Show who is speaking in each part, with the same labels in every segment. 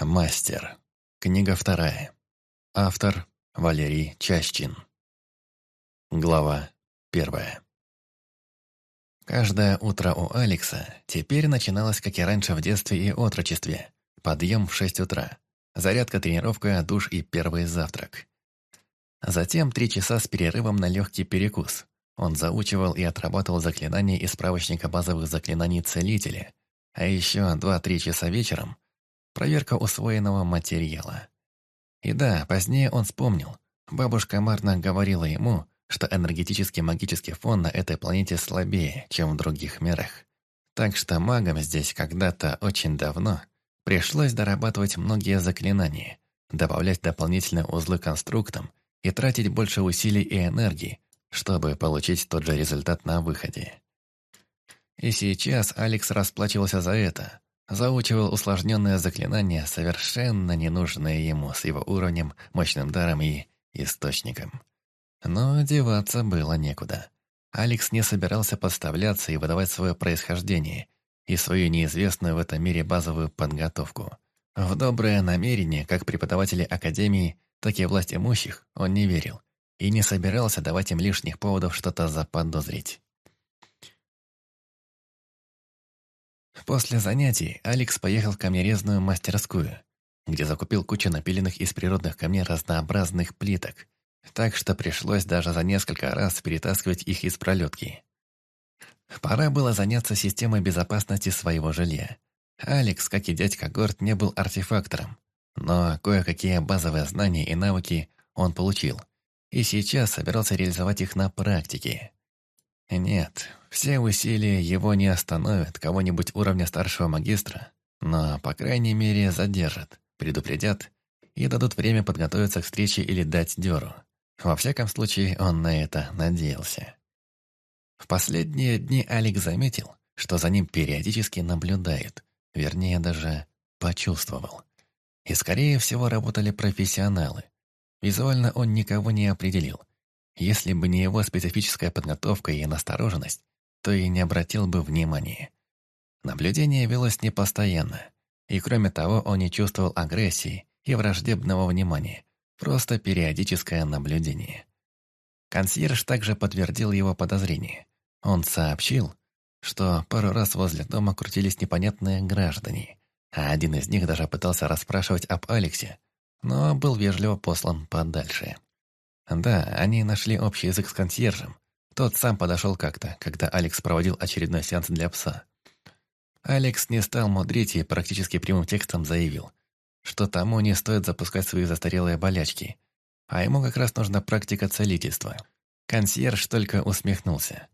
Speaker 1: Мастер. Книга вторая. Автор Валерий Чащин. Глава первая. Каждое утро у Алекса теперь начиналось, как и раньше в детстве и отрочестве. Подъем в шесть утра. Зарядка, тренировка, душ и первый завтрак. Затем три часа с перерывом на легкий перекус. Он заучивал и отрабатывал заклинания из справочника базовых заклинаний целителя. А еще два-три часа вечером – проверка усвоенного материала. И да, позднее он вспомнил. Бабушка Марна говорила ему, что энергетический магический фон на этой планете слабее, чем в других мирах. Так что магам здесь когда-то очень давно пришлось дорабатывать многие заклинания, добавлять дополнительные узлы конструктам и тратить больше усилий и энергии, чтобы получить тот же результат на выходе. И сейчас Алекс расплачивался за это, Заучивал усложненные заклинания, совершенно ненужные ему с его уровнем, мощным даром и источником. Но деваться было некуда. Алекс не собирался подставляться и выдавать свое происхождение и свою неизвестную в этом мире базовую подготовку. В доброе намерение, как преподаватели Академии, так и власть имущих, он не верил и не собирался давать им лишних поводов что-то заподозрить. После занятий Алекс поехал в камнерезную мастерскую, где закупил кучу напиленных из природных камней разнообразных плиток, так что пришлось даже за несколько раз перетаскивать их из пролетки. Пора было заняться системой безопасности своего жилья. Алекс, как и дядька Горд, не был артефактором, но кое-какие базовые знания и навыки он получил, и сейчас собирался реализовать их на практике. Нет, все усилия его не остановят кого-нибудь уровня старшего магистра, но, по крайней мере, задержат, предупредят и дадут время подготовиться к встрече или дать дёру. Во всяком случае, он на это надеялся. В последние дни Алекс заметил, что за ним периодически наблюдают, вернее, даже почувствовал. И, скорее всего, работали профессионалы. Визуально он никого не определил, если бы не его специфическая подготовка и настороженность, то и не обратил бы внимания. Наблюдение велось непостоянно, и кроме того он не чувствовал агрессии и враждебного внимания, просто периодическое наблюдение. Консьерж также подтвердил его подозрение. Он сообщил, что пару раз возле дома крутились непонятные граждане, а один из них даже пытался расспрашивать об Алексе, но был вежливо послан подальше. Да, они нашли общий язык с консьержем. Тот сам подошел как-то, когда Алекс проводил очередной сеанс для пса. Алекс не стал мудрить и практически прямым текстом заявил, что тому не стоит запускать свои застарелые болячки, а ему как раз нужна практика целительства. Консьерж только усмехнулся.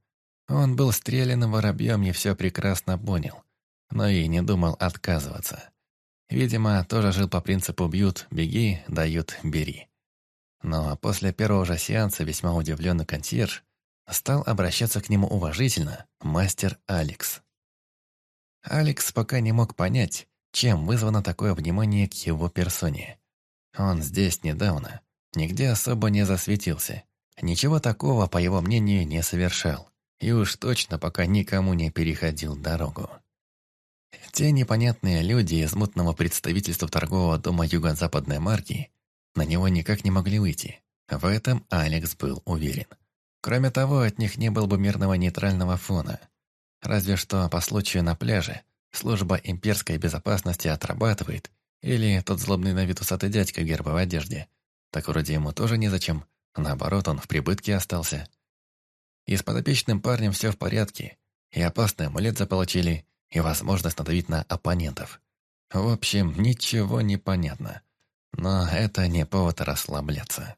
Speaker 1: Он был стрелянным воробьем и все прекрасно понял, но и не думал отказываться. Видимо, тоже жил по принципу «бьют, беги, дают, бери». Но после первого же сеанса весьма удивленный консьерж стал обращаться к нему уважительно мастер Алекс. Алекс пока не мог понять, чем вызвано такое внимание к его персоне. Он здесь недавно, нигде особо не засветился, ничего такого, по его мнению, не совершал, и уж точно пока никому не переходил дорогу. Те непонятные люди из мутного представительства торгового дома юго-западной марки на него никак не могли выйти. В этом Алекс был уверен. Кроме того, от них не было бы мирного нейтрального фона. Разве что по случаю на пляже служба имперской безопасности отрабатывает, или тот злобный на вид усатый дядька в гербовой одежде. Так вроде ему тоже незачем, наоборот, он в прибытке остался. И с подопечным парнем все в порядке, и опасный амулет заполучили, и возможность надавить на оппонентов. В общем, ничего не понятно. Но это не повод расслабляться.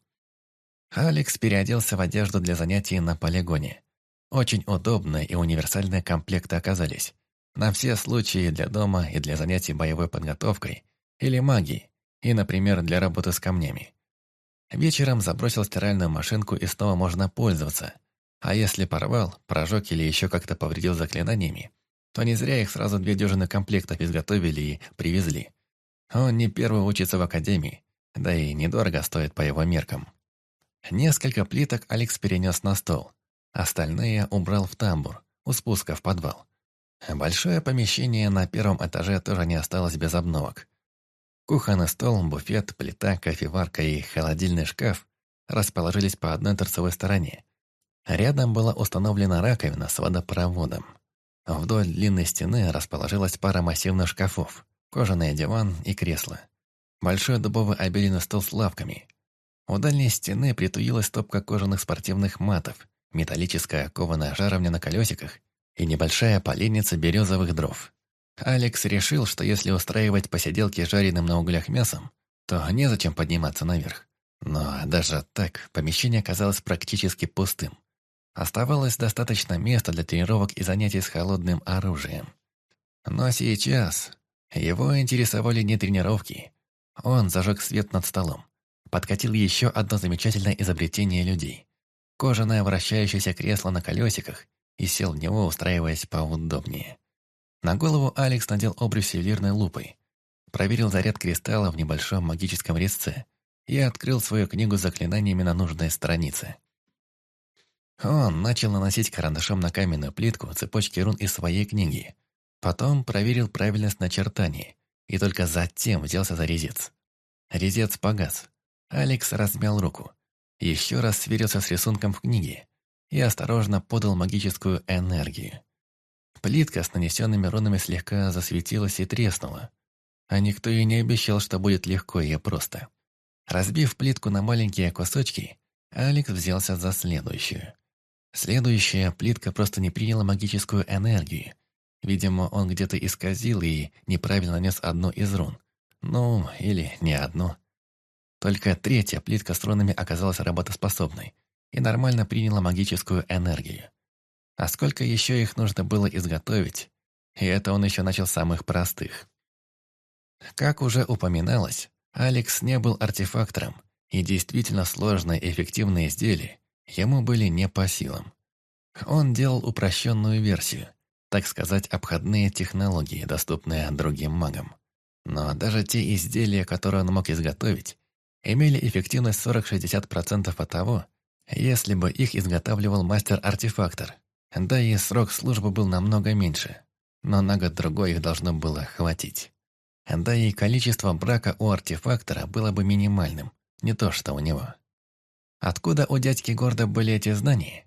Speaker 1: Алекс переоделся в одежду для занятий на полигоне. Очень удобные и универсальные комплекты оказались. На все случаи для дома и для занятий боевой подготовкой, или магией, и, например, для работы с камнями. Вечером забросил стиральную машинку и снова можно пользоваться. А если порвал, прожег или еще как-то повредил заклинаниями, то не зря их сразу две дюжины комплектов изготовили и привезли. Он не первый учится в академии, да и недорого стоит по его меркам. Несколько плиток Алекс перенес на стол. Остальные убрал в тамбур, у спуска в подвал. Большое помещение на первом этаже тоже не осталось без обновок. Кухонный стол, буфет, плита, кофеварка и холодильный шкаф расположились по одной торцевой стороне. Рядом была установлена раковина с водопроводом. Вдоль длинной стены расположилась пара массивных шкафов, кожаный диван и кресло. Большой дубовый обеденный стол с лавками. У дальней стены притуилась стопка кожаных спортивных матов, металлическая кованая жаровня на колесиках и небольшая поленница березовых дров. Алекс решил, что если устраивать посиделки жареным на углях мясом, то незачем подниматься наверх. Но даже так помещение оказалось практически пустым. Оставалось достаточно места для тренировок и занятий с холодным оружием. Но сейчас его интересовали не тренировки. Он зажег свет над столом. Подкатил еще одно замечательное изобретение людей. Кожаное вращающееся кресло на колесиках и сел в него, устраиваясь поудобнее. На голову Алекс надел обруч с ювелирной лупой, проверил заряд кристалла в небольшом магическом резце и открыл свою книгу с заклинаниями на нужной странице. Он начал наносить карандашом на каменную плитку цепочки рун из своей книги. Потом проверил правильность начертаний и только затем взялся за резец. Резец погас. Алекс размял руку. Еще раз сверился с рисунком в книге и осторожно подал магическую энергию. Плитка с нанесенными рунами слегка засветилась и треснула. А никто и не обещал, что будет легко и просто. Разбив плитку на маленькие кусочки, Алекс взялся за следующую. Следующая плитка просто не приняла магическую энергию. Видимо, он где-то исказил и неправильно нанес одну из рун. Ну, или не одну. Только третья плитка с рунами оказалась работоспособной и нормально приняла магическую энергию. А сколько еще их нужно было изготовить? И это он еще начал с самых простых. Как уже упоминалось, Алекс не был артефактором, и действительно сложные и эффективные изделия ему были не по силам. Он делал упрощенную версию, так сказать, обходные технологии, доступные другим магам. Но даже те изделия, которые он мог изготовить, имели эффективность 40-60% от того, если бы их изготавливал мастер-артефактор, да и срок службы был намного меньше, но на год-другой их должно было хватить. Да и количество брака у артефактора было бы минимальным, не то что у него. Откуда у дядьки Горда были эти знания?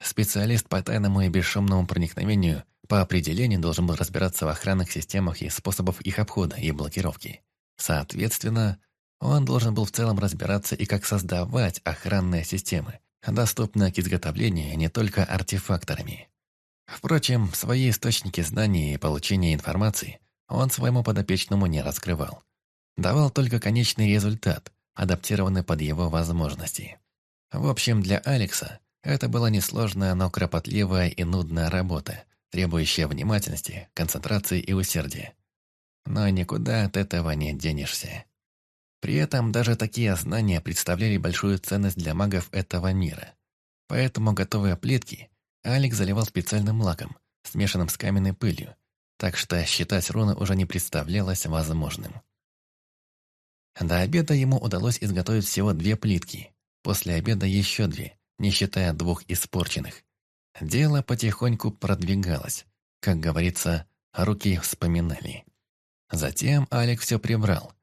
Speaker 1: Специалист по тайному и бесшумному проникновению по определению должен был разбираться в охранных системах и способах их обхода и блокировки. Соответственно, он должен был в целом разбираться и как создавать охранные системы, доступна к изготовлению не только артефакторами. Впрочем, свои источники знаний и получения информации он своему подопечному не раскрывал. Давал только конечный результат, адаптированный под его возможности. В общем, для Алекса это была несложная, но кропотливая и нудная работа, требующая внимательности, концентрации и усердия. Но никуда от этого не денешься. При этом даже такие знания представляли большую ценность для магов этого мира. Поэтому готовые плитки Алекс заливал специальным лаком, смешанным с каменной пылью, так что считать руны уже не представлялось возможным. До обеда ему удалось изготовить всего две плитки, после обеда еще две, не считая двух испорченных. Дело потихоньку продвигалось, как говорится, руки вспоминали. Затем Алекс все прибрал,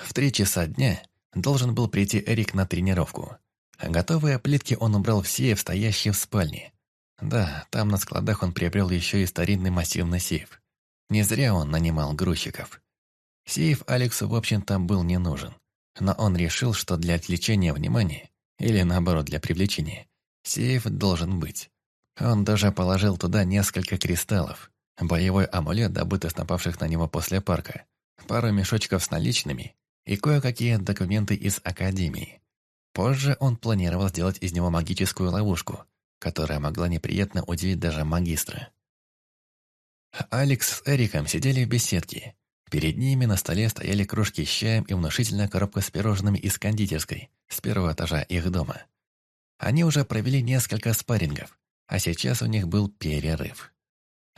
Speaker 1: в три часа дня должен был прийти Эрик на тренировку. Готовые плитки он убрал все в стоящие в спальне. Да, там на складах он приобрел еще и старинный массивный сейф. Не зря он нанимал грузчиков. Сейф Алексу, в общем-то, был не нужен. Но он решил, что для отвлечения внимания, или наоборот для привлечения, сейф должен быть. Он даже положил туда несколько кристаллов, боевой амулет, добытый с напавших на него после парка, пару мешочков с наличными и кое-какие документы из Академии. Позже он планировал сделать из него магическую ловушку, которая могла неприятно удивить даже магистра. Алекс с Эриком сидели в беседке. Перед ними на столе стояли кружки с чаем и внушительная коробка с пирожными из кондитерской, с первого этажа их дома. Они уже провели несколько спаррингов, а сейчас у них был перерыв.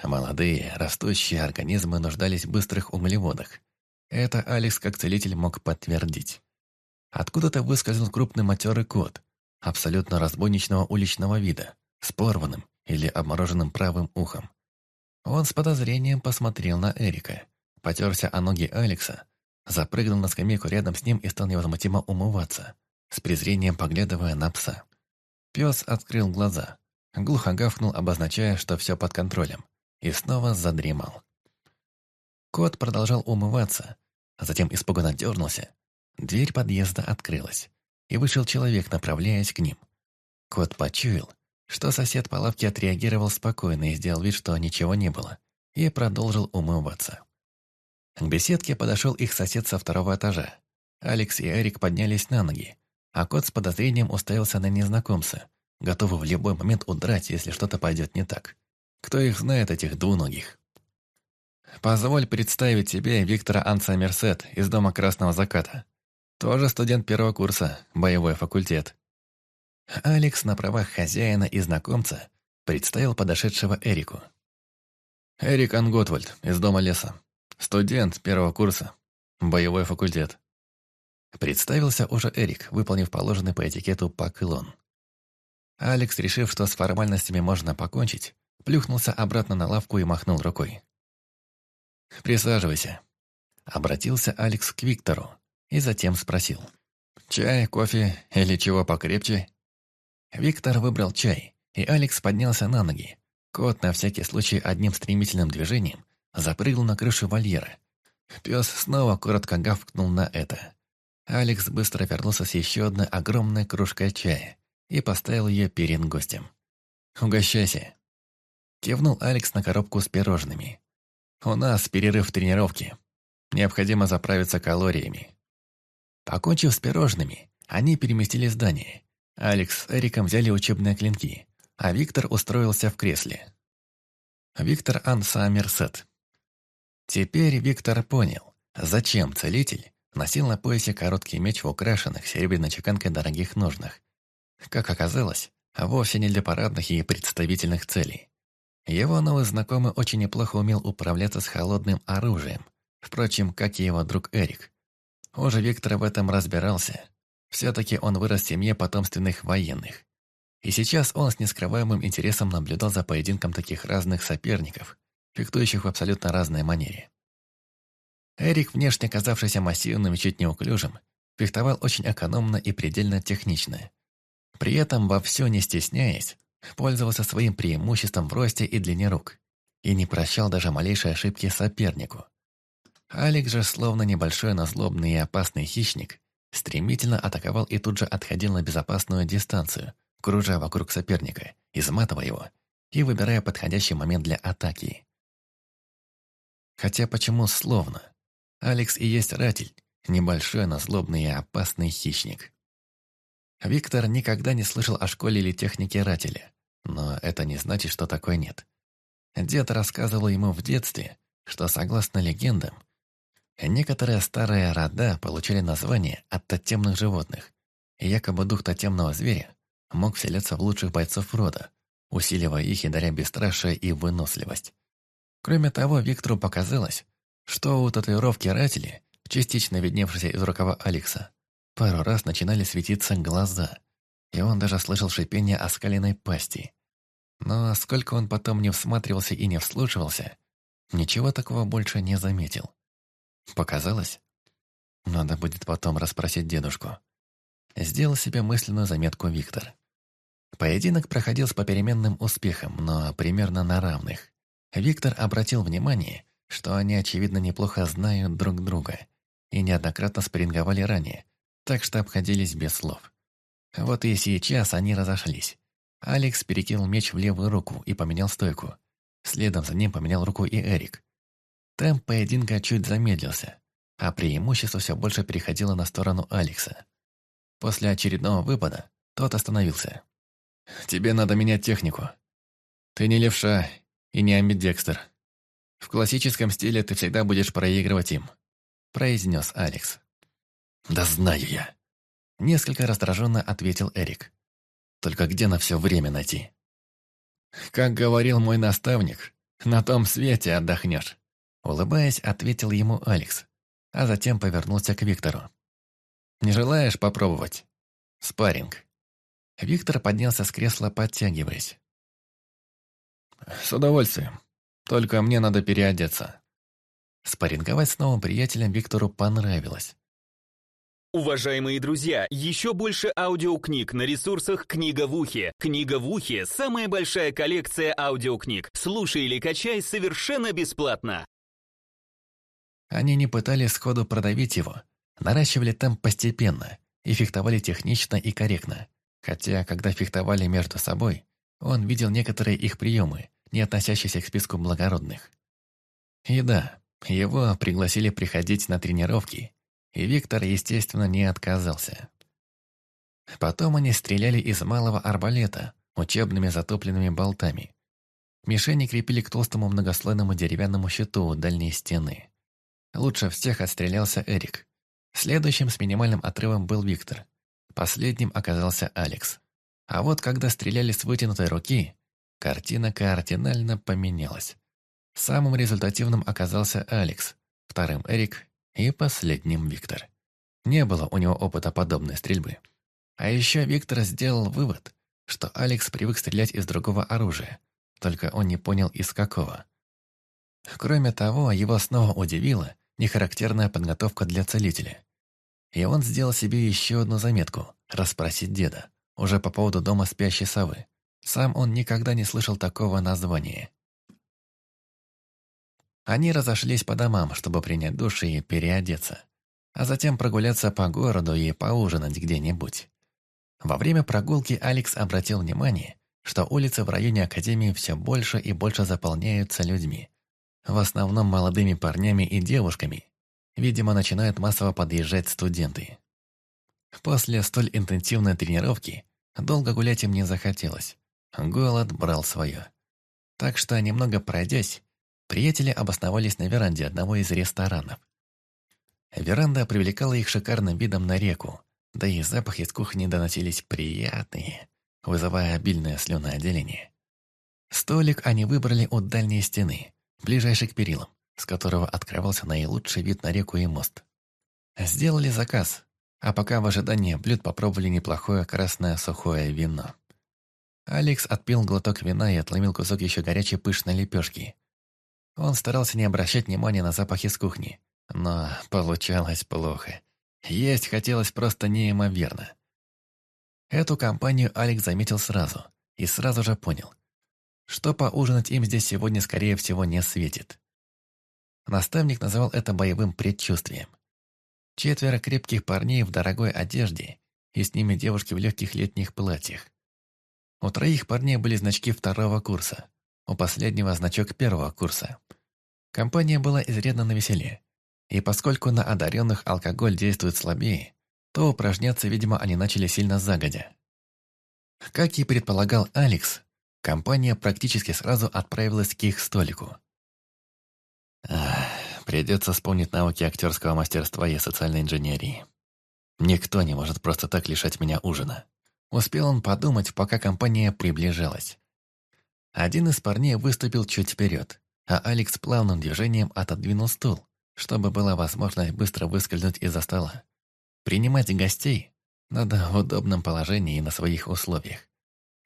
Speaker 1: Молодые, растущие организмы нуждались в быстрых углеводах, это Алекс как целитель мог подтвердить. Откуда-то выскользнул крупный матерый кот, абсолютно разбойничного уличного вида, с порванным или обмороженным правым ухом. Он с подозрением посмотрел на Эрика, потерся о ноги Алекса, запрыгнул на скамейку рядом с ним и стал невозмутимо умываться, с презрением поглядывая на пса. Пес открыл глаза, глухо гавкнул, обозначая, что все под контролем, и снова задремал. Кот продолжал умываться, а затем испуганно дернулся. Дверь подъезда открылась, и вышел человек, направляясь к ним. Кот почуял, что сосед по лавке отреагировал спокойно и сделал вид, что ничего не было, и продолжил умываться. К беседке подошел их сосед со второго этажа. Алекс и Эрик поднялись на ноги, а кот с подозрением уставился на незнакомца, готовый в любой момент удрать, если что-то пойдет не так. Кто их знает, этих двуногих? Позволь представить тебе Виктора Анца Мерсет из Дома Красного Заката. Тоже студент первого курса, боевой факультет. Алекс на правах хозяина и знакомца представил подошедшего Эрику. Эрик Анготвальд из Дома леса. Студент первого курса, боевой факультет. Представился уже Эрик, выполнив положенный по этикету покылон. Алекс, решив, что с формальностями можно покончить, плюхнулся обратно на лавку и махнул рукой. «Присаживайся», — обратился Алекс к Виктору и затем спросил. «Чай, кофе или чего покрепче?» Виктор выбрал чай, и Алекс поднялся на ноги. Кот на всякий случай одним стремительным движением запрыгнул на крышу вольера. Пес снова коротко гавкнул на это. Алекс быстро вернулся с еще одной огромной кружкой чая и поставил ее перед гостем. «Угощайся!» Кивнул Алекс на коробку с пирожными. «У нас перерыв в тренировке. Необходимо заправиться калориями». Покончив с пирожными, они переместили здание. Алекс с Эриком взяли учебные клинки, а Виктор устроился в кресле. Виктор Анса Мерсет. Теперь Виктор понял, зачем целитель носил на поясе короткий меч в украшенных серебряной чеканкой дорогих ножнах. Как оказалось, вовсе не для парадных и представительных целей. Его новый знакомый очень неплохо умел управляться с холодным оружием, впрочем, как и его друг Эрик. Уже Виктор в этом разбирался. Все-таки он вырос в семье потомственных военных. И сейчас он с нескрываемым интересом наблюдал за поединком таких разных соперников, фехтующих в абсолютно разной манере. Эрик, внешне казавшийся массивным и чуть неуклюжим, фехтовал очень экономно и предельно технично. При этом, вовсю не стесняясь, пользовался своим преимуществом в росте и длине рук и не прощал даже малейшей ошибки сопернику. Алекс же, словно небольшой, но злобный и опасный хищник, стремительно атаковал и тут же отходил на безопасную дистанцию, кружа вокруг соперника, изматывая его и выбирая подходящий момент для атаки. Хотя почему словно? Алекс и есть ратель, небольшой, но злобный и опасный хищник. Виктор никогда не слышал о школе или технике рателя, но это не значит, что такой нет. Дед рассказывал ему в детстве, что, согласно легендам, некоторые старые рода получили название от тотемных животных, и якобы дух тотемного зверя мог вселяться в лучших бойцов рода, усиливая их и даря бесстрашие и выносливость. Кроме того, Виктору показалось, что у татуировки Ратели, частично видневшейся из рукава Алекса, Пару раз начинали светиться глаза, и он даже слышал шипение оскаленной пасти. Но сколько он потом не всматривался и не вслушивался, ничего такого больше не заметил. Показалось? Надо будет потом расспросить дедушку. Сделал себе мысленную заметку Виктор. Поединок проходил с попеременным успехом, но примерно на равных. Виктор обратил внимание, что они, очевидно, неплохо знают друг друга и неоднократно спарринговали ранее, так что обходились без слов. Вот и сейчас они разошлись. Алекс перекинул меч в левую руку и поменял стойку. Следом за ним поменял руку и Эрик. Темп поединка чуть замедлился, а преимущество все больше переходило на сторону Алекса. После очередного выпада тот остановился. «Тебе надо менять технику. Ты не левша и не амбидекстер. В классическом стиле ты всегда будешь проигрывать им», произнес Алекс. «Да знаю я!» Несколько раздраженно ответил Эрик. «Только где на все время найти?» «Как говорил мой наставник, на том свете отдохнешь», улыбаясь, ответил ему Алекс, а затем повернулся к Виктору. «Не желаешь попробовать?» «Спарринг». Виктор поднялся с кресла, подтягиваясь. «С удовольствием. Только мне надо переодеться». Спарринговать с новым приятелем Виктору понравилось.
Speaker 2: Уважаемые друзья, еще больше аудиокниг на ресурсах «Книга в ухе». «Книга в ухе» — самая большая коллекция аудиокниг. Слушай или качай совершенно бесплатно.
Speaker 1: Они не пытались сходу продавить его, наращивали темп постепенно и фехтовали технично и корректно. Хотя, когда фехтовали между собой, он видел некоторые их приемы, не относящиеся к списку благородных. И да, его пригласили приходить на тренировки, и Виктор, естественно, не отказался. Потом они стреляли из малого арбалета учебными затопленными болтами. Мишени крепили к толстому многослойному деревянному щиту дальней стены. Лучше всех отстрелялся Эрик. Следующим с минимальным отрывом был Виктор. Последним оказался Алекс. А вот когда стреляли с вытянутой руки, картина кардинально поменялась. Самым результативным оказался Алекс, вторым Эрик и последним Виктор. Не было у него опыта подобной стрельбы. А еще Виктор сделал вывод, что Алекс привык стрелять из другого оружия, только он не понял из какого. Кроме того, его снова удивила нехарактерная подготовка для целителя. И он сделал себе еще одну заметку – расспросить деда, уже по поводу дома спящей совы. Сам он никогда не слышал такого названия. Они разошлись по домам, чтобы принять душ и переодеться, а затем прогуляться по городу и поужинать где-нибудь. Во время прогулки Алекс обратил внимание, что улицы в районе Академии все больше и больше заполняются людьми. В основном молодыми парнями и девушками. Видимо, начинают массово подъезжать студенты. После столь интенсивной тренировки долго гулять им не захотелось. Голод брал свое. Так что, немного пройдясь, Приятели обосновались на веранде одного из ресторанов. Веранда привлекала их шикарным видом на реку, да и запахи из кухни доносились приятные, вызывая обильное слюноотделение. Столик они выбрали у дальней стены, ближайшей к перилам, с которого открывался наилучший вид на реку и мост. Сделали заказ, а пока в ожидании блюд попробовали неплохое красное сухое вино. Алекс отпил глоток вина и отломил кусок еще горячей пышной лепешки, он старался не обращать внимания на запахи с кухни, но получалось плохо. Есть хотелось просто неимоверно. Эту компанию Алекс заметил сразу и сразу же понял, что поужинать им здесь сегодня, скорее всего, не светит. Наставник называл это боевым предчувствием. Четверо крепких парней в дорогой одежде и с ними девушки в легких летних платьях. У троих парней были значки второго курса, у последнего значок первого курса. Компания была изрядно навеселе. И поскольку на одаренных алкоголь действует слабее, то упражняться, видимо, они начали сильно загодя. Как и предполагал Алекс, компания практически сразу отправилась к их столику. Ах, придется вспомнить навыки актерского мастерства и социальной инженерии. Никто не может просто так лишать меня ужина. Успел он подумать, пока компания приближалась. Один из парней выступил чуть вперед, а Алекс плавным движением отодвинул стул, чтобы была возможность быстро выскользнуть из-за стола. Принимать гостей надо в удобном положении и на своих условиях.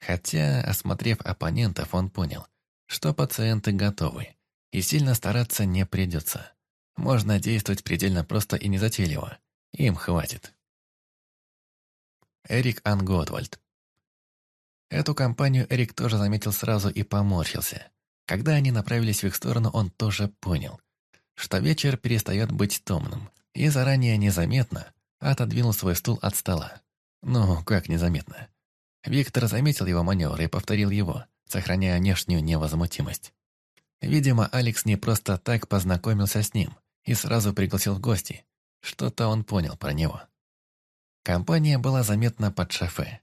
Speaker 1: Хотя, осмотрев оппонентов, он понял, что пациенты готовы, и сильно стараться не придется. Можно действовать предельно просто и незатейливо. Им хватит. Эрик Анготвальд Эту компанию Эрик тоже заметил сразу и поморщился. Когда они направились в их сторону, он тоже понял, что вечер перестает быть томным, и заранее незаметно отодвинул свой стул от стола. Ну, как незаметно. Виктор заметил его маневр и повторил его, сохраняя внешнюю невозмутимость. Видимо, Алекс не просто так познакомился с ним и сразу пригласил в гости. Что-то он понял про него. Компания была заметна под шофе.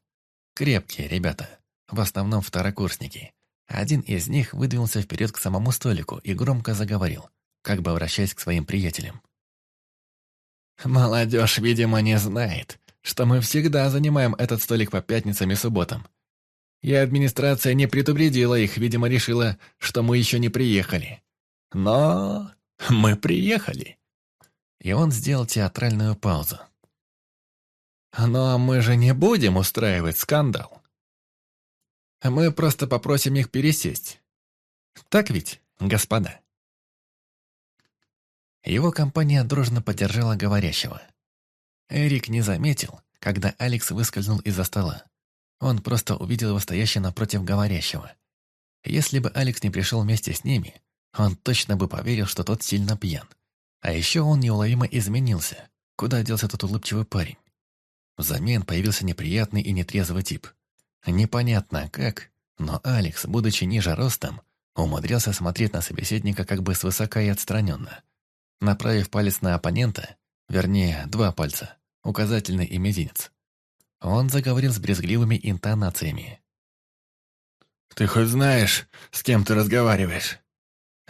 Speaker 1: Крепкие ребята, в основном второкурсники. Один из них выдвинулся вперед к самому столику и громко заговорил, как бы обращаясь к своим приятелям. «Молодежь, видимо, не знает, что мы всегда занимаем этот столик по пятницам и субботам. И администрация не предупредила их, видимо, решила, что мы еще не приехали. Но мы приехали». И он сделал театральную паузу. Но мы же не будем устраивать скандал. Мы просто попросим их пересесть. Так ведь, господа? Его компания дружно поддержала говорящего. Эрик не заметил, когда Алекс выскользнул из-за стола. Он просто увидел его стоящим напротив говорящего. Если бы Алекс не пришел вместе с ними, он точно бы поверил, что тот сильно пьян. А еще он неуловимо изменился. Куда делся тот улыбчивый парень? Взамен появился неприятный и нетрезвый тип. Непонятно как, но Алекс, будучи ниже ростом, умудрялся смотреть на собеседника как бы свысока и отстраненно. Направив палец на оппонента, вернее, два пальца, указательный и мизинец, он заговорил с брезгливыми интонациями.
Speaker 3: «Ты хоть знаешь, с кем ты разговариваешь?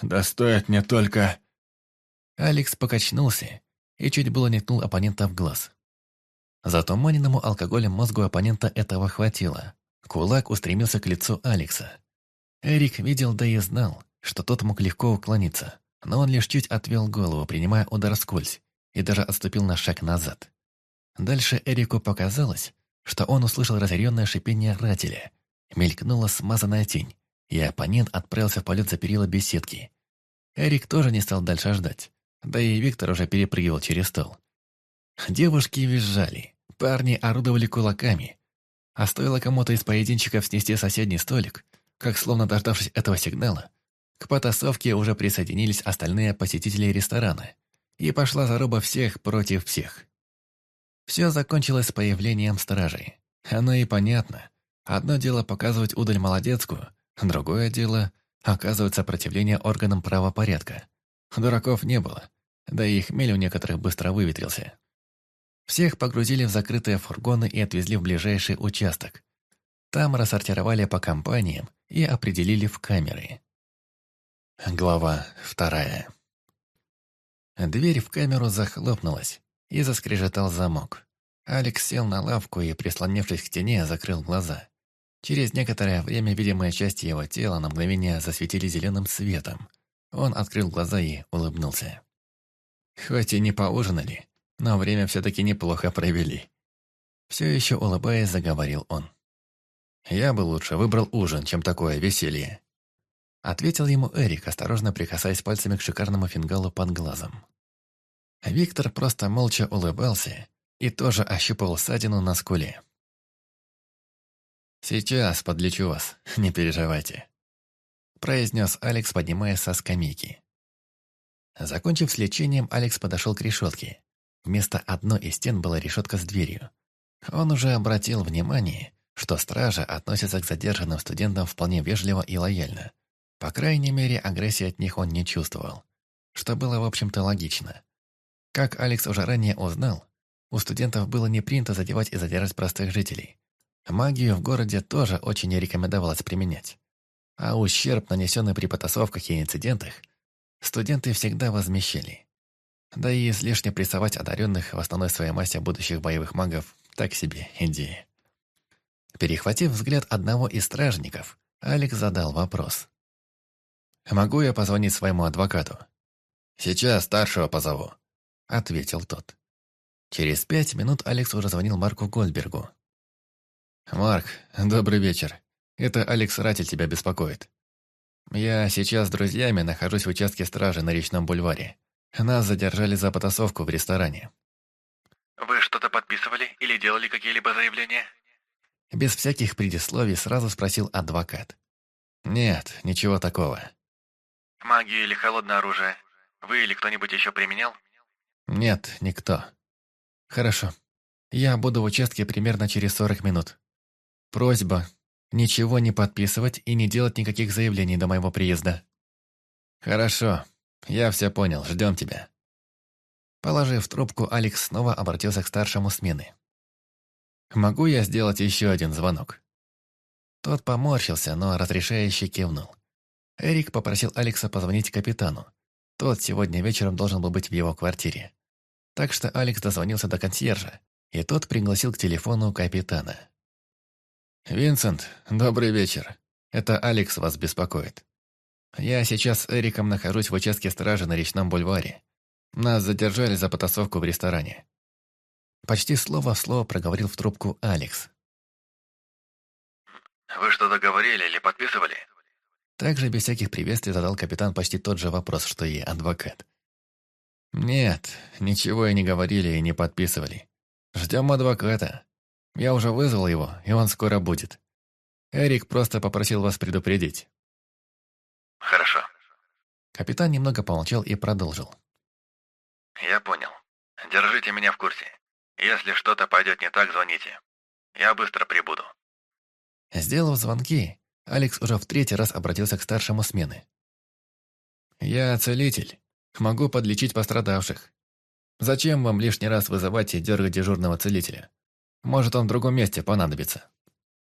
Speaker 3: Да стоит мне только...»
Speaker 1: Алекс покачнулся и чуть было не ткнул оппонента в глаз. Затуманенному алкоголем мозгу оппонента этого хватило. Кулак устремился к лицу Алекса. Эрик видел, да и знал, что тот мог легко уклониться, но он лишь чуть отвел голову, принимая удар скользь, и даже отступил на шаг назад. Дальше Эрику показалось, что он услышал разъяренное шипение рателя. Мелькнула смазанная тень, и оппонент отправился в полет за перила беседки. Эрик тоже не стал дальше ждать, да и Виктор уже перепрыгивал через стол. Девушки визжали, парни орудовали кулаками, а стоило кому-то из поединчиков снести соседний столик, как словно дождавшись этого сигнала, к потасовке уже присоединились остальные посетители ресторана, и пошла заруба всех против всех. Все закончилось с появлением стражей. Оно и понятно. Одно дело показывать удаль молодецкую, другое дело – оказывать сопротивление органам правопорядка. Дураков не было, да и хмель у некоторых быстро выветрился. Всех погрузили в закрытые фургоны и отвезли в ближайший участок. Там рассортировали по компаниям и определили в камеры. Глава вторая. Дверь в камеру захлопнулась, и заскрежетал замок. Алекс сел на лавку и, прислонившись к стене, закрыл глаза. Через некоторое время видимые части его тела на мгновение засветили зеленым светом. Он открыл глаза и улыбнулся. Хоть и не поужинали, но время все-таки неплохо провели. Все еще улыбаясь, заговорил он. «Я бы лучше выбрал ужин, чем такое веселье», ответил ему Эрик, осторожно прикасаясь пальцами к шикарному фингалу под глазом. Виктор просто молча улыбался и тоже ощупывал ссадину на скуле. «Сейчас подлечу вас, не переживайте», произнес Алекс, поднимаясь со скамейки. Закончив с лечением, Алекс подошел к решетке. Вместо одной из стен была решетка с дверью. Он уже обратил внимание, что стража относится к задержанным студентам вполне вежливо и лояльно. По крайней мере, агрессии от них он не чувствовал. Что было, в общем-то, логично. Как Алекс уже ранее узнал, у студентов было не принято задевать и задержать простых жителей. Магию в городе тоже очень не рекомендовалось применять. А ущерб, нанесенный при потасовках и инцидентах, студенты всегда возмещали. Да и излишне прессовать одаренных в основной своей массе будущих боевых магов – так себе идея. Перехватив взгляд одного из стражников, Алекс задал вопрос. «Могу я позвонить своему адвокату?» «Сейчас старшего позову», — ответил тот. Через пять минут Алекс уже звонил Марку Гольдбергу. «Марк, добрый вечер. Это Алекс Ратель тебя беспокоит. Я сейчас с друзьями нахожусь в участке стражи на речном бульваре. Нас задержали за потасовку в ресторане».
Speaker 4: «Вы что-то подписывали или делали какие-либо заявления?»
Speaker 1: Без всяких предисловий сразу спросил адвокат. «Нет, ничего такого».
Speaker 4: «Магию или холодное оружие? Вы или кто-нибудь еще применял?»
Speaker 1: «Нет, никто». «Хорошо. Я буду в участке примерно через 40 минут. Просьба – ничего не подписывать и не делать никаких заявлений до моего приезда». «Хорошо. Я все понял. Ждем тебя». Положив трубку, Алекс снова обратился к старшему смены. «Могу я сделать еще один звонок?» Тот поморщился, но разрешающе кивнул. Эрик попросил Алекса позвонить капитану, тот сегодня вечером должен был быть в его квартире. Так что Алекс дозвонился до консьержа, и тот пригласил к телефону капитана. «Винсент, добрый вечер. Это Алекс вас беспокоит. Я сейчас с Эриком нахожусь в участке стражи на речном бульваре. Нас задержали за потасовку в ресторане». Почти слово в слово проговорил в трубку Алекс.
Speaker 4: «Вы что-то говорили или подписывали?»
Speaker 1: Также без всяких приветствий задал капитан почти тот же вопрос, что и адвокат. Нет, ничего и не говорили, и не подписывали. Ждем адвоката. Я уже вызвал его, и он скоро будет. Эрик просто попросил вас предупредить.
Speaker 4: Хорошо.
Speaker 1: Капитан немного помолчал и продолжил.
Speaker 4: Я понял. Держите меня в курсе. Если что-то пойдет не так, звоните. Я быстро прибуду.
Speaker 1: Сделав звонки, Алекс уже в третий раз обратился к старшему смены. «Я целитель. Могу подлечить пострадавших. Зачем вам лишний раз вызывать и дергать дежурного целителя? Может, он в другом месте понадобится».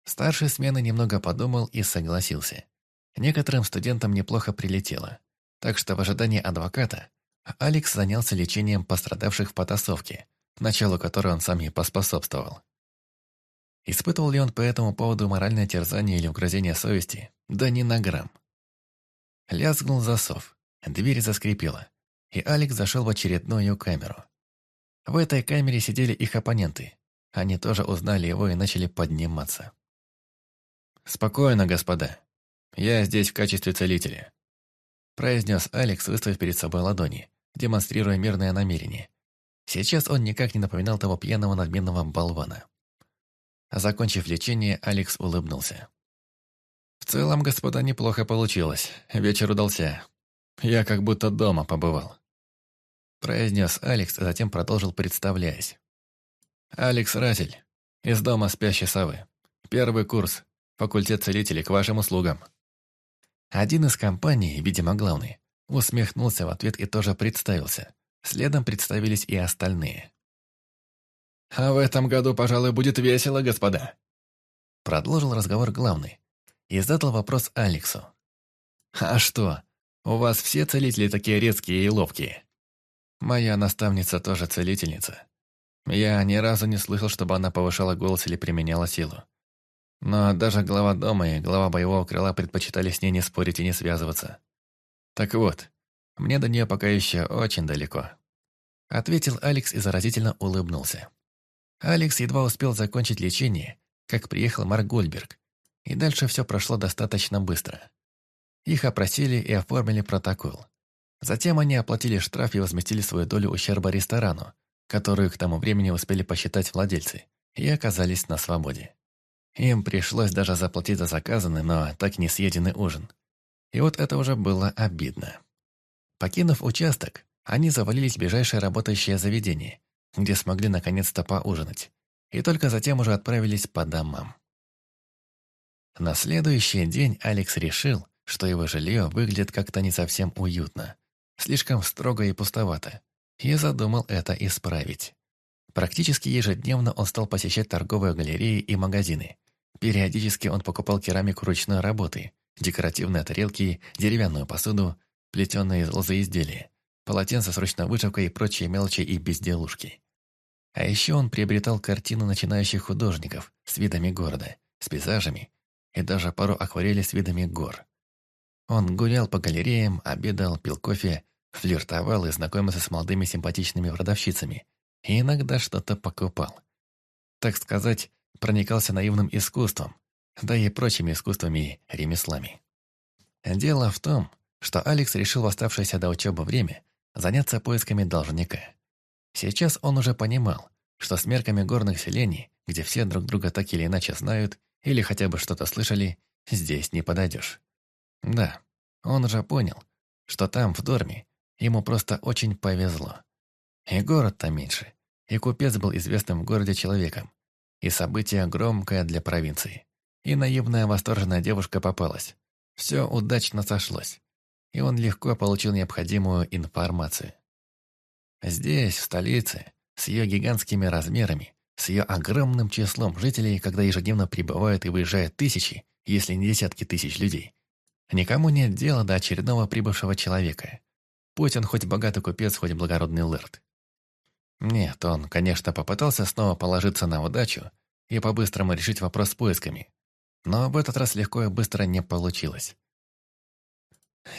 Speaker 1: Старший смены немного подумал и согласился. Некоторым студентам неплохо прилетело. Так что в ожидании адвоката Алекс занялся лечением пострадавших в потасовке, началу которой он сам и поспособствовал. Испытывал ли он по этому поводу моральное терзание или угрозение совести? Да ни на грамм. Лязгнул засов, дверь заскрипела, и Алекс зашел в очередную камеру. В этой камере сидели их оппоненты. Они тоже узнали его и начали подниматься. «Спокойно, господа. Я здесь в качестве целителя», произнес Алекс, выставив перед собой ладони, демонстрируя мирное намерение. Сейчас он никак не напоминал того пьяного надменного болвана. Закончив лечение, Алекс улыбнулся. «В целом, господа, неплохо получилось. Вечер удался. Я как будто дома побывал». Произнес Алекс, а затем продолжил, представляясь. «Алекс Разель, из дома спящей совы. Первый курс. Факультет целителей к вашим услугам». Один из компаний, видимо главный, усмехнулся в ответ и тоже представился. Следом представились и остальные. «А в этом году, пожалуй, будет весело, господа!» Продолжил разговор главный и задал вопрос Алексу. «А что, у вас все целители такие резкие и ловкие?» «Моя наставница тоже целительница. Я ни разу не слышал, чтобы она повышала голос или применяла силу. Но даже глава дома и глава боевого крыла предпочитали с ней не спорить и не связываться. Так вот, мне до нее пока еще очень далеко. Ответил Алекс и заразительно улыбнулся. Алекс едва успел закончить лечение, как приехал Марк Гольберг, и дальше все прошло достаточно быстро. Их опросили и оформили протокол. Затем они оплатили штраф и возместили свою долю ущерба ресторану, которую к тому времени успели посчитать владельцы, и оказались на свободе. Им пришлось даже заплатить за заказанный, но так не съеденный ужин. И вот это уже было обидно. Покинув участок, они завалились в ближайшее работающее заведение, где смогли наконец-то поужинать, и только затем уже отправились по домам. На следующий день Алекс решил, что его жилье выглядит как-то не совсем уютно, слишком строго и пустовато, и задумал это исправить. Практически ежедневно он стал посещать торговые галереи и магазины, Периодически он покупал керамику ручной работы, декоративные тарелки, деревянную посуду, плетеные из изделия, полотенца с ручной вышивкой и прочие мелочи и безделушки. А еще он приобретал картины начинающих художников с видами города, с пейзажами и даже пару акварелей с видами гор. Он гулял по галереям, обедал, пил кофе, флиртовал и знакомился с молодыми симпатичными продавщицами и иногда что-то покупал. Так сказать, проникался наивным искусством, да и прочими искусствами и ремеслами. Дело в том, что Алекс решил в оставшееся до учебы время заняться поисками должника. Сейчас он уже понимал, что с мерками горных селений, где все друг друга так или иначе знают или хотя бы что-то слышали, здесь не подойдешь. Да, он уже понял, что там, в Дорме, ему просто очень повезло. И город-то меньше, и купец был известным в городе человеком, и событие громкое для провинции. И наивная восторженная девушка попалась. Все удачно сошлось. И он легко получил необходимую информацию. Здесь, в столице, с ее гигантскими размерами, с ее огромным числом жителей, когда ежедневно прибывают и выезжают тысячи, если не десятки тысяч людей, никому нет дела до очередного прибывшего человека. Он хоть богатый купец, хоть благородный лэрд. Нет, он, конечно, попытался снова положиться на удачу и по-быстрому решить вопрос с поисками. Но в этот раз легко и быстро не получилось.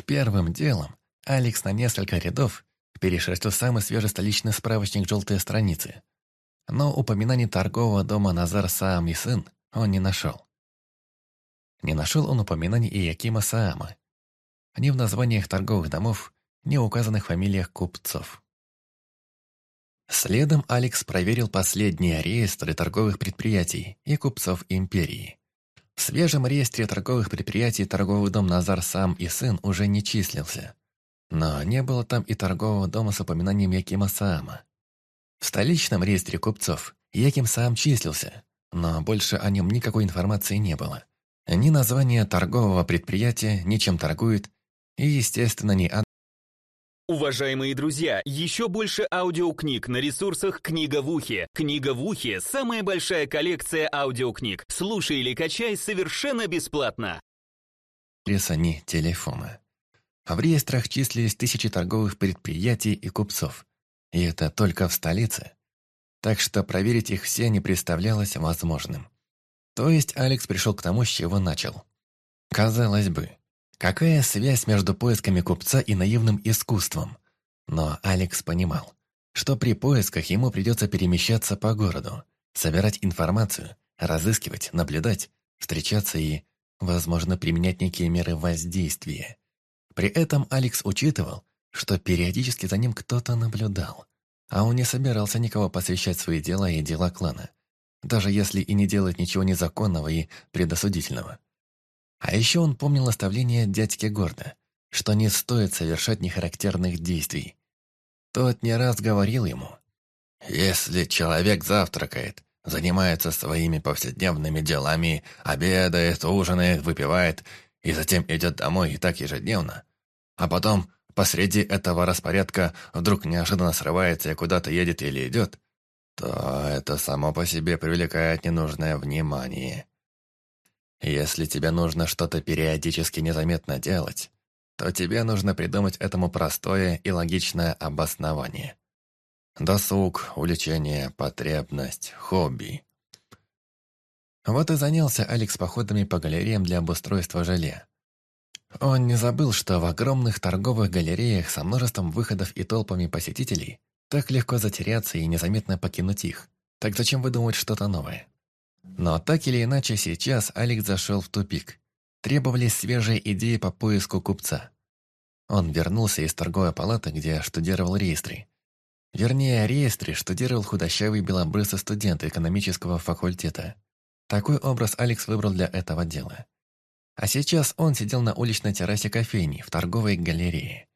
Speaker 1: Первым делом Алекс на несколько рядов перешерстил самый свежий столичный справочник «Желтые страницы». Но упоминаний торгового дома Назар Саам и сын он не нашел. Не нашел он упоминаний и Якима Саама. Ни в названиях торговых домов, ни в указанных фамилиях купцов. Следом Алекс проверил последние реестры торговых предприятий и купцов империи. В свежем реестре торговых предприятий торговый дом «Назар сам и сын» уже не числился. Но не было там и торгового дома с упоминанием Якима Саама. В столичном реестре купцов Яким Саам числился, но больше о нем никакой информации не было. Ни название торгового предприятия, ни чем торгует, и, естественно, ни адрес.
Speaker 2: Уважаемые друзья, еще больше аудиокниг на ресурсах «Книга в ухе». «Книга в ухе» — самая большая коллекция аудиокниг. Слушай или качай совершенно бесплатно.
Speaker 1: адреса, ни телефона. В реестрах числились тысячи торговых предприятий и купцов. И это только в столице. Так что проверить их все не представлялось возможным. То есть Алекс пришел к тому, с чего начал. Казалось бы, какая связь между поисками купца и наивным искусством? Но Алекс понимал, что при поисках ему придется перемещаться по городу, собирать информацию, разыскивать, наблюдать, встречаться и, возможно, применять некие меры воздействия. При этом Алекс учитывал, что периодически за ним кто-то наблюдал, а он не собирался никого посвящать свои дела и дела клана, даже если и не делать ничего незаконного и предосудительного. А еще он помнил наставление дядьки Горда, что не стоит совершать нехарактерных действий. Тот не раз говорил ему, «Если человек завтракает, занимается своими повседневными делами, обедает, ужинает, выпивает и затем идет домой и так ежедневно, а потом посреди этого распорядка вдруг неожиданно срывается и куда-то едет или идет, то это само по себе привлекает ненужное внимание. Если тебе нужно что-то периодически незаметно делать, то тебе нужно придумать этому простое и логичное обоснование. Досуг, увлечение, потребность, хобби. Вот и занялся Алекс походами по галереям для обустройства жилья. Он не забыл, что в огромных торговых галереях со множеством выходов и толпами посетителей так легко затеряться и незаметно покинуть их. Так зачем выдумывать что-то новое? Но так или иначе сейчас Алекс зашел в тупик. Требовались свежие идеи по поиску купца. Он вернулся из торговой палаты, где штудировал реестры. Вернее, реестры штудировал худощавый белобрысый студент экономического факультета. Такой образ Алекс выбрал для этого дела. А сейчас он сидел на уличной террасе кофейни в торговой галерее.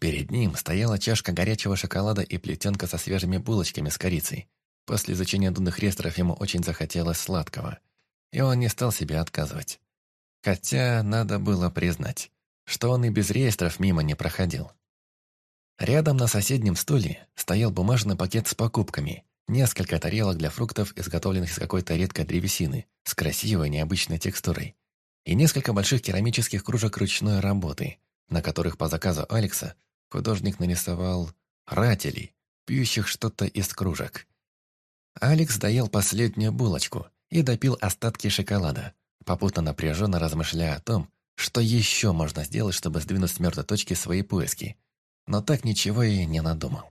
Speaker 1: Перед ним стояла чашка горячего шоколада и плетенка со свежими булочками с корицей. После изучения дунных ресторов ему очень захотелось сладкого. И он не стал себе отказывать. Хотя надо было признать, что он и без реестров мимо не проходил. Рядом на соседнем стуле стоял бумажный пакет с покупками, несколько тарелок для фруктов, изготовленных из какой-то редкой древесины, с красивой необычной текстурой, и несколько больших керамических кружек ручной работы, на которых по заказу Алекса художник нарисовал рателей, пьющих что-то из кружек. Алекс доел последнюю булочку и допил остатки шоколада, попутно напряженно размышляя о том, что еще можно сделать, чтобы сдвинуть с мертвой точки свои поиски, но так ничего и не надумал.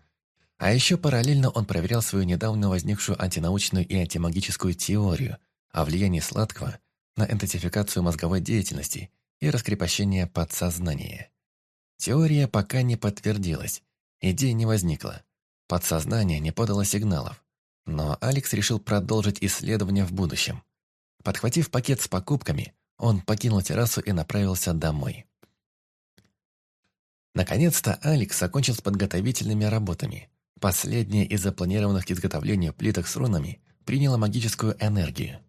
Speaker 1: А еще параллельно он проверял свою недавно возникшую антинаучную и антимагическую теорию о влиянии сладкого на идентификацию мозговой деятельности и раскрепощение подсознания. Теория пока не подтвердилась, идей не возникло, подсознание не подало сигналов, но Алекс решил продолжить исследование в будущем. Подхватив пакет с покупками, он покинул террасу и направился домой. Наконец-то Алекс закончил с подготовительными работами. Последняя из запланированных к изготовлению плиток с рунами приняла магическую энергию.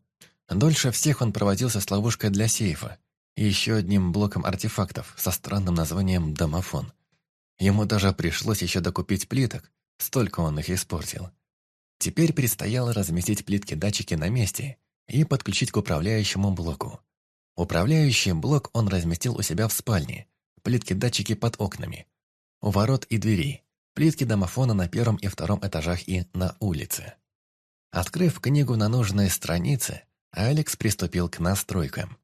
Speaker 1: Дольше всех он проводился с ловушкой для сейфа и еще одним блоком артефактов со странным названием «Домофон». Ему даже пришлось еще докупить плиток, столько он их испортил. Теперь предстояло разместить плитки-датчики на месте и подключить к управляющему блоку. Управляющий блок он разместил у себя в спальне, плитки-датчики под окнами, у ворот и дверей, плитки домофона на первом и втором этажах и на улице. Открыв книгу на нужной странице, Алекс приступил к настройкам.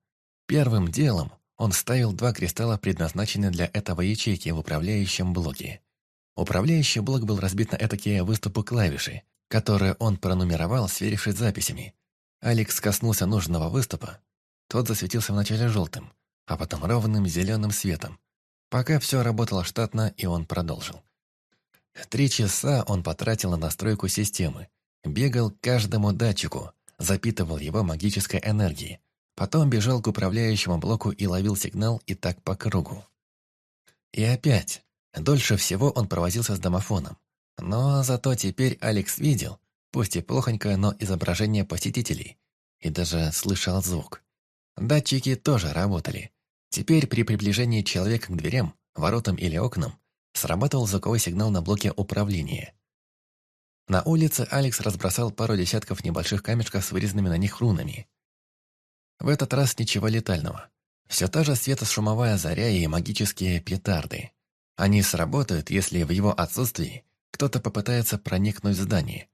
Speaker 1: Первым делом он ставил два кристалла, предназначенные для этого ячейки в управляющем блоке. Управляющий блок был разбит на этакие выступы клавиши, которые он пронумеровал, сверившись с записями. Алекс коснулся нужного выступа. Тот засветился вначале желтым, а потом ровным зеленым светом. Пока все работало штатно, и он продолжил. Три часа он потратил на настройку системы, бегал к каждому датчику, запитывал его магической энергией, потом бежал к управляющему блоку и ловил сигнал и так по кругу. И опять, дольше всего он провозился с домофоном. Но зато теперь Алекс видел, пусть и плохонькое, но изображение посетителей, и даже слышал звук. Датчики тоже работали. Теперь при приближении человека к дверям, воротам или окнам срабатывал звуковой сигнал на блоке управления. На улице Алекс разбросал пару десятков небольших камешков с вырезанными на них рунами. В этот раз ничего летального. Все та же светошумовая заря и магические петарды. Они сработают, если в его отсутствии кто-то попытается проникнуть в здание.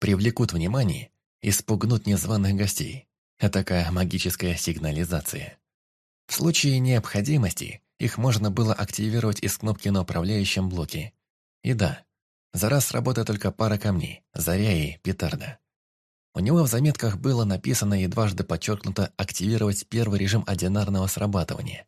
Speaker 1: Привлекут внимание и спугнут незваных гостей. Такая магическая сигнализация. В случае необходимости их можно было активировать из кнопки на управляющем блоке. И да, за раз сработает только пара камней, заря и петарда. У него в заметках было написано и дважды подчеркнуто активировать первый режим одинарного срабатывания.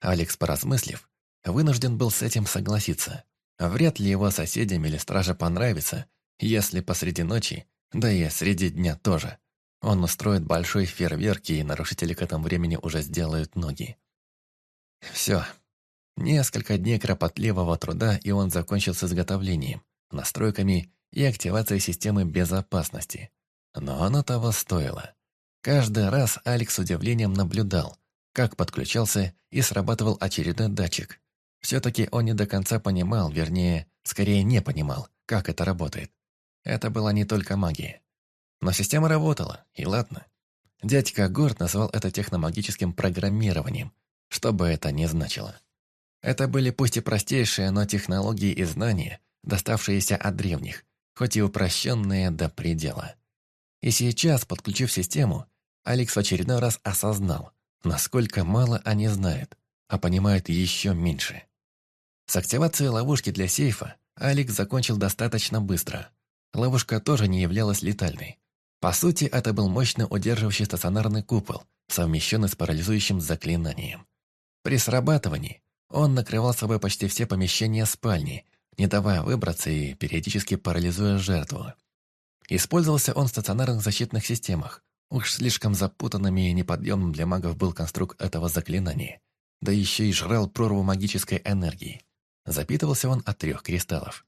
Speaker 1: Алекс, поразмыслив, вынужден был с этим согласиться. Вряд ли его соседям или страже понравится, если посреди ночи, да и среди дня тоже, он устроит большой фейерверк, и нарушители к этому времени уже сделают ноги. Все. Несколько дней кропотливого труда, и он закончил с изготовлением, настройками и активацией системы безопасности. Но оно того стоило. Каждый раз Алекс с удивлением наблюдал, как подключался и срабатывал очередной датчик. Все-таки он не до конца понимал, вернее, скорее не понимал, как это работает. Это была не только магия. Но система работала, и ладно. Дядька Горд назвал это техномагическим программированием, что бы это ни значило. Это были пусть и простейшие, но технологии и знания, доставшиеся от древних, хоть и упрощенные до предела. И сейчас, подключив систему, Алекс в очередной раз осознал, насколько мало они знают, а понимают еще меньше. С активацией ловушки для сейфа Алекс закончил достаточно быстро. Ловушка тоже не являлась летальной. По сути, это был мощно удерживающий стационарный купол, совмещенный с парализующим заклинанием. При срабатывании он накрывал собой почти все помещения спальни, не давая выбраться и периодически парализуя жертву. Использовался он в стационарных защитных системах. Уж слишком запутанным и неподъемным для магов был конструкт этого заклинания. Да еще и жрал прорву магической энергии. Запитывался он от трех кристаллов.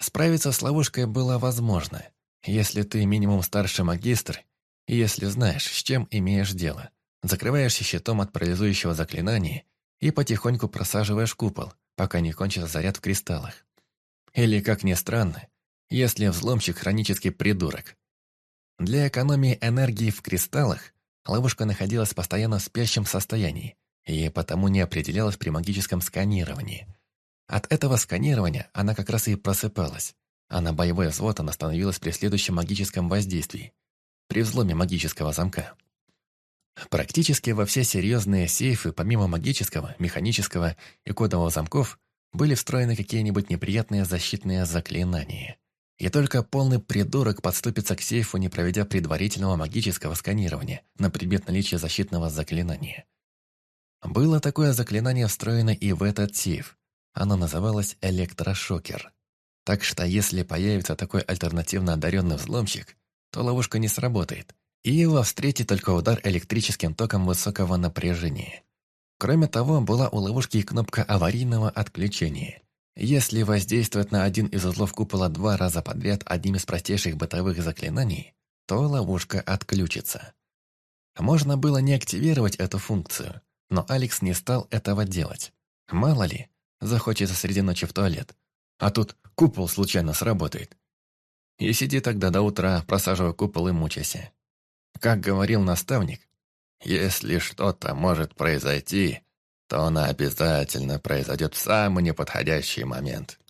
Speaker 1: Справиться с ловушкой было возможно, если ты минимум старший магистр, и если знаешь, с чем имеешь дело. Закрываешься щитом от парализующего заклинания и потихоньку просаживаешь купол, пока не кончится заряд в кристаллах. Или, как ни странно, если взломщик хронический придурок. Для экономии энергии в кристаллах ловушка находилась постоянно в спящем состоянии и потому не определялась при магическом сканировании. От этого сканирования она как раз и просыпалась, а на боевой взвод она становилась при следующем магическом воздействии, при взломе магического замка. Практически во все серьезные сейфы, помимо магического, механического и кодового замков, были встроены какие-нибудь неприятные защитные заклинания. И только полный придурок подступится к сейфу, не проведя предварительного магического сканирования на предмет наличия защитного заклинания. Было такое заклинание встроено и в этот сейф. Оно называлось «электрошокер». Так что если появится такой альтернативно одаренный взломщик, то ловушка не сработает, и его встретит только удар электрическим током высокого напряжения. Кроме того, была у ловушки кнопка аварийного отключения. Если воздействовать на один из узлов купола два раза подряд одним из простейших бытовых заклинаний, то ловушка отключится. Можно было не активировать эту функцию, но Алекс не стал этого делать. Мало ли, захочется среди ночи в туалет, а тут купол случайно сработает. И сиди тогда до утра, просаживая купол и мучайся. Как говорил наставник, если что-то может произойти, то оно обязательно произойдет в самый неподходящий момент.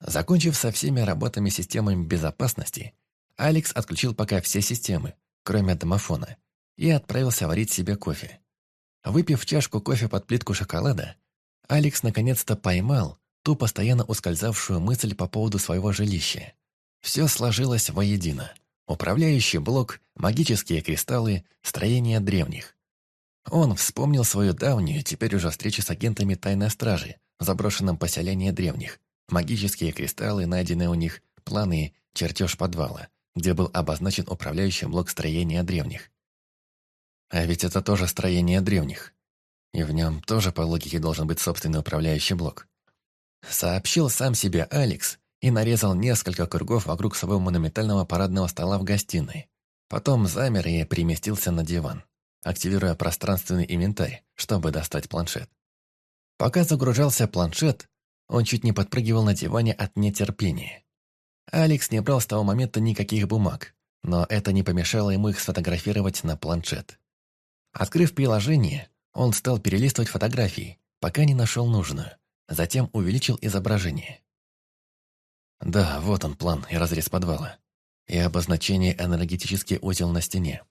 Speaker 1: Закончив со всеми работами системами безопасности, Алекс отключил пока все системы, кроме домофона, и отправился варить себе кофе. Выпив чашку кофе под плитку шоколада, Алекс наконец-то поймал ту постоянно ускользавшую мысль по поводу своего жилища. Все сложилось воедино – Управляющий блок, магические кристаллы, строение древних. Он вспомнил свою давнюю, теперь уже встречу с агентами тайной стражи в заброшенном поселении древних магические кристаллы, найденные у них, планы, чертеж подвала, где был обозначен управляющий блок строения древних. А ведь это тоже строение древних. И в нем тоже по логике должен быть собственный управляющий блок. Сообщил сам себе Алекс и нарезал несколько кругов вокруг своего монументального парадного стола в гостиной. Потом замер и переместился на диван, активируя пространственный инвентарь, чтобы достать планшет. Пока загружался планшет, он чуть не подпрыгивал на диване от нетерпения. Алекс не брал с того момента никаких бумаг, но это не помешало ему их сфотографировать на планшет. Открыв приложение, он стал перелистывать фотографии, пока не нашел нужную. Затем увеличил изображение. Да, вот он план и разрез подвала. И обозначение энергетический узел на стене.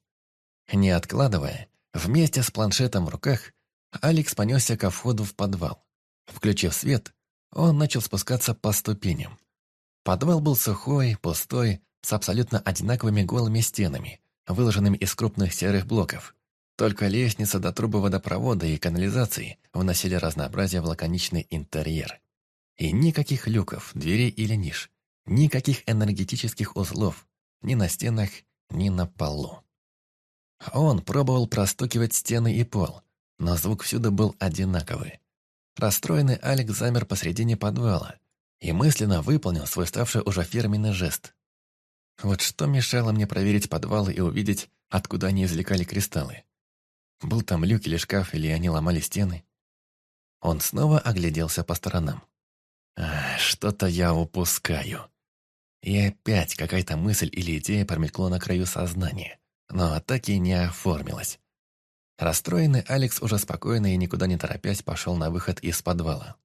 Speaker 1: Не откладывая, вместе с планшетом в руках, Алекс понесся ко входу в подвал. Включив свет, он начал спускаться по ступеням. Подвал был сухой, пустой, с абсолютно одинаковыми голыми стенами, выложенными из крупных серых блоков. Только лестница до трубы водопровода и канализации вносили разнообразие в лаконичный интерьер. И никаких люков, дверей или ниш, никаких энергетических узлов, ни на стенах, ни на полу. Он пробовал простукивать стены и пол, но звук всюду был одинаковый. Расстроенный Алекс замер посредине подвала и мысленно выполнил свой ставший уже фирменный жест. Вот что мешало мне проверить подвалы и увидеть, откуда они извлекали кристаллы. Был там люк или шкаф, или они ломали стены. Он снова огляделся по сторонам. Что-то я упускаю. И опять какая-то мысль или идея промелькнула на краю сознания, но так и не оформилась. Расстроенный Алекс уже спокойно и никуда не торопясь пошел на выход из подвала.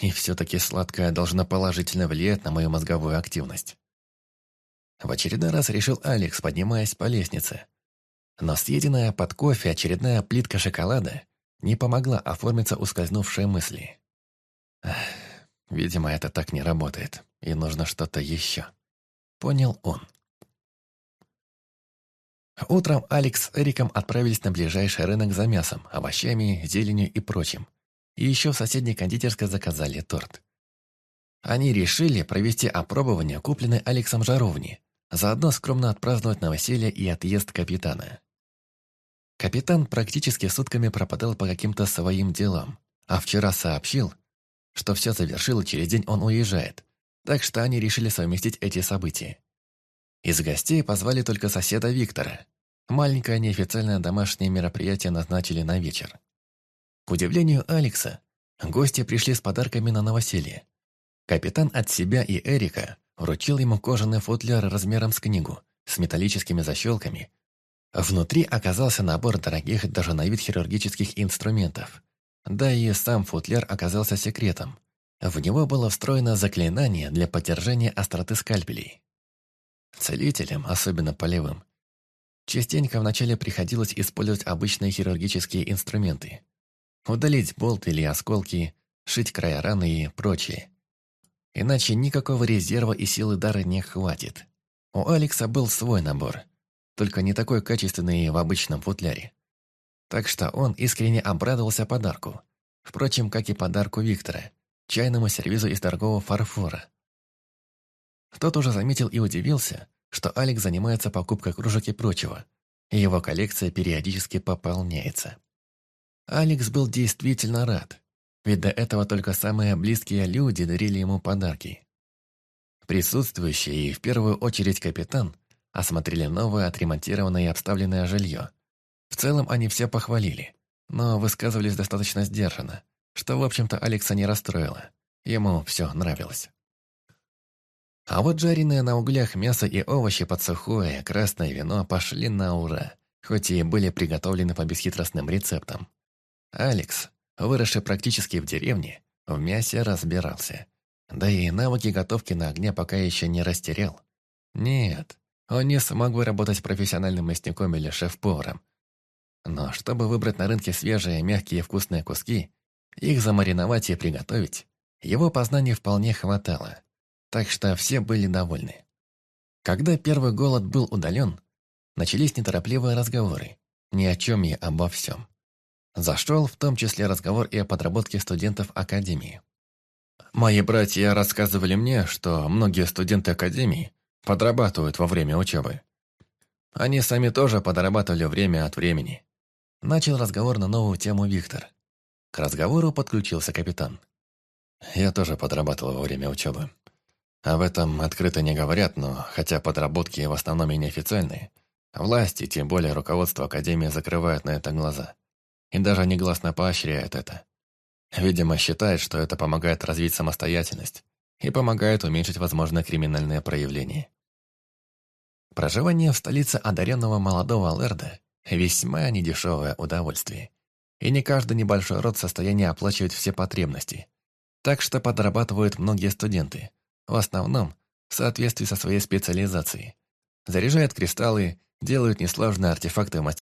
Speaker 1: И все-таки сладкое должно положительно влиять на мою мозговую активность. В очередной раз решил Алекс, поднимаясь по лестнице, но съеденная под кофе очередная плитка шоколада не помогла оформиться ускользнувшие мысли. Видимо, это так не работает, и нужно что-то еще. Понял он. Утром Алекс с Эриком отправились на ближайший рынок за мясом, овощами, зеленью и прочим. И еще в соседней кондитерской заказали торт. Они решили провести опробование купленной Алексом жаровни, заодно скромно отпраздновать новоселье и отъезд капитана. Капитан практически сутками пропадал по каким-то своим делам, а вчера сообщил, что все завершил и через день он уезжает, так что они решили совместить эти события. Из гостей позвали только соседа Виктора. Маленькое неофициальное домашнее мероприятие назначили на вечер. К удивлению Алекса, гости пришли с подарками на новоселье. Капитан от себя и Эрика вручил ему кожаный футляр размером с книгу, с металлическими защелками Внутри оказался набор дорогих даже на вид хирургических инструментов. Да и сам футляр оказался секретом. В него было встроено заклинание для поддержания остроты скальпелей. Целителям, особенно полевым, частенько вначале приходилось использовать обычные хирургические инструменты. Удалить болт или осколки, шить края раны и прочее. Иначе никакого резерва и силы дара не хватит. У Алекса был свой набор – только не такой качественный в обычном футляре. Так что он искренне обрадовался подарку. Впрочем, как и подарку Виктора, чайному сервизу из дорогого фарфора. Тот уже заметил и удивился, что Алекс занимается покупкой кружек и прочего, и его коллекция периодически пополняется. Алекс был действительно рад, ведь до этого только самые близкие люди дарили ему подарки. Присутствующий и в первую очередь капитан осмотрели новое, отремонтированное и обставленное жилье. В целом они все похвалили, но высказывались достаточно сдержанно, что, в общем-то, Алекса не расстроило. Ему все нравилось. А вот жареные на углях мясо и овощи под сухое, красное вино пошли на ура, хоть и были приготовлены по бесхитростным рецептам. Алекс, выросший практически в деревне, в мясе разбирался. Да и навыки готовки на огне пока еще не растерял. Нет, он не смог бы работать профессиональным мясником или шеф-поваром. Но чтобы выбрать на рынке свежие, мягкие и вкусные куски, их замариновать и приготовить, его познаний вполне хватало. Так что все были довольны. Когда первый голод был удален, начались неторопливые разговоры. Ни о чем и обо всем. Зашел в том числе разговор и о подработке студентов Академии. Мои братья рассказывали мне, что многие студенты Академии подрабатывают во время учебы. Они сами тоже подрабатывали время от времени. Начал разговор на новую тему Виктор. К разговору подключился капитан. Я тоже подрабатывал во время учебы. Об этом открыто не говорят, но хотя подработки в основном и неофициальные, власти, тем более руководство Академии закрывают на это глаза. И даже негласно поощряют это. Видимо, считает, что это помогает развить самостоятельность и помогает уменьшить возможные криминальные проявления. Проживание в столице одаренного молодого Лерда – весьма недешевое удовольствие. И не каждый небольшой род в состоянии оплачивать все потребности. Так что подрабатывают многие студенты, в основном в соответствии со своей специализацией. Заряжают кристаллы, делают несложные артефакты мастер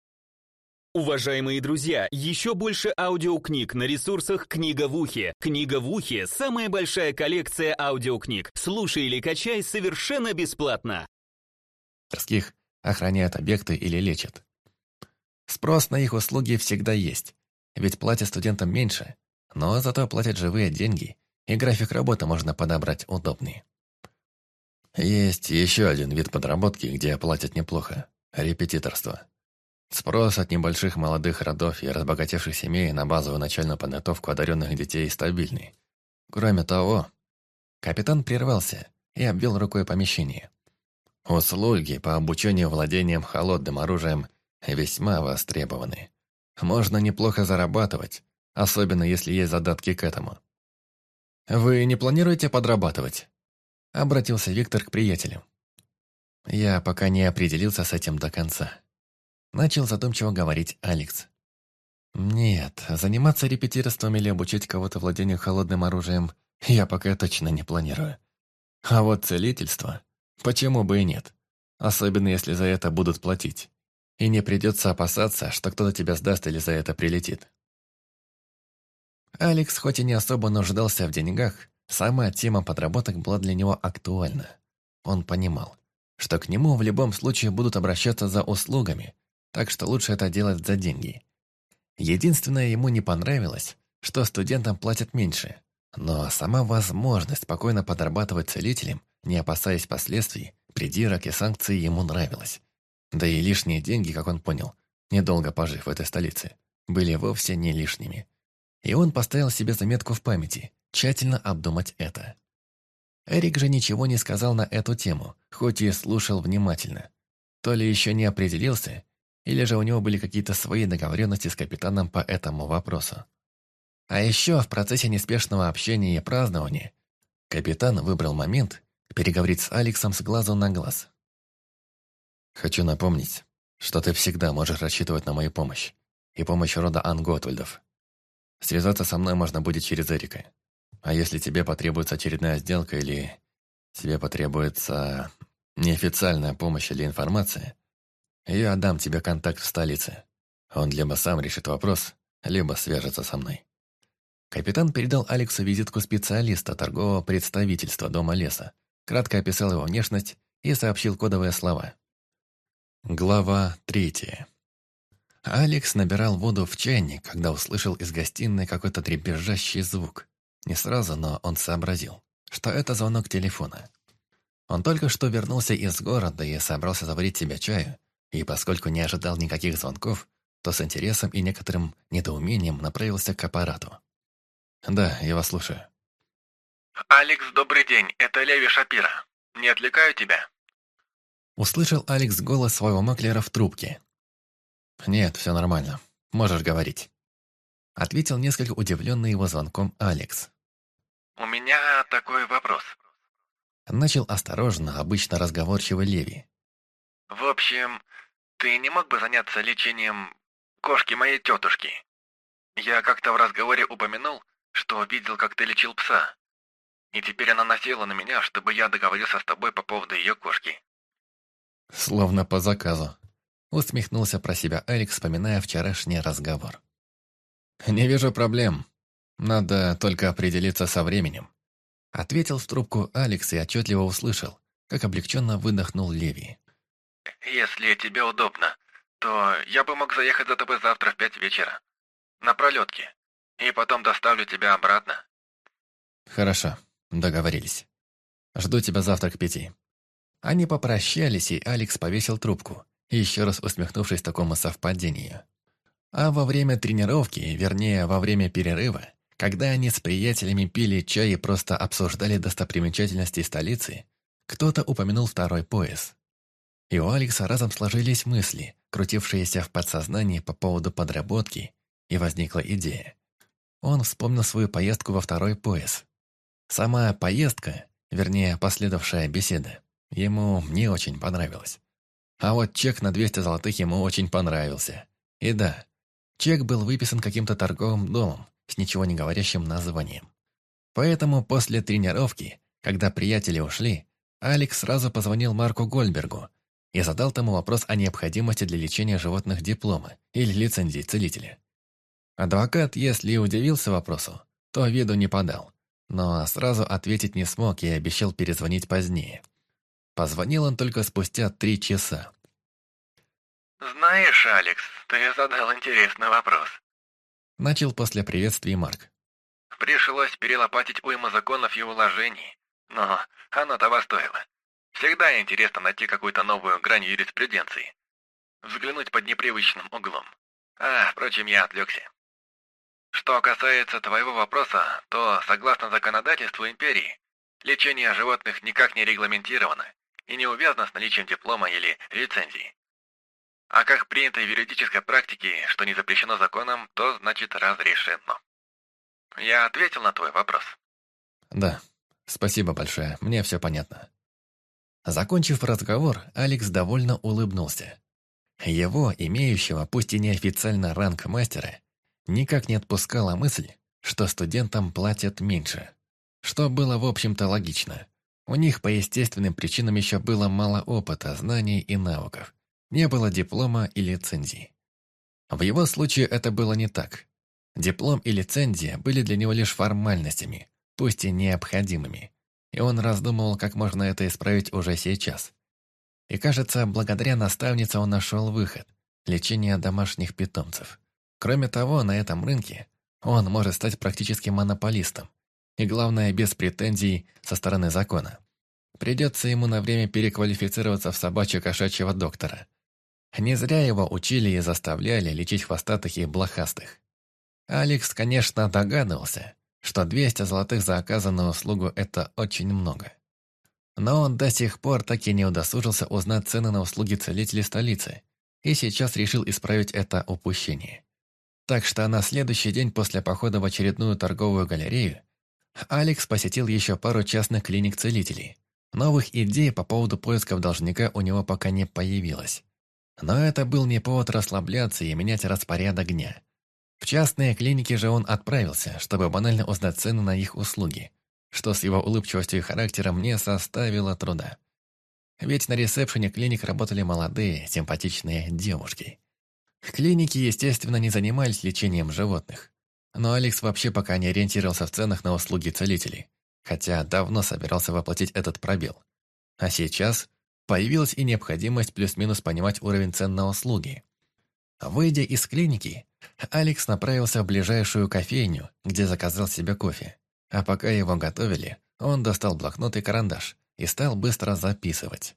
Speaker 2: Уважаемые друзья, еще больше аудиокниг на ресурсах «Книга в ухе». «Книга в ухе» — самая большая коллекция аудиокниг. Слушай или качай совершенно бесплатно.
Speaker 1: Мастерских, охраняют объекты или лечат. Спрос на их услуги всегда есть, ведь платят студентам меньше, но зато платят живые деньги, и график работы можно подобрать удобный. Есть еще один вид подработки, где платят неплохо – репетиторство. Спрос от небольших молодых родов и разбогатевших семей на базовую начальную подготовку одаренных детей стабильный. Кроме того, капитан прервался и обвел рукой помещение. Услуги по обучению владением холодным оружием весьма востребованы. Можно неплохо зарабатывать, особенно если есть задатки к этому. «Вы не планируете подрабатывать?» Обратился Виктор к приятелю. Я пока не определился с этим до конца. Начал задумчиво говорить Алекс. «Нет, заниматься репетиторством или обучить кого-то владению холодным оружием я пока точно не планирую. А вот целительство, почему бы и нет? Особенно если за это будут платить. И не придется опасаться, что кто-то тебя сдаст или за это прилетит». Алекс хоть и не особо нуждался в деньгах, сама тема подработок была для него актуальна. Он понимал, что к нему в любом случае будут обращаться за услугами, так что лучше это делать за деньги. Единственное, ему не понравилось, что студентам платят меньше, но сама возможность спокойно подрабатывать целителем, не опасаясь последствий, придирок и санкций ему нравилась. Да и лишние деньги, как он понял, недолго пожив в этой столице, были вовсе не лишними. И он поставил себе заметку в памяти, тщательно обдумать это. Эрик же ничего не сказал на эту тему, хоть и слушал внимательно. То ли еще не определился, или же у него были какие-то свои договоренности с капитаном по этому вопросу. А еще в процессе неспешного общения и празднования капитан выбрал момент переговорить с Алексом с глазу на глаз. «Хочу напомнить, что ты всегда можешь рассчитывать на мою помощь и помощь рода Анготвальдов. Связаться со мной можно будет через Эрика. А если тебе потребуется очередная сделка или тебе потребуется неофициальная помощь или информация, я отдам тебе контакт в столице. Он либо сам решит вопрос, либо свяжется со мной». Капитан передал Алексу визитку специалиста торгового представительства Дома леса, кратко описал его внешность и сообщил кодовые слова. Глава третья. Алекс набирал воду в чайник, когда услышал из гостиной какой-то дребезжащий звук. Не сразу, но он сообразил, что это звонок телефона. Он только что вернулся из города и собрался заварить себе чаю, и поскольку не ожидал никаких звонков, то с интересом и некоторым недоумением направился к аппарату. «Да, я вас слушаю».
Speaker 4: «Алекс, добрый день, это Леви Шапира. Не отвлекаю тебя?»
Speaker 1: Услышал Алекс голос своего маклера в трубке. «Нет, все нормально. Можешь говорить». Ответил несколько удивленный его звонком Алекс.
Speaker 4: «У меня такой вопрос».
Speaker 1: Начал осторожно, обычно разговорчивый Леви.
Speaker 4: «В общем, ты не мог бы заняться лечением кошки моей тетушки? Я как-то в разговоре упомянул, что видел, как ты лечил пса. И теперь она насела на меня, чтобы я договорился с тобой по поводу ее кошки».
Speaker 1: Словно по заказу. Усмехнулся про себя Эрик, вспоминая вчерашний разговор. «Не вижу проблем. Надо только определиться со временем». Ответил в трубку Алекс и отчетливо услышал, как облегченно выдохнул Леви.
Speaker 4: «Если тебе удобно, то я бы мог заехать за тобой завтра в пять вечера. На пролетке. И потом доставлю тебя обратно».
Speaker 1: Хорошо, договорились. Жду тебя завтра к пяти. Они попрощались, и Алекс повесил трубку, еще раз усмехнувшись такому совпадению. А во время тренировки, вернее, во время перерыва, когда они с приятелями пили чай и просто обсуждали достопримечательности столицы, кто-то упомянул второй пояс. И у Алекса разом сложились мысли, крутившиеся в подсознании по поводу подработки, и возникла идея. Он вспомнил свою поездку во второй пояс. Сама поездка, вернее, последовавшая беседа, ему не очень понравилась. А вот чек на 200 золотых ему очень понравился. И да, чек был выписан каким-то торговым домом с ничего не говорящим названием. Поэтому после тренировки, когда приятели ушли, Алекс сразу позвонил Марку Гольбергу, и задал тому вопрос о необходимости для лечения животных диплома или лицензии целителя. Адвокат, если и удивился вопросу, то виду не подал, но сразу ответить не смог и обещал перезвонить позднее. Позвонил он только спустя три часа.
Speaker 4: «Знаешь, Алекс, ты задал интересный вопрос».
Speaker 1: Начал после приветствия Марк.
Speaker 4: «Пришлось перелопатить уйму законов и уложений, но оно того стоило. Всегда интересно найти какую-то новую грань юриспруденции. Взглянуть под непривычным углом. А, впрочем, я отвлекся. Что касается твоего вопроса, то, согласно законодательству империи, лечение животных никак не регламентировано и не увязано с наличием диплома или лицензии. А как принято в юридической практике, что не запрещено законом, то значит разрешено. Я ответил на твой вопрос?
Speaker 1: Да, спасибо большое, мне все понятно. Закончив разговор, Алекс довольно улыбнулся. Его, имеющего пусть и неофициально ранг мастера, никак не отпускала мысль, что студентам платят меньше. Что было, в общем-то, логично. У них по естественным причинам еще было мало опыта, знаний и навыков. Не было диплома и лицензии. В его случае это было не так. Диплом и лицензия были для него лишь формальностями, пусть и необходимыми и он раздумывал, как можно это исправить уже сейчас. И кажется, благодаря наставнице он нашел выход – лечение домашних питомцев. Кроме того, на этом рынке он может стать практически монополистом. И главное, без претензий со стороны закона. Придется ему на время переквалифицироваться в собачьего-кошачьего доктора. Не зря его учили и заставляли лечить хвостатых и блохастых. Алекс, конечно, догадывался, что 200 золотых за оказанную услугу – это очень много. Но он до сих пор так и не удосужился узнать цены на услуги целителей столицы, и сейчас решил исправить это упущение. Так что на следующий день после похода в очередную торговую галерею Алекс посетил еще пару частных клиник целителей. Новых идей по поводу поисков должника у него пока не появилось. Но это был не повод расслабляться и менять распорядок дня. В частные клиники же он отправился, чтобы банально узнать цены на их услуги, что с его улыбчивостью и характером не составило труда. Ведь на ресепшене клиник работали молодые, симпатичные девушки. Клиники, естественно, не занимались лечением животных. Но Алекс вообще пока не ориентировался в ценах на услуги целителей, хотя давно собирался воплотить этот пробел. А сейчас появилась и необходимость плюс-минус понимать уровень цен на услуги. Выйдя из клиники, Алекс направился в ближайшую кофейню, где заказал себе кофе. А пока его готовили, он достал блокнот и карандаш и стал быстро записывать.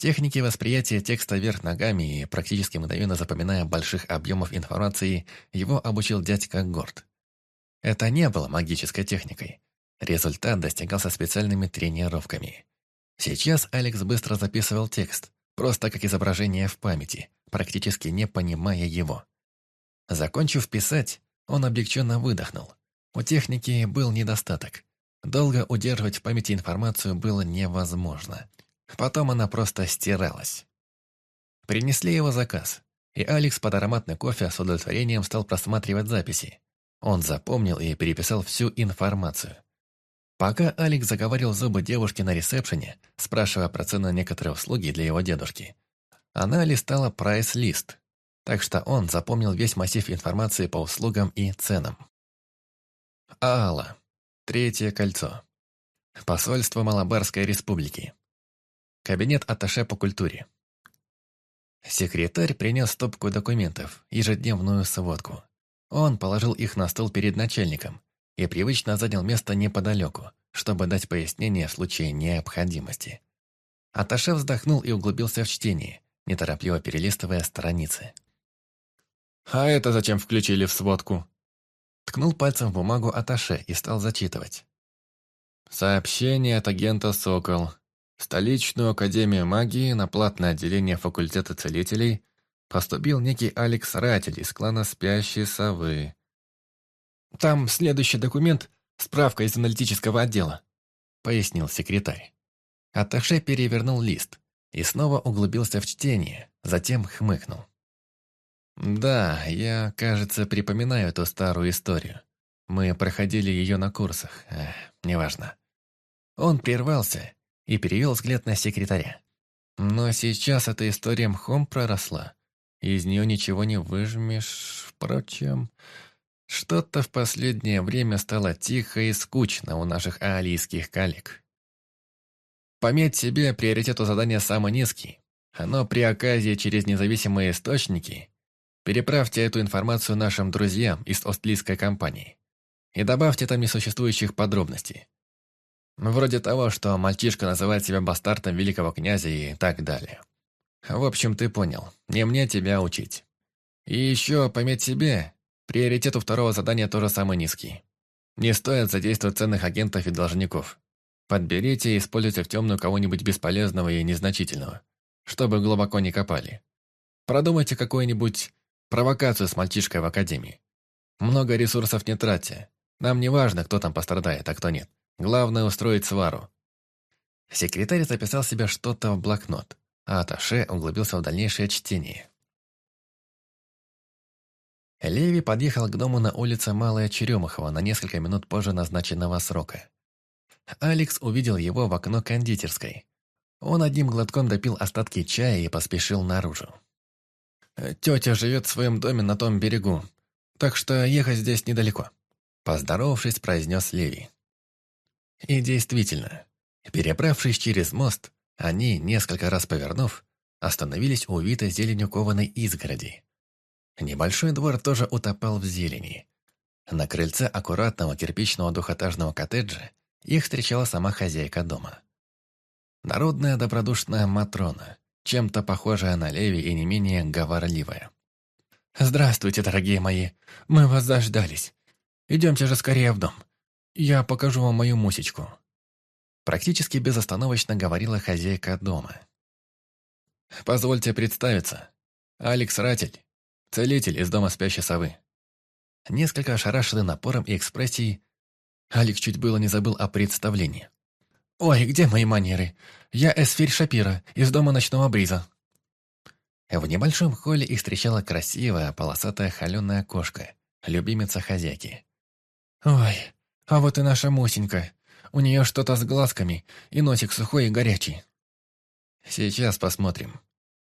Speaker 1: Техники восприятия текста вверх ногами и практически мгновенно запоминая больших объемов информации, его обучил дядька Горд. Это не было магической техникой. Результат достигался специальными тренировками. Сейчас Алекс быстро записывал текст, просто как изображение в памяти, практически не понимая его. Закончив писать, он облегченно выдохнул. У техники был недостаток. Долго удерживать в памяти информацию было невозможно. Потом она просто стиралась. Принесли его заказ, и Алекс под ароматный кофе с удовлетворением стал просматривать записи. Он запомнил и переписал всю информацию. Пока Алекс заговорил зубы девушки на ресепшене, спрашивая про цены на некоторые услуги для его дедушки, она листала прайс-лист, так что он запомнил весь массив информации по услугам и ценам. Аала. Третье кольцо. Посольство Малабарской республики. Кабинет атташе по культуре. Секретарь принес стопку документов, ежедневную сводку. Он положил их на стол перед начальником, и привычно занял место неподалеку, чтобы дать пояснение в случае необходимости. Аташе вздохнул и углубился в чтение, неторопливо перелистывая страницы.
Speaker 3: «А это зачем включили в сводку?»
Speaker 1: Ткнул пальцем в бумагу Аташе и стал зачитывать.
Speaker 3: Сообщение от агента «Сокол». Столичную академию магии на платное отделение факультета целителей поступил некий Алекс Ратель из клана Спящей Совы.
Speaker 1: «Там следующий документ – справка из аналитического отдела», – пояснил секретарь. Аташе перевернул лист и снова углубился в чтение, затем хмыкнул. «Да, я, кажется, припоминаю эту старую историю. Мы проходили ее на курсах, Эх, неважно». Он прервался и перевел взгляд на секретаря. Но сейчас эта история мхом проросла. Из нее ничего не выжмешь. Впрочем, что-то в последнее время стало тихо и скучно у наших аалийских коллег. Пометь себе приоритет у задания самый низкий, но при оказии через независимые источники переправьте эту информацию нашим друзьям из Остлийской компании и добавьте там несуществующих подробностей. Вроде того, что мальчишка называет себя бастартом великого князя и так далее. В общем, ты понял. Не мне тебя учить. И еще, пометь себе, приоритет у второго задания тоже самый низкий. Не стоит задействовать ценных агентов и должников. Подберите и используйте в темную кого-нибудь бесполезного и незначительного, чтобы глубоко не копали. Продумайте какую-нибудь провокацию с мальчишкой в академии. Много ресурсов не тратьте. Нам не важно, кто там пострадает, а кто нет. Главное устроить свару. Секретарь записал себе что-то в блокнот, а Аташе углубился в дальнейшее чтение. Леви подъехал к дому на улице Малая Черемахова на несколько минут позже назначенного срока. Алекс увидел его в окно кондитерской. Он одним глотком допил остатки чая и поспешил наружу. «Тетя живет в своем доме на том берегу, так что ехать здесь недалеко», поздоровавшись, произнес Леви. И действительно, перебравшись через мост, они, несколько раз повернув, остановились у увитой зеленью кованой изгороди. Небольшой двор тоже утопал в зелени. На крыльце аккуратного кирпичного двухэтажного коттеджа их встречала сама хозяйка дома. Народная добродушная Матрона, чем-то похожая на Леви и не менее говорливая. «Здравствуйте, дорогие мои, мы вас заждались. Идемте же скорее в дом. «Я покажу вам мою мусечку», – практически безостановочно говорила хозяйка дома. «Позвольте представиться. Алекс Ратель, целитель из дома спящей совы». Несколько ошарашенный напором и экспрессией, Алекс чуть было не забыл о представлении. «Ой, где мои манеры? Я Эсфирь Шапира, из дома ночного бриза». В небольшом холле их встречала красивая полосатая холеная кошка, любимица хозяйки. «Ой, а вот и наша Мусенька. У нее что-то с глазками, и носик сухой и горячий. Сейчас посмотрим.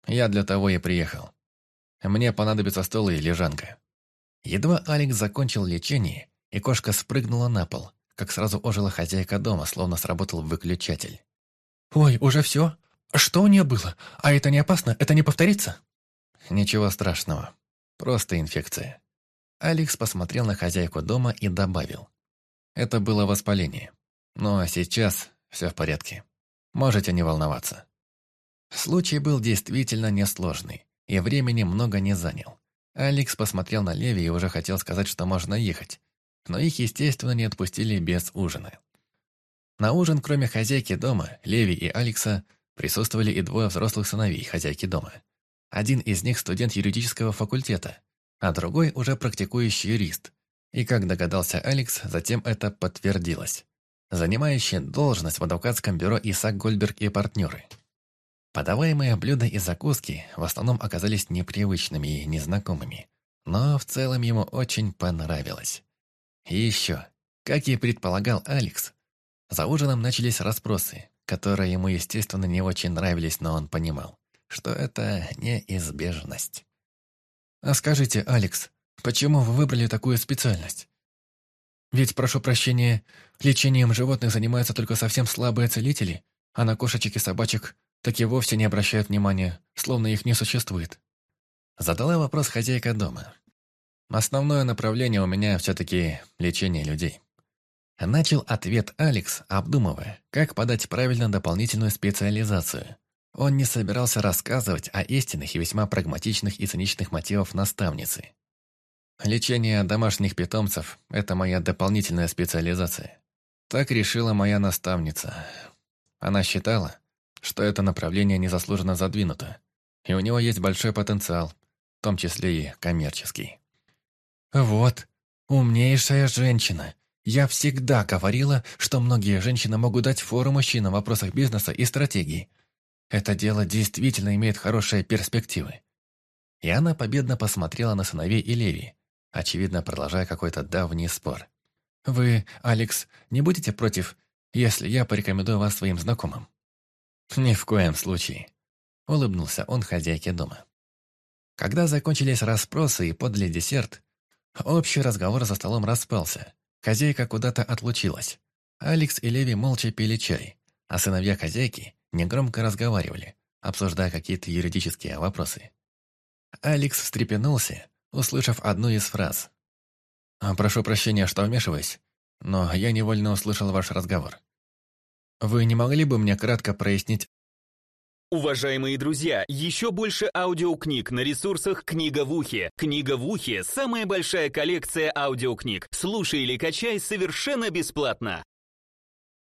Speaker 1: Я для того и приехал. Мне понадобится стол и лежанка. Едва Алекс закончил лечение, и кошка спрыгнула на пол, как сразу ожила хозяйка дома, словно сработал выключатель. «Ой, уже все? Что у нее было? А это не опасно? Это не повторится?» «Ничего страшного. Просто инфекция». Алекс посмотрел на хозяйку дома и добавил. Это было воспаление. Но сейчас все в порядке. Можете не волноваться. Случай был действительно несложный, и времени много не занял. Алекс посмотрел на Леви и уже хотел сказать, что можно ехать. Но их, естественно, не отпустили без ужина. На ужин, кроме хозяйки дома, Леви и Алекса, присутствовали и двое взрослых сыновей хозяйки дома. Один из них студент юридического факультета, а другой уже практикующий юрист, и, как догадался Алекс, затем это подтвердилось. Занимающий должность в адвокатском бюро Исаак Гольберг и партнеры. Подаваемые блюда и закуски в основном оказались непривычными и незнакомыми, но в целом ему очень понравилось. И еще, как и предполагал Алекс, за ужином начались расспросы, которые ему, естественно, не очень нравились, но он понимал, что это неизбежность. «А скажите, Алекс, Почему вы выбрали такую специальность? Ведь, прошу прощения, лечением животных занимаются только совсем слабые целители, а на кошечек и собачек так и вовсе не обращают внимания, словно их не существует. Задала вопрос хозяйка дома. Основное направление у меня все-таки лечение людей. Начал ответ Алекс, обдумывая, как подать правильно дополнительную специализацию. Он не собирался рассказывать о истинных и весьма прагматичных и циничных мотивах наставницы. Лечение домашних питомцев – это моя дополнительная специализация. Так решила моя наставница. Она считала, что это направление незаслуженно задвинуто, и у него есть большой потенциал, в том числе и коммерческий. «Вот, умнейшая женщина. Я всегда говорила, что многие женщины могут дать фору мужчинам в вопросах бизнеса и стратегии. Это дело действительно имеет хорошие перспективы». И она победно посмотрела на сыновей и Леви, очевидно, продолжая какой-то давний спор. «Вы, Алекс, не будете против, если я порекомендую вас своим знакомым?» «Ни в коем случае», — улыбнулся он хозяйке дома. Когда закончились расспросы и подали десерт, общий разговор за столом распался. Хозяйка куда-то отлучилась. Алекс и Леви молча пили чай, а сыновья хозяйки негромко разговаривали, обсуждая какие-то юридические вопросы. Алекс встрепенулся, услышав одну из фраз. «Прошу прощения, что вмешиваюсь, но я невольно услышал ваш разговор. Вы не могли бы мне кратко прояснить
Speaker 2: Уважаемые друзья, еще больше аудиокниг на ресурсах «Книга в ухе». «Книга в ухе» — самая большая коллекция аудиокниг. Слушай или качай совершенно бесплатно.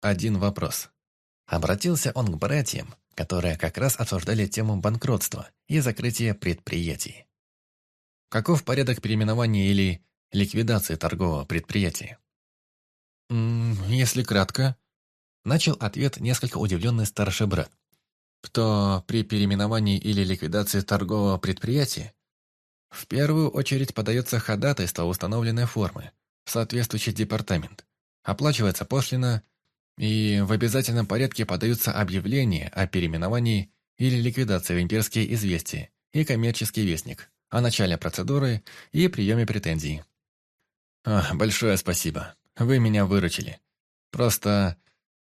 Speaker 1: Один вопрос. Обратился он к братьям, которые как раз обсуждали тему банкротства и закрытия предприятий. Каков порядок переименования или ликвидации торгового предприятия? «Если кратко», — начал ответ несколько удивленный старший брат, «то при переименовании или ликвидации торгового предприятия в первую очередь подается ходатайство установленной формы соответствующий департамент, оплачивается пошлина и в обязательном порядке подаются объявления о переименовании или ликвидации в имперские известия и коммерческий вестник о начале процедуры и приеме претензий. А, большое спасибо. Вы меня выручили. Просто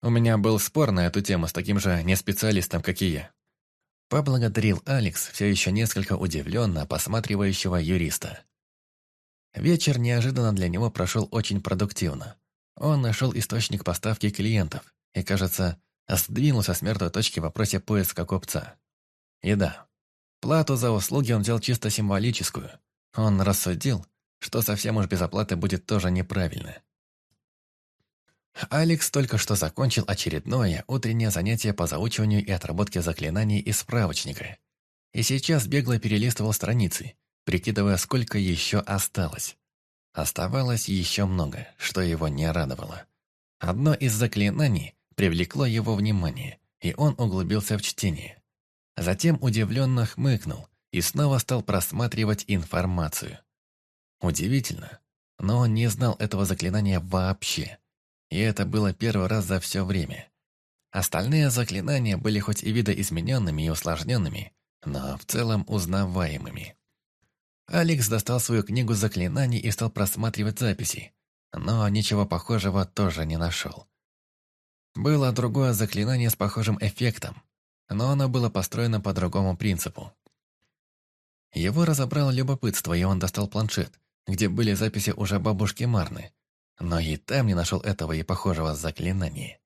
Speaker 1: у меня был спор на эту тему с таким же неспециалистом, как и я. Поблагодарил Алекс, все еще несколько удивленно посматривающего юриста. Вечер неожиданно для него прошел очень продуктивно. Он нашел источник поставки клиентов и, кажется, сдвинулся с мертвой точки в вопросе поиска купца. И да, Плату за услуги он взял чисто символическую. Он рассудил, что совсем уж без оплаты будет тоже неправильно. Алекс только что закончил очередное утреннее занятие по заучиванию и отработке заклинаний из справочника. И сейчас бегло перелистывал страницы, прикидывая, сколько еще осталось. Оставалось еще много, что его не радовало. Одно из заклинаний привлекло его внимание, и он углубился в чтение. Затем удивленно хмыкнул и снова стал просматривать информацию. Удивительно, но он не знал этого заклинания вообще. И это было первый раз за все время. Остальные заклинания были хоть и видоизмененными и усложненными, но в целом узнаваемыми. Алекс достал свою книгу заклинаний и стал просматривать записи, но ничего похожего тоже не нашел. Было другое заклинание с похожим эффектом, но оно было построено по другому принципу. Его разобрало любопытство, и он достал планшет, где были записи уже бабушки Марны, но и там не нашел этого и похожего заклинания.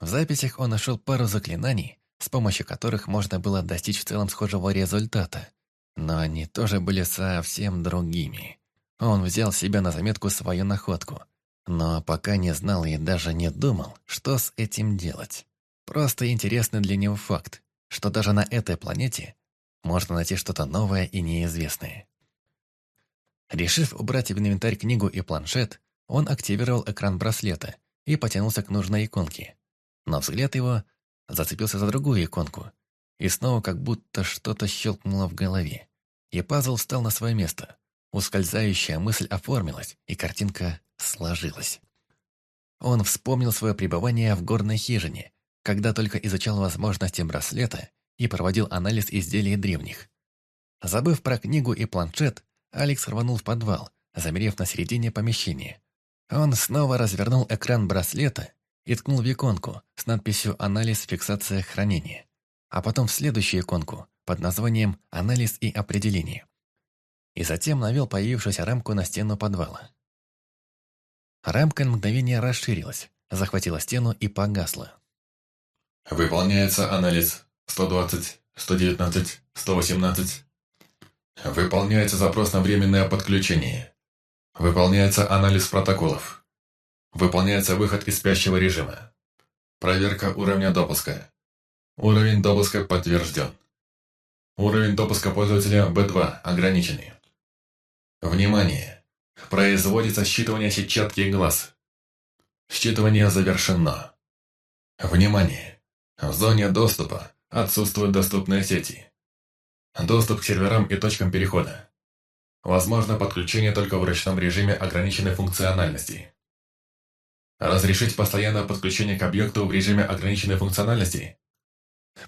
Speaker 1: В записях он нашел пару заклинаний, с помощью которых можно было достичь в целом схожего результата, но они тоже были совсем другими. Он взял себе на заметку свою находку, но пока не знал и даже не думал, что с этим делать. Просто интересный для него факт что даже на этой планете можно найти что-то новое и неизвестное. Решив убрать в инвентарь книгу и планшет, он активировал экран браслета и потянулся к нужной иконке. Но взгляд его зацепился за другую иконку, и снова как будто что-то щелкнуло в голове. И пазл встал на свое место. Ускользающая мысль оформилась, и картинка сложилась. Он вспомнил свое пребывание в горной хижине, когда только изучал возможности браслета и проводил анализ изделий древних. Забыв про книгу и планшет, Алекс рванул в подвал, замерев на середине помещения. Он снова развернул экран браслета и ткнул в иконку с надписью «Анализ, фиксация, хранение», а потом в следующую иконку под названием «Анализ и определение». И затем навел появившуюся рамку на стену подвала.
Speaker 5: Рамка на мгновение расширилась, захватила стену и погасла.
Speaker 1: Выполняется анализ 120, 119, 118. Выполняется запрос на временное подключение. Выполняется анализ протоколов. Выполняется выход из спящего режима. Проверка уровня допуска. Уровень допуска подтвержден. Уровень допуска пользователя B2 ограниченный. Внимание! Производится считывание сетчатки глаз. Считывание завершено. Внимание! В зоне доступа отсутствуют доступные сети. Доступ к серверам и точкам перехода. Возможно подключение только в ручном режиме ограниченной функциональности. Разрешить постоянное подключение к объекту в режиме ограниченной функциональности.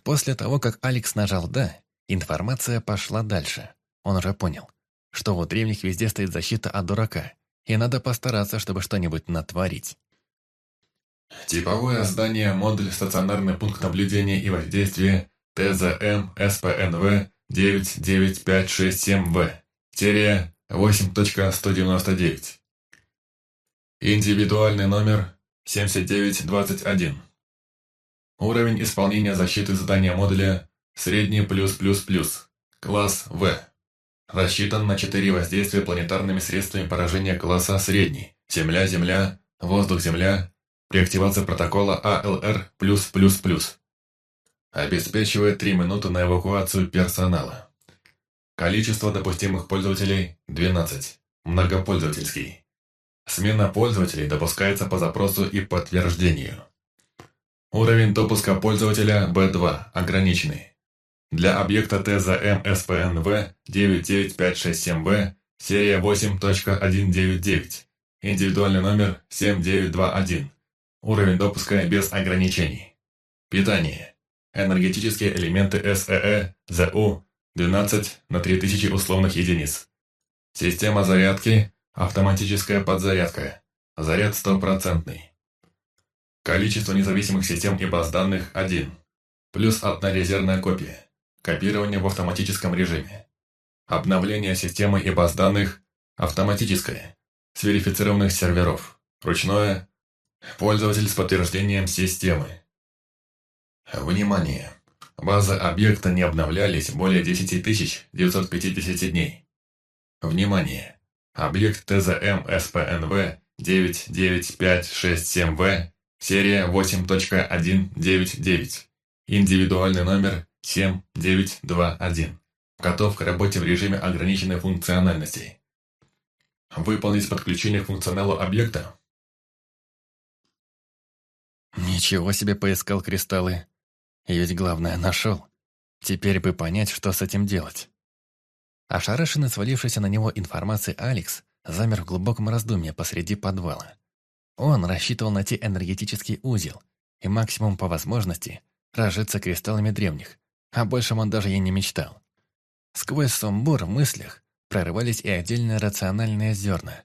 Speaker 5: После того, как Алекс нажал «Да», информация пошла дальше. Он уже понял, что у древних везде стоит защита от дурака, и надо постараться, чтобы что-нибудь натворить.
Speaker 1: Типовое здание, модуль, стационарный пункт наблюдения и воздействия ТЗМ СПНВ 99567В, серия 8.199. Индивидуальный номер 7921. Уровень исполнения защиты задания модуля средний плюс плюс плюс, класс В. Рассчитан на 4 воздействия планетарными средствами поражения класса средний, Земля-Земля, Воздух-Земля, при активации протокола АЛР+++. Обеспечивает 3 минуты на эвакуацию персонала. Количество допустимых пользователей – 12. Многопользовательский. Смена пользователей допускается по запросу и подтверждению. Уровень допуска пользователя B2 ограниченный. Для объекта ТЗМ СПНВ 99567В, серия 8.199, индивидуальный номер 7921. Уровень допуска без ограничений. Питание. Энергетические элементы СЭЭ, ЗУ, 12 на 3000 условных единиц. Система зарядки, автоматическая подзарядка. Заряд стопроцентный. Количество независимых систем и баз данных – 1. Плюс одна резервная копия. Копирование в автоматическом режиме. Обновление системы и баз данных – автоматическое. С верифицированных серверов. Ручное. Пользователь с подтверждением системы. Внимание! Базы объекта не обновлялись более 10 950 дней. Внимание! Объект ТЗМ СПНВ 99567В, серия 8.199, индивидуальный номер 7921. Готов к работе в режиме ограниченной функциональности. Выполнить подключение к функционалу объекта.
Speaker 5: Ничего себе поискал кристаллы. И ведь главное нашел. Теперь бы понять, что с этим делать. Ошарашенный свалившийся на него информацией Алекс замер в глубоком раздумье посреди подвала. Он рассчитывал найти энергетический узел и максимум по возможности разжиться кристаллами древних, о большем он даже и не мечтал. Сквозь сумбур в мыслях прорывались и отдельные рациональные зерна.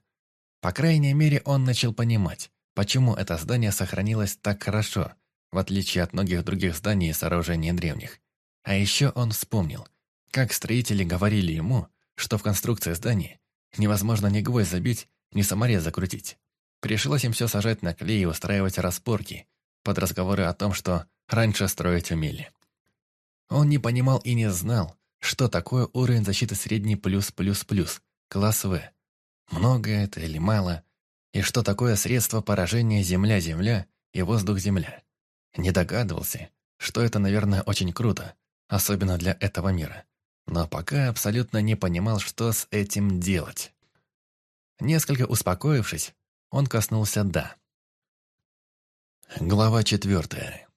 Speaker 5: По крайней мере, он начал понимать, почему это здание сохранилось так хорошо – в отличие от многих других зданий и сооружений древних. А еще он вспомнил, как строители говорили ему, что в конструкции здания невозможно ни гвоздь забить, ни саморез закрутить. Пришлось им все сажать на клей и устраивать распорки, под разговоры о том, что раньше строить умели. Он не понимал и не знал, что такое уровень защиты средний плюс-плюс-плюс, класс В. Много это или мало, и что такое средство поражения Земля-Земля и воздух-Земля. Не догадывался, что это, наверное, очень круто, особенно для этого мира. Но пока абсолютно не понимал, что с этим делать. Несколько успокоившись, он коснулся «да». Глава четвертая.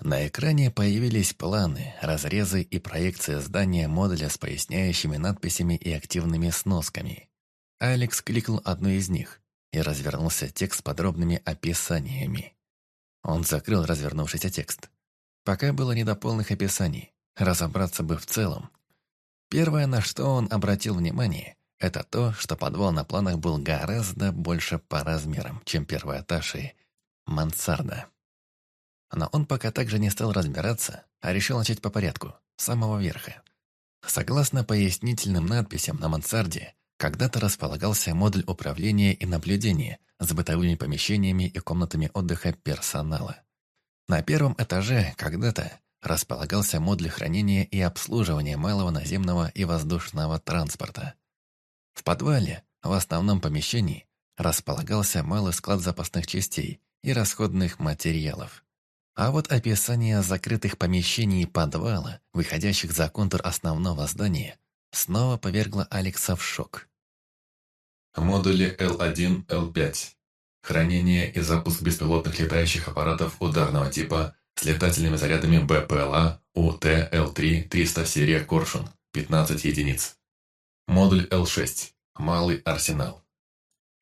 Speaker 5: На экране появились планы, разрезы и проекция здания модуля с поясняющими надписями и активными сносками. Алекс кликнул одну из них, и развернулся текст с подробными описаниями. Он закрыл развернувшийся текст. Пока было не до полных описаний, разобраться бы в целом. Первое, на что он обратил внимание, это то, что подвал на планах был гораздо больше по размерам, чем первый этаж и мансарда. Но он пока также не стал разбираться, а решил начать по порядку, с самого верха. Согласно пояснительным надписям на мансарде,
Speaker 1: когда-то располагался модуль управления и наблюдения с бытовыми помещениями и комнатами отдыха персонала. На первом этаже когда-то располагался модуль хранения и обслуживания малого наземного и воздушного транспорта. В подвале, в основном помещении, располагался малый склад запасных частей и расходных материалов. А вот описание закрытых помещений подвала, выходящих за контур основного здания, снова повергло Алекса в шок.
Speaker 3: Модули L1, L5. Хранение и запуск беспилотных летающих аппаратов ударного типа с летательными зарядами БПЛА УТ-Л3 300 серия «Коршун» 15 единиц. Модуль Л6. Малый арсенал.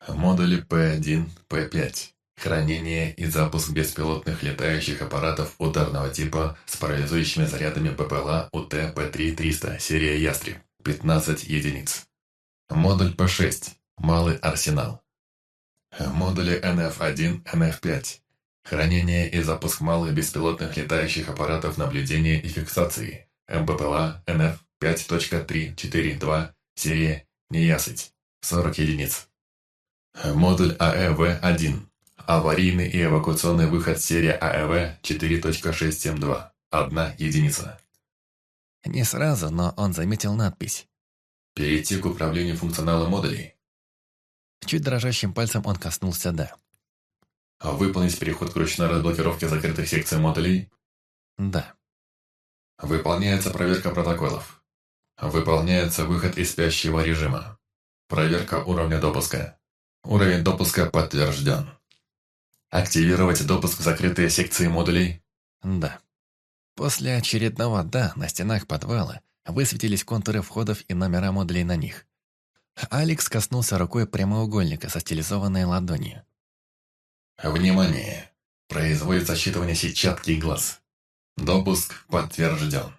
Speaker 3: Модули П1, П5. Хранение и запуск беспилотных летающих аппаратов ударного типа с парализующими зарядами БПЛА УТ-П3-300 серия «Ястреб» 15 единиц. Модуль П6. Малый арсенал. Модули НФ-1, НФ-5. Хранение и запуск малых беспилотных летающих аппаратов наблюдения и фиксации. МБПЛА НФ 5.342, серия «Неясыть», 40 единиц. Модуль АЭВ-1. Аварийный и эвакуационный выход серия АЭВ 4.672, 1 единица.
Speaker 1: Не сразу, но он заметил надпись.
Speaker 3: Перейти к управлению функционала модулей.
Speaker 1: Чуть дрожащим пальцем он коснулся «да».
Speaker 3: Выполнить переход к ручной разблокировке закрытых секций модулей.
Speaker 1: Да.
Speaker 3: Выполняется проверка протоколов. Выполняется выход из спящего режима. Проверка уровня допуска. Уровень допуска подтвержден. Активировать допуск в закрытые секции модулей.
Speaker 1: Да. После очередного «да» на стенах подвала высветились контуры входов и номера модулей на них. Алекс коснулся рукой прямоугольника со стилизованной ладонью.
Speaker 3: Внимание! Производится считывание сетчатки глаз. Допуск подтвержден.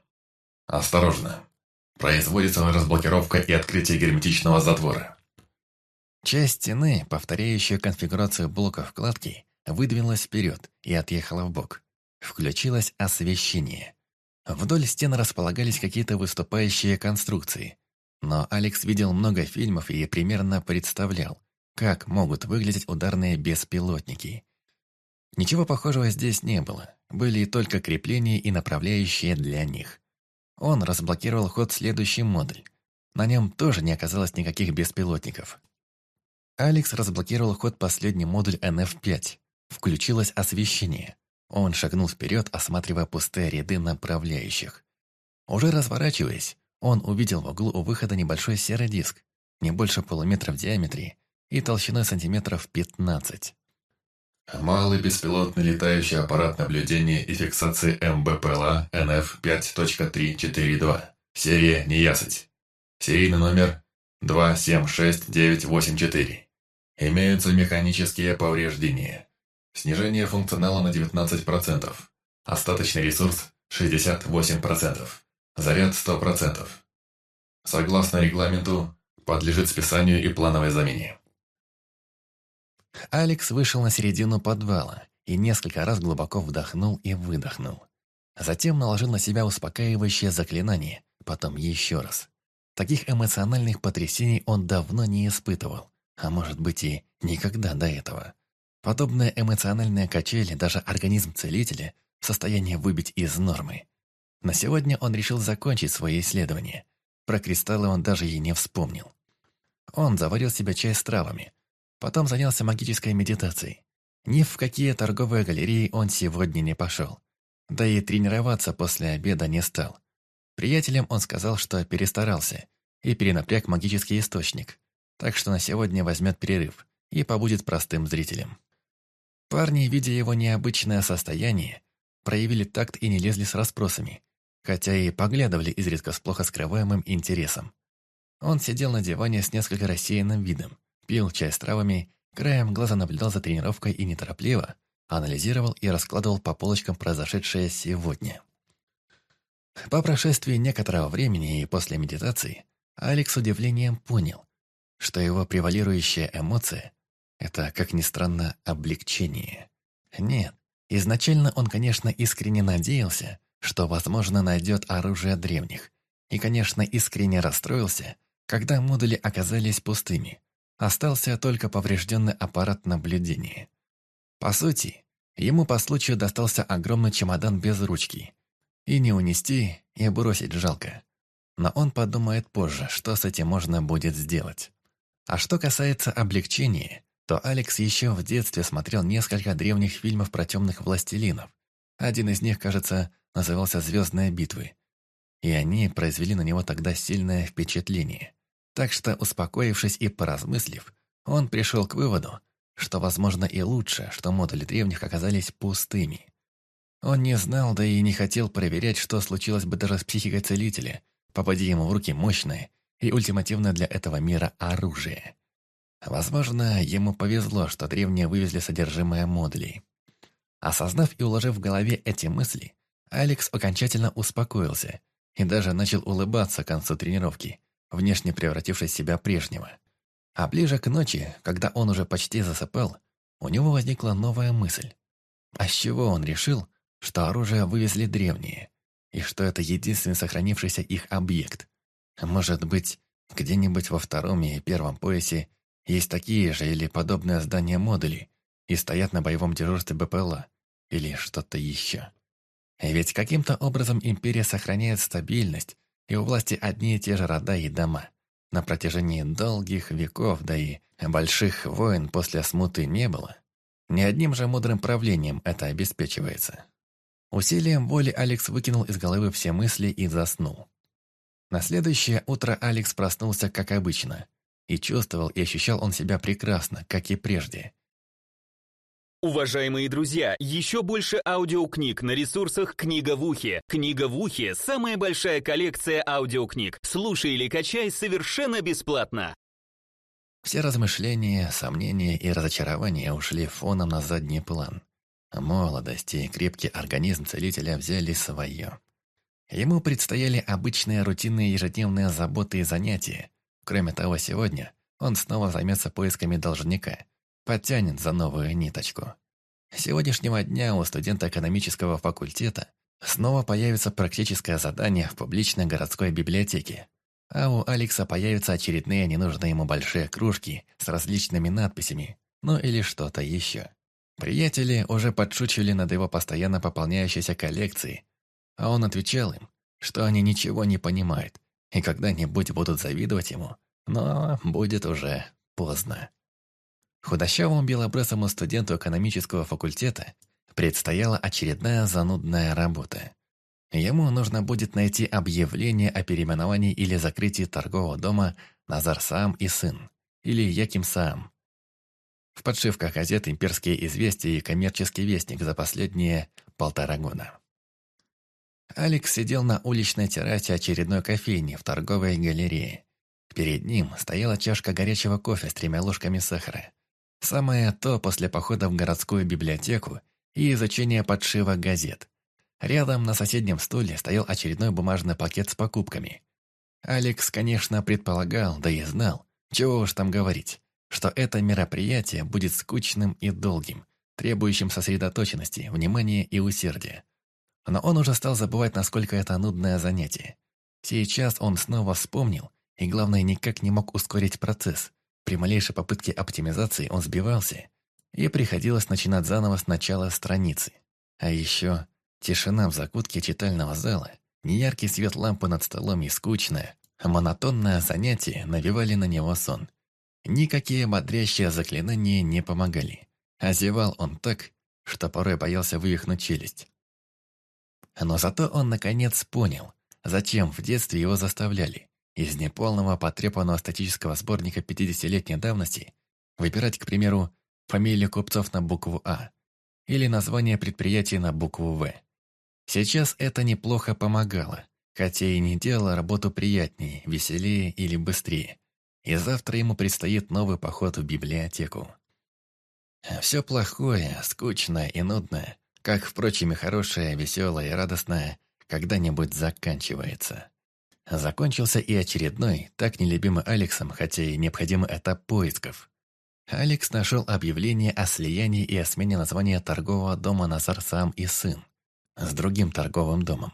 Speaker 3: Осторожно! Производится разблокировка и открытие герметичного затвора.
Speaker 1: Часть стены, повторяющая конфигурацию блока вкладки, выдвинулась вперед и отъехала в бок. Включилось освещение. Вдоль стен располагались какие-то выступающие конструкции. Но Алекс видел много фильмов и примерно представлял, как могут выглядеть ударные беспилотники. Ничего похожего здесь не было, были только крепления и направляющие для них. Он разблокировал ход следующий модуль. На нем тоже не оказалось никаких беспилотников. Алекс разблокировал ход последний модуль NF-5. Включилось освещение. Он шагнул вперед, осматривая пустые ряды направляющих. Уже разворачиваясь, он увидел в углу у выхода небольшой серый диск, не больше полуметра в диаметре, и толщиной сантиметров 15.
Speaker 3: Малый беспилотный летающий аппарат наблюдения и фиксации МБПЛА НФ-5.342. Серия «Неясыть». Серийный номер 276984. Имеются механические повреждения. Снижение функционала на 19%. Остаточный ресурс 68%. Заряд 100%. Согласно регламенту, подлежит списанию и плановой замене.
Speaker 1: Алекс вышел на середину подвала и несколько раз глубоко вдохнул и выдохнул. Затем наложил на себя успокаивающее заклинание, потом еще раз. Таких эмоциональных потрясений он давно не испытывал, а может быть и никогда до этого. Подобная эмоциональная качель даже организм целителя в состоянии выбить из нормы. На сегодня он решил закончить свое исследование. Про кристаллы он даже и не вспомнил. Он заварил себе чай с травами, Потом занялся магической медитацией. Ни в какие торговые галереи он сегодня не пошел. Да и тренироваться после обеда не стал. Приятелям он сказал, что перестарался и перенапряг магический источник, так что на сегодня возьмет перерыв и побудет простым зрителем. Парни, видя его необычное состояние, проявили такт и не лезли с расспросами, хотя и поглядывали изредка с плохо скрываемым интересом. Он сидел на диване с несколько рассеянным видом, Пил чай с травами, краем глаза наблюдал за тренировкой и неторопливо анализировал и раскладывал по полочкам произошедшее сегодня. По прошествии некоторого времени и после медитации Алекс с удивлением понял, что его превалирующая эмоция – это, как ни странно, облегчение. Нет, изначально он, конечно, искренне надеялся, что, возможно, найдет оружие древних, и, конечно, искренне расстроился, когда модули оказались пустыми. Остался только поврежденный аппарат наблюдения. По сути, ему по случаю достался огромный чемодан без ручки. И не унести, и бросить жалко. Но он подумает позже, что с этим можно будет сделать. А что касается облегчения, то Алекс еще в детстве смотрел несколько древних фильмов про темных властелинов. Один из них, кажется, назывался «Звездные битвы». И они произвели на него тогда сильное впечатление. Так что, успокоившись и поразмыслив, он пришел к выводу, что, возможно, и лучше, что модули древних оказались пустыми. Он не знал, да и не хотел проверять, что случилось бы даже с психикой целителя, попади ему в руки мощное и ультимативное для этого мира оружие. Возможно, ему повезло, что древние вывезли содержимое модулей. Осознав и уложив в голове эти мысли, Алекс окончательно успокоился и даже начал улыбаться к концу тренировки, внешне превратившись в себя прежнего. А ближе к ночи, когда он уже почти засыпал, у него возникла новая мысль. А с чего он решил, что оружие вывезли древние, и что это единственный сохранившийся их объект? Может быть, где-нибудь во втором и первом поясе есть такие же или подобные здания модулей и стоят на боевом дежурстве БПЛА или что-то еще. Ведь каким-то образом империя сохраняет стабильность, и у власти одни и те же рода и дома. На протяжении долгих веков, да и больших войн после смуты не было. Ни одним же мудрым правлением это обеспечивается. Усилием воли Алекс выкинул из головы все мысли и заснул. На следующее утро Алекс проснулся как обычно. И чувствовал и ощущал он себя прекрасно, как и прежде.
Speaker 2: Уважаемые друзья, еще больше аудиокниг на ресурсах «Книга в ухе». «Книга в ухе» — самая большая коллекция аудиокниг. Слушай или качай совершенно бесплатно.
Speaker 1: Все размышления, сомнения и разочарования ушли фоном на задний план. Молодость и крепкий организм целителя взяли свое. Ему предстояли обычные рутинные ежедневные заботы и занятия. Кроме того, сегодня он снова займется поисками должника — Подтянет за новую ниточку. С сегодняшнего дня у студента экономического факультета снова появится практическое задание в публичной городской библиотеке. А у Алекса появятся очередные ненужные ему большие кружки с различными надписями, ну или что-то еще. Приятели уже подшучивали над его постоянно пополняющейся коллекцией, а он отвечал им, что они ничего не понимают и когда-нибудь будут завидовать ему, но будет уже поздно. Худощавому белобрысому студенту экономического факультета предстояла очередная занудная работа. Ему нужно будет найти объявление о переименовании или закрытии торгового дома Назар Саам и сын, или Яким Саам. В подшивках газет «Имперские известия» и «Коммерческий вестник» за последние полтора года. Алекс сидел на уличной террасе очередной кофейни в торговой галерее. Перед ним стояла чашка горячего кофе с тремя ложками сахара. Самое то после похода в городскую библиотеку и изучения подшива газет. Рядом на соседнем стуле стоял очередной бумажный пакет с покупками. Алекс, конечно, предполагал, да и знал, чего уж там говорить, что это мероприятие будет скучным и долгим, требующим сосредоточенности, внимания и усердия. Но он уже стал забывать, насколько это нудное занятие. Сейчас он снова вспомнил, и главное, никак не мог ускорить процесс, при малейшей попытке оптимизации он сбивался, и приходилось начинать заново с начала страницы. А еще тишина в закутке читального зала, неяркий свет лампы над столом и скучное, монотонное занятие навевали на него сон. Никакие бодрящие заклинания не помогали. Озевал он так, что порой боялся вывихнуть челюсть. Но зато он наконец понял, зачем в детстве его заставляли. Из неполного потрепанного статического сборника 50-летней давности выбирать, к примеру, фамилию купцов на букву «А» или название предприятия на букву «В». Сейчас это неплохо помогало, хотя и не делало работу приятнее, веселее или быстрее. И завтра ему предстоит новый поход в библиотеку. Все плохое, скучное и нудное, как, впрочем, и хорошее, веселое и радостное, когда-нибудь заканчивается. Закончился и очередной, так нелюбимый Алексом, хотя и необходимый этап поисков. Алекс нашел объявление о слиянии и о смене названия торгового дома Назар сам и сын с другим торговым домом.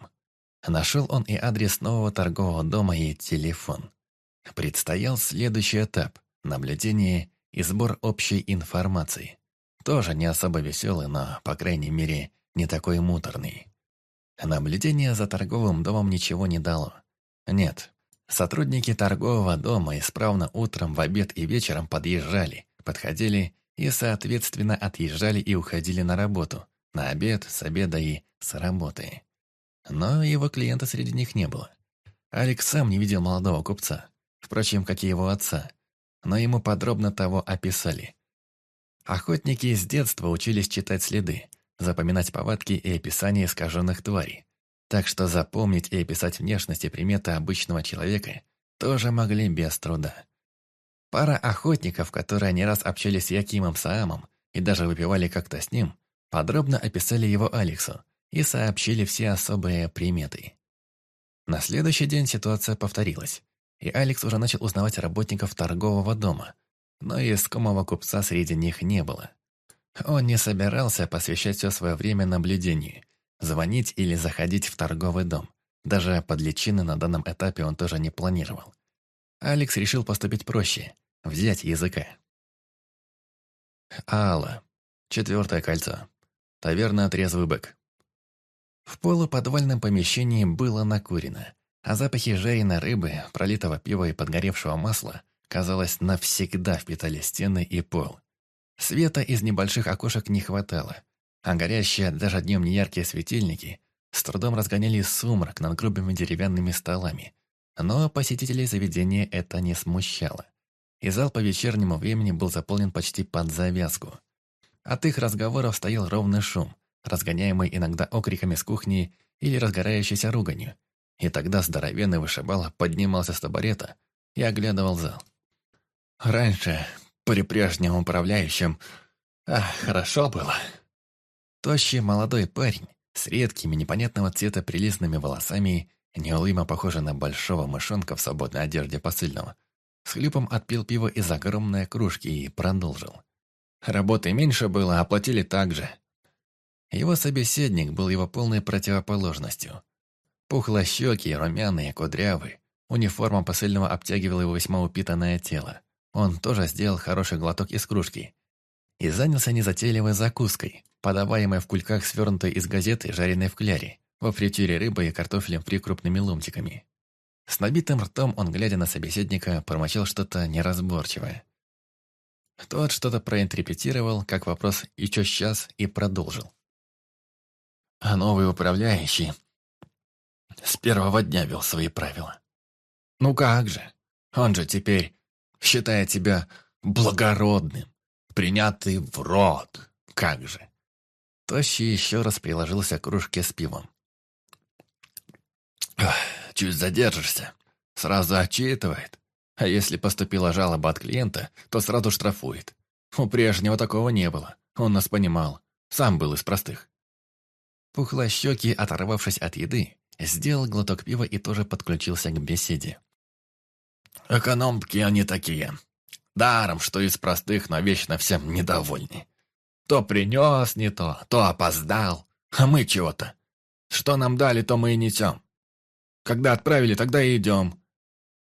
Speaker 1: Нашел он и адрес нового торгового дома и телефон. Предстоял следующий этап – наблюдение и сбор общей информации. Тоже не особо веселый, но, по крайней мере, не такой муторный. Наблюдение за торговым домом ничего не дало. Нет, сотрудники торгового дома исправно утром, в обед и вечером подъезжали, подходили и, соответственно, отъезжали и уходили на работу, на обед, с обеда и с работы. Но его клиента среди них не было. Алекс сам не видел молодого купца, впрочем, как и его отца, но ему подробно того описали. Охотники с детства учились читать следы, запоминать повадки и описания искаженных тварей. Так что запомнить и описать внешность и приметы обычного человека тоже могли без труда. Пара охотников, которые не раз общались с Якимом Саамом и даже выпивали как-то с ним, подробно описали его Алексу и сообщили все особые приметы. На следующий день ситуация повторилась, и Алекс уже начал узнавать работников торгового дома, но искомого купца среди них не было. Он не собирался посвящать все свое время наблюдению, звонить или заходить в торговый дом. Даже под личины на данном этапе он тоже не планировал. Алекс решил поступить проще – взять языка. Алла. Четвертое кольцо. Таверна «Трезвый бык». В полуподвальном помещении было накурено, а запахи жареной рыбы, пролитого пива и подгоревшего масла, казалось, навсегда впитали стены и пол. Света из небольших окошек не хватало, а горящие даже днем неяркие светильники с трудом разгоняли сумрак над грубыми деревянными столами. Но посетителей заведения это не смущало. И зал по вечернему времени был заполнен почти под завязку. От их разговоров стоял ровный шум, разгоняемый иногда окриками с кухни или разгорающейся руганью. И тогда здоровенный вышибала поднимался с табурета и оглядывал зал. Раньше при прежнем управляющем. Ах, хорошо было. Тощий молодой парень с редкими непонятного цвета прилизанными волосами, неулымо похожий на большого мышонка в свободной одежде посыльного, с хлюпом отпил пиво из огромной кружки и продолжил. Работы меньше было, оплатили так же. Его собеседник был его полной противоположностью. Пухлощекий, румяный, кудрявый. Униформа посыльного обтягивала его весьма упитанное тело. Он тоже сделал хороший глоток из кружки и занялся незатейливой закуской, подаваемой в кульках свернутой из газеты, жареной в кляре, во фритюре рыбой и картофелем фри крупными ломтиками. С набитым ртом он, глядя на собеседника, промочил что-то неразборчивое. Тот что-то проинтерпретировал, как вопрос «и чё сейчас?» и продолжил. А новый управляющий с первого дня вел свои правила. Ну как же, он же теперь считая тебя благородным, принятый в рот. Как же!» Тощий еще раз приложился к кружке с пивом. «Чуть задержишься, сразу отчитывает. А если поступила жалоба от клиента, то сразу штрафует. У прежнего такого не было, он нас понимал, сам был из простых». Пухлощекий, оторвавшись от еды, сделал глоток пива и тоже подключился к беседе. Экономки они такие. Даром, что из простых, но вечно всем недовольны. То принес не то, то опоздал. А мы чего-то. Что нам дали, то мы и несем. Когда отправили, тогда и идем.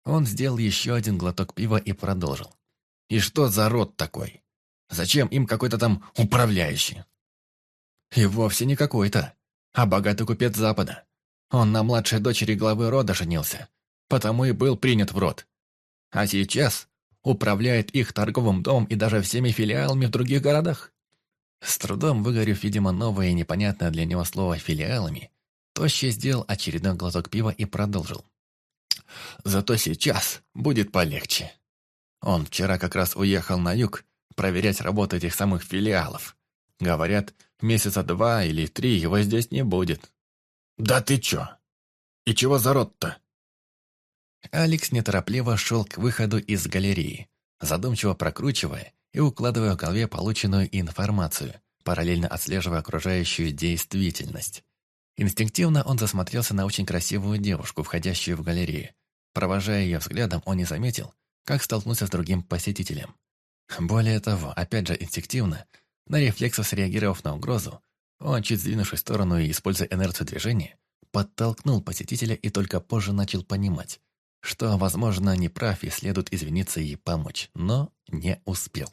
Speaker 1: Он сделал еще один глоток пива и продолжил. И что за род такой? Зачем им какой-то там управляющий? И вовсе не какой-то, а богатый купец Запада. Он на младшей дочери главы рода женился, потому и был принят в род а сейчас управляет их торговым домом и даже всеми филиалами в других городах. С трудом выгорев, видимо, новое и непонятное для него слово «филиалами», Тощий сделал очередной глоток пива и продолжил. «Зато сейчас будет полегче. Он вчера как раз уехал на юг проверять работу этих самых филиалов. Говорят, месяца два или три его здесь не будет». «Да ты чё? И чего за род-то?» Алекс неторопливо шел к выходу из галереи, задумчиво прокручивая и укладывая в голове полученную информацию, параллельно отслеживая окружающую действительность. Инстинктивно он засмотрелся на очень красивую девушку, входящую в галерею. Провожая ее взглядом, он не заметил, как столкнулся с другим посетителем. Более того, опять же инстинктивно, на рефлексов среагировав на угрозу, он, чуть сдвинувшись в сторону и используя инерцию движения, подтолкнул посетителя и только позже начал понимать, что, возможно, не прав и следует извиниться и помочь, но не успел.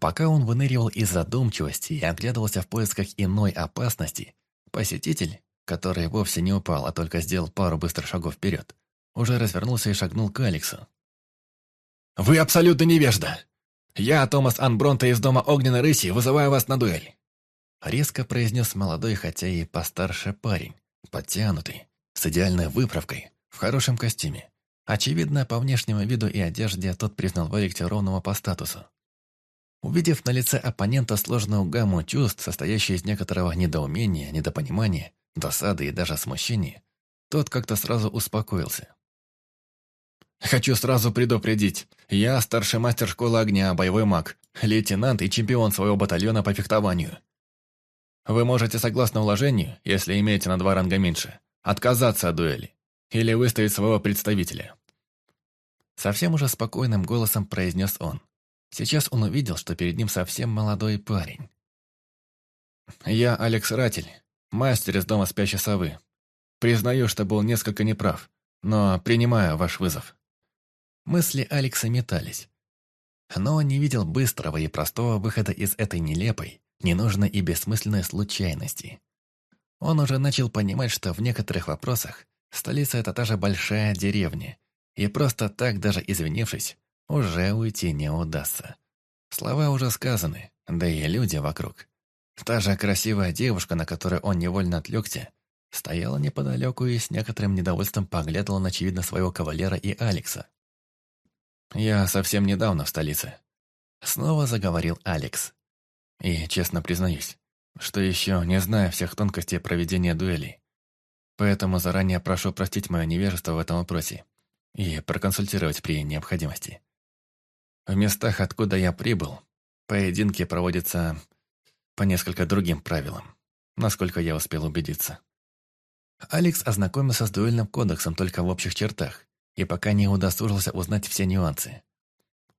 Speaker 1: Пока он выныривал из задумчивости и оглядывался в поисках иной опасности, посетитель, который вовсе не упал, а только сделал пару быстрых шагов вперед, уже развернулся и шагнул к Алексу. «Вы абсолютно невежда! Я, Томас Анбронта из дома Огненной Рыси, вызываю вас на дуэль!» Резко произнес молодой, хотя и постарше парень, подтянутый, с идеальной выправкой, в хорошем костюме. Очевидно, по внешнему виду и одежде тот признал Валикте ровного по статусу. Увидев на лице оппонента сложную гамму чувств, состоящую из некоторого недоумения, недопонимания, досады и даже смущения, тот как-то сразу успокоился. «Хочу сразу предупредить. Я старший мастер школы огня, боевой маг, лейтенант и чемпион своего батальона по фехтованию. Вы можете, согласно уложению, если имеете на два ранга меньше, отказаться от дуэли или выставить своего представителя». Совсем уже спокойным голосом произнес он. Сейчас он увидел, что перед ним совсем молодой парень. «Я Алекс Ратель, мастер из дома спящей совы. Признаю, что был несколько неправ, но принимаю ваш вызов». Мысли Алекса метались. Но он не видел быстрого и простого выхода из этой нелепой, ненужной и бессмысленной случайности. Он уже начал понимать, что в некоторых вопросах столица – это та же большая деревня, и просто так, даже извинившись, уже уйти не удастся. Слова уже сказаны, да и люди вокруг. Та же красивая девушка, на которую он невольно отвлекся, стояла неподалеку и с некоторым недовольством поглядывала на очевидно своего кавалера и Алекса. «Я совсем недавно в столице», — снова заговорил Алекс. «И честно признаюсь, что еще не знаю всех тонкостей проведения дуэлей. Поэтому заранее прошу простить мое невежество в этом вопросе и проконсультировать при необходимости». В местах, откуда я прибыл, поединки проводятся по несколько другим правилам, насколько я успел убедиться. Алекс ознакомился с дуэльным кодексом только в общих чертах и пока не удосужился узнать все нюансы.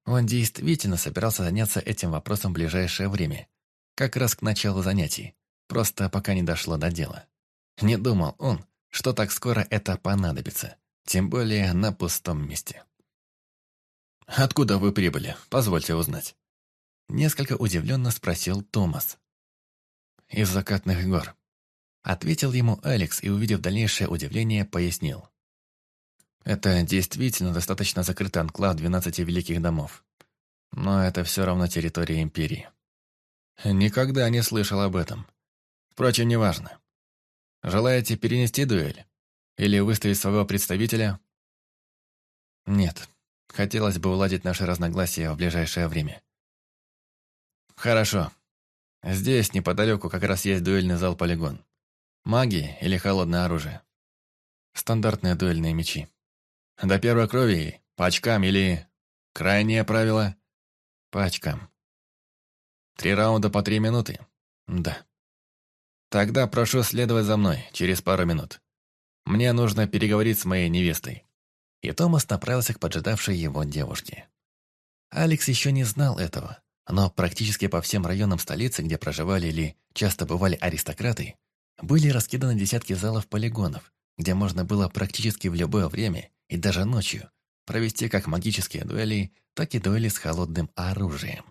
Speaker 1: Он действительно собирался заняться этим вопросом в ближайшее время, как раз к началу занятий, просто пока не дошло до дела. Не думал он, что так скоро это понадобится, тем более на пустом месте. «Откуда вы прибыли? Позвольте узнать». Несколько удивленно спросил Томас. «Из закатных гор». Ответил ему Алекс и, увидев дальнейшее удивление, пояснил. «Это действительно достаточно закрытый анклав 12 великих домов. Но это все равно территория Империи. Никогда не слышал об этом. Впрочем, неважно. Желаете перенести дуэль? Или выставить своего представителя?» «Нет, Хотелось бы уладить наши разногласия в ближайшее время. Хорошо. Здесь, неподалеку, как раз есть дуэльный зал-полигон. Маги или холодное оружие. Стандартные дуэльные мечи. До первой крови, по очкам или... Крайнее правило — по очкам. Три раунда по три минуты? Да. Тогда прошу следовать за мной через пару минут. Мне нужно переговорить с моей невестой и Томас направился к поджидавшей его девушке. Алекс еще не знал этого, но практически по всем районам столицы, где проживали или часто бывали аристократы, были раскиданы десятки залов-полигонов, где можно было практически в любое время и даже ночью провести как магические дуэли, так и дуэли с холодным оружием.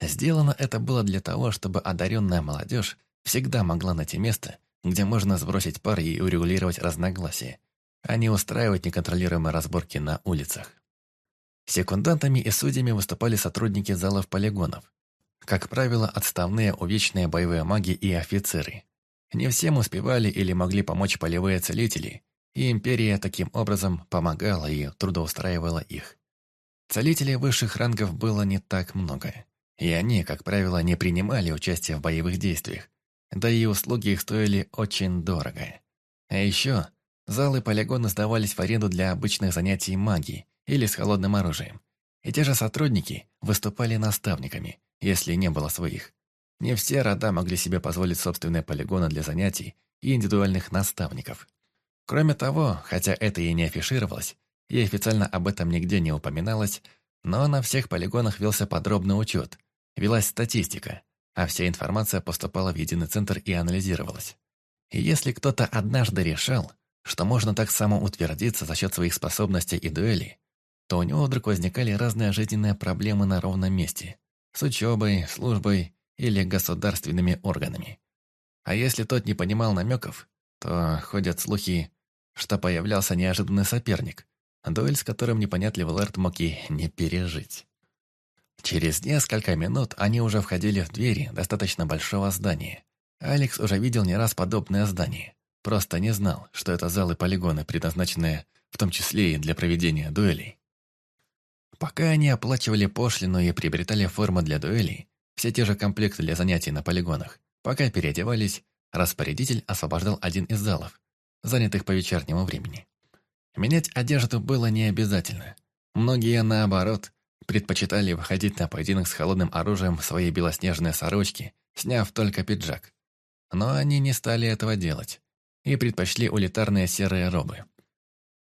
Speaker 1: Сделано это было для того, чтобы одаренная молодежь всегда могла найти место, где можно сбросить пар и урегулировать разногласия, а не устраивать неконтролируемые разборки на улицах. Секундантами и судьями выступали сотрудники залов полигонов. Как правило, отставные увечные боевые маги и офицеры. Не всем успевали или могли помочь полевые целители, и империя таким образом помогала и трудоустраивала их. Целителей высших рангов было не так много, и они, как правило, не принимали участие в боевых действиях, да и услуги их стоили очень дорого. А еще Залы полигона сдавались в аренду для обычных занятий магией или с холодным оружием. И те же сотрудники выступали наставниками, если не было своих. Не все рода могли себе позволить собственные полигоны для занятий и индивидуальных наставников. Кроме того, хотя это и не афишировалось, и официально об этом нигде не упоминалось, но на всех полигонах велся подробный учет, велась статистика, а вся информация поступала в единый центр и анализировалась. И если кто-то однажды решал, что можно так самоутвердиться за счет своих способностей и дуэлей, то у него вдруг возникали разные жизненные проблемы на ровном месте. С учебой, службой или государственными органами. А если тот не понимал намеков, то ходят слухи, что появлялся неожиданный соперник, дуэль с которым непонятливый Лэрд мог и не пережить. Через несколько минут они уже входили в двери достаточно большого здания. Алекс уже видел не раз подобное здание, просто не знал, что это залы полигоны, предназначенные в том числе и для проведения дуэлей. Пока они оплачивали пошлину и приобретали форму для дуэлей, все те же комплекты для занятий на полигонах, пока переодевались, распорядитель освобождал один из залов, занятых по вечернему времени. Менять одежду было не обязательно. Многие, наоборот, предпочитали выходить на поединок с холодным оружием в своей белоснежной сорочке, сняв только пиджак. Но они не стали этого делать и предпочли улитарные серые робы.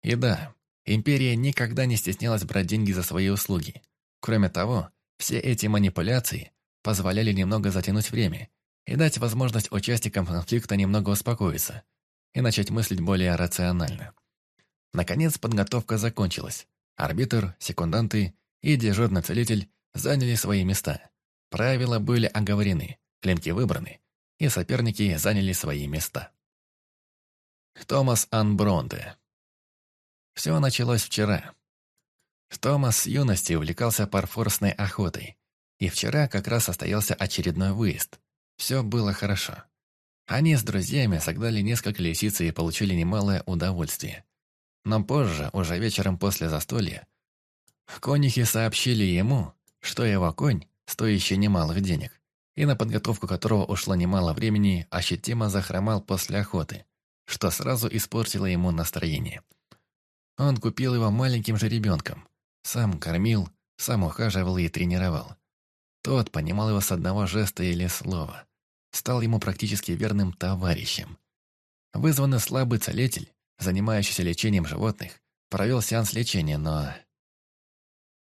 Speaker 1: И да, империя никогда не стеснялась брать деньги за свои услуги. Кроме того, все эти манипуляции позволяли немного затянуть время и дать возможность участникам конфликта немного успокоиться и начать мыслить более рационально. Наконец подготовка закончилась. Арбитр, секунданты и дежурный целитель заняли свои места. Правила были оговорены, клинки выбраны, и соперники заняли свои места. Томас Анбронде Все началось вчера. Томас с юности увлекался парфорсной охотой, и вчера как раз состоялся очередной выезд. Все было хорошо. Они с друзьями согнали несколько лисиц и получили немалое удовольствие. Но позже, уже вечером после застолья, конюхи сообщили ему, что его конь, стоящий немалых денег, и на подготовку которого ушло немало времени, ощутимо захромал после охоты, что сразу испортило ему настроение. Он купил его маленьким же ребенком, сам кормил, сам ухаживал и тренировал. Тот понимал его с одного жеста или слова, стал ему практически верным товарищем. Вызванный слабый целитель, занимающийся лечением животных, провел сеанс лечения, но...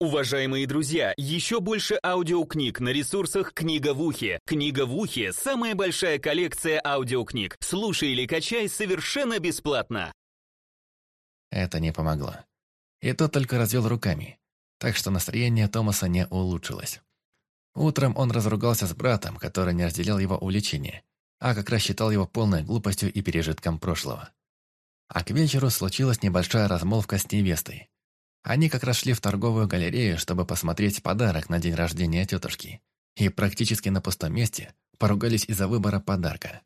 Speaker 2: Уважаемые друзья, еще больше аудиокниг на ресурсах «Книга в ухе». «Книга в ухе» — самая большая коллекция аудиокниг. Слушай или качай совершенно бесплатно.
Speaker 1: Это не помогло. И тот только развел руками, так что настроение Томаса не улучшилось. Утром он разругался с братом, который не разделял его увлечения, а как раз считал его полной глупостью и пережитком прошлого. А к вечеру случилась небольшая размолвка с невестой. Они как раз шли в торговую галерею, чтобы посмотреть подарок на день рождения тетушки, и практически на пустом месте поругались из-за выбора подарка.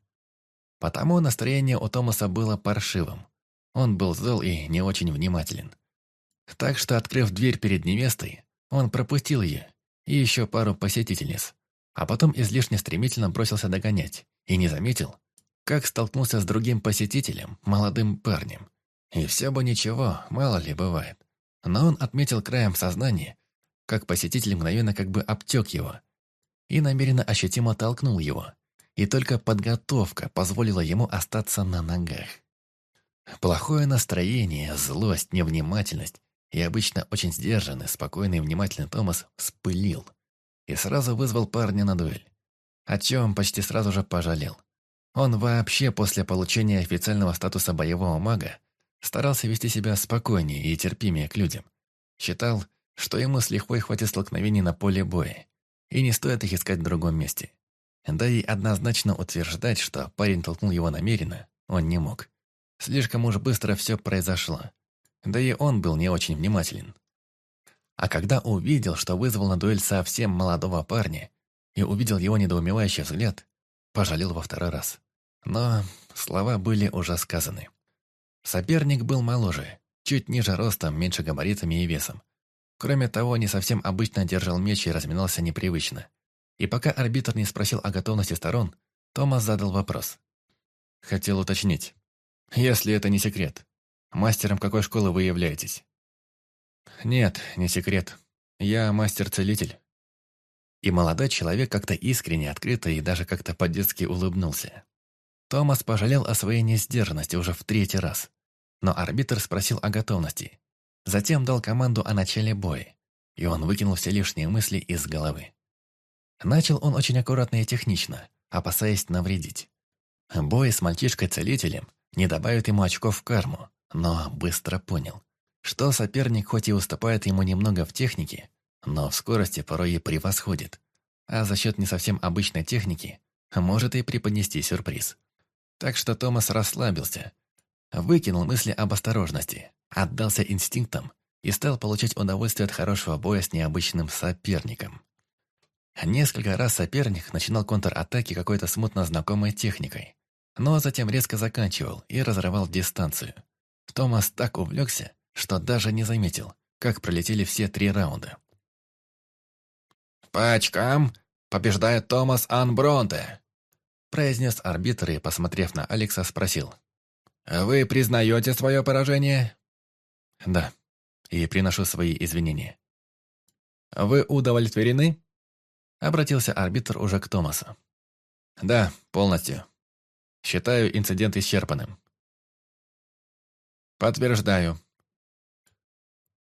Speaker 1: Потому настроение у Томаса было паршивым. Он был зол и не очень внимателен. Так что, открыв дверь перед невестой, он пропустил ее и еще пару посетительниц, а потом излишне стремительно бросился догонять и не заметил, как столкнулся с другим посетителем, молодым парнем. И все бы ничего, мало ли бывает. Но он отметил краем сознания, как посетитель мгновенно как бы обтек его и намеренно ощутимо толкнул его. И только подготовка позволила ему остаться на ногах. Плохое настроение, злость, невнимательность и обычно очень сдержанный, спокойный и внимательный Томас вспылил и сразу вызвал парня на дуэль, о чем почти сразу же пожалел. Он вообще после получения официального статуса боевого мага старался вести себя спокойнее и терпимее к людям. Считал, что ему с лихвой хватит столкновений на поле боя, и не стоит их искать в другом месте. Да и однозначно утверждать, что парень толкнул его намеренно, он не мог. Слишком уж быстро все произошло. Да и он был не очень внимателен. А когда увидел, что вызвал на дуэль совсем молодого парня, и увидел его недоумевающий взгляд, пожалел во второй раз. Но слова были уже сказаны. Соперник был моложе, чуть ниже ростом, меньше габаритами и весом. Кроме того, не совсем обычно держал меч и разминался непривычно. И пока арбитр не спросил о готовности сторон, Томас задал вопрос. «Хотел уточнить, если это не секрет, Мастером какой школы вы являетесь? Нет, не секрет. Я мастер-целитель. И молодой человек как-то искренне, открыто и даже как-то по-детски улыбнулся. Томас пожалел о своей несдержанности уже в третий раз. Но арбитр спросил о готовности. Затем дал команду о начале боя. И он выкинул все лишние мысли из головы. Начал он очень аккуратно и технично, опасаясь навредить. Бой с мальчишкой-целителем не добавит ему очков в карму, но быстро понял, что соперник хоть и уступает ему немного в технике, но в скорости порой и превосходит, а за счет не совсем обычной техники может и преподнести сюрприз. Так что Томас расслабился, выкинул мысли об осторожности, отдался инстинктам и стал получать удовольствие от хорошего боя с необычным соперником. Несколько раз соперник начинал контратаки какой-то смутно знакомой техникой, но затем резко заканчивал и разрывал дистанцию. Томас так увлекся, что даже не заметил, как пролетели все три раунда. «По очкам побеждает Томас Анбронте», произнес арбитр и, посмотрев на Алекса, спросил. «Вы признаете свое поражение?» «Да, и приношу свои извинения». «Вы удовлетворены?» Обратился арбитр уже к Томасу. «Да, полностью. Считаю инцидент исчерпанным». «Подтверждаю».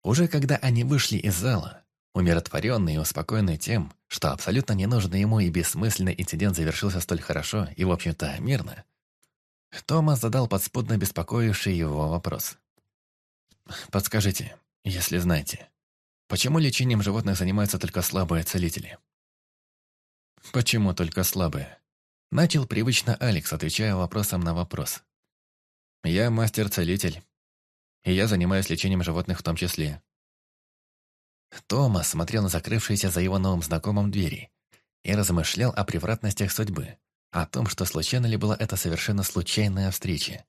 Speaker 1: Уже когда они вышли из зала, умиротворенный и успокоенный тем, что абсолютно ненужный ему и бессмысленный инцидент завершился столь хорошо и, в общем-то, мирно, Томас задал подспудно беспокоивший его вопрос. «Подскажите, если знаете, почему лечением животных занимаются только слабые целители?» «Почему только слабые?» Начал привычно Алекс, отвечая вопросом на вопрос. «Я мастер-целитель, и я занимаюсь лечением животных в том числе». Томас смотрел на закрывшиеся за его новым знакомым двери и размышлял о превратностях судьбы, о том, что случайно ли была это совершенно случайная встреча.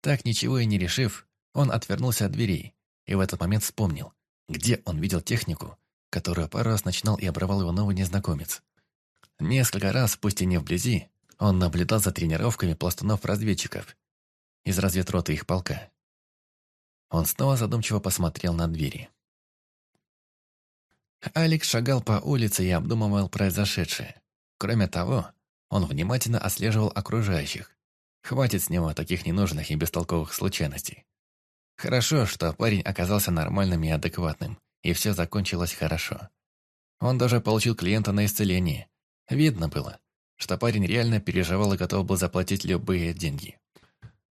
Speaker 1: Так ничего и не решив, он отвернулся от дверей и в этот момент вспомнил, где он видел технику, которую пару раз начинал и обрывал его новый незнакомец. Несколько раз, пусть и не вблизи, он наблюдал за тренировками пластунов-разведчиков из разведроты их полка. Он снова задумчиво посмотрел на двери. Алекс шагал по улице и обдумывал произошедшее. Кроме того, он внимательно отслеживал окружающих. Хватит с него таких ненужных и бестолковых случайностей. Хорошо, что парень оказался нормальным и адекватным, и все закончилось хорошо. Он даже получил клиента на исцеление, Видно было, что парень реально переживал и готов был заплатить любые деньги.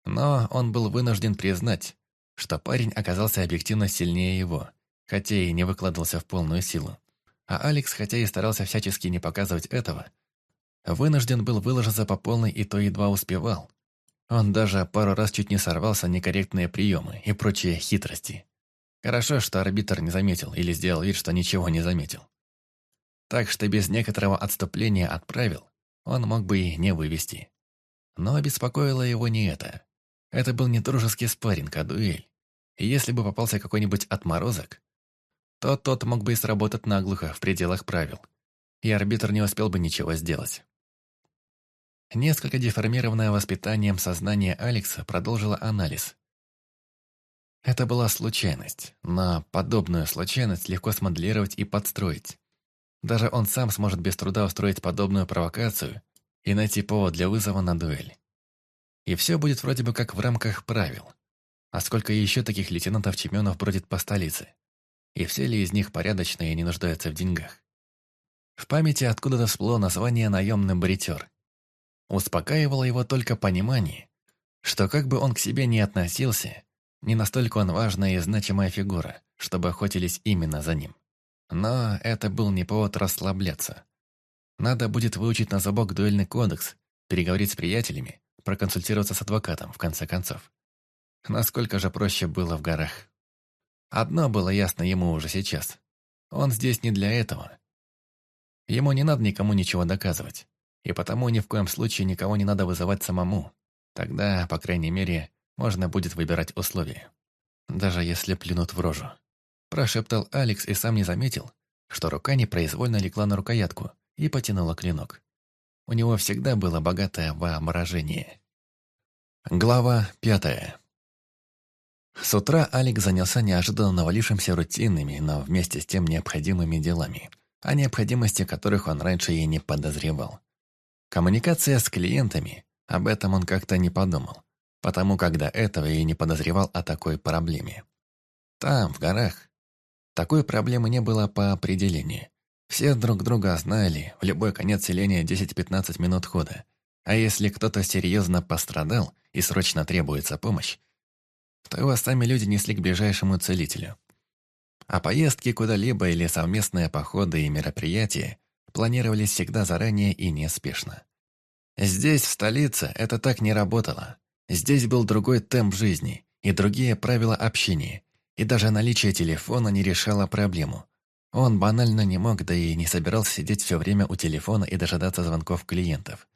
Speaker 1: Но он был вынужден признать, что парень оказался объективно сильнее его, хотя и не выкладывался в полную силу. А Алекс, хотя и старался всячески не показывать этого, вынужден был выложиться по полной и то едва успевал. Он даже пару раз чуть не сорвался некорректные приемы и прочие хитрости. Хорошо, что арбитр не заметил или сделал вид, что ничего не заметил. Так что без некоторого отступления от правил он мог бы и не вывести. Но обеспокоило его не это. Это был не дружеский спарринг, а дуэль. И если бы попался какой-нибудь отморозок, то тот мог бы и сработать наглухо в пределах правил, и арбитр не успел бы ничего сделать. Несколько деформированное воспитанием сознание Алекса продолжило анализ. Это была случайность, но подобную случайность легко смоделировать и подстроить. Даже он сам сможет без труда устроить подобную провокацию и найти повод для вызова на дуэль. И все будет вроде бы как в рамках правил. А сколько еще таких лейтенантов-чемпионов бродит по столице? И все ли из них порядочные и не нуждаются в деньгах? В памяти откуда-то всплыло название «наемный бритер». Успокаивало его только понимание, что как бы он к себе не относился, не настолько он важная и значимая фигура, чтобы охотились именно за ним. Но это был не повод расслабляться. Надо будет выучить на зубок дуэльный кодекс, переговорить с приятелями, проконсультироваться с адвокатом, в конце концов. Насколько же проще было в горах. Одно было ясно ему уже сейчас. Он здесь не для этого. Ему не надо никому ничего доказывать. И потому ни в коем случае никого не надо вызывать самому. Тогда, по крайней мере, можно будет выбирать условия. Даже если плюнут в рожу. Прошептал Алекс и сам не заметил, что рука непроизвольно легла на рукоятку и потянула клинок. У него всегда было богатое воображение. Глава пятая. С утра Алекс занялся неожиданно навалившимся рутинными, но вместе с тем необходимыми делами, о необходимости которых он раньше и не подозревал. Коммуникация с клиентами, об этом он как-то не подумал, потому до этого и не подозревал о такой проблеме. Там, в горах, такой проблемы не было по определению. Все друг друга знали, в любой конец селения 10-15 минут хода. А если кто-то серьезно пострадал и срочно требуется помощь, то его сами люди несли к ближайшему целителю. А поездки куда-либо или совместные походы и мероприятия планировались всегда заранее и неспешно. Здесь, в столице, это так не работало. Здесь был другой темп жизни и другие правила общения, и даже наличие телефона не решало проблему. Он банально не мог, да и не собирался сидеть все время у телефона и дожидаться звонков клиентов.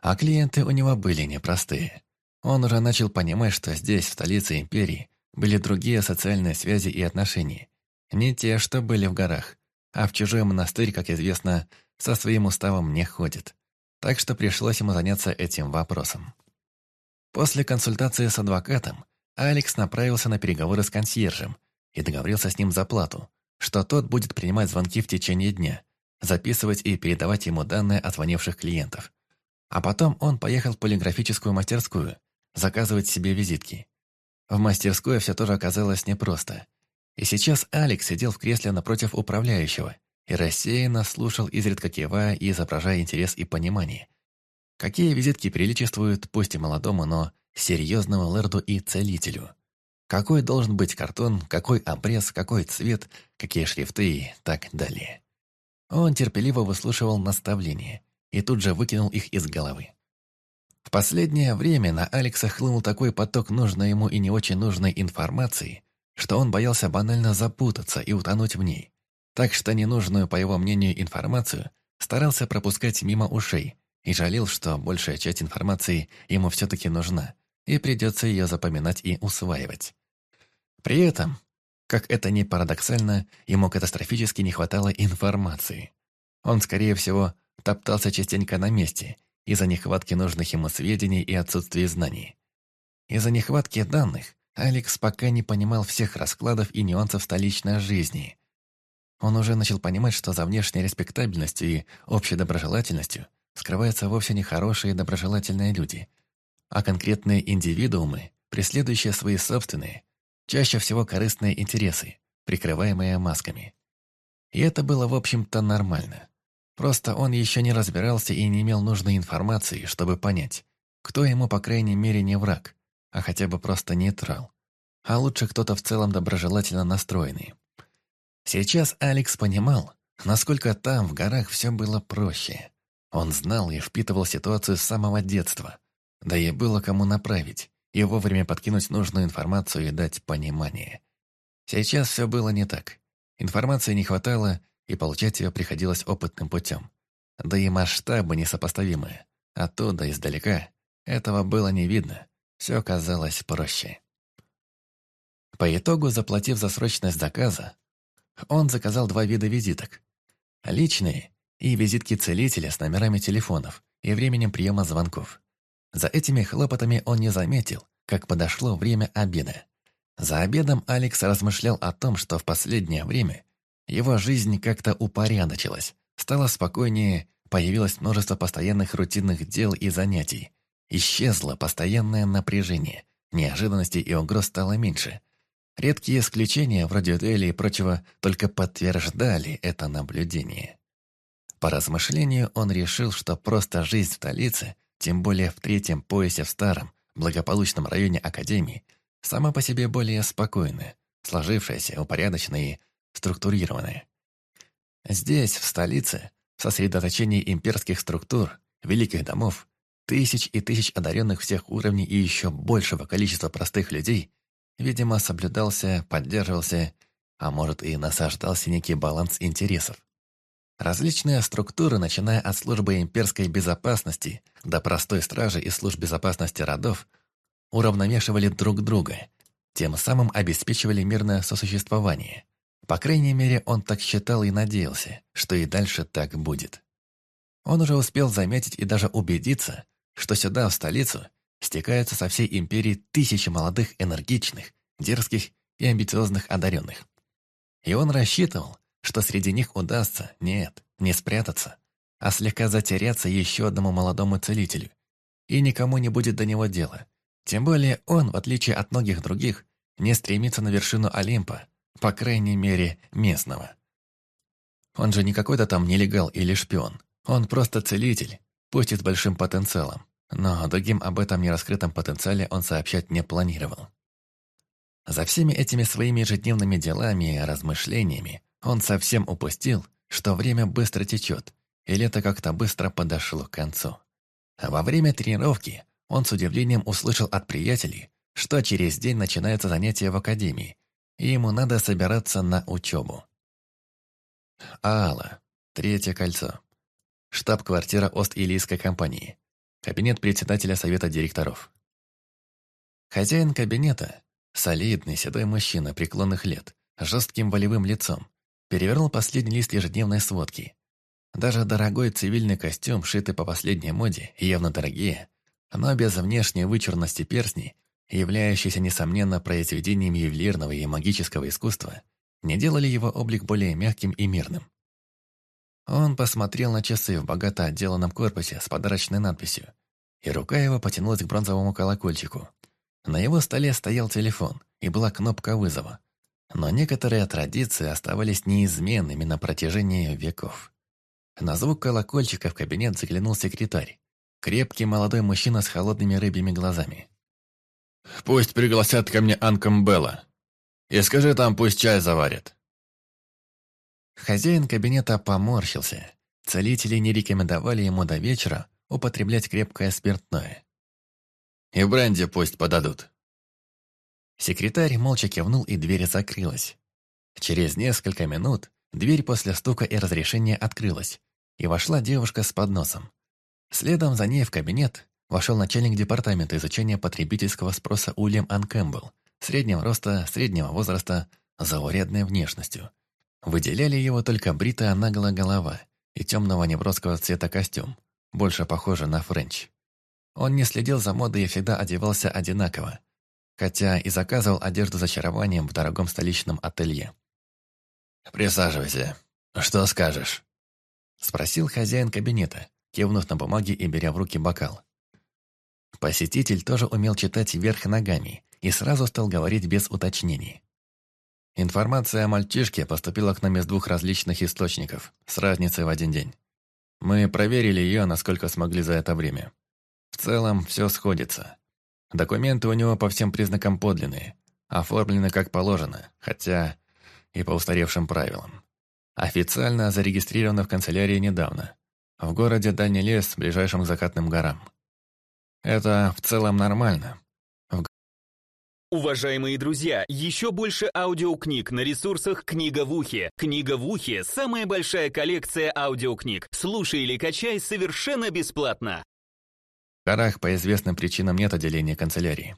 Speaker 1: А клиенты у него были непростые. Он уже начал понимать, что здесь, в столице империи, были другие социальные связи и отношения. Не те, что были в горах, а в чужой монастырь, как известно, со своим уставом не ходит. Так что пришлось ему заняться этим вопросом. После консультации с адвокатом Алекс направился на переговоры с консьержем и договорился с ним за плату, что тот будет принимать звонки в течение дня, записывать и передавать ему данные о звонивших клиентов. А потом он поехал в полиграфическую мастерскую, заказывать себе визитки. В мастерской все тоже оказалось непросто. И сейчас Алекс сидел в кресле напротив управляющего и рассеянно слушал, изредка кивая и изображая интерес и понимание. Какие визитки приличествуют, пусть и молодому, но серьезному лэрду и целителю. Какой должен быть картон, какой обрез, какой цвет, какие шрифты и так далее. Он терпеливо выслушивал наставления и тут же выкинул их из головы. В последнее время на Алекса хлынул такой поток нужной ему и не очень нужной информации, что он боялся банально запутаться и утонуть в ней. Так что ненужную, по его мнению, информацию старался пропускать мимо ушей и жалел, что большая часть информации ему все-таки нужна, и придется ее запоминать и усваивать. При этом, как это ни парадоксально, ему катастрофически не хватало информации. Он, скорее всего, топтался частенько на месте из-за нехватки нужных ему сведений и отсутствия знаний. Из-за нехватки данных Алекс пока не понимал всех раскладов и нюансов столичной жизни. Он уже начал понимать, что за внешней респектабельностью и общей доброжелательностью скрываются вовсе не хорошие доброжелательные люди, а конкретные индивидуумы, преследующие свои собственные, чаще всего корыстные интересы, прикрываемые масками. И это было, в общем-то, нормально. Просто он еще не разбирался и не имел нужной информации, чтобы понять, кто ему, по крайней мере, не враг, а хотя бы просто нейтрал. А лучше кто-то в целом доброжелательно настроенный. Сейчас Алекс понимал, насколько там, в горах, все было проще. Он знал и впитывал ситуацию с самого детства. Да и было кому направить, и вовремя подкинуть нужную информацию и дать понимание. Сейчас все было не так. Информации не хватало, и получать ее приходилось опытным путем. Да и масштабы несопоставимые. Оттуда, издалека, этого было не видно. Все казалось проще. По итогу, заплатив за срочность заказа, он заказал два вида визиток. Личные и визитки целителя с номерами телефонов и временем приема звонков. За этими хлопотами он не заметил, как подошло время обеда. За обедом Алекс размышлял о том, что в последнее время его жизнь как-то упорядочилась, стала спокойнее, появилось множество постоянных рутинных дел и занятий. Исчезло постоянное напряжение, неожиданностей и угроз стало меньше. Редкие исключения, вроде дуэли и прочего, только подтверждали это наблюдение. По размышлению он решил, что просто жизнь в столице, тем более в третьем поясе в старом, благополучном районе Академии, сама по себе более спокойная, сложившаяся, упорядоченная и структурированные. Здесь, в столице, в сосредоточении имперских структур, великих домов, тысяч и тысяч одаренных всех уровней и еще большего количества простых людей, видимо, соблюдался, поддерживался, а может и насаждался некий баланс интересов. Различные структуры, начиная от службы имперской безопасности до простой стражи и служб безопасности родов, уравновешивали друг друга, тем самым обеспечивали мирное сосуществование. По крайней мере, он так считал и надеялся, что и дальше так будет. Он уже успел заметить и даже убедиться, что сюда, в столицу, стекаются со всей империи тысячи молодых, энергичных, дерзких и амбициозных одаренных. И он рассчитывал, что среди них удастся, нет, не спрятаться, а слегка затеряться еще одному молодому целителю. И никому не будет до него дела. Тем более он, в отличие от многих других, не стремится на вершину Олимпа, по крайней мере, местного. Он же не какой-то там нелегал или шпион. Он просто целитель, пусть и с большим потенциалом, но другим об этом нераскрытом потенциале он сообщать не планировал. За всеми этими своими ежедневными делами и размышлениями он совсем упустил, что время быстро течет, и лето как-то быстро подошло к концу. Во время тренировки он с удивлением услышал от приятелей, что через день начинаются занятия в академии, и ему надо собираться на учебу. Аала. Третье кольцо. Штаб-квартира Ост-Илийской компании. Кабинет председателя совета директоров. Хозяин кабинета, солидный седой мужчина преклонных лет, жестким волевым лицом, перевернул последний лист ежедневной сводки. Даже дорогой цивильный костюм, шитый по последней моде, явно дорогие, но без внешней вычурности перстней, являющиеся, несомненно, произведением ювелирного и магического искусства, не делали его облик более мягким и мирным. Он посмотрел на часы в богато отделанном корпусе с подарочной надписью, и рука его потянулась к бронзовому колокольчику. На его столе стоял телефон, и была кнопка вызова. Но некоторые традиции оставались неизменными на протяжении веков. На звук колокольчика в кабинет заглянул секретарь. Крепкий молодой мужчина с холодными рыбьими глазами.
Speaker 3: «Пусть пригласят ко мне Анком Белла. И скажи там, пусть чай заварят».
Speaker 1: Хозяин кабинета поморщился. Целители не рекомендовали ему до вечера употреблять крепкое спиртное.
Speaker 3: «И бренди пусть подадут».
Speaker 1: Секретарь молча кивнул, и дверь закрылась. Через несколько минут дверь после стука и разрешения открылась, и вошла девушка с подносом. Следом за ней в кабинет вошел начальник департамента изучения потребительского спроса Уильям Анкэмбл, среднего роста, среднего возраста, заурядной внешностью. Выделяли его только бритая наголо голова и темного неброского цвета костюм, больше похожий на френч. Он не следил за модой и всегда одевался одинаково, хотя и заказывал одежду с очарованием в дорогом столичном ателье.
Speaker 3: «Присаживайся. Что скажешь?»
Speaker 1: Спросил хозяин кабинета, кивнув на бумаге и беря в руки бокал. Посетитель тоже умел читать вверх ногами и сразу стал говорить без уточнений. Информация о мальчишке поступила к нам из двух различных источников, с разницей в один день. Мы проверили ее, насколько смогли за это время. В целом, все сходится. Документы у него по всем признакам подлинные, оформлены как положено, хотя и по устаревшим правилам. Официально зарегистрировано в канцелярии недавно. В городе Дальний лес, ближайшем к закатным горам. Это в целом нормально. В...
Speaker 2: Уважаемые друзья, еще больше аудиокниг на ресурсах «Книга в ухе». «Книга в ухе» — самая большая коллекция аудиокниг. Слушай или качай совершенно бесплатно.
Speaker 1: В горах по известным причинам нет отделения канцелярии.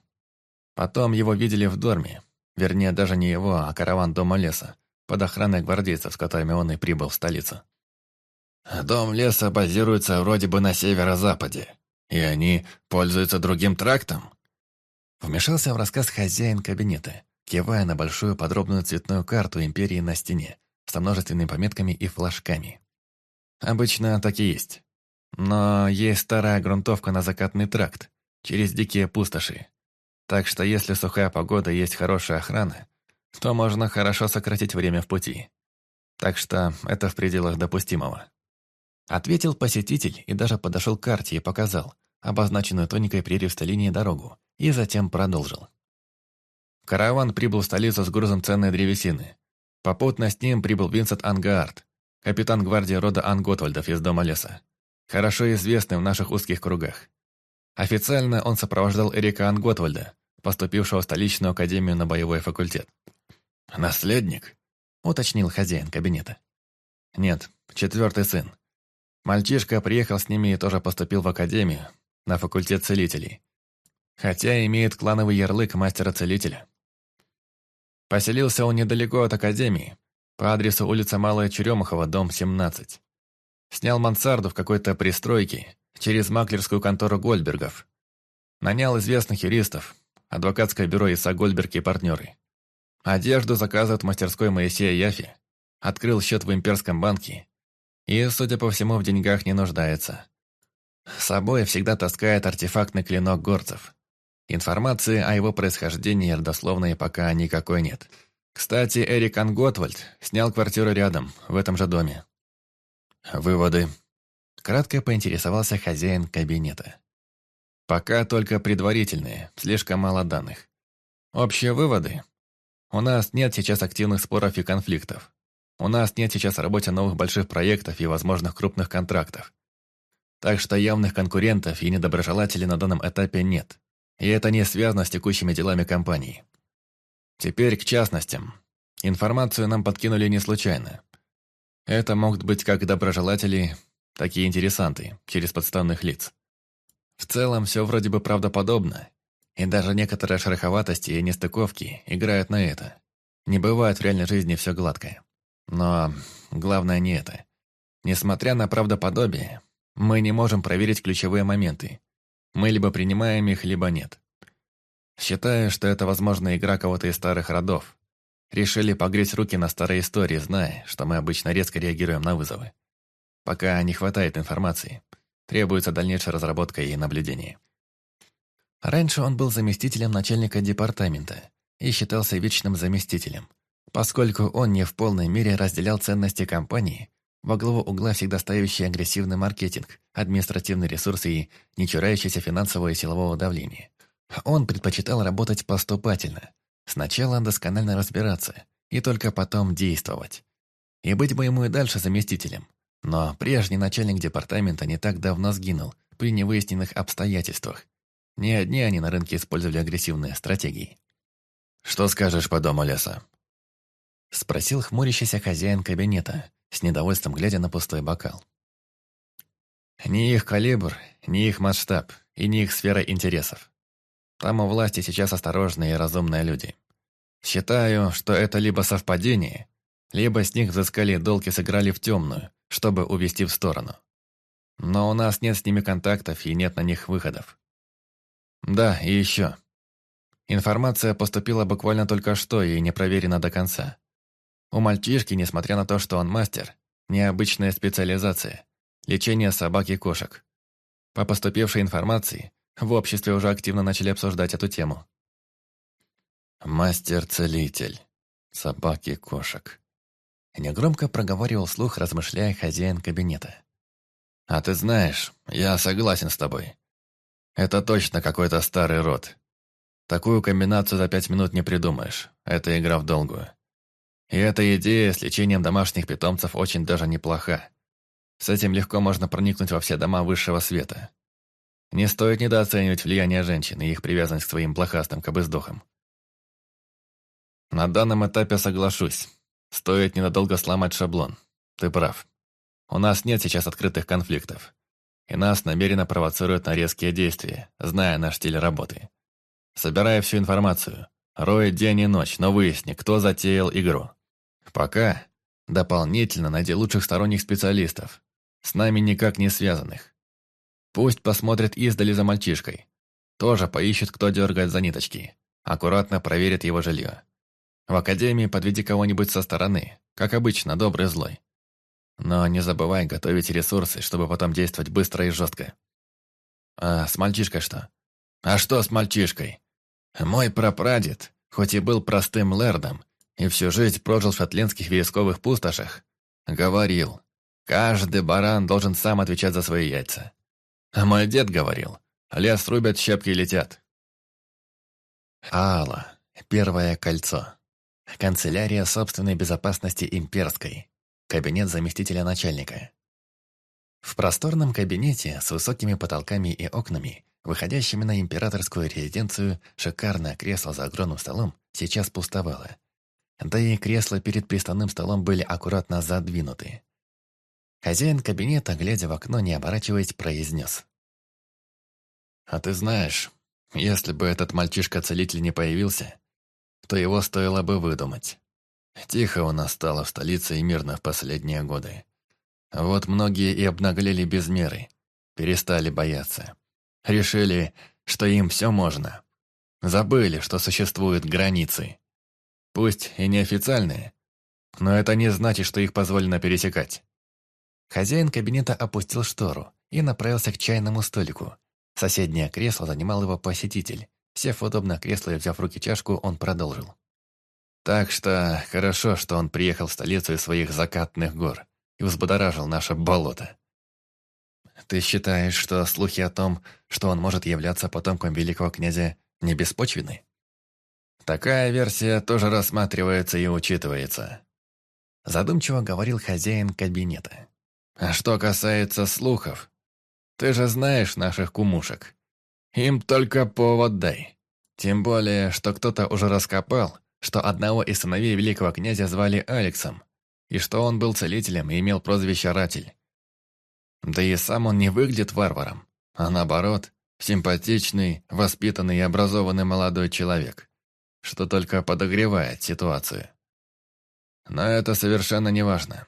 Speaker 1: Потом его видели в Дорме. Вернее, даже не его, а караван Дома леса, под охраной гвардейцев, с которыми он и прибыл в столицу.
Speaker 3: Дом леса базируется вроде бы на северо-западе, и они пользуются другим трактом.
Speaker 1: Вмешался в рассказ хозяин кабинета, кивая на большую подробную цветную карту империи на стене, со множественными пометками и флажками. Обычно так и есть. Но есть старая грунтовка на закатный тракт, через дикие пустоши. Так что если сухая погода и есть хорошая охрана, то можно хорошо сократить время в пути. Так что это в пределах допустимого. Ответил посетитель и даже подошел к карте и показал обозначенную тоненькой прерывистой линией дорогу, и затем продолжил. Караван прибыл в столицу с грузом ценной древесины. Попутно с ним прибыл Винсент Ангаард, капитан гвардии рода Анготвальдов из Дома леса, хорошо известный в наших узких кругах. Официально он сопровождал Эрика Анготвальда, поступившего в столичную академию на боевой факультет.
Speaker 3: «Наследник?»
Speaker 1: – уточнил хозяин кабинета. «Нет, четвертый сын. Мальчишка приехал с ними и тоже поступил в академию, на факультет целителей. Хотя имеет клановый ярлык мастера-целителя. Поселился он недалеко от академии, по адресу улица Малая Черемухова, дом 17. Снял мансарду в какой-то пристройке через маклерскую контору Гольбергов. Нанял известных юристов, адвокатское бюро Иса Гольберг и партнеры. Одежду заказывает мастерской Моисея Яфи. Открыл счет в имперском банке и, судя по всему, в деньгах не нуждается. С собой всегда таскает артефактный клинок горцев. Информации о его происхождении родословной пока никакой нет. Кстати, Эрик Анготвальд снял квартиру рядом, в этом же доме.
Speaker 3: Выводы.
Speaker 1: Кратко поинтересовался хозяин кабинета. Пока только предварительные, слишком мало данных. Общие выводы. У нас нет сейчас активных споров и конфликтов. У нас нет сейчас работы новых больших проектов и возможных крупных контрактов. Так что явных конкурентов и недоброжелателей на данном этапе нет. И это не связано с текущими делами компании. Теперь к частностям. Информацию нам подкинули не случайно. Это могут быть как доброжелатели, так и интересанты, через подставных лиц. В целом, все вроде бы правдоподобно, и даже некоторые шероховатости и нестыковки играют на это. Не бывает в реальной жизни все гладкое. Но главное не это. Несмотря на правдоподобие, мы не можем проверить ключевые моменты. Мы либо принимаем их, либо нет. Считаю, что это, возможно, игра кого-то из старых родов. Решили погреть руки на старые истории, зная, что мы обычно резко реагируем на вызовы. Пока не хватает информации. Требуется дальнейшая разработка и наблюдение. Раньше он был заместителем начальника департамента и считался вечным заместителем, поскольку он не в полной мере разделял ценности компании, во главу угла всегда ставящий агрессивный маркетинг, административные ресурсы и не чурающийся финансового и силового давления. Он предпочитал работать поступательно, сначала досконально разбираться и только потом действовать. И быть бы ему и дальше заместителем. Но прежний начальник департамента не так давно сгинул при невыясненных обстоятельствах, не одни они на рынке использовали агрессивные стратегии. «Что скажешь по дому леса?» Спросил хмурящийся хозяин кабинета, с недовольством глядя на пустой бокал. Ни их калибр, ни их масштаб и ни их сфера интересов. Там у власти сейчас осторожные и разумные люди. Считаю, что это либо совпадение, либо с них взыскали долг и сыграли в темную, чтобы увести в сторону. Но у нас нет с ними контактов и нет на них выходов. Да, и еще. Информация поступила буквально только что и не проверена до конца. У мальчишки, несмотря на то, что он мастер, необычная специализация – лечение собак и кошек. По поступившей информации, в обществе уже активно начали обсуждать эту тему. «Мастер-целитель. Собаки и кошек». Негромко проговаривал слух, размышляя хозяин кабинета. «А ты знаешь, я согласен с тобой. Это точно какой-то старый род. Такую комбинацию за пять минут не придумаешь. Это игра в долгую. И эта идея с лечением домашних питомцев очень даже неплоха. С этим легко можно проникнуть во все дома высшего света. Не стоит недооценивать влияние женщин и их привязанность к своим блохастым кобыздохам. На данном этапе соглашусь. Стоит ненадолго сломать шаблон. Ты прав. У нас нет сейчас открытых конфликтов и нас намеренно провоцируют на резкие действия, зная наш стиль работы. Собирая всю информацию, роет день и ночь, но выясни, кто затеял игру. Пока дополнительно найди лучших сторонних специалистов, с нами никак не связанных. Пусть посмотрят издали за мальчишкой. Тоже поищет, кто дергает за ниточки. Аккуратно проверит его жилье. В академии подведи кого-нибудь со стороны, как обычно, добрый злой. Но не забывай готовить ресурсы, чтобы потом действовать быстро и жестко. А с мальчишкой что? А что с мальчишкой? Мой прапрадед, хоть и был простым лэрдом, и всю жизнь прожил в шотландских вересковых пустошах, говорил, каждый баран должен сам отвечать за свои яйца. А мой дед говорил, лес рубят, щепки летят. Алла. Первое кольцо. Канцелярия собственной безопасности имперской. Кабинет заместителя начальника. В просторном кабинете с высокими потолками и окнами, выходящими на императорскую резиденцию, шикарное кресло за огромным столом сейчас пустовало. Да и кресла перед приставным столом были аккуратно задвинуты. Хозяин кабинета, глядя в окно, не оборачиваясь, произнес. «А ты знаешь, если бы этот мальчишка-целитель не появился, то его стоило бы выдумать. Тихо у нас стало в столице и мирно в последние годы. Вот многие и обнаглели без меры, перестали бояться. Решили, что им все можно. Забыли, что существуют границы. Пусть и неофициальные, но это не значит, что их позволено пересекать. Хозяин кабинета опустил штору и направился к чайному столику. Соседнее кресло занимал его посетитель. Сев в удобное кресло и взяв в руки чашку, он продолжил. Так что хорошо, что он приехал в столицу из своих закатных гор и взбодоражил наше болото. Ты считаешь, что слухи о том, что он может являться потомком великого князя, не беспочвены? Такая версия тоже рассматривается и учитывается. Задумчиво говорил хозяин кабинета. А что касается слухов, ты же знаешь наших кумушек. Им только повод дай. Тем более, что кто-то уже раскопал, что одного из сыновей великого князя звали Алексом, и что он был целителем и имел прозвище Ратель. Да и сам он не выглядит варваром, а наоборот, симпатичный, воспитанный и образованный молодой человек, что только подогревает ситуацию. Но это совершенно не важно.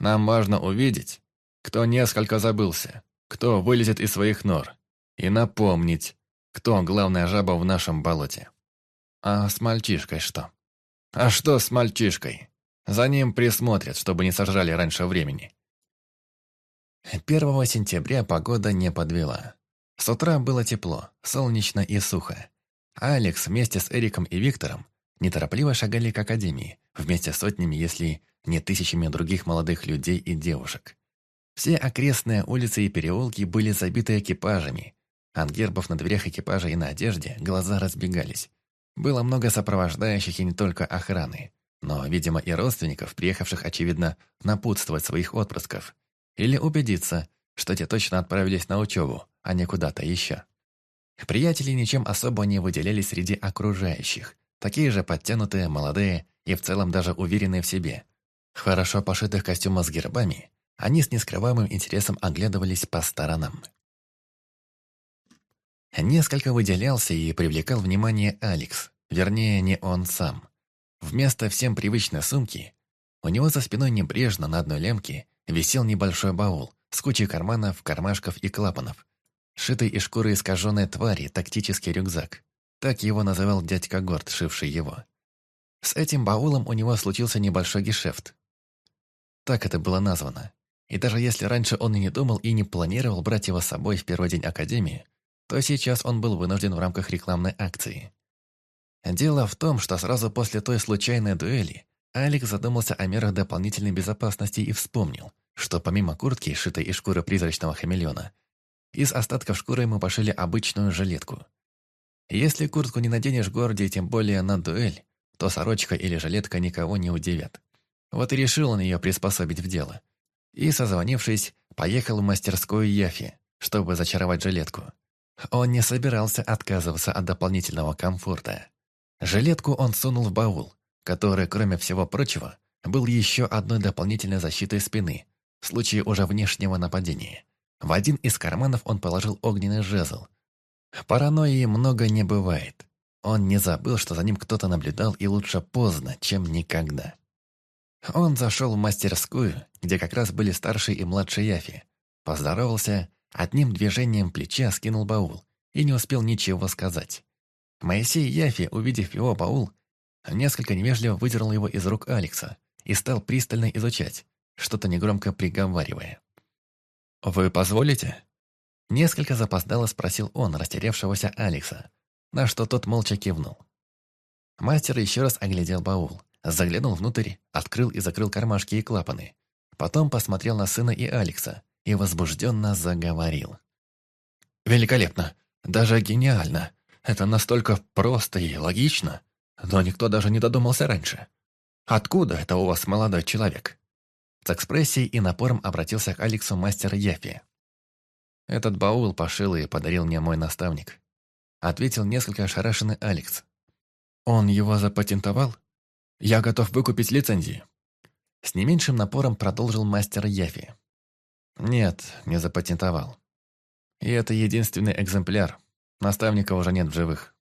Speaker 1: Нам важно увидеть, кто несколько забылся, кто вылезет из своих нор, и напомнить, кто главная жаба в нашем болоте. А с мальчишкой что? А что с мальчишкой? За ним присмотрят, чтобы не сожрали раньше времени. 1 сентября погода не подвела. С утра было тепло, солнечно и сухо. Алекс вместе с Эриком и Виктором неторопливо шагали к академии, вместе с сотнями, если не тысячами других молодых людей и девушек. Все окрестные улицы и переулки были забиты экипажами. От гербов на дверях экипажа и на одежде глаза разбегались. Было много сопровождающих и не только охраны, но, видимо, и родственников, приехавших, очевидно, напутствовать своих отпрысков. Или убедиться, что те точно отправились на учебу, а не куда-то еще. Приятели ничем особо не выделялись среди окружающих. Такие же подтянутые, молодые и в целом даже уверенные в себе. Хорошо пошитых костюмах с гербами они с нескрываемым интересом оглядывались по сторонам. Несколько выделялся и привлекал внимание Алекс, вернее, не он сам. Вместо всем привычной сумки, у него за спиной небрежно на одной лямке висел небольшой баул с кучей карманов, кармашков и клапанов. Шитый из шкуры искаженной твари тактический рюкзак. Так его называл дядька Горд, шивший его. С этим баулом у него случился небольшой гешефт. Так это было названо. И даже если раньше он и не думал и не планировал брать его с собой в первый день Академии, то сейчас он был вынужден в рамках рекламной акции. Дело в том, что сразу после той случайной дуэли Алекс задумался о мерах дополнительной безопасности и вспомнил, что помимо куртки, сшитой из шкуры призрачного хамелеона, из остатков шкуры ему пошили обычную жилетку. Если куртку не наденешь в городе, тем более на дуэль, то сорочка или жилетка никого не удивят. Вот и решил он ее приспособить в дело. И, созвонившись, поехал в мастерскую Яфи, чтобы зачаровать жилетку. Он не собирался отказываться от дополнительного комфорта. Жилетку он сунул в баул, который, кроме всего прочего, был еще одной дополнительной защитой спины, в случае уже внешнего нападения. В один из карманов он положил огненный жезл. Паранойи много не бывает. Он не забыл, что за ним кто-то наблюдал, и лучше поздно, чем никогда. Он зашел в мастерскую, где как раз были старший и младший Яфи. Поздоровался, одним движением плеча скинул баул и не успел ничего сказать. Моисей Яфи, увидев его баул, несколько невежливо выдернул его из рук Алекса и стал пристально изучать, что-то негромко приговаривая. «Вы позволите?» Несколько запоздало спросил он растерявшегося Алекса, на что тот молча кивнул. Мастер еще раз оглядел баул, заглянул внутрь, открыл и закрыл кармашки и клапаны. Потом посмотрел на сына и Алекса и возбужденно заговорил. «Великолепно! Даже гениально! Это настолько просто и логично, но никто даже не додумался раньше. Откуда это у вас молодой человек?» С экспрессией и напором обратился к Алексу мастер Яфи. «Этот баул пошил и подарил мне мой наставник», ответил несколько ошарашенный Алекс. «Он его запатентовал? Я готов выкупить лицензии». С не меньшим напором продолжил мастер Яфи. «Нет, не запатентовал. И это единственный экземпляр. Наставника уже нет в живых».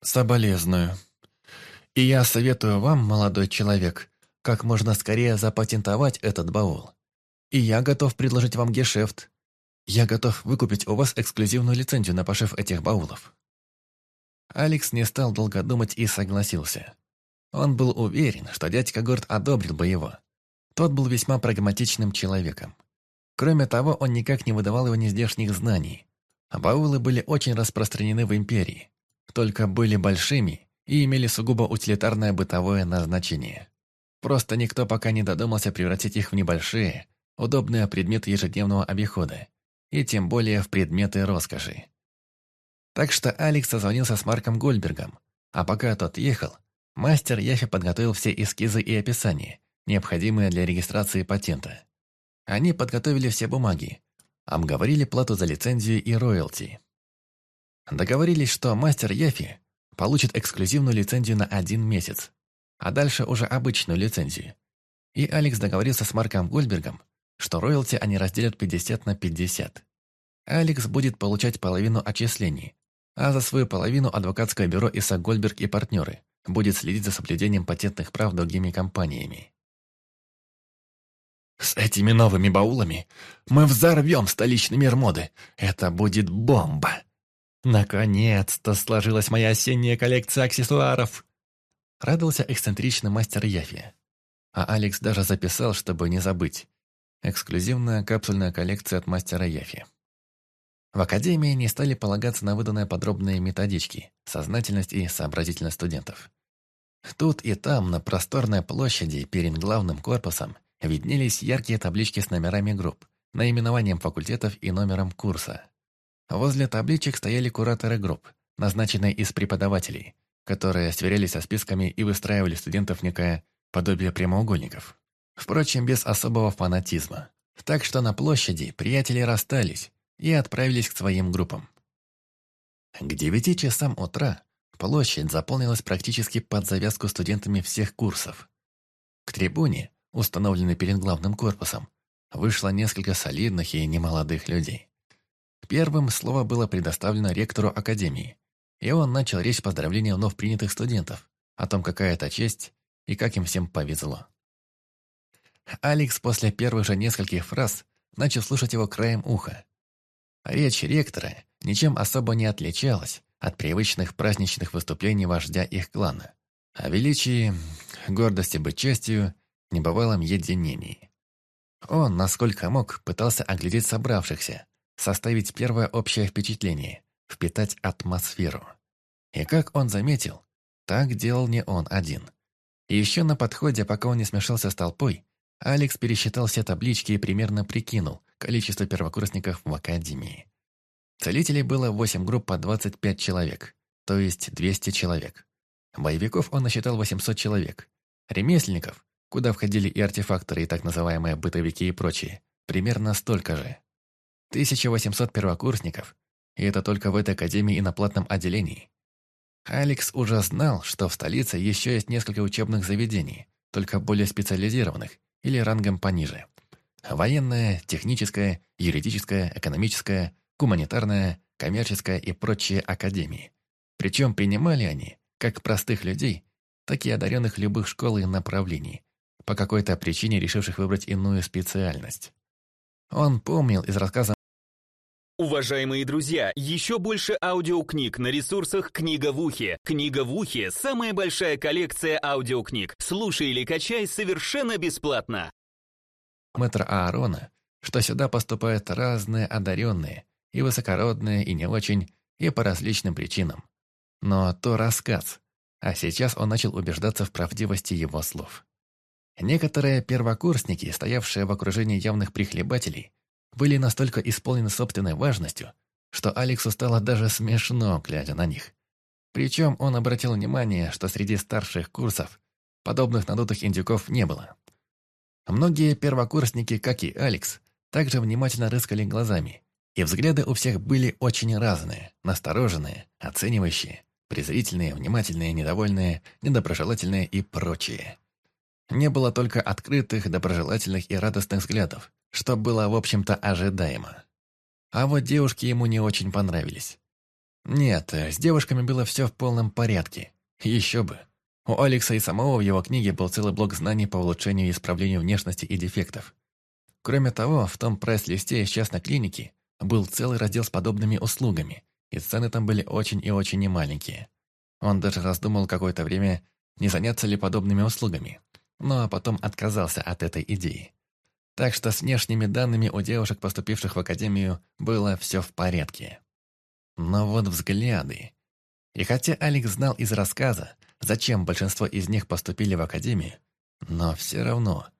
Speaker 1: «Соболезную. И я советую вам, молодой человек, как можно скорее запатентовать этот баул. И я готов предложить вам гешефт. Я готов выкупить у вас эксклюзивную лицензию на пошив этих баулов». Алекс не стал долго думать и согласился. Он был уверен, что дядька Горд одобрил бы его. Тот был весьма прагматичным человеком. Кроме того, он никак не выдавал его нездешних знаний. Баулы были очень распространены в Империи, только были большими и имели сугубо утилитарное бытовое назначение. Просто никто пока не додумался превратить их в небольшие, удобные предметы ежедневного обихода, и тем более в предметы роскоши. Так что Алекс созвонился с Марком Гольбергом, а пока тот ехал, мастер Яфи подготовил все эскизы и описания, необходимые для регистрации патента. Они подготовили все бумаги, обговорили плату за лицензию и роялти. Договорились, что мастер Яфи получит эксклюзивную лицензию на один месяц, а дальше уже обычную лицензию. И Алекс договорился с Марком Гольбергом, что роялти они разделят 50 на 50. Алекс будет получать половину отчислений, а за свою половину адвокатское бюро Иса Гольберг и партнеры будет следить за соблюдением патентных прав другими компаниями.
Speaker 3: С этими новыми баулами мы взорвем столичный мир моды. Это будет бомба. Наконец-то сложилась моя осенняя коллекция аксессуаров.
Speaker 1: Радовался эксцентричный мастер Яфи. А Алекс даже записал, чтобы не забыть. Эксклюзивная капсульная коллекция от мастера Яфи. В академии не стали полагаться на выданные подробные методички, сознательность и сообразительность студентов. Тут и там, на просторной площади перед главным корпусом, виднелись яркие таблички с номерами групп, наименованием факультетов и номером курса. Возле табличек стояли кураторы групп, назначенные из преподавателей, которые сверялись со списками и выстраивали студентов некое подобие прямоугольников. Впрочем, без особого фанатизма. Так что на площади приятели расстались и отправились к своим группам. К девяти часам утра площадь заполнилась практически под завязку студентами всех курсов. К трибуне установленный перед главным корпусом, вышло несколько солидных и немолодых людей. Первым слово было предоставлено ректору Академии, и он начал речь поздравления вновь принятых студентов о том, какая это честь и как им всем повезло. Алекс после первых же нескольких фраз начал слушать его краем уха. Речь ректора ничем особо не отличалась от привычных праздничных выступлений вождя их клана. О величии, гордости быть честью небывалом единении. Он, насколько мог, пытался оглядеть собравшихся, составить первое общее впечатление, впитать атмосферу. И как он заметил, так делал не он один. Еще на подходе, пока он не смешался с толпой, Алекс пересчитал все таблички и примерно прикинул количество первокурсников в академии. Целителей было 8 групп по 25 человек, то есть 200 человек. Боевиков он насчитал 800 человек. Ремесленников куда входили и артефакторы, и так называемые бытовики и прочие, примерно столько же. 1800 первокурсников, и это только в этой академии и на платном отделении. Алекс уже знал, что в столице еще есть несколько учебных заведений, только более специализированных или рангом пониже. Военная, техническая, юридическая, экономическая, гуманитарная, коммерческая и прочие академии. Причем принимали они как простых людей, так и одаренных любых школ и направлений, по какой-то причине решивших выбрать иную специальность. Он помнил из рассказа
Speaker 2: Уважаемые друзья, еще больше аудиокниг на ресурсах «Книга в ухе». «Книга в ухе» — самая большая коллекция аудиокниг. Слушай или качай совершенно бесплатно.
Speaker 1: мэтра Аарона, что сюда поступают разные одаренные, и высокородные, и не очень, и по различным причинам. Но то рассказ, а сейчас он начал убеждаться в правдивости его слов. Некоторые первокурсники, стоявшие в окружении явных прихлебателей, были настолько исполнены собственной важностью, что Алексу стало даже смешно, глядя на них. Причем он обратил внимание, что среди старших курсов подобных надутых индюков не было. Многие первокурсники, как и Алекс, также внимательно рыскали глазами, и взгляды у всех были очень разные, настороженные, оценивающие, презрительные, внимательные, недовольные, недоброжелательные и прочие. Не было только открытых, доброжелательных и радостных взглядов, что было, в общем-то, ожидаемо. А вот девушки ему не очень понравились. Нет, с девушками было все в полном порядке. Еще бы. У Алекса и самого в его книге был целый блок знаний по улучшению и исправлению внешности и дефектов. Кроме того, в том прайс-листе из частной клиники был целый раздел с подобными услугами, и цены там были очень и очень немаленькие. Он даже раздумал какое-то время, не заняться ли подобными услугами но потом отказался от этой идеи. Так что с внешними данными у девушек, поступивших в академию, было все в порядке. Но вот взгляды. И хотя Алекс знал из рассказа, зачем большинство из них поступили в академию, но все равно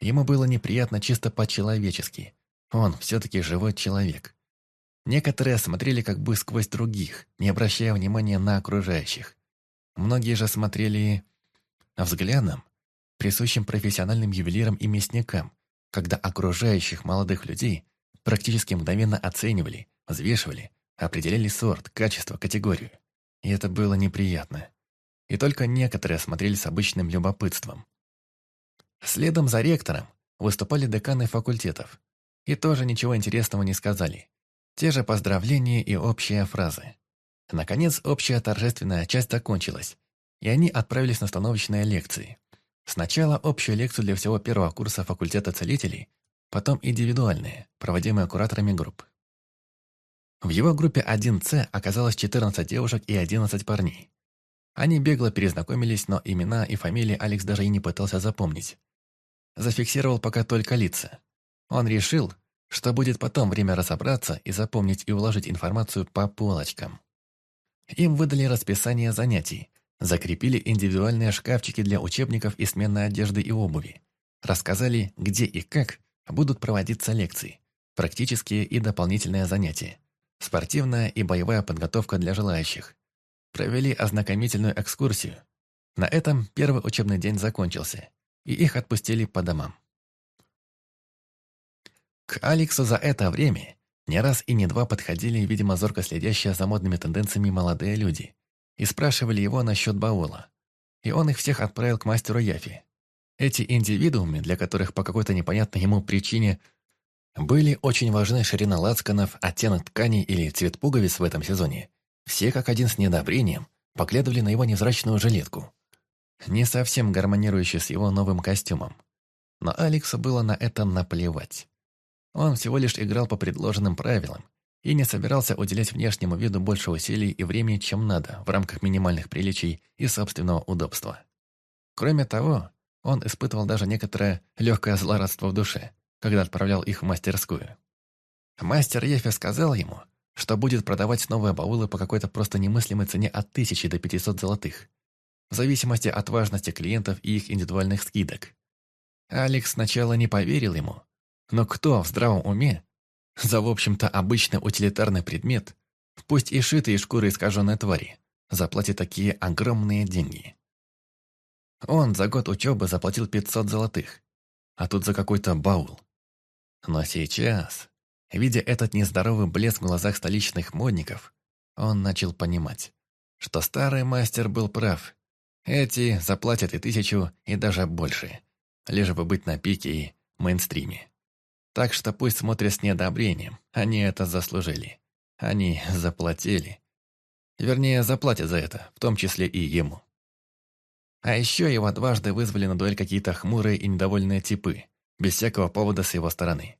Speaker 1: Ему было неприятно чисто по-человечески. Он все-таки живой человек. Некоторые смотрели как бы сквозь других, не обращая внимания на окружающих. Многие же смотрели взглядом, присущим профессиональным ювелирам и мясникам, когда окружающих молодых людей практически мгновенно оценивали, взвешивали, определяли сорт, качество, категорию. И это было неприятно. И только некоторые смотрели с обычным любопытством. Следом за ректором выступали деканы факультетов. И тоже ничего интересного не сказали. Те же поздравления и общие фразы. Наконец, общая торжественная часть закончилась, и они отправились на становочные лекции. Сначала общую лекцию для всего первого курса факультета целителей, потом индивидуальные, проводимые кураторами групп. В его группе 1С оказалось 14 девушек и 11 парней. Они бегло перезнакомились, но имена и фамилии Алекс даже и не пытался запомнить. Зафиксировал пока только лица. Он решил, что будет потом время разобраться и запомнить и уложить информацию по полочкам. Им выдали расписание занятий, закрепили индивидуальные шкафчики для учебников и сменной одежды и обуви, рассказали, где и как будут проводиться лекции, практические и дополнительные занятия, спортивная и боевая подготовка для желающих. Провели ознакомительную экскурсию. На этом первый учебный день закончился, и их отпустили по домам. К Алексу за это время не раз и не два подходили, видимо, зорко следящие за модными тенденциями молодые люди, и спрашивали его насчет баула. И он их всех отправил к мастеру Яфи. Эти индивидуумы, для которых по какой-то непонятной ему причине были очень важны ширина лацканов, оттенок ткани или цвет пуговиц в этом сезоне, все как один с недобрением поглядывали на его невзрачную жилетку, не совсем гармонирующую с его новым костюмом. Но Алексу было на это наплевать. Он всего лишь играл по предложенным правилам и не собирался уделять внешнему виду больше усилий и времени, чем надо, в рамках минимальных приличий и собственного удобства. Кроме того, он испытывал даже некоторое легкое злорадство в душе, когда отправлял их в мастерскую. Мастер Ефе сказал ему, что будет продавать новые баулы по какой-то просто немыслимой цене от тысячи до 500 золотых, в зависимости от важности клиентов и их индивидуальных скидок. Алекс сначала не поверил ему, но кто в здравом уме за, в общем-то, обычный утилитарный предмет, пусть и шитый из шкуры искаженной твари, заплатит такие огромные деньги? Он за год учебы заплатил 500 золотых, а тут за какой-то баул. Но сейчас, видя этот нездоровый блеск в глазах столичных модников, он начал понимать, что старый мастер был прав. Эти заплатят и тысячу, и даже больше, лишь бы быть на пике и мейнстриме. Так что пусть смотрят с неодобрением. Они это заслужили. Они заплатили. Вернее, заплатят за это, в том числе и ему. А еще его дважды вызвали на дуэль какие-то хмурые и недовольные типы, без всякого повода с его стороны.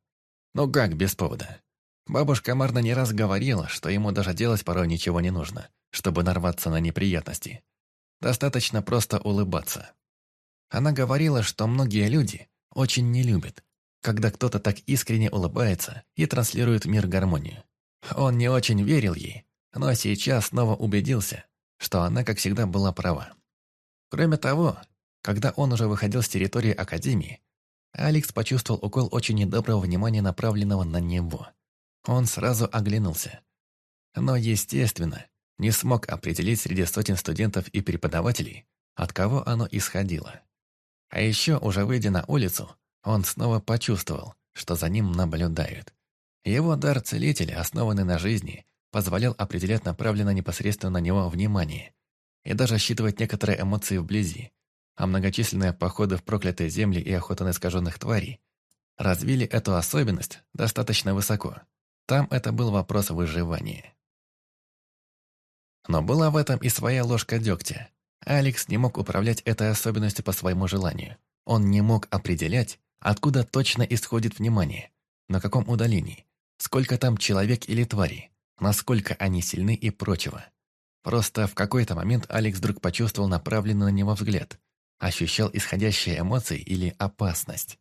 Speaker 1: Ну как без повода? Бабушка Марна не раз говорила, что ему даже делать порой ничего не нужно, чтобы нарваться на неприятности. Достаточно просто улыбаться. Она говорила, что многие люди очень не любят, когда кто-то так искренне улыбается и транслирует мир гармонию. Он не очень верил ей, но сейчас снова убедился, что она, как всегда, была права. Кроме того, когда он уже выходил с территории Академии, Алекс почувствовал укол очень недоброго внимания, направленного на него. Он сразу оглянулся. Но, естественно, не смог определить среди сотен студентов и преподавателей, от кого оно исходило. А еще, уже выйдя на улицу, он снова почувствовал, что за ним наблюдают. Его дар целителя, основанный на жизни, позволял определять направленное непосредственно на него внимание и даже считывать некоторые эмоции вблизи, а многочисленные походы в проклятые земли и охота на искаженных тварей развили эту особенность достаточно высоко. Там это был вопрос выживания. Но была в этом и своя ложка дегтя. Алекс не мог управлять этой особенностью по своему желанию. Он не мог определять, Откуда точно исходит внимание? На каком удалении? Сколько там человек или тварей? Насколько они сильны и прочего? Просто в какой-то момент Алекс вдруг почувствовал направленный на него взгляд. Ощущал исходящие эмоции или опасность.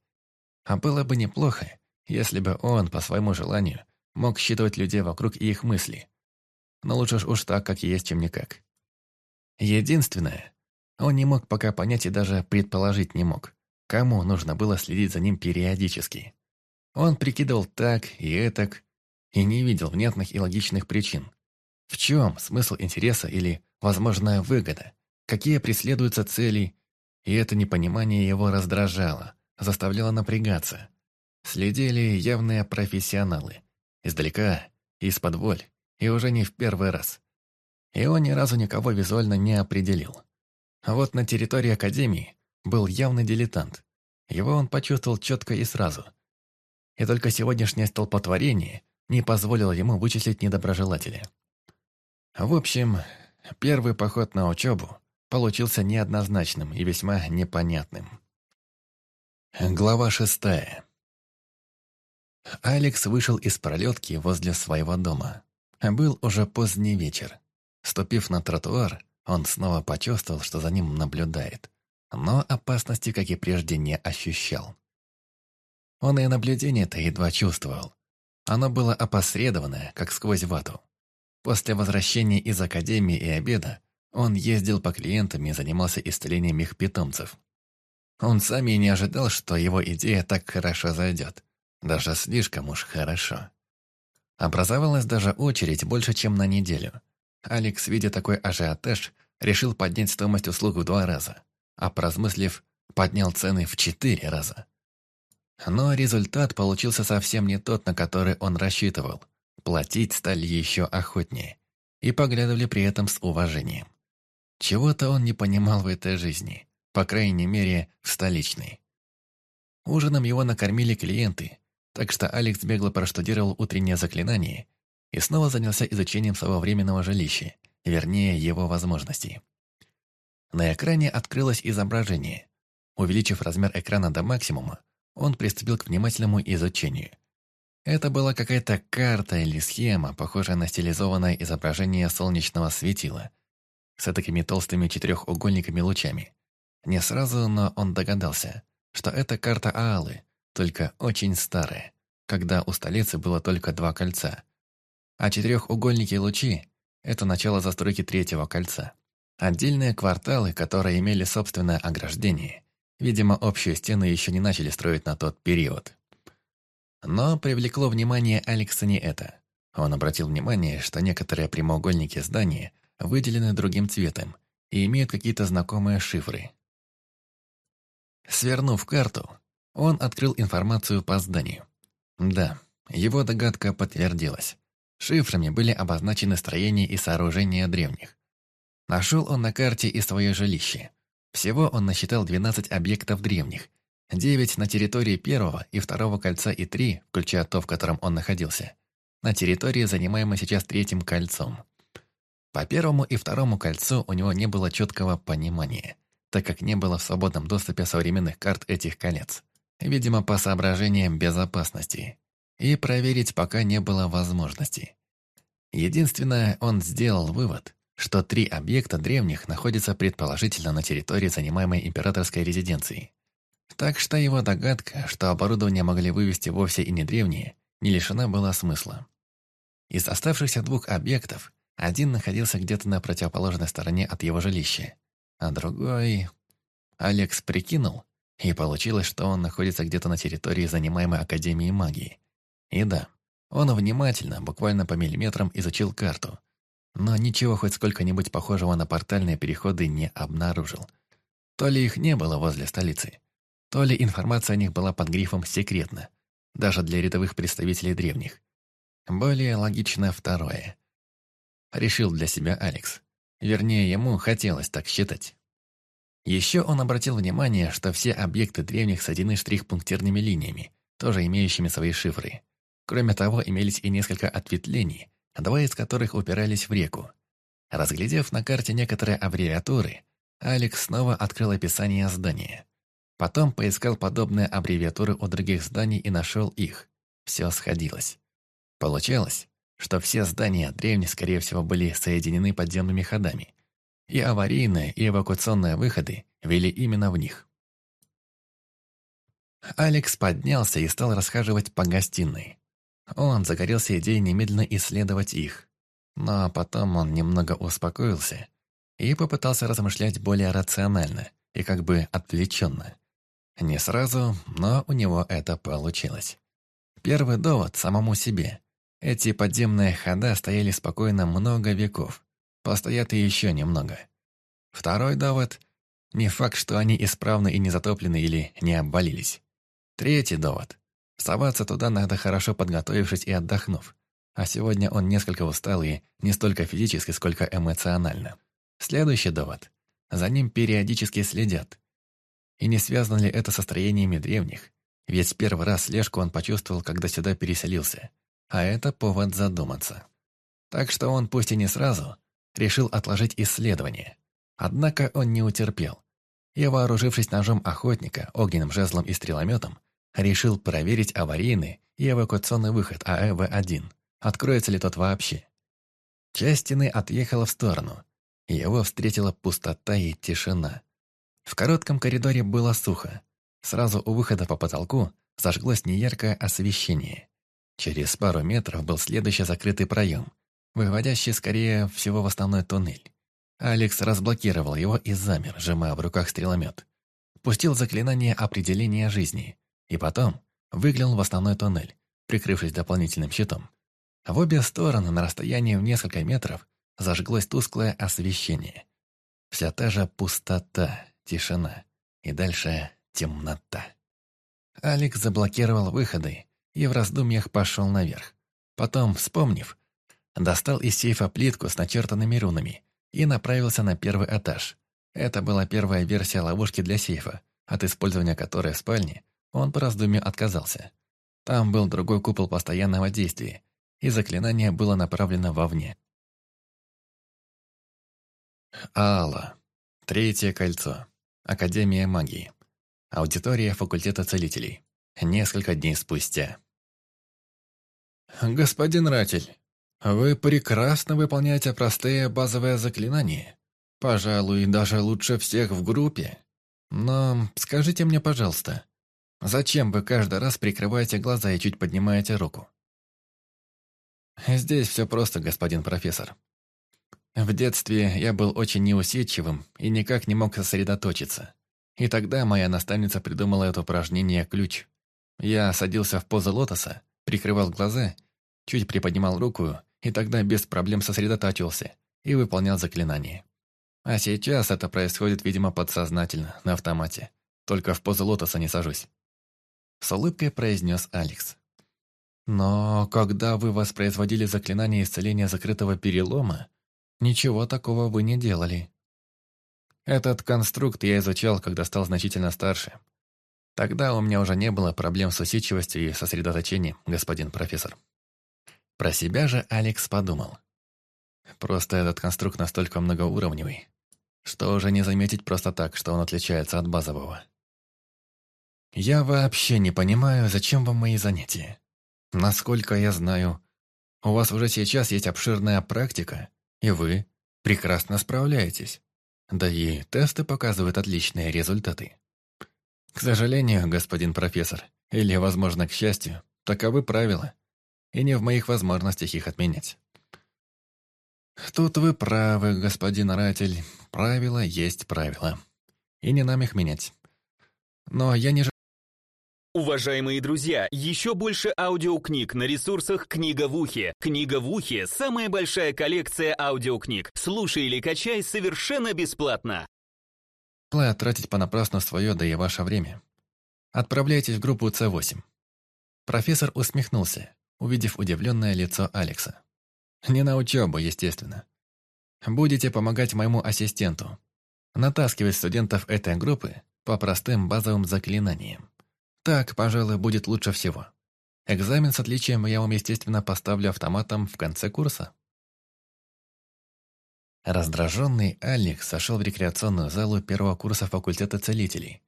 Speaker 1: А было бы неплохо, если бы он, по своему желанию, мог считывать людей вокруг и их мысли. Но лучше уж так, как есть, чем никак. Единственное, он не мог пока понять и даже предположить не мог кому нужно было следить за ним периодически. Он прикидывал так и этак, и не видел внятных и логичных причин. В чем смысл интереса или возможная выгода? Какие преследуются цели? И это непонимание его раздражало, заставляло напрягаться. Следили явные профессионалы. Издалека, из-под воль, и уже не в первый раз. И он ни разу никого визуально не определил. А вот на территории Академии был явный дилетант. Его он почувствовал четко и сразу. И только сегодняшнее столпотворение не позволило ему вычислить недоброжелателя. В общем, первый поход на учебу получился неоднозначным и весьма непонятным. Глава шестая. Алекс вышел из пролетки возле своего дома. Был уже поздний вечер. Ступив на тротуар, он снова почувствовал, что за ним наблюдает. Но опасности, как и прежде, не ощущал. Он и наблюдение-то едва чувствовал. Оно было опосредованное, как сквозь вату. После возвращения из академии и обеда он ездил по клиентам и занимался исцелением их питомцев. Он сам и не ожидал, что его идея так хорошо зайдет. Даже слишком уж хорошо. Образовалась даже очередь больше, чем на неделю. Алекс, видя такой ажиотаж, решил поднять стоимость услуг в два раза, а поразмыслив, поднял цены в четыре раза. Но результат получился совсем не тот, на который он рассчитывал. Платить стали еще охотнее. И поглядывали при этом с уважением. Чего-то он не понимал в этой жизни, по крайней мере, в столичной. Ужином его накормили клиенты, так что Алекс бегло проштудировал утреннее заклинание и снова занялся изучением своего временного жилища, вернее, его возможностей. На экране открылось изображение. Увеличив размер экрана до максимума, он приступил к внимательному изучению. Это была какая-то карта или схема, похожая на стилизованное изображение солнечного светила, с такими толстыми четырехугольниками лучами. Не сразу, но он догадался, что это карта Аалы, только очень старая, когда у столицы было только два кольца. А четырехугольники лучи – это начало застройки третьего кольца. Отдельные кварталы, которые имели собственное ограждение, видимо, общую стену еще не начали строить на тот период. Но привлекло внимание Алекса не это. Он обратил внимание, что некоторые прямоугольники здания выделены другим цветом и имеют какие-то знакомые шифры. Свернув карту, он открыл информацию по зданию. Да, его догадка подтвердилась. Шифрами были обозначены строения и сооружения древних. Нашел он на карте и свое жилище. Всего он насчитал 12 объектов древних, 9 на территории первого и второго кольца и 3, включая то, в котором он находился, на территории, занимаемой сейчас третьим кольцом. По первому и второму кольцу у него не было четкого понимания, так как не было в свободном доступе современных карт этих колец видимо, по соображениям безопасности, и проверить пока не было возможности. Единственное, он сделал вывод, что три объекта древних находятся предположительно на территории занимаемой императорской резиденции. Так что его догадка, что оборудование могли вывести вовсе и не древние, не лишена была смысла. Из оставшихся двух объектов один находился где-то на противоположной стороне от его жилища, а другой... Алекс прикинул, и получилось, что он находится где-то на территории занимаемой Академией магии. И да, он внимательно, буквально по миллиметрам изучил карту, но ничего хоть сколько-нибудь похожего на портальные переходы не обнаружил. То ли их не было возле столицы, то ли информация о них была под грифом «секретно», даже для рядовых представителей древних. Более логично второе. Решил для себя Алекс. Вернее, ему хотелось так считать. Еще он обратил внимание, что все объекты древних соединены штрих-пунктирными линиями, тоже имеющими свои шифры. Кроме того, имелись и несколько ответвлений, два из которых упирались в реку. Разглядев на карте некоторые аббревиатуры, Алекс снова открыл описание здания. Потом поискал подобные аббревиатуры у других зданий и нашел их. Все сходилось. Получалось, что все здания древних, скорее всего, были соединены подземными ходами, и аварийные, и эвакуационные выходы вели именно в них. Алекс поднялся и стал расхаживать по гостиной. Он загорелся идеей немедленно исследовать их. Но потом он немного успокоился и попытался размышлять более рационально и как бы отвлеченно. Не сразу, но у него это получилось. Первый довод самому себе. Эти подземные хода стояли спокойно много веков. Постоят и еще немного. Второй довод. Не факт, что они исправны и не затоплены или не обвалились. Третий довод. Соваться туда надо хорошо подготовившись и отдохнув. А сегодня он несколько устал и не столько физически, сколько эмоционально. Следующий довод. За ним периодически следят. И не связано ли это со строениями древних? Ведь первый раз слежку он почувствовал, когда сюда переселился. А это повод задуматься. Так что он, пусть и не сразу, решил отложить исследование. Однако он не утерпел. И, вооружившись ножом охотника, огненным жезлом и стрелометом, решил проверить аварийный и эвакуационный выход АЭВ-1. Откроется ли тот вообще? Часть стены отъехала в сторону. Его встретила пустота и тишина. В коротком коридоре было сухо. Сразу у выхода по потолку зажглось неяркое освещение. Через пару метров был следующий закрытый проем, выводящий скорее всего в основной туннель. Алекс разблокировал его и замер, сжимая в руках стреломет. Пустил заклинание определения жизни. И потом выглянул в основной туннель, прикрывшись дополнительным щитом. В обе стороны на расстоянии в несколько метров зажглось тусклое освещение. Вся та же пустота, тишина. И дальше темнота. Алекс заблокировал выходы и в раздумьях пошел наверх. Потом, вспомнив, достал из сейфа плитку с начертанными рунами и направился на первый этаж. Это была первая версия ловушки для сейфа, от использования которой в спальне он по раздумью отказался. Там был другой купол постоянного действия, и заклинание было направлено вовне. Алла. Третье кольцо. Академия магии. Аудитория факультета целителей. Несколько дней спустя. «Господин Ратель, вы прекрасно выполняете простые базовые заклинания. Пожалуй, даже лучше всех в группе. Но скажите мне, пожалуйста, зачем вы каждый раз прикрываете глаза и чуть поднимаете руку?» «Здесь все просто, господин профессор. В детстве я был очень неусидчивым и никак не мог сосредоточиться. И тогда моя наставница придумала это упражнение «ключ». Я садился в позу лотоса, прикрывал глаза, чуть приподнимал руку, и тогда без проблем сосредотачивался и выполнял заклинание. А сейчас это происходит, видимо, подсознательно, на автомате. Только в позу лотоса не сажусь. С улыбкой произнес Алекс. Но когда вы воспроизводили заклинание исцеления закрытого перелома, ничего такого вы не делали. Этот конструкт я изучал, когда стал значительно старше. Тогда у меня уже не было проблем с усидчивостью и сосредоточением, господин профессор. Про себя же Алекс подумал. Просто этот конструкт настолько многоуровневый, что уже не заметить просто так, что он отличается от базового. Я вообще не понимаю, зачем вам мои занятия. Насколько я знаю, у вас уже сейчас есть обширная практика, и вы прекрасно справляетесь. Да и тесты показывают отличные результаты. К сожалению, господин профессор, или, возможно, к счастью, таковы правила, и не в моих возможностях их отменять. Тут вы правы, господин Ратель. Правила есть правила. И не нам их менять. Но я не
Speaker 2: Уважаемые друзья, еще больше аудиокниг на ресурсах «Книга в ухе». «Книга в ухе» — самая большая коллекция аудиокниг. Слушай или качай совершенно бесплатно.
Speaker 1: тратить понапрасну свое, да и ваше время. Отправляйтесь в группу С8. Профессор усмехнулся, увидев удивленное лицо Алекса. Не на учебу, естественно. Будете помогать моему ассистенту. Натаскивать студентов этой группы по простым базовым заклинаниям. Так, пожалуй, будет лучше всего. Экзамен с отличием я вам, естественно, поставлю автоматом в конце курса. Раздраженный Алекс сошел в рекреационную залу первого курса факультета целителей.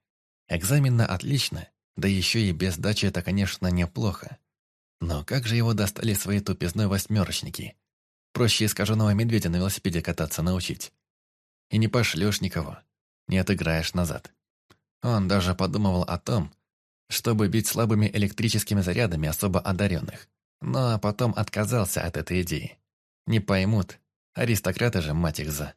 Speaker 1: Экзамен на отлично, да еще и без дачи это, конечно, неплохо. Но как же его достали свои тупизной восьмерочники? Проще искаженного медведя на велосипеде кататься научить. И не пошлешь никого, не отыграешь назад. Он даже подумывал о том, чтобы бить слабыми электрическими зарядами особо одаренных. Но потом отказался от этой идеи. Не поймут, аристократы же, мать их за.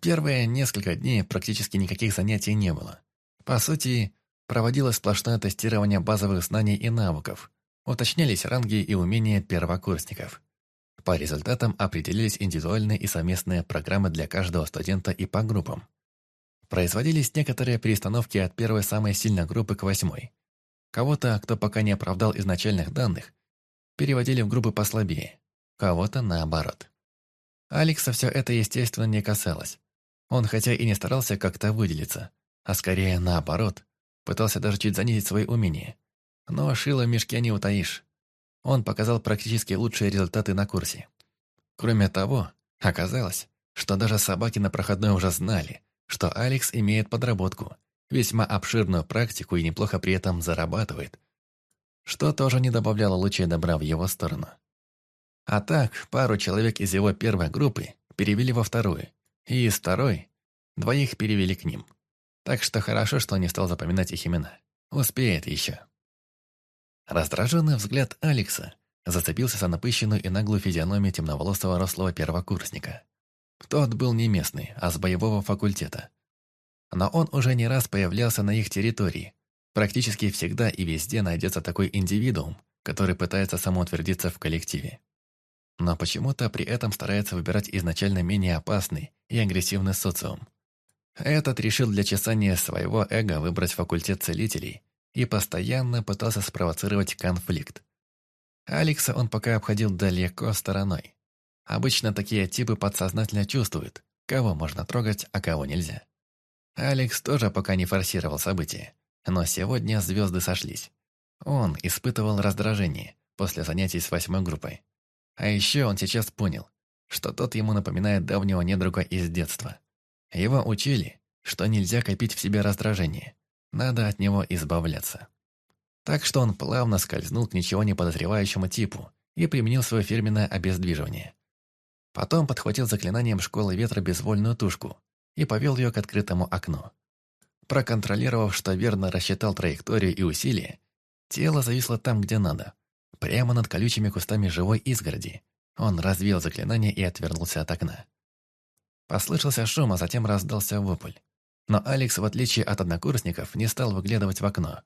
Speaker 1: Первые несколько дней практически никаких занятий не было. По сути, проводилось сплошное тестирование базовых знаний и навыков, уточнялись ранги и умения первокурсников. По результатам определились индивидуальные и совместные программы для каждого студента и по группам. Производились некоторые перестановки от первой самой сильной группы к восьмой. Кого-то, кто пока не оправдал изначальных данных, переводили в группы послабее, кого-то наоборот. Алекса все это, естественно, не касалось. Он хотя и не старался как-то выделиться, а скорее наоборот, пытался даже чуть занизить свои умения. Но шило в мешке не утаишь. Он показал практически лучшие результаты на курсе. Кроме того, оказалось, что даже собаки на проходной уже знали, что Алекс имеет подработку, весьма обширную практику и неплохо при этом зарабатывает, что тоже не добавляло лучей добра в его сторону. А так, пару человек из его первой группы перевели во вторую, и из второй двоих перевели к ним. Так что хорошо, что не стал запоминать их имена. Успеет еще. Раздраженный взгляд Алекса зацепился за напыщенную и наглую физиономию темноволосого рослого первокурсника. Тот был не местный, а с боевого факультета. Но он уже не раз появлялся на их территории. Практически всегда и везде найдется такой индивидуум, который пытается самоутвердиться в коллективе. Но почему-то при этом старается выбирать изначально менее опасный и агрессивный социум. Этот решил для чесания своего эго выбрать факультет целителей и постоянно пытался спровоцировать конфликт. Алекса он пока обходил далеко стороной. Обычно такие типы подсознательно чувствуют, кого можно трогать, а кого нельзя. Алекс тоже пока не форсировал события, но сегодня звезды сошлись. Он испытывал раздражение после занятий с восьмой группой. А еще он сейчас понял, что тот ему напоминает давнего недруга из детства. Его учили, что нельзя копить в себе раздражение, надо от него избавляться. Так что он плавно скользнул к ничего не подозревающему типу и применил свое фирменное обездвиживание. Потом подхватил заклинанием школы ветра безвольную тушку и повел ее к открытому окну. Проконтролировав, что верно рассчитал траекторию и усилие, тело зависло там, где надо, прямо над колючими кустами живой изгороди. Он развил заклинание и отвернулся от окна. Послышался шум, а затем раздался вопль. Но Алекс, в отличие от однокурсников, не стал выглядывать в окно.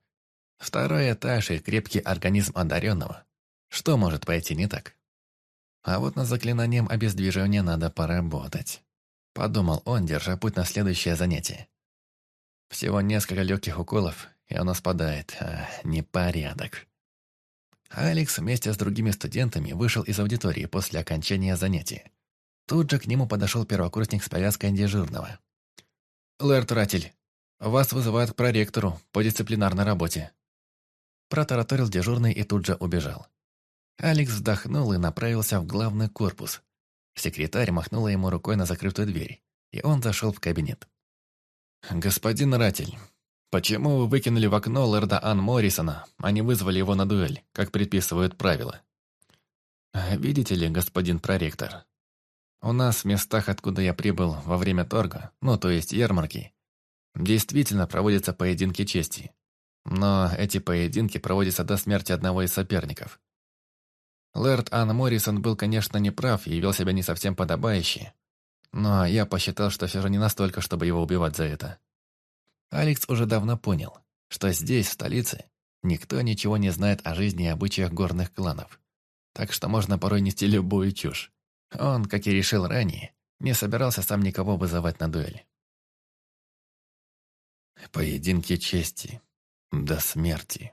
Speaker 1: Второй этаж и крепкий организм одаренного. Что может пойти не так? А вот над заклинанием обездвиживания надо поработать. Подумал он, держа путь на следующее занятие. Всего несколько легких уколов, и оно спадает. А, непорядок. Алекс вместе с другими студентами вышел из аудитории после окончания занятия. Тут же к нему подошел первокурсник с повязкой дежурного. «Лэрд Ратель, вас вызывают к проректору по дисциплинарной работе». Протараторил дежурный и тут же убежал. Алекс вздохнул и направился в главный корпус. Секретарь махнула ему рукой на закрытую дверь, и он зашел в кабинет. «Господин Ратель, почему вы выкинули в окно лорда Ан Моррисона, а не вызвали его на дуэль, как предписывают правила?» «Видите ли, господин проректор, у нас в местах, откуда я прибыл во время торга, ну, то есть ярмарки, действительно проводятся поединки чести. Но эти поединки проводятся до смерти одного из соперников. Лэрд Ан Моррисон был, конечно, неправ и вел себя не совсем подобающе, но я посчитал, что все же не настолько, чтобы его убивать за это. Алекс уже давно понял, что здесь, в столице, никто ничего не знает о жизни и обычаях горных кланов, так что можно порой нести любую чушь. Он, как и решил ранее, не собирался сам никого вызывать на дуэль. Поединки чести. До смерти.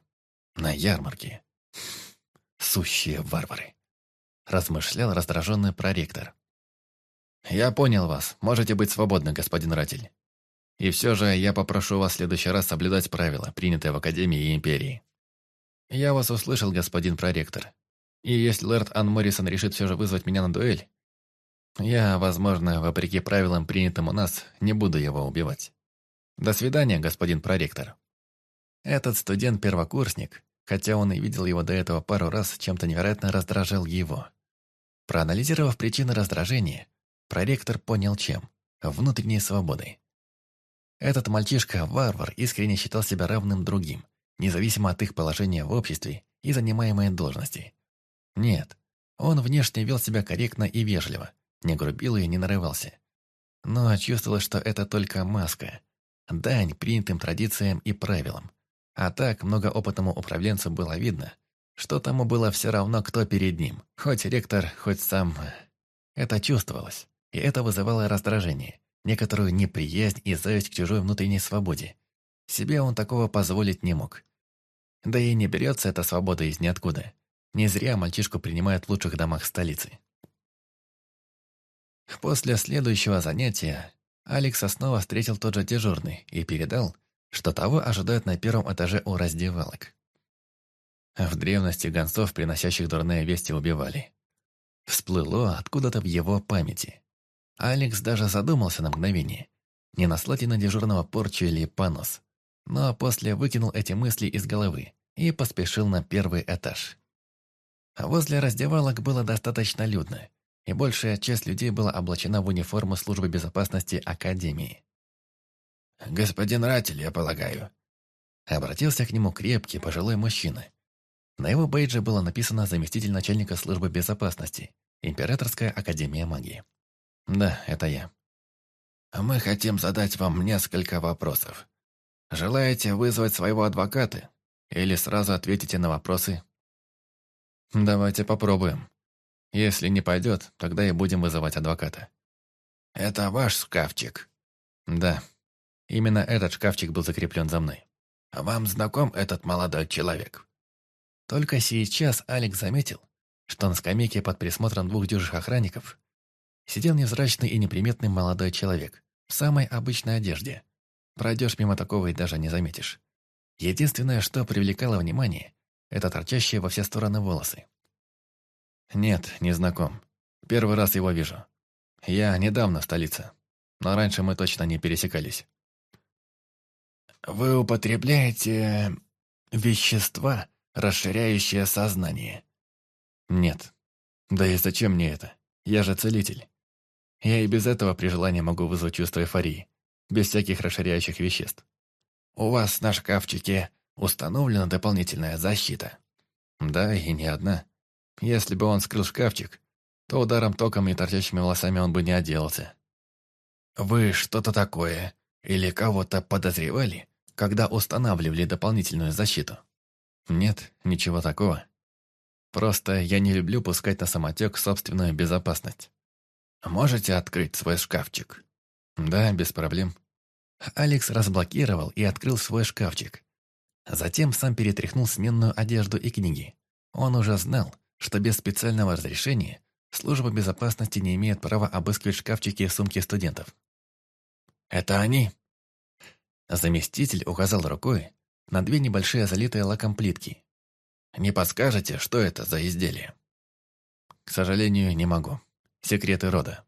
Speaker 1: На ярмарке. Сущие варвары. Размышлял раздраженный проректор. «Я понял вас. Можете быть свободны, господин Ратель. И все же я попрошу вас в следующий раз соблюдать правила, принятые в Академии и Империи. Я вас услышал, господин проректор. И если лэрд Ан Моррисон решит все же вызвать меня на дуэль, я, возможно, вопреки правилам, принятым у нас, не буду его убивать. До свидания, господин проректор. Этот студент-первокурсник, хотя он и видел его до этого пару раз, чем-то невероятно раздражал его. Проанализировав причины раздражения, проректор понял чем – внутренней свободой. Этот мальчишка-варвар искренне считал себя равным другим, независимо от их положения в обществе и занимаемой должности. Нет, он внешне вел себя корректно и вежливо, не грубил и не нарывался. Но чувствовалось, что это только маска, дань принятым традициям и правилам, А так, многоопытному управленцу было видно, что тому было все равно, кто перед ним. Хоть ректор, хоть сам... Это чувствовалось, и это вызывало раздражение, некоторую неприязнь и зависть к чужой внутренней свободе. Себе он такого позволить не мог. Да и не берется эта свобода из ниоткуда. Не зря мальчишку принимают в лучших домах столицы. После следующего занятия Алекс снова встретил тот же дежурный и передал, что того ожидают на первом этаже у раздевалок. В древности гонцов, приносящих дурные вести, убивали. Всплыло откуда-то в его памяти. Алекс даже задумался на мгновение, не наслать ли на дежурного порчу или понос. Но после выкинул эти мысли из головы и поспешил на первый этаж. Возле раздевалок было достаточно людно, и большая часть людей была облачена в униформу службы безопасности Академии. «Господин Ратель, я полагаю». Обратился к нему крепкий пожилой мужчина. На его бейдже было написано «Заместитель начальника службы безопасности, Императорская Академия Магии». «Да, это я». «Мы хотим задать вам несколько вопросов. Желаете вызвать своего адвоката? Или сразу ответите на вопросы?» «Давайте попробуем», если не пойдет, тогда и будем вызывать адвоката. Это ваш шкафчик? Да. Именно этот шкафчик был закреплен за мной. Вам знаком этот молодой человек? Только сейчас Алекс заметил, что на скамейке под присмотром двух дюжих охранников сидел невзрачный и неприметный молодой человек в самой обычной одежде. Пройдешь мимо такого и даже не заметишь. Единственное, что привлекало внимание, это торчащие во все стороны волосы. «Нет, не знаком. Первый раз его вижу. Я недавно в столице, но раньше мы точно не пересекались». «Вы употребляете вещества, расширяющие сознание?» «Нет. Да и зачем мне это? Я же целитель. Я и без этого при желании могу вызвать чувство эйфории, без всяких расширяющих веществ. У вас на шкафчике установлена дополнительная защита?» «Да, и не одна. Если бы он скрыл шкафчик, то ударом током и торчащими волосами он бы не отделался. «Вы что-то такое или кого-то подозревали, когда устанавливали дополнительную защиту?» «Нет, ничего такого. Просто я не люблю пускать на самотек собственную безопасность. Можете открыть свой шкафчик?» «Да, без проблем». Алекс разблокировал и открыл свой шкафчик. Затем сам перетряхнул сменную одежду и книги. Он уже знал, что без специального разрешения служба безопасности не имеет права обыскивать шкафчики и сумки студентов. «Это они!» Заместитель указал рукой на две небольшие залитые лаком плитки. «Не подскажете, что это за изделие?» «К сожалению, не могу. Секреты рода».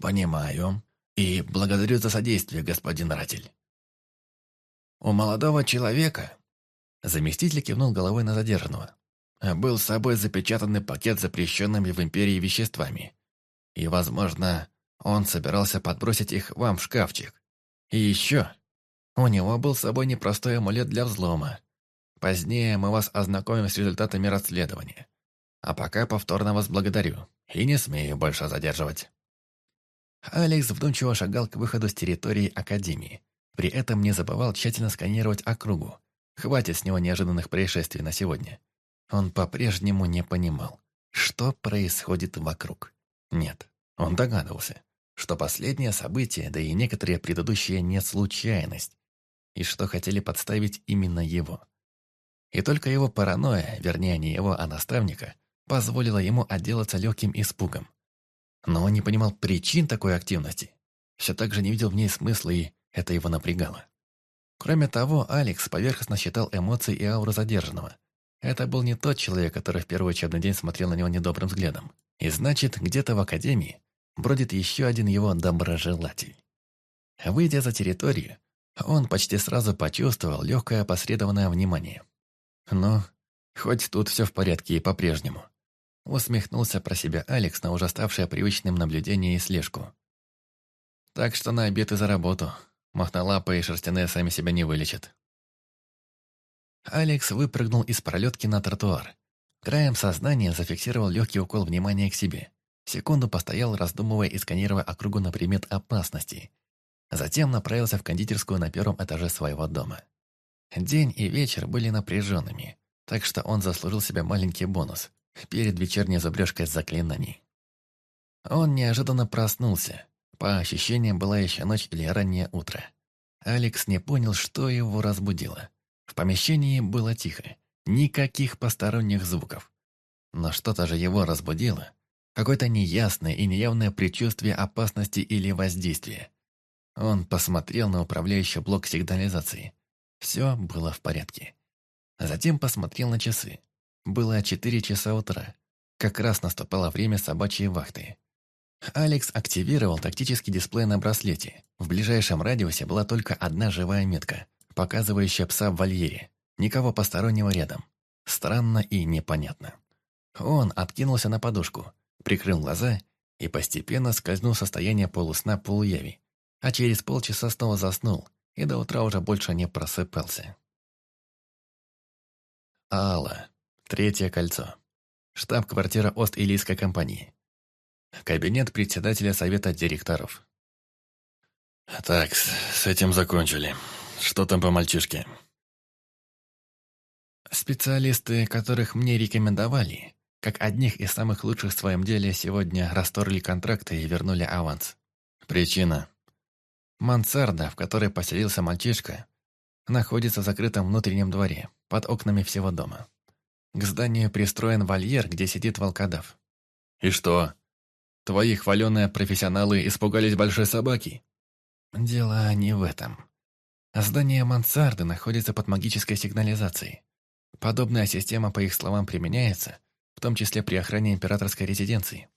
Speaker 1: «Понимаю. И благодарю за содействие, господин Ратель». «У молодого человека...» Заместитель кивнул головой на задержанного был с собой запечатанный пакет запрещенными в Империи веществами. И, возможно, он собирался подбросить их вам в шкафчик. И еще, у него был с собой непростой амулет для взлома. Позднее мы вас ознакомим с результатами расследования. А пока повторно вас благодарю и не смею больше задерживать. Алекс вдумчиво шагал к выходу с территории Академии. При этом не забывал тщательно сканировать округу. Хватит с него неожиданных происшествий на сегодня. Он по-прежнему не понимал, что происходит вокруг. Нет, он догадывался, что последнее событие, да и некоторые предыдущие не случайность, и что хотели подставить именно его. И только его паранойя, вернее не его, а наставника, позволила ему отделаться легким испугом. Но он не понимал причин такой активности. Все так же не видел в ней смысла, и это его напрягало. Кроме того, Алекс поверхностно считал эмоции и ауру задержанного, это был не тот человек, который в первый учебный день смотрел на него недобрым взглядом. И значит, где-то в академии бродит еще один его доброжелатель. Выйдя за территорию, он почти сразу почувствовал легкое опосредованное внимание. Но хоть тут все в порядке и по-прежнему. Усмехнулся про себя Алекс на уже ставшее привычным наблюдение и слежку. Так что на обед и за работу. Махнолапы и шерстяные сами себя не вылечат. Алекс выпрыгнул из пролетки на тротуар. Краем сознания зафиксировал легкий укол внимания к себе. Секунду постоял, раздумывая и сканируя округу на предмет опасности. Затем направился в кондитерскую на первом этаже своего дома. День и вечер были напряженными, так что он заслужил себе маленький бонус перед вечерней зубрежкой заклинаний. Он неожиданно проснулся. По ощущениям, была еще ночь или раннее утро. Алекс не понял, что его разбудило. В помещении было тихо, никаких посторонних звуков. Но что-то же его разбудило. Какое-то неясное и неявное предчувствие опасности или воздействия. Он посмотрел на управляющий блок сигнализации. Все было в порядке. Затем посмотрел на часы. Было 4 часа утра. Как раз наступало время собачьей вахты. Алекс активировал тактический дисплей на браслете. В ближайшем радиусе была только одна живая метка, показывающая пса в вольере. Никого постороннего рядом. Странно и непонятно. Он откинулся на подушку, прикрыл глаза и постепенно скользнул в состояние полусна-полуяви, а через полчаса снова заснул и до утра уже больше не просыпался. Алла. Третье кольцо. Штаб-квартира Ост-Илийской компании. Кабинет председателя совета директоров.
Speaker 3: Так, с этим закончили. Что там по мальчишке?
Speaker 1: Специалисты, которых мне рекомендовали, как одних из самых лучших в своем деле, сегодня расторгли контракты и вернули аванс.
Speaker 3: Причина?
Speaker 1: Мансарда, в которой поселился мальчишка, находится в закрытом внутреннем дворе, под окнами всего дома. К зданию пристроен вольер, где сидит волкодав.
Speaker 3: И что? Твои хваленые профессионалы испугались большой собаки?
Speaker 1: Дело не в этом. Здание мансарды находится под магической сигнализацией. Подобная система, по их словам, применяется, в том числе при охране императорской резиденции.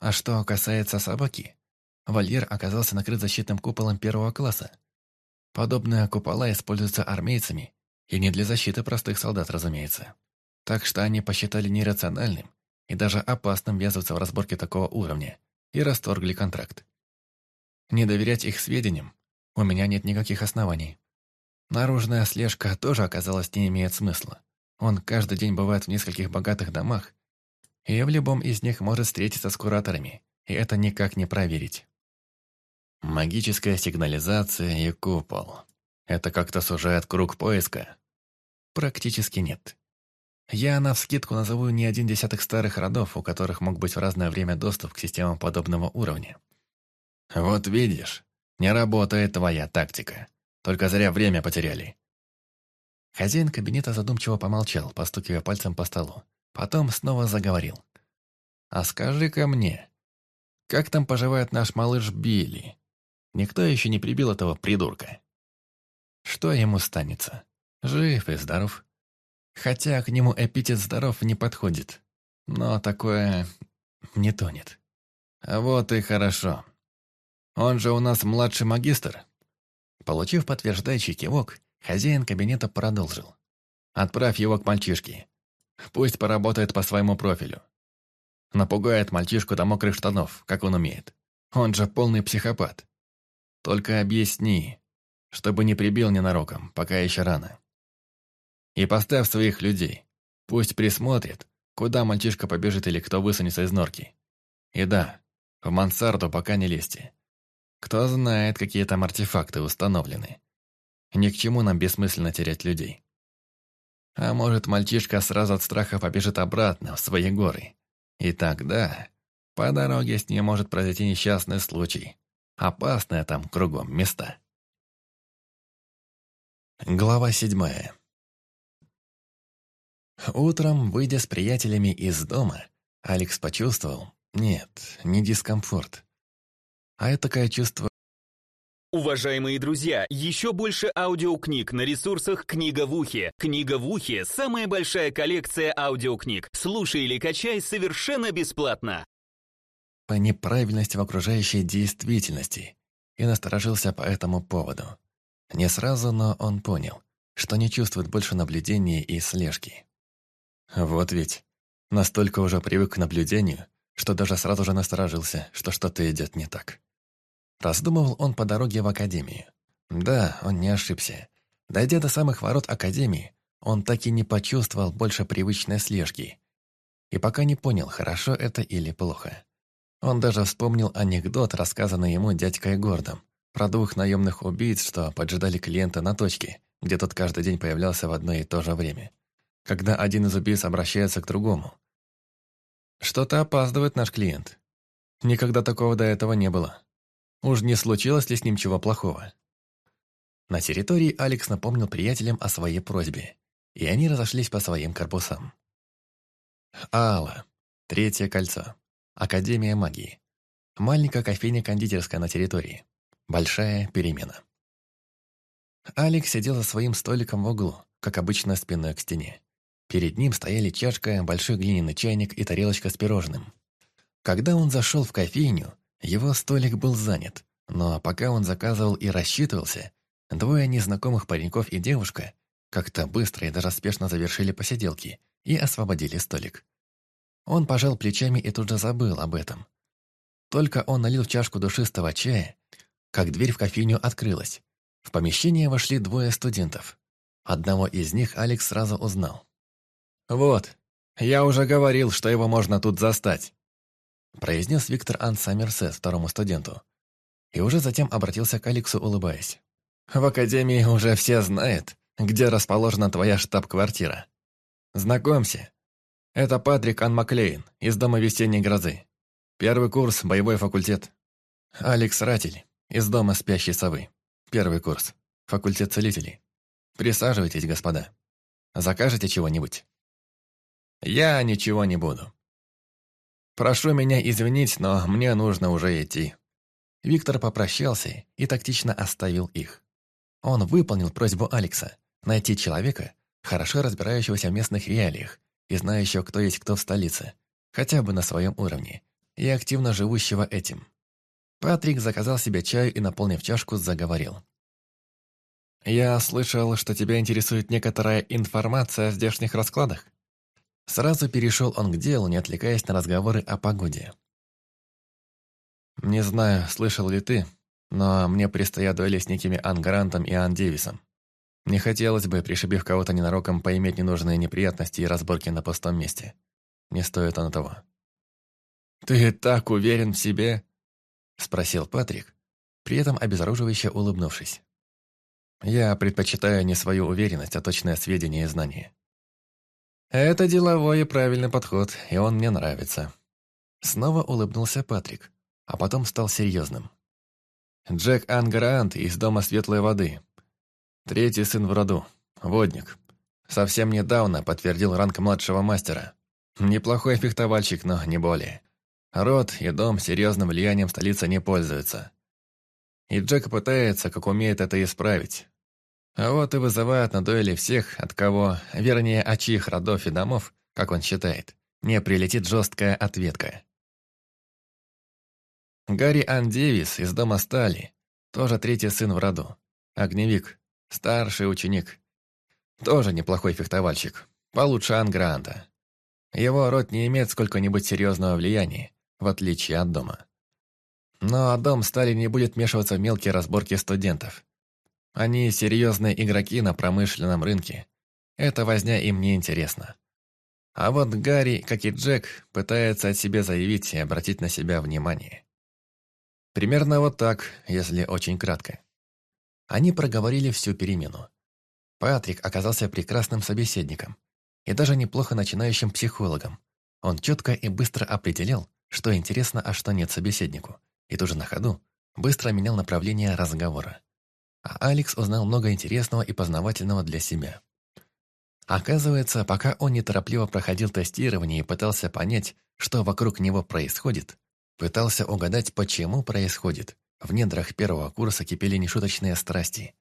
Speaker 1: А что касается собаки, вольер оказался накрыт защитным куполом первого класса. Подобные купола используются армейцами, и не для защиты простых солдат, разумеется. Так что они посчитали нерациональным и даже опасным ввязываться в разборки такого уровня, и расторгли контракт. Не доверять их сведениям у меня нет никаких оснований. Наружная слежка тоже, оказалось, не имеет смысла. Он каждый день бывает в нескольких богатых домах, и в любом из них может встретиться с кураторами, и это никак не проверить.
Speaker 3: Магическая сигнализация и купол. Это как-то сужает круг поиска?
Speaker 1: Практически нет. Я навскидку назову не один десяток старых родов, у которых мог быть в разное время доступ к системам подобного уровня.
Speaker 3: Вот видишь, не работает твоя тактика. Только зря время потеряли.
Speaker 1: Хозяин кабинета задумчиво помолчал, постукивая пальцем по столу. Потом снова заговорил. «А скажи-ка мне, как там поживает наш малыш Билли? Никто еще не прибил этого придурка?» «Что ему станется? Жив и здоров. Хотя к нему эпитет «здоров» не подходит. Но такое не тонет.
Speaker 3: Вот и хорошо. Он же у нас младший магистр.
Speaker 1: Получив подтверждающий кивок, хозяин кабинета продолжил.
Speaker 3: Отправь его к мальчишке. Пусть поработает по своему профилю. Напугает мальчишку до мокрых штанов, как он умеет. Он же полный психопат. Только объясни, чтобы не прибил ненароком, пока еще рано. И поставь своих людей. Пусть присмотрят, куда мальчишка побежит или кто высунется из норки. И да, в мансарду пока не лезьте. Кто знает, какие там артефакты установлены. Ни к чему нам бессмысленно терять людей. А может, мальчишка сразу от страха побежит обратно, в свои горы. И тогда по дороге с ним может произойти несчастный случай. Опасные там кругом места.
Speaker 1: Глава седьмая. Утром, выйдя с приятелями из дома, Алекс почувствовал, нет, не дискомфорт, а такое чувство...
Speaker 2: Уважаемые друзья, еще больше аудиокниг на ресурсах «Книга в ухе». «Книга в ухе» — самая большая коллекция аудиокниг. Слушай или качай совершенно бесплатно.
Speaker 1: По неправильности в окружающей действительности и насторожился по этому поводу. Не сразу, но он понял, что не чувствует больше наблюдения и слежки. Вот ведь, настолько уже привык к наблюдению, что даже сразу же насторожился, что что-то идет не так. Раздумывал он по дороге в академию. Да, он не ошибся. Дойдя до самых ворот академии, он так и не почувствовал больше привычной слежки. И пока не понял, хорошо это или плохо. Он даже вспомнил анекдот, рассказанный ему дядькой Гордом, про двух наемных убийц, что поджидали клиента на точке, где тот каждый день появлялся в одно и то же время. Когда один из убийц обращается к другому. Что-то опаздывает наш клиент. Никогда такого до этого не было. Уж не случилось ли с ним чего плохого? На территории Алекс напомнил приятелям о своей просьбе, и они разошлись по своим корпусам. Алла. Третье кольцо. Академия магии. Маленькая кофейня-кондитерская на территории. Большая перемена. Алекс сидел за своим столиком в углу, как обычно спиной к стене. Перед ним стояли чашка, большой глиняный чайник и тарелочка с пирожным. Когда он зашел в кофейню, его столик был занят, но пока он заказывал и рассчитывался, двое незнакомых пареньков и девушка как-то быстро и даже спешно завершили посиделки и освободили столик. Он пожал плечами и тут же забыл об этом. Только он налил в чашку душистого чая, как дверь в кофейню открылась. В помещение вошли двое студентов. Одного из них Алекс сразу узнал. «Вот, я уже говорил, что его можно тут застать», произнес Виктор Ан второму студенту. И уже затем обратился к Алексу, улыбаясь. «В Академии уже все знают, где расположена твоя штаб-квартира. Знакомься, это Патрик Ан Маклейн из Дома Весенней Грозы. Первый курс, боевой факультет. Алекс Ратель из Дома Спящей Совы. Первый курс, факультет целителей. Присаживайтесь, господа. Закажете чего-нибудь?» «Я ничего не буду. Прошу меня извинить, но мне нужно уже идти». Виктор попрощался и тактично оставил их. Он выполнил просьбу Алекса найти человека, хорошо разбирающегося в местных реалиях и знающего, кто есть кто в столице, хотя бы на своем уровне, и активно живущего этим. Патрик заказал себе чаю и, наполнив чашку, заговорил. «Я слышал, что тебя интересует некоторая информация о здешних раскладах?» Сразу перешел он к делу, не отвлекаясь на разговоры о погоде. «Не знаю, слышал ли ты, но мне предстоят дуэли с некими Ангрантом и Ан Девисом. Не хотелось бы, пришибив кого-то ненароком, поиметь ненужные неприятности и разборки на пустом месте. Не стоит оно того». «Ты так уверен в себе?» – спросил Патрик, при этом обезоруживающе улыбнувшись. «Я предпочитаю не свою уверенность, а точное сведения и знания. «Это деловой и правильный подход, и он мне нравится». Снова улыбнулся Патрик, а потом стал серьезным. «Джек Ангарант из Дома Светлой Воды. Третий сын в роду, водник. Совсем недавно подтвердил ранг младшего мастера. Неплохой фехтовальщик, но не более. Род и дом серьезным влиянием столицы не пользуются. И Джек пытается, как умеет это исправить. А вот и вызывает на дуэли всех, от кого, вернее, от чьих родов и домов, как он считает, не прилетит жесткая ответка. Гарри Ан Девис из Дома Стали, тоже третий сын в роду. Огневик, старший ученик. Тоже неплохой фехтовальщик, получше Ан Гранта. Его род не имеет сколько-нибудь серьезного влияния, в отличие от дома. Но дом Стали не будет вмешиваться в мелкие разборки студентов. Они серьезные игроки на промышленном рынке. Эта возня им не интересна. А вот Гарри, как и Джек, пытается о себе заявить и обратить на себя внимание. Примерно вот так, если очень кратко. Они проговорили всю перемену. Патрик оказался прекрасным собеседником и даже неплохо начинающим психологом. Он четко и быстро определил, что интересно, а что нет собеседнику, и тоже на ходу быстро менял направление разговора а Алекс узнал много интересного и познавательного для себя. Оказывается, пока он неторопливо проходил тестирование и пытался понять, что вокруг него происходит, пытался угадать, почему происходит, в недрах первого курса кипели нешуточные страсти.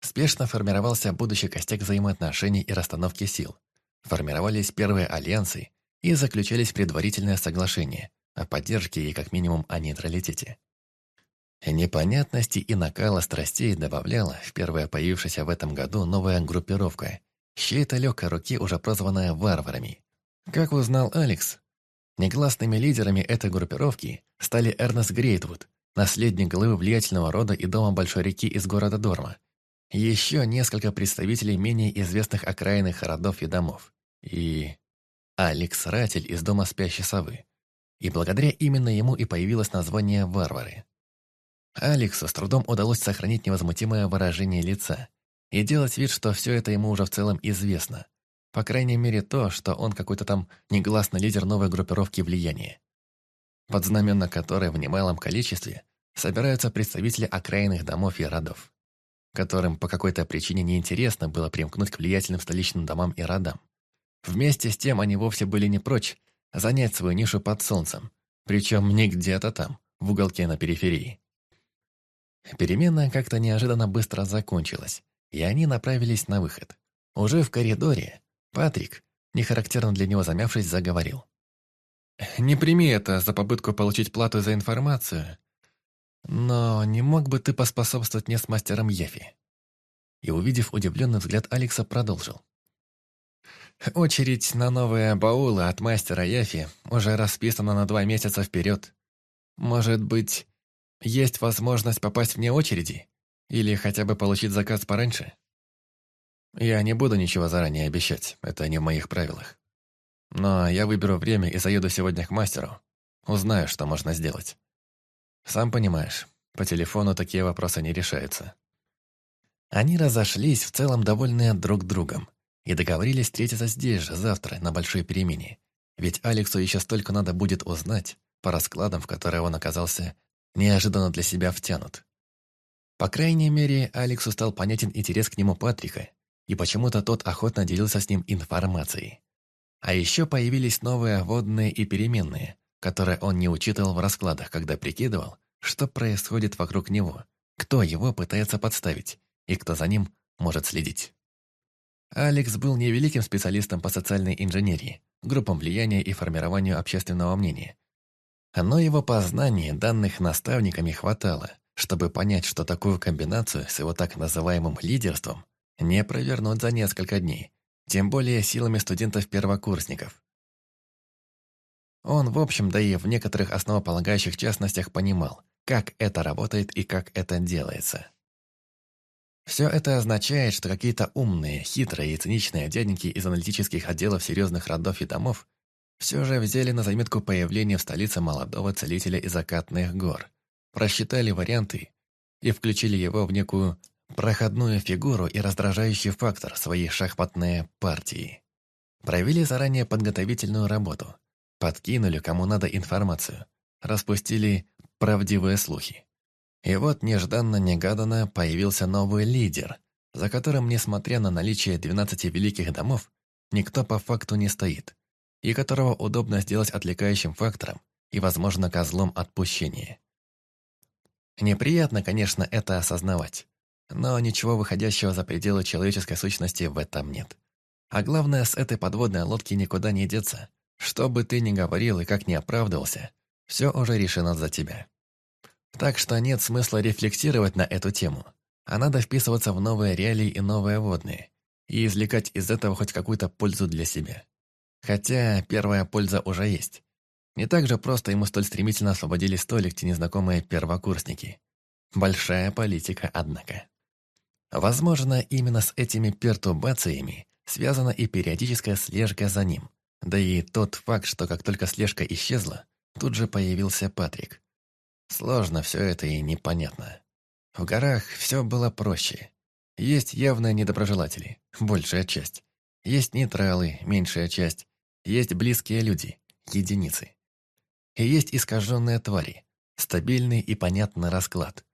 Speaker 1: Спешно формировался будущий костяк взаимоотношений и расстановки сил. Формировались первые альянсы и заключались предварительные соглашения о поддержке и как минимум о нейтралитете. Непонятности и накала страстей добавляла в первая появившаяся в этом году новая группировка, чьей-то легкой руки уже прозванная «варварами». Как узнал Алекс, негласными лидерами этой группировки стали Эрнест Грейтвуд, наследник главы влиятельного рода и дома Большой реки из города Дорма, еще несколько представителей менее известных окраинных родов и домов, и Алекс Ратель из дома Спящей Совы. И благодаря именно ему и появилось название «Варвары». Алексу с трудом удалось сохранить невозмутимое выражение лица и делать вид, что все это ему уже в целом известно. По крайней мере то, что он какой-то там негласный лидер новой группировки влияния, под знамена которой в немалом количестве собираются представители окраинных домов и родов, которым по какой-то причине неинтересно было примкнуть к влиятельным столичным домам и родам. Вместе с тем они вовсе были не прочь занять свою нишу под солнцем, причем не где-то там, в уголке на периферии. Перемена как-то неожиданно быстро закончилась, и они направились на выход. Уже в коридоре Патрик, нехарактерно для него замявшись, заговорил. «Не прими это за попытку получить плату за информацию, но не мог бы ты поспособствовать мне с мастером Ефи?» И, увидев удивленный взгляд Алекса, продолжил. «Очередь на новые баулы от мастера Ефи уже расписана на два месяца вперед. Может быть, есть возможность попасть вне очереди? Или хотя бы получить заказ пораньше?» «Я не буду ничего заранее обещать, это не в моих правилах. Но я выберу время и заеду сегодня к мастеру. Узнаю, что можно сделать. Сам понимаешь, по телефону такие вопросы не решаются. Они разошлись, в целом довольные друг другом, и договорились встретиться здесь же, завтра, на большой перемене. Ведь Алексу еще столько надо будет узнать, по раскладам, в которые он оказался неожиданно для себя втянут. По крайней мере, Алексу стал понятен интерес к нему Патрика, и почему-то тот охотно делился с ним информацией. А еще появились новые водные и переменные, которые он не учитывал в раскладах, когда прикидывал, что происходит вокруг него, кто его пытается подставить и кто за ним может следить. Алекс был невеликим специалистом по социальной инженерии, группам влияния и формированию общественного мнения. Но его познаний, данных наставниками, хватало, чтобы понять, что такую комбинацию с его так называемым лидерством не провернуть за несколько дней, тем более силами студентов-первокурсников. Он, в общем, да и в некоторых основополагающих частностях понимал, как это работает и как это делается. Все это означает, что какие-то умные, хитрые и циничные дяденьки из аналитических отделов серьезных родов и домов все же взяли на заметку появление в столице молодого целителя из закатных гор, просчитали варианты и включили его в некую проходную фигуру и раздражающий фактор своей шахматной партии. Провели заранее подготовительную работу, Подкинули, кому надо, информацию. Распустили правдивые слухи. И вот нежданно-негаданно появился новый лидер, за которым, несмотря на наличие 12 великих домов, никто по факту не стоит, и которого удобно сделать отвлекающим фактором и, возможно, козлом отпущения. Неприятно, конечно, это осознавать, но ничего выходящего за пределы человеческой сущности в этом нет. А главное, с этой подводной лодки никуда не деться. Что бы ты ни говорил и как ни оправдывался, все уже решено за тебя. Так что нет смысла рефлексировать на эту тему, а надо вписываться в новые реалии и новые водные, и извлекать из этого хоть какую-то пользу для себя. Хотя первая польза уже есть. Не так же просто ему столь стремительно освободили столик те незнакомые первокурсники. Большая политика, однако. Возможно, именно с этими пертурбациями связана и периодическая слежка за ним, да и тот факт, что как только слежка исчезла, тут же появился Патрик. Сложно все это и непонятно. В горах все было проще. Есть явные недоброжелатели, большая часть. Есть нейтралы, меньшая часть. Есть близкие люди, единицы. И есть искаженные твари, стабильный и понятный расклад.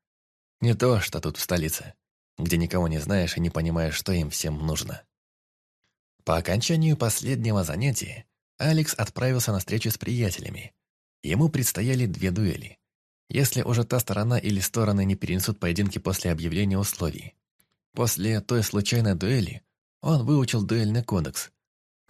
Speaker 1: Не то, что тут в столице, где никого не знаешь и не понимаешь, что им всем нужно. По окончанию последнего занятия Алекс отправился на встречу с приятелями. Ему предстояли две дуэли. Если уже та сторона или стороны не перенесут поединки после объявления условий. После той случайной дуэли он выучил дуэльный кодекс,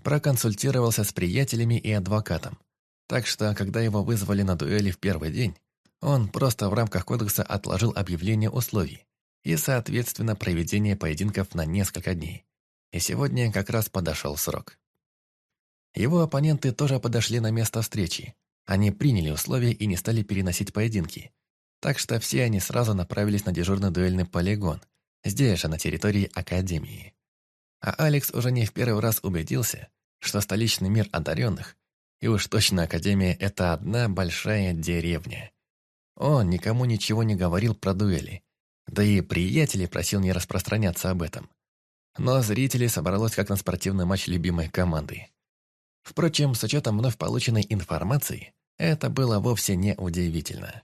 Speaker 1: проконсультировался с приятелями и адвокатом. Так что, когда его вызвали на дуэли в первый день, он просто в рамках кодекса отложил объявление условий и, соответственно, проведение поединков на несколько дней. И сегодня как раз подошел срок. Его оппоненты тоже подошли на место встречи. Они приняли условия и не стали переносить поединки. Так что все они сразу направились на дежурный дуэльный полигон, здесь же, на территории Академии. А Алекс уже не в первый раз убедился, что столичный мир одаренных, и уж точно Академия – это одна большая деревня. Он никому ничего не говорил про дуэли, да и приятелей просил не распространяться об этом Но зрителей собралось как на спортивный матч любимой команды. Впрочем, с учетом вновь полученной информации, это было вовсе не удивительно.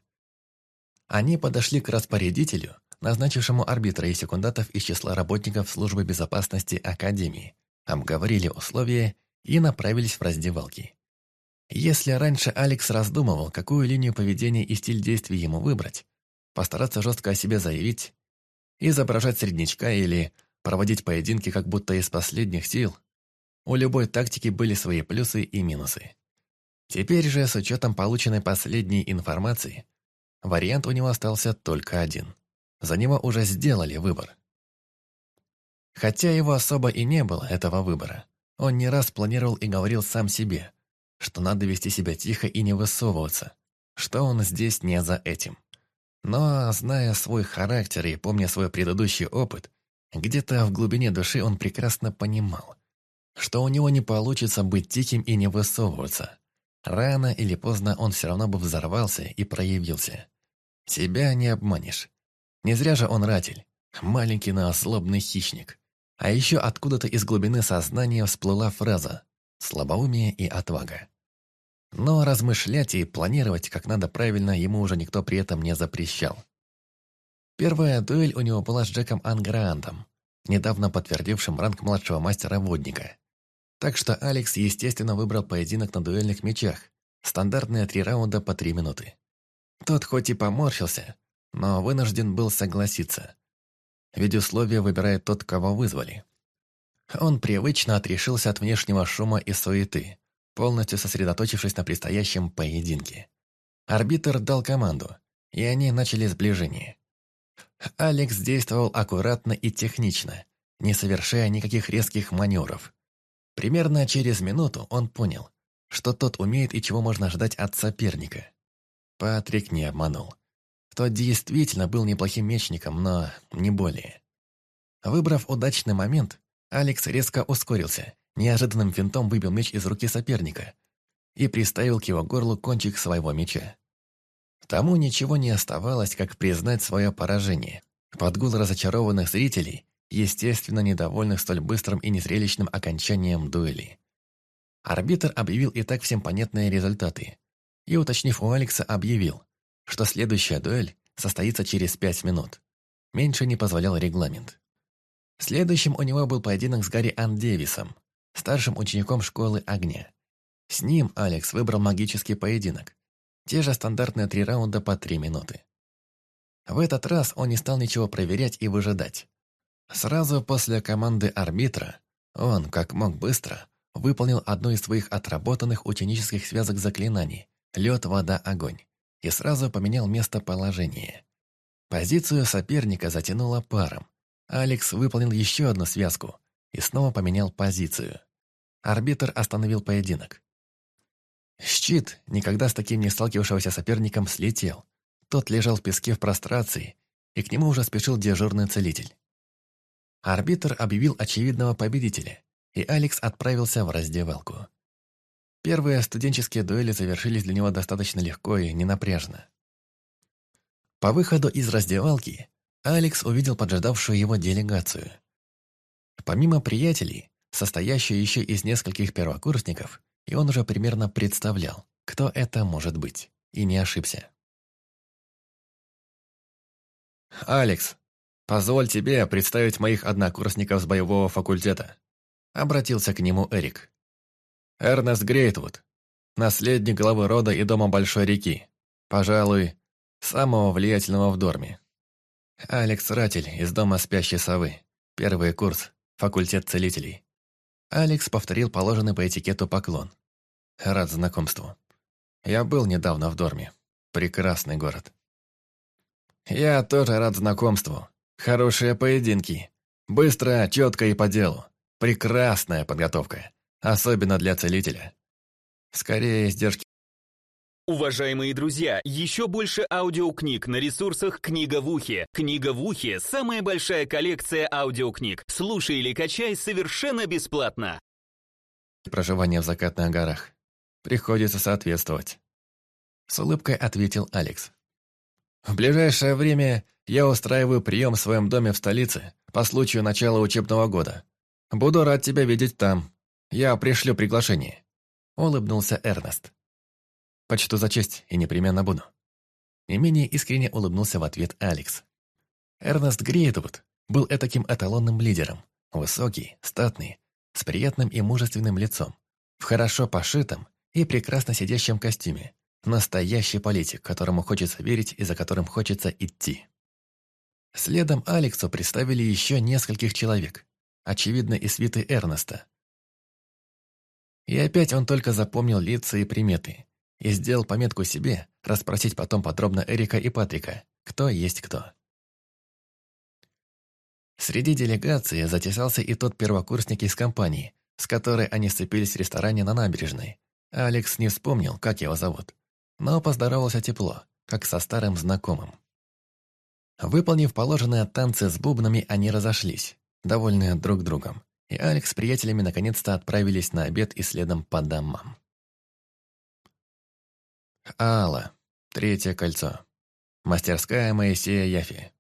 Speaker 1: Они подошли к распорядителю, назначившему арбитра и секундатов из числа работников службы безопасности Академии, обговорили условия и направились в раздевалки. Если раньше Алекс раздумывал, какую линию поведения и стиль действий ему выбрать, постараться жестко о себе заявить, изображать среднячка или проводить поединки как будто из последних сил, у любой тактики были свои плюсы и минусы. Теперь же, с учетом полученной последней информации, вариант у него остался только один. За него уже сделали выбор. Хотя его особо и не было, этого выбора. Он не раз планировал и говорил сам себе, что надо вести себя тихо и не высовываться, что он здесь не за этим. Но, зная свой характер и помня свой предыдущий опыт, где-то в глубине души он прекрасно понимал, что у него не получится быть тихим и не высовываться. Рано или поздно он все равно бы взорвался и проявился. Себя не обманешь. Не зря же он ратель, маленький, но злобный хищник. А еще откуда-то из глубины сознания всплыла фраза «слабоумие и отвага». Но размышлять и планировать, как надо правильно, ему уже никто при этом не запрещал. Первая дуэль у него была с Джеком Анграантом, недавно подтвердившим ранг младшего мастера-водника. Так что Алекс, естественно, выбрал поединок на дуэльных мечах. Стандартные три раунда по три минуты. Тот хоть и поморщился, но вынужден был согласиться. Ведь условия выбирает тот, кого вызвали. Он привычно отрешился от внешнего шума и суеты, полностью сосредоточившись на предстоящем поединке. Арбитр дал команду, и они начали сближение. Алекс действовал аккуратно и технично, не совершая никаких резких маневров. Примерно через минуту он понял, что тот умеет и чего можно ждать от соперника. Патрик не обманул. Тот действительно был неплохим мечником, но не более. Выбрав удачный момент, Алекс резко ускорился, неожиданным винтом выбил меч из руки соперника и приставил к его горлу кончик своего меча. Тому ничего не оставалось, как признать свое поражение. Под гул разочарованных зрителей естественно недовольных столь быстрым и незрелищным окончанием дуэли. Арбитр объявил и так всем понятные результаты. И, уточнив у Алекса, объявил, что следующая дуэль состоится через пять минут. Меньше не позволял регламент. Следующим у него был поединок с Гарри Ан Дэвисом, старшим учеником школы огня. С ним Алекс выбрал магический поединок. Те же стандартные три раунда по три минуты. В этот раз он не стал ничего проверять и выжидать. Сразу после команды арбитра он, как мог быстро, выполнил одну из своих отработанных ученических связок заклинаний «Лед, вода, огонь» и сразу поменял местоположение. Позицию соперника затянуло паром. Алекс выполнил еще одну связку и снова поменял позицию. Арбитр остановил поединок. Щит, никогда с таким не сталкивавшегося соперником, слетел. Тот лежал в песке в прострации, и к нему уже спешил дежурный целитель. Арбитр объявил очевидного победителя, и Алекс отправился в раздевалку. Первые студенческие дуэли завершились для него достаточно легко и ненапряжно. По выходу из раздевалки Алекс увидел поджидавшую его делегацию. Помимо приятелей, состоящую еще из нескольких первокурсников, и он уже примерно представлял, кто это может быть, и не ошибся. «Алекс, «Позволь тебе представить моих однокурсников с боевого факультета», — обратился к нему Эрик. «Эрнест Грейтвуд, наследник главы рода и дома Большой реки, пожалуй, самого влиятельного в Дорме. Алекс Ратель из дома Спящей Совы, первый курс, факультет целителей». Алекс повторил положенный по этикету поклон. «Рад знакомству. Я был недавно в Дорме. Прекрасный город». «Я тоже рад знакомству», Хорошие поединки. Быстро, четко и по делу. Прекрасная подготовка. Особенно для целителя. Скорее, издержки.
Speaker 2: Уважаемые друзья, еще больше аудиокниг на ресурсах «Книга в ухе». «Книга в ухе» — самая большая коллекция аудиокниг. Слушай или качай совершенно бесплатно.
Speaker 1: Проживание в закатных горах. Приходится соответствовать. С улыбкой ответил Алекс. В ближайшее время я устраиваю прием в своем доме в столице по случаю начала учебного года. Буду рад тебя видеть там. Я пришлю приглашение». Улыбнулся Эрнест. «Почту за честь и непременно буду». Не менее искренне улыбнулся в ответ Алекс. Эрнест Грейдвуд был этаким эталонным лидером. Высокий, статный, с приятным и мужественным лицом, в хорошо пошитом и прекрасно сидящем костюме. Настоящий политик, которому хочется верить и за которым хочется идти. Следом Алексу представили еще нескольких человек, очевидно, и свиты Эрнеста. И опять он только запомнил лица и приметы, и сделал пометку себе расспросить потом подробно Эрика и Патрика, кто есть кто. Среди делегации затесался и тот первокурсник из компании, с которой они сцепились в ресторане на набережной. Алекс не вспомнил, как его зовут, но поздоровался тепло, как со старым знакомым. Выполнив положенные танцы с бубнами, они разошлись, довольные друг другом, и Алекс с приятелями наконец-то отправились на обед и следом по домам. Алла. Третье кольцо. Мастерская Моисея Яфи.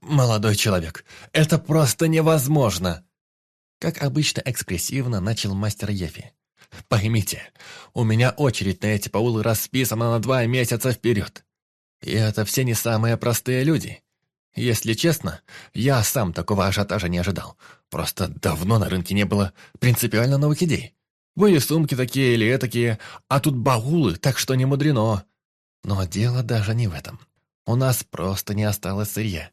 Speaker 1: «Молодой человек, это просто невозможно!» Как обычно экспрессивно начал мастер Ефи. «Поймите, у меня очередь на эти паулы расписана на два месяца вперед. И это все не самые простые люди. Если честно, я сам такого ажиотажа не ожидал. Просто давно на рынке не было принципиально новых идей. Были сумки такие или этакие, а тут баулы, так что не мудрено. Но дело даже не в этом. У нас просто не осталось сырья.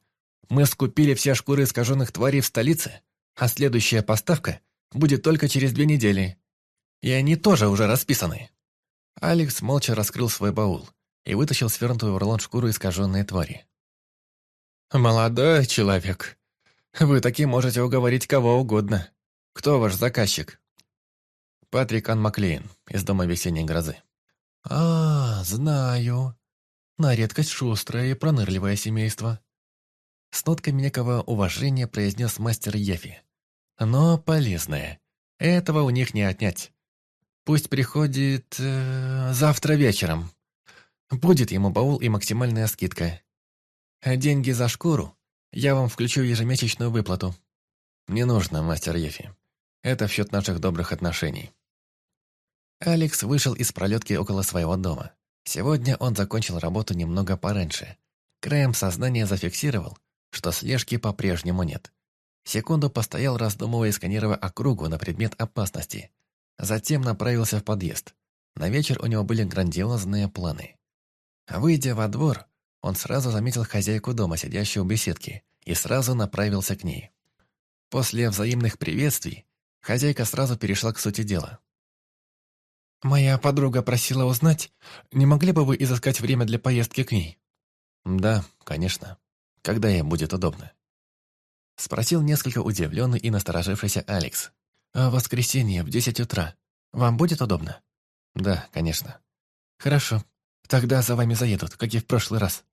Speaker 1: Мы скупили все шкуры искаженных тварей в столице, а следующая поставка будет только через две недели. И они тоже уже расписаны». Алекс молча раскрыл свой баул и вытащил свернутую в рулон шкуру искаженной твари. «Молодой человек, вы таки можете уговорить кого угодно. Кто ваш заказчик?» Патрик Ан Маклейн из Дома Весенней Грозы. «А, знаю. На редкость шустрое и пронырливое семейство. С нотками некого уважения произнес мастер Ефи. Но полезное. Этого у них не отнять. Пусть приходит э, завтра вечером. Будет ему баул и максимальная скидка. Деньги за шкуру я вам включу ежемесячную выплату. Не нужно, мастер Ефи. Это в счет наших добрых отношений. Алекс вышел из пролетки около своего дома. Сегодня он закончил работу немного пораньше. Краем сознания зафиксировал, что слежки по-прежнему нет. Секунду постоял, раздумывая и сканируя округу на предмет опасности. Затем направился в подъезд. На вечер у него были грандиозные планы. Выйдя во двор, он сразу заметил хозяйку дома, сидящую у беседки, и сразу направился к ней. После взаимных приветствий хозяйка сразу перешла к сути дела. «Моя подруга просила узнать, не могли бы вы изыскать время для поездки к ней?» «Да, конечно», когда ей будет удобно. Спросил несколько удивленный и насторожившийся Алекс. «А в воскресенье в десять утра вам будет удобно?» «Да, конечно». «Хорошо. Тогда за вами заедут, как и в прошлый раз».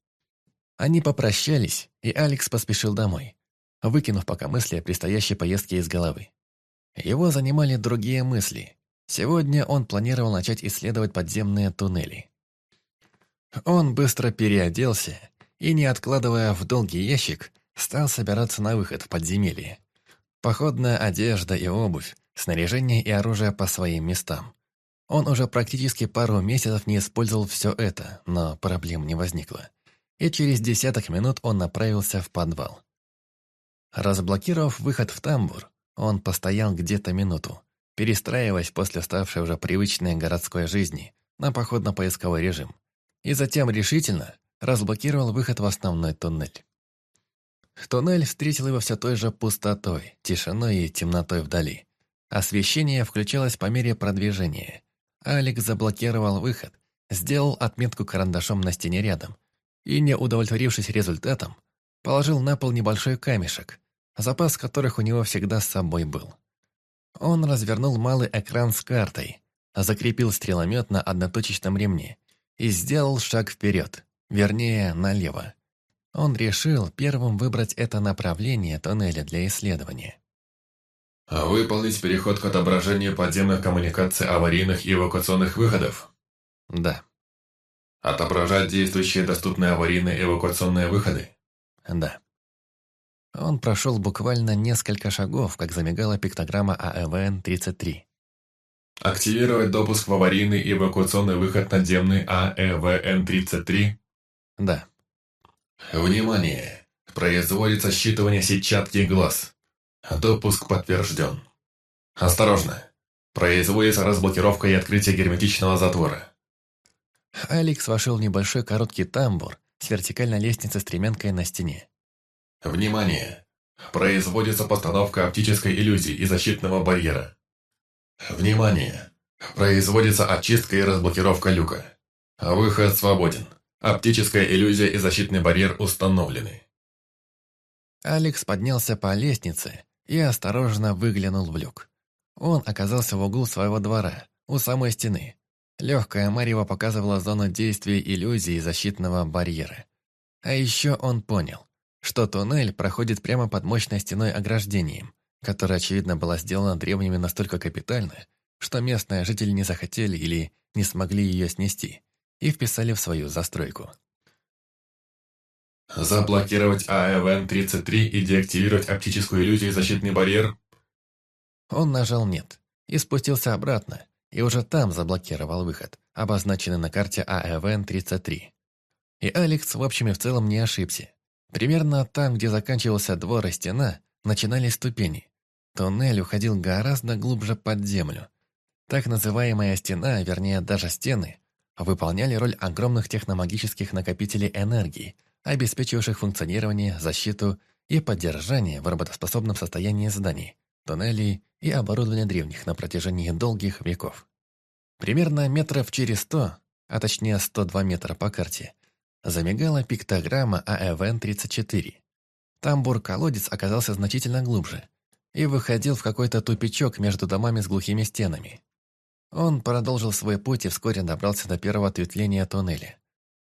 Speaker 1: Они попрощались, и Алекс поспешил домой, выкинув пока мысли о предстоящей поездке из головы. Его занимали другие мысли. Сегодня он планировал начать исследовать подземные туннели. Он быстро переоделся и, не откладывая в долгий ящик, стал собираться на выход в подземелье. Походная одежда и обувь, снаряжение и оружие по своим местам. Он уже практически пару месяцев не использовал все это, но проблем не возникло. И через десяток минут он направился в подвал. Разблокировав выход в тамбур, он постоял где-то минуту, перестраиваясь после ставшей уже привычной городской жизни на походно-поисковой режим. И затем решительно, разблокировал выход в основной туннель. Туннель встретил его все той же пустотой, тишиной и темнотой вдали. Освещение включалось по мере продвижения. Алекс заблокировал выход, сделал отметку карандашом на стене рядом и, не удовлетворившись результатом, положил на пол небольшой камешек, запас которых у него всегда с собой был. Он развернул малый экран с картой, закрепил стреломет на одноточечном ремне и сделал шаг вперед. Вернее, налево. Он решил первым выбрать это направление тоннеля для исследования.
Speaker 3: «Выполнить переход к отображению подземных коммуникаций аварийных и эвакуационных выходов?»
Speaker 1: «Да».
Speaker 3: Отображать действующие доступные аварийные эвакуационные выходы?
Speaker 1: Да. Он прошел буквально несколько шагов, как замигала пиктограмма АЭВН-33.
Speaker 3: Активировать допуск в аварийный эвакуационный выход надземный АЭВН-33?
Speaker 1: Да.
Speaker 3: Внимание! Производится считывание сетчатки глаз. Допуск подтвержден. Осторожно! Производится разблокировка и открытие герметичного затвора.
Speaker 1: Алекс вошел в небольшой короткий тамбур с вертикальной лестницей стремянкой на стене.
Speaker 3: Внимание! Производится постановка оптической иллюзии и защитного барьера. Внимание! Производится очистка и разблокировка люка. Выход свободен. Оптическая иллюзия и защитный барьер установлены.
Speaker 1: Алекс поднялся по лестнице и осторожно выглянул в люк. Он оказался в углу своего двора, у самой стены. Легкая марево показывала зону действия иллюзии защитного барьера. А еще он понял, что туннель проходит прямо под мощной стеной ограждением, которая, очевидно, была сделана древними настолько капитально, что местные жители не захотели или не смогли ее снести и вписали в свою застройку.
Speaker 3: Заблокировать АЭВН-33 и деактивировать оптическую иллюзию и защитный барьер?
Speaker 1: Он нажал «нет» и спустился обратно, и уже там заблокировал выход, обозначенный на карте АЭВН-33. И Алекс в общем и в целом не ошибся. Примерно там, где заканчивался двор и стена, начинались ступени. Туннель уходил гораздо глубже под землю. Так называемая стена, вернее даже стены, выполняли роль огромных техномагических накопителей энергии, обеспечивавших функционирование, защиту и поддержание в работоспособном состоянии зданий, туннелей и оборудования древних на протяжении долгих веков. Примерно метров через сто, а точнее 102 метра по карте, замигала пиктограмма АЭВН-34. Тамбур-колодец оказался значительно глубже и выходил в какой-то тупичок между домами с глухими стенами. Он продолжил свой путь и вскоре добрался до первого ответвления туннеля.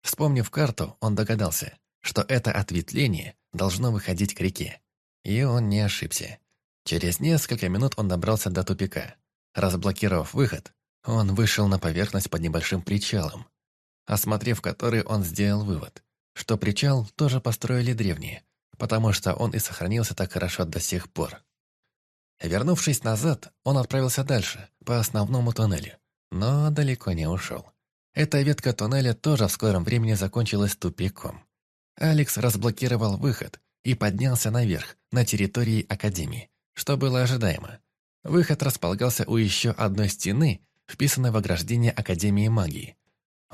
Speaker 1: Вспомнив карту, он догадался, что это ответвление должно выходить к реке. И он не ошибся. Через несколько минут он добрался до тупика. Разблокировав выход, он вышел на поверхность под небольшим причалом, осмотрев который он сделал вывод, что причал тоже построили древние, потому что он и сохранился так хорошо до сих пор. Вернувшись назад, он отправился дальше, по основному туннелю, но далеко не ушел. Эта ветка туннеля тоже в скором времени закончилась тупиком. Алекс разблокировал выход и поднялся наверх, на территории Академии, что было ожидаемо. Выход располагался у еще одной стены, вписанной в ограждение Академии магии.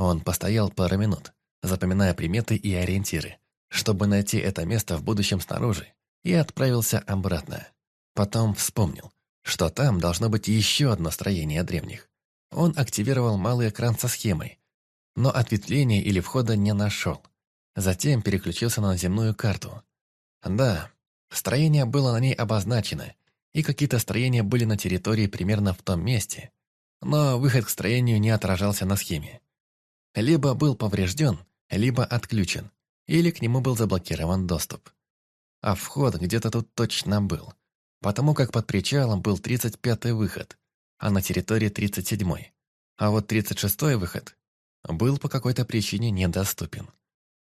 Speaker 1: Он постоял пару минут, запоминая приметы и ориентиры, чтобы найти это место в будущем снаружи, и отправился обратно. Потом вспомнил, что там должно быть еще одно строение древних. Он активировал малый экран со схемой, но ответвления или входа не нашел. Затем переключился на земную карту. Да, Строение было на ней обозначено, и какие-то строения были на территории примерно в том месте, но выход к строению не отражался на схеме. Либо был поврежден, либо отключен, или к нему был заблокирован доступ. А вход где-то тут точно был, потому как под причалом был 35-й выход, а на территории 37-й. А вот 36-й выход был по какой-то причине недоступен.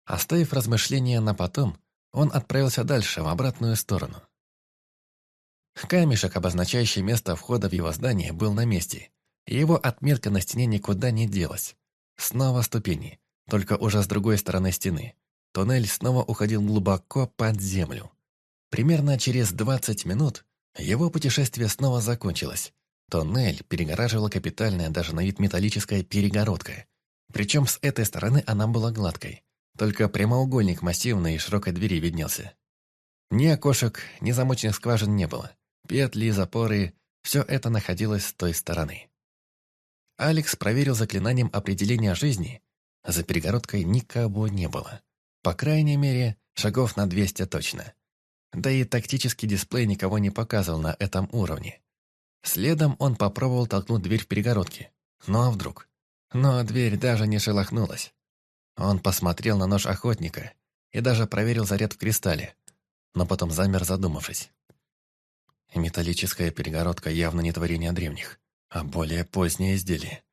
Speaker 1: Оставив размышления на потом, он отправился дальше, в обратную сторону. Камешек, обозначающий место входа в его здание, был на месте. его отметка на стене никуда не делась. Снова ступени, только уже с другой стороны стены. Туннель снова уходил глубоко под землю. Примерно через 20 минут его путешествие снова закончилось. Туннель перегораживала капитальная, даже на вид металлическая перегородка. Причем с этой стороны она была гладкой. Только прямоугольник массивной и широкой двери виднелся. Ни окошек, ни замочных скважин не было. Петли, запоры – все это находилось с той стороны. Алекс проверил заклинанием определения жизни. За перегородкой никого не было. По крайней мере, шагов на 200 точно. Да и тактический дисплей никого не показывал на этом уровне. Следом он попробовал толкнуть дверь в перегородке. Ну а вдруг? Но дверь даже не шелохнулась. Он посмотрел на нож охотника и даже проверил заряд в кристалле, но потом замер, задумавшись. Металлическая перегородка явно не творение древних, а более позднее изделие.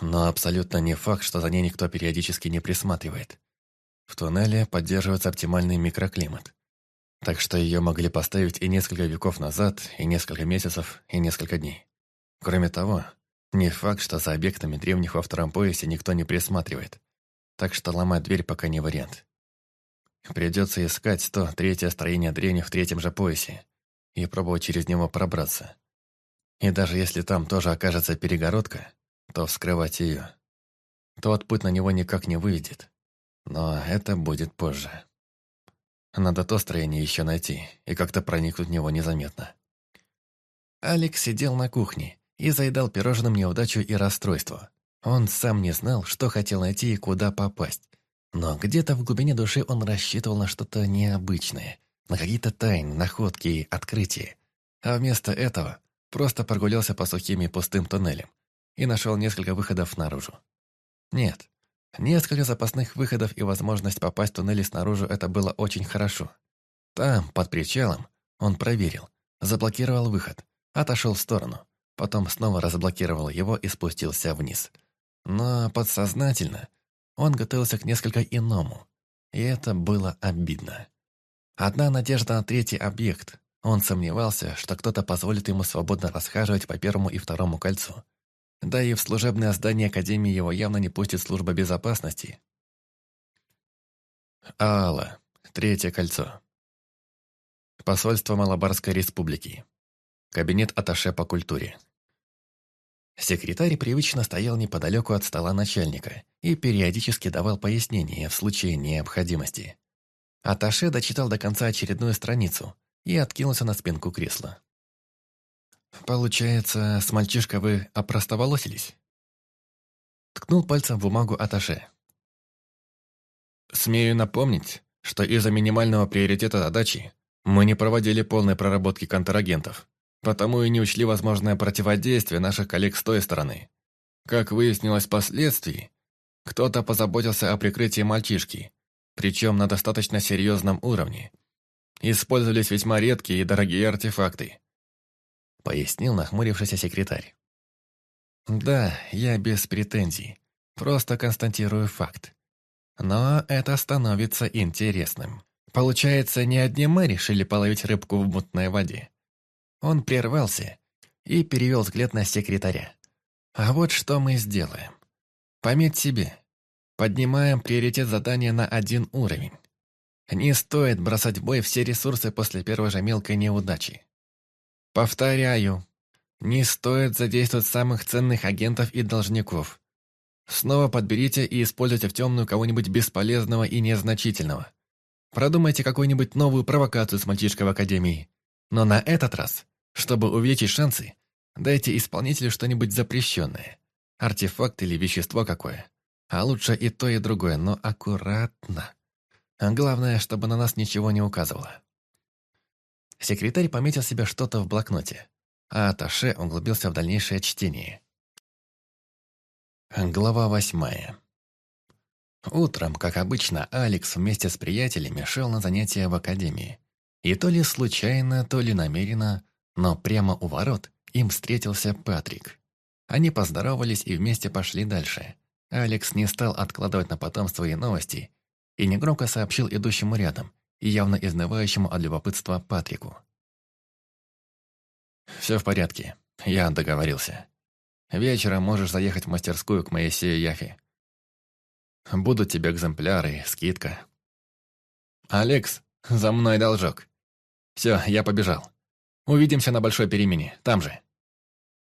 Speaker 1: Но абсолютно не факт, что за ней никто периодически не присматривает. В туннеле поддерживается оптимальный микроклимат. Так что ее могли поставить и несколько веков назад, и несколько месяцев, и несколько дней. Кроме того, не факт, что за объектами древних во втором поясе никто не присматривает. Так что ломать дверь пока не вариант. Придется искать то третье строение древних в третьем же поясе и пробовать через него пробраться. И даже если там тоже окажется перегородка, то вскрывать ее. Тот путь на него никак не выведет. Но это будет позже. Надо то строение еще найти и как-то проникнуть в него незаметно. Алекс сидел на кухне и заедал пирожным неудачу и расстройство. Он сам не знал, что хотел найти и куда попасть. Но где-то в глубине души он рассчитывал на что-то необычное, на какие-то тайны, находки и открытия. А вместо этого просто прогулялся по сухим и пустым туннелям и нашел несколько выходов наружу. Нет, несколько запасных выходов и возможность попасть в туннели снаружи – это было очень хорошо. Там, под причалом, он проверил, заблокировал выход, отошел в сторону, потом снова разблокировал его и спустился вниз. Но подсознательно он готовился к несколько иному, и это было обидно. Одна надежда на третий объект. Он сомневался, что кто-то позволит ему свободно расхаживать по первому и второму кольцу. Да и в служебное здание Академии его явно не пустит служба безопасности. Алла. Третье кольцо. Посольство Малабарской республики. Кабинет аташе по культуре. Секретарь привычно стоял неподалеку от стола начальника и периодически давал пояснения в случае необходимости. Аташе дочитал до конца очередную страницу и откинулся на спинку кресла. «Получается, с мальчишкой вы опростоволосились?» Ткнул пальцем в бумагу Аташе. «Смею напомнить, что из-за минимального приоритета задачи мы не проводили полной проработки контрагентов, потому и не учли возможное противодействие наших коллег с той стороны. Как выяснилось впоследствии, кто-то позаботился о прикрытии мальчишки, причем на достаточно серьезном уровне. Использовались весьма редкие и дорогие артефакты. Пояснил нахмурившийся секретарь. Да, я без претензий, просто констатирую факт. Но это становится интересным. Получается, не одни мы решили половить рыбку в мутной воде. Он прервался и перевел взгляд на секретаря. А вот что мы сделаем. Пометь себе. Поднимаем приоритет задания на один уровень. Не стоит бросать в бой все ресурсы после первой же мелкой неудачи. Повторяю, не стоит задействовать самых ценных агентов и должников. Снова подберите и используйте в темную кого-нибудь бесполезного и незначительного. Продумайте какую-нибудь новую провокацию с мальчишкой в Академии. Но на этот раз чтобы увеличить шансы, дайте исполнителю что-нибудь запрещенное. Артефакт или вещество какое. А лучше и то, и другое, но аккуратно. Главное, чтобы на нас ничего не указывало. Секретарь пометил себе что-то в блокноте, а Аташе углубился в дальнейшее чтение. Глава восьмая. Утром, как обычно, Алекс вместе с приятелями шел на занятия в академии. И то ли случайно, то ли намеренно но прямо у ворот им встретился Патрик. Они поздоровались и вместе пошли дальше. Алекс не стал откладывать на потом свои новости и негромко сообщил идущему рядом и явно изнывающему от любопытства Патрику. «Все в порядке. Я договорился. Вечером можешь заехать в мастерскую к Моисею Яфи. Будут тебе экземпляры, скидка». «Алекс, за мной должок. Все, я побежал. Увидимся на большой перемене, там же».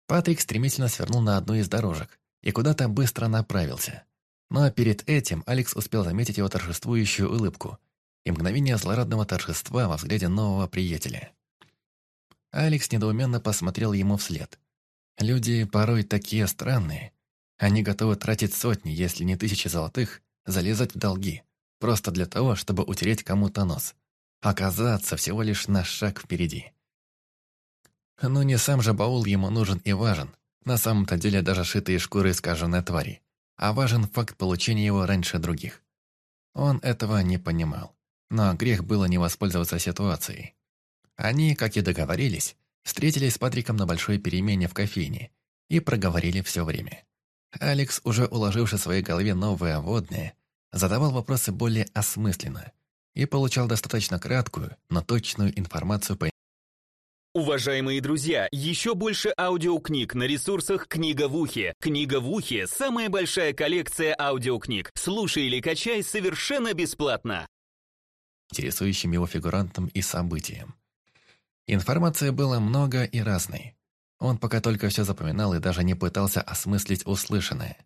Speaker 1: Патрик стремительно свернул на одну из дорожек и куда-то быстро направился. Но перед этим Алекс успел заметить его торжествующую улыбку и мгновение злорадного торжества во взгляде нового приятеля. Алекс недоуменно посмотрел ему вслед. Люди порой такие странные. Они готовы тратить сотни, если не тысячи золотых, залезать в долги, просто для того, чтобы утереть кому-то нос. Оказаться всего лишь на шаг впереди. Но не сам же баул ему нужен и важен. На самом-то деле даже шитые шкуры искаженной твари. А важен факт получения его раньше других. Он этого не понимал. Но грех было не воспользоваться ситуацией. Они, как и договорились, встретились с Патриком на большой перемене в кофейне и проговорили все время. Алекс, уже уложивший в своей голове новые водные, задавал вопросы более осмысленно и получал достаточно краткую, но точную информацию по
Speaker 2: Уважаемые друзья, еще больше аудиокниг на ресурсах «Книга в ухе». «Книга в ухе» — самая большая коллекция аудиокниг. Слушай или качай совершенно бесплатно.
Speaker 1: Интересующим его фигурантам и событиям. Информации было много и разной. Он пока только все запоминал и даже не пытался осмыслить услышанное.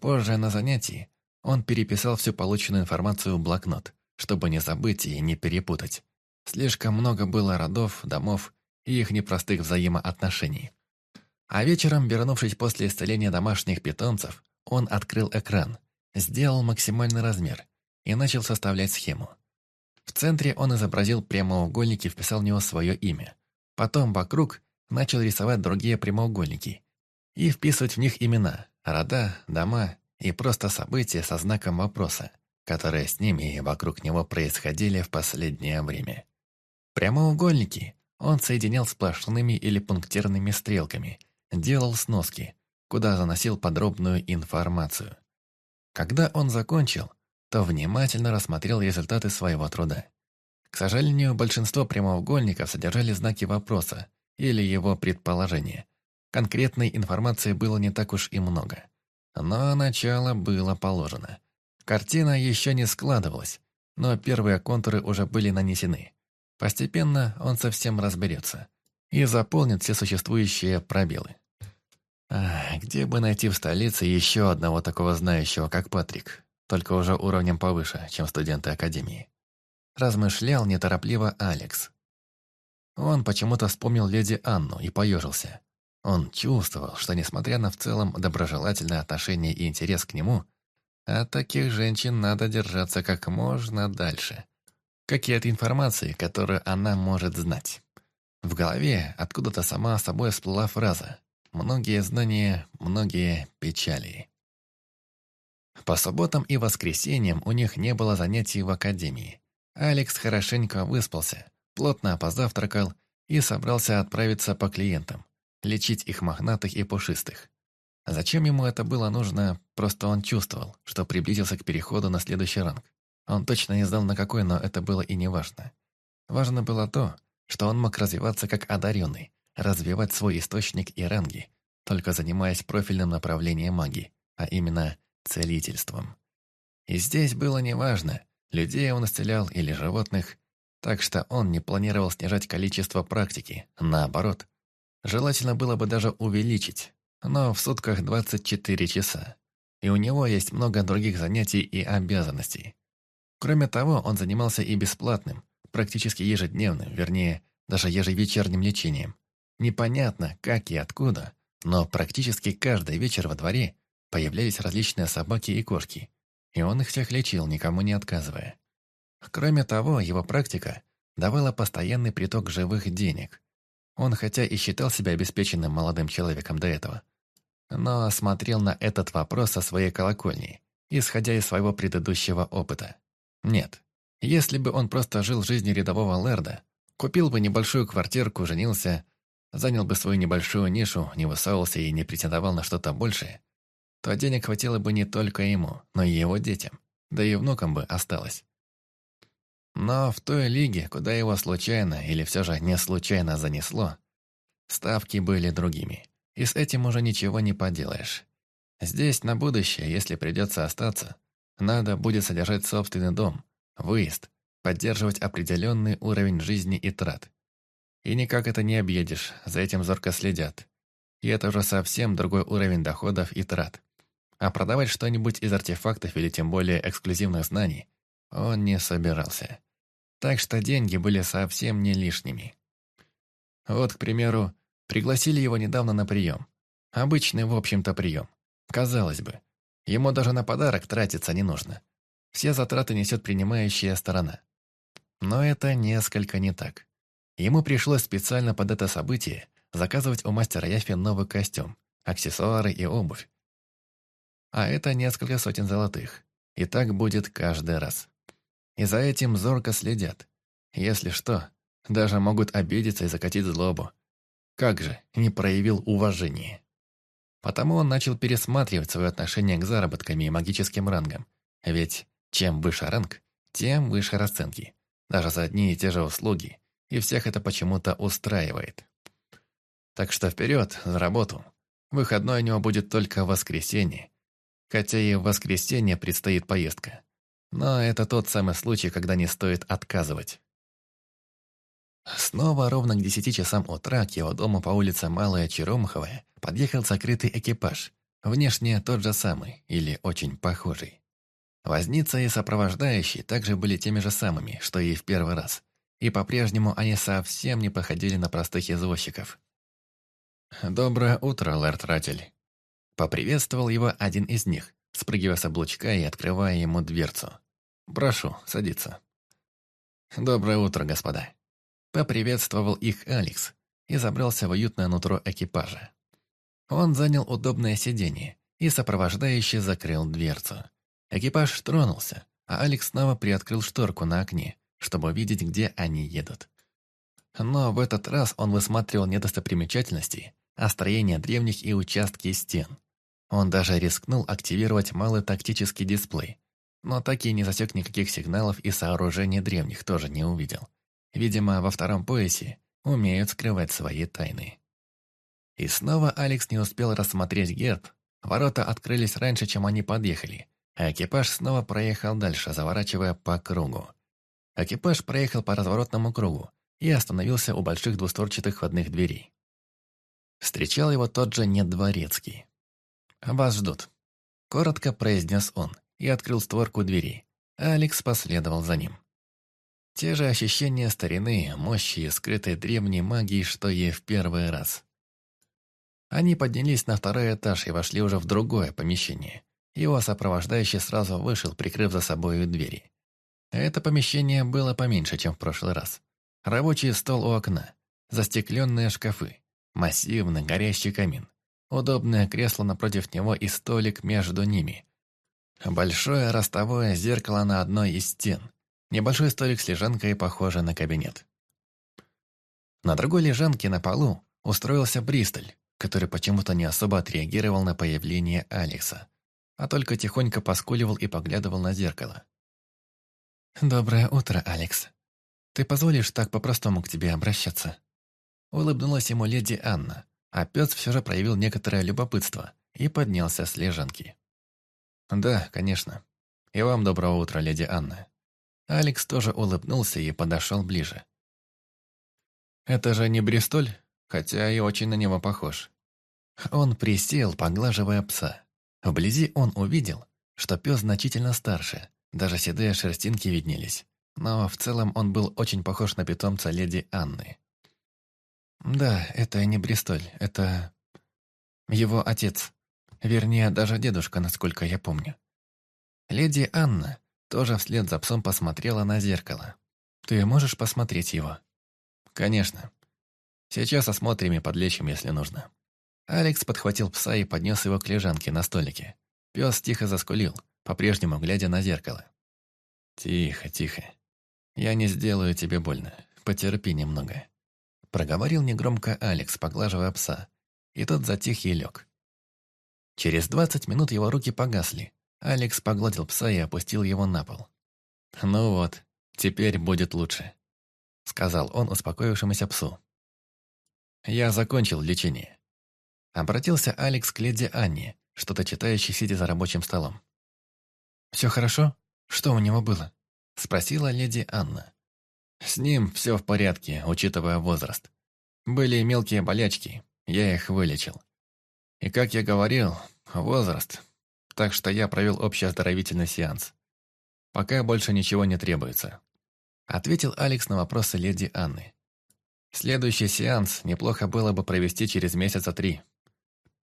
Speaker 1: Позже на занятии он переписал всю полученную информацию в блокнот, чтобы не забыть и не перепутать. Слишком много было родов, домов и их непростых взаимоотношений. А вечером, вернувшись после исцеления домашних питомцев, он открыл экран, сделал максимальный размер и начал составлять схему. В центре он изобразил прямоугольник и вписал в него свое имя. Потом вокруг начал рисовать другие прямоугольники и вписывать в них имена, рода, дома и просто события со знаком вопроса, которые с ними и вокруг него происходили в последнее время. Прямоугольники он соединял сплошными или пунктирными стрелками, делал сноски, куда заносил подробную информацию. Когда он закончил, то внимательно рассмотрел результаты своего труда. К сожалению, большинство прямоугольников содержали знаки вопроса или его предположения. Конкретной информации было не так уж и много. Но начало было положено. Картина еще не складывалась, но первые контуры уже были нанесены. Постепенно он совсем разберется и заполнит все существующие пробелы. А, где бы найти в столице еще одного такого знающего, как Патрик, только уже уровнем повыше, чем студенты Академии? Размышлял неторопливо Алекс. Он почему-то вспомнил леди Анну и поежился. Он чувствовал, что, несмотря на в целом доброжелательное отношение и интерес к нему, от таких женщин надо держаться как можно дальше как и от информации, которую она может знать. В голове откуда-то сама собой всплыла фраза «Многие знания, многие печали». По субботам и воскресеньям у них не было занятий в академии. Алекс хорошенько выспался, плотно позавтракал и собрался отправиться по клиентам, лечить их мохнатых и пушистых. Зачем ему это было нужно, просто он чувствовал, что приблизился к переходу на следующий ранг. Он точно не знал на какой, но это было и не важно. Важно было то, что он мог развиваться как одаренный, развивать свой источник и ранги, только занимаясь профильным направлением магии, а именно целительством. И здесь было неважно, людей он исцелял или животных, так что он не планировал снижать количество практики, наоборот. Желательно было бы даже увеличить, но в сутках 24 часа. И у него есть много других занятий и обязанностей. Кроме того, он занимался и бесплатным, практически ежедневным, вернее, даже ежевечерним лечением. Непонятно, как и откуда, но практически каждый вечер во дворе появлялись различные собаки и кошки, и он их всех лечил, никому не отказывая. Кроме того, его практика давала постоянный приток живых денег. Он хотя и считал себя обеспеченным молодым человеком до этого, но смотрел на этот вопрос со своей колокольни, исходя из своего предыдущего опыта. Нет. Если бы он просто жил жизнью рядового лэрда, купил бы небольшую квартирку, женился, занял бы свою небольшую нишу, не высовывался и не претендовал на что-то большее, то денег хватило бы не только ему, но и его детям, да и внукам бы осталось. Но в той лиге, куда его случайно или все же не случайно занесло, ставки были другими, и с этим уже ничего не поделаешь. Здесь на будущее, если придется остаться, надо будет содержать собственный дом, выезд, поддерживать определенный уровень жизни и трат. И никак это не объедешь, за этим зорко следят. И это уже совсем другой уровень доходов и трат. А продавать что-нибудь из артефактов или тем более эксклюзивных знаний он не собирался. Так что деньги были совсем не лишними. Вот, к примеру, пригласили его недавно на прием. Обычный, в общем-то, прием. Казалось бы, Ему даже на подарок тратиться не нужно. Все затраты несет принимающая сторона. Но это несколько не так. Ему пришлось специально под это событие заказывать у мастера Яфи новый костюм, аксессуары и обувь. А это несколько сотен золотых. И так будет каждый раз. И за этим зорко следят. Если что, даже могут обидеться и закатить злобу. Как же, не проявил уважения. Потому он начал пересматривать свое отношение к заработкам и магическим рангам. Ведь чем выше ранг, тем выше расценки. Даже за одни и те же услуги. И всех это почему-то устраивает. Так что вперед, за работу. Выходной у него будет только в воскресенье. Хотя и в воскресенье предстоит поездка. Но это тот самый случай, когда не стоит отказывать. Снова ровно к десяти часам утра к его дому по улице Малая Черемховая подъехал закрытый экипаж. Внешне тот же самый, или очень похожий. Возница и сопровождающий также были теми же самыми, что и в первый раз. И по-прежнему они совсем не походили на простых извозчиков. «Доброе утро, лэрд Ратель!» Поприветствовал его один из них, спрыгивая с облучка и открывая ему дверцу. «Прошу, садиться». «Доброе утро, господа!» Поприветствовал их Алекс и забрался в уютное нутро экипажа. Он занял удобное сиденье и сопровождающий закрыл дверцу. Экипаж тронулся, а Алекс снова приоткрыл шторку на окне, чтобы увидеть, где они едут. Но в этот раз он высматривал не достопримечательности, а строение древних и участки стен. Он даже рискнул активировать малый тактический дисплей, но так и не засек никаких сигналов и сооружений древних тоже не увидел. Видимо, во втором поясе умеют скрывать свои тайны. И снова Алекс не успел рассмотреть герб. Ворота открылись раньше, чем они подъехали, а экипаж снова проехал дальше, заворачивая по кругу. Экипаж проехал по разворотному кругу и остановился у больших двустворчатых входных дверей. Встречал его тот же недворецкий. «Вас ждут», — коротко произнес он и открыл створку двери. Алекс последовал за ним. Те же ощущения старины, мощи и скрытой древней магии, что и в первый раз. Они поднялись на второй этаж и вошли уже в другое помещение. Его сопровождающий сразу вышел, прикрыв за собой двери. Это помещение было поменьше, чем в прошлый раз. Рабочий стол у окна, застекленные шкафы, массивный горящий камин, удобное кресло напротив него и столик между ними. Большое ростовое зеркало на одной из стен – Небольшой столик с лежанкой, похожий на кабинет. На другой лежанке на полу устроился Бристоль, который почему-то не особо отреагировал на появление Алекса, а только тихонько поскуливал и поглядывал на зеркало. «Доброе утро, Алекс. Ты позволишь так по-простому к тебе обращаться?» Улыбнулась ему леди Анна, а пес все же проявил некоторое любопытство и поднялся с лежанки. «Да, конечно. И вам доброго утра, леди Анна. Алекс тоже улыбнулся и подошел ближе. «Это же не Бристоль, хотя и очень на него похож». Он присел, поглаживая пса. Вблизи он увидел, что пес значительно старше, даже седые шерстинки виднелись. Но в целом он был очень похож на питомца леди Анны. «Да, это не Бристоль, это... его отец. Вернее, даже дедушка, насколько я помню. Леди Анна тоже вслед за псом посмотрела на зеркало. «Ты можешь посмотреть его?» «Конечно. Сейчас осмотрим и подлечим, если нужно». Алекс подхватил пса и поднес его к лежанке на столике. Пес тихо заскулил, по-прежнему глядя на зеркало. «Тихо, тихо. Я не сделаю тебе больно. Потерпи немного». Проговорил негромко Алекс, поглаживая пса. И тот затих и лег. Через двадцать минут его руки погасли, Алекс погладил пса и опустил его на пол. «Ну вот, теперь будет лучше», — сказал он успокоившемуся псу. «Я закончил лечение». Обратился Алекс к леди Анне, что-то читающей, сидя за рабочим столом. «Все хорошо? Что у него было?» — спросила леди Анна. «С ним все в порядке, учитывая возраст. Были мелкие болячки, я их вылечил. И, как я говорил, возраст так что я провел общий оздоровительный сеанс. Пока больше ничего не требуется. Ответил Алекс на вопросы леди Анны. Следующий сеанс неплохо было бы провести через месяца три.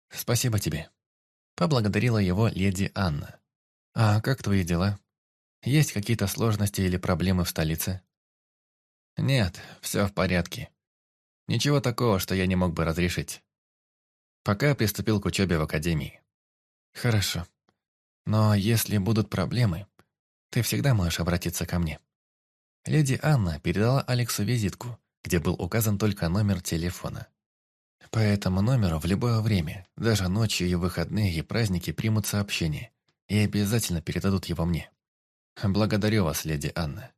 Speaker 1: Спасибо тебе. Поблагодарила его леди Анна. А как твои дела? Есть какие-то сложности или проблемы в столице? Нет, все в порядке. Ничего такого, что я не мог бы разрешить. Пока приступил к учебе в академии. Хорошо. Но если будут проблемы, ты всегда можешь обратиться ко мне». Леди Анна передала Алексу визитку, где был указан только номер телефона. По этому номеру в любое время, даже ночью и выходные и праздники примут сообщение и обязательно передадут его мне. Благодарю вас, леди Анна.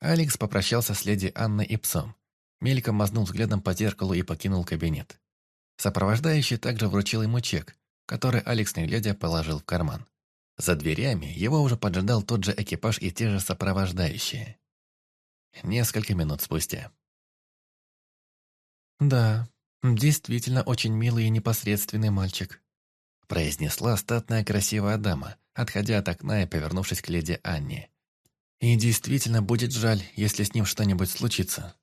Speaker 1: Алекс попрощался с леди Анной и псом. Мельком мазнул взглядом по зеркалу и покинул кабинет. Сопровождающий также вручил ему чек, который Алекс, не глядя, положил в карман. За дверями его уже поджидал тот же экипаж и те же сопровождающие. Несколько минут спустя. «Да, действительно очень милый и непосредственный мальчик», произнесла статная красивая дама, отходя от окна и повернувшись к леди Анне. «И действительно будет жаль, если с ним что-нибудь случится».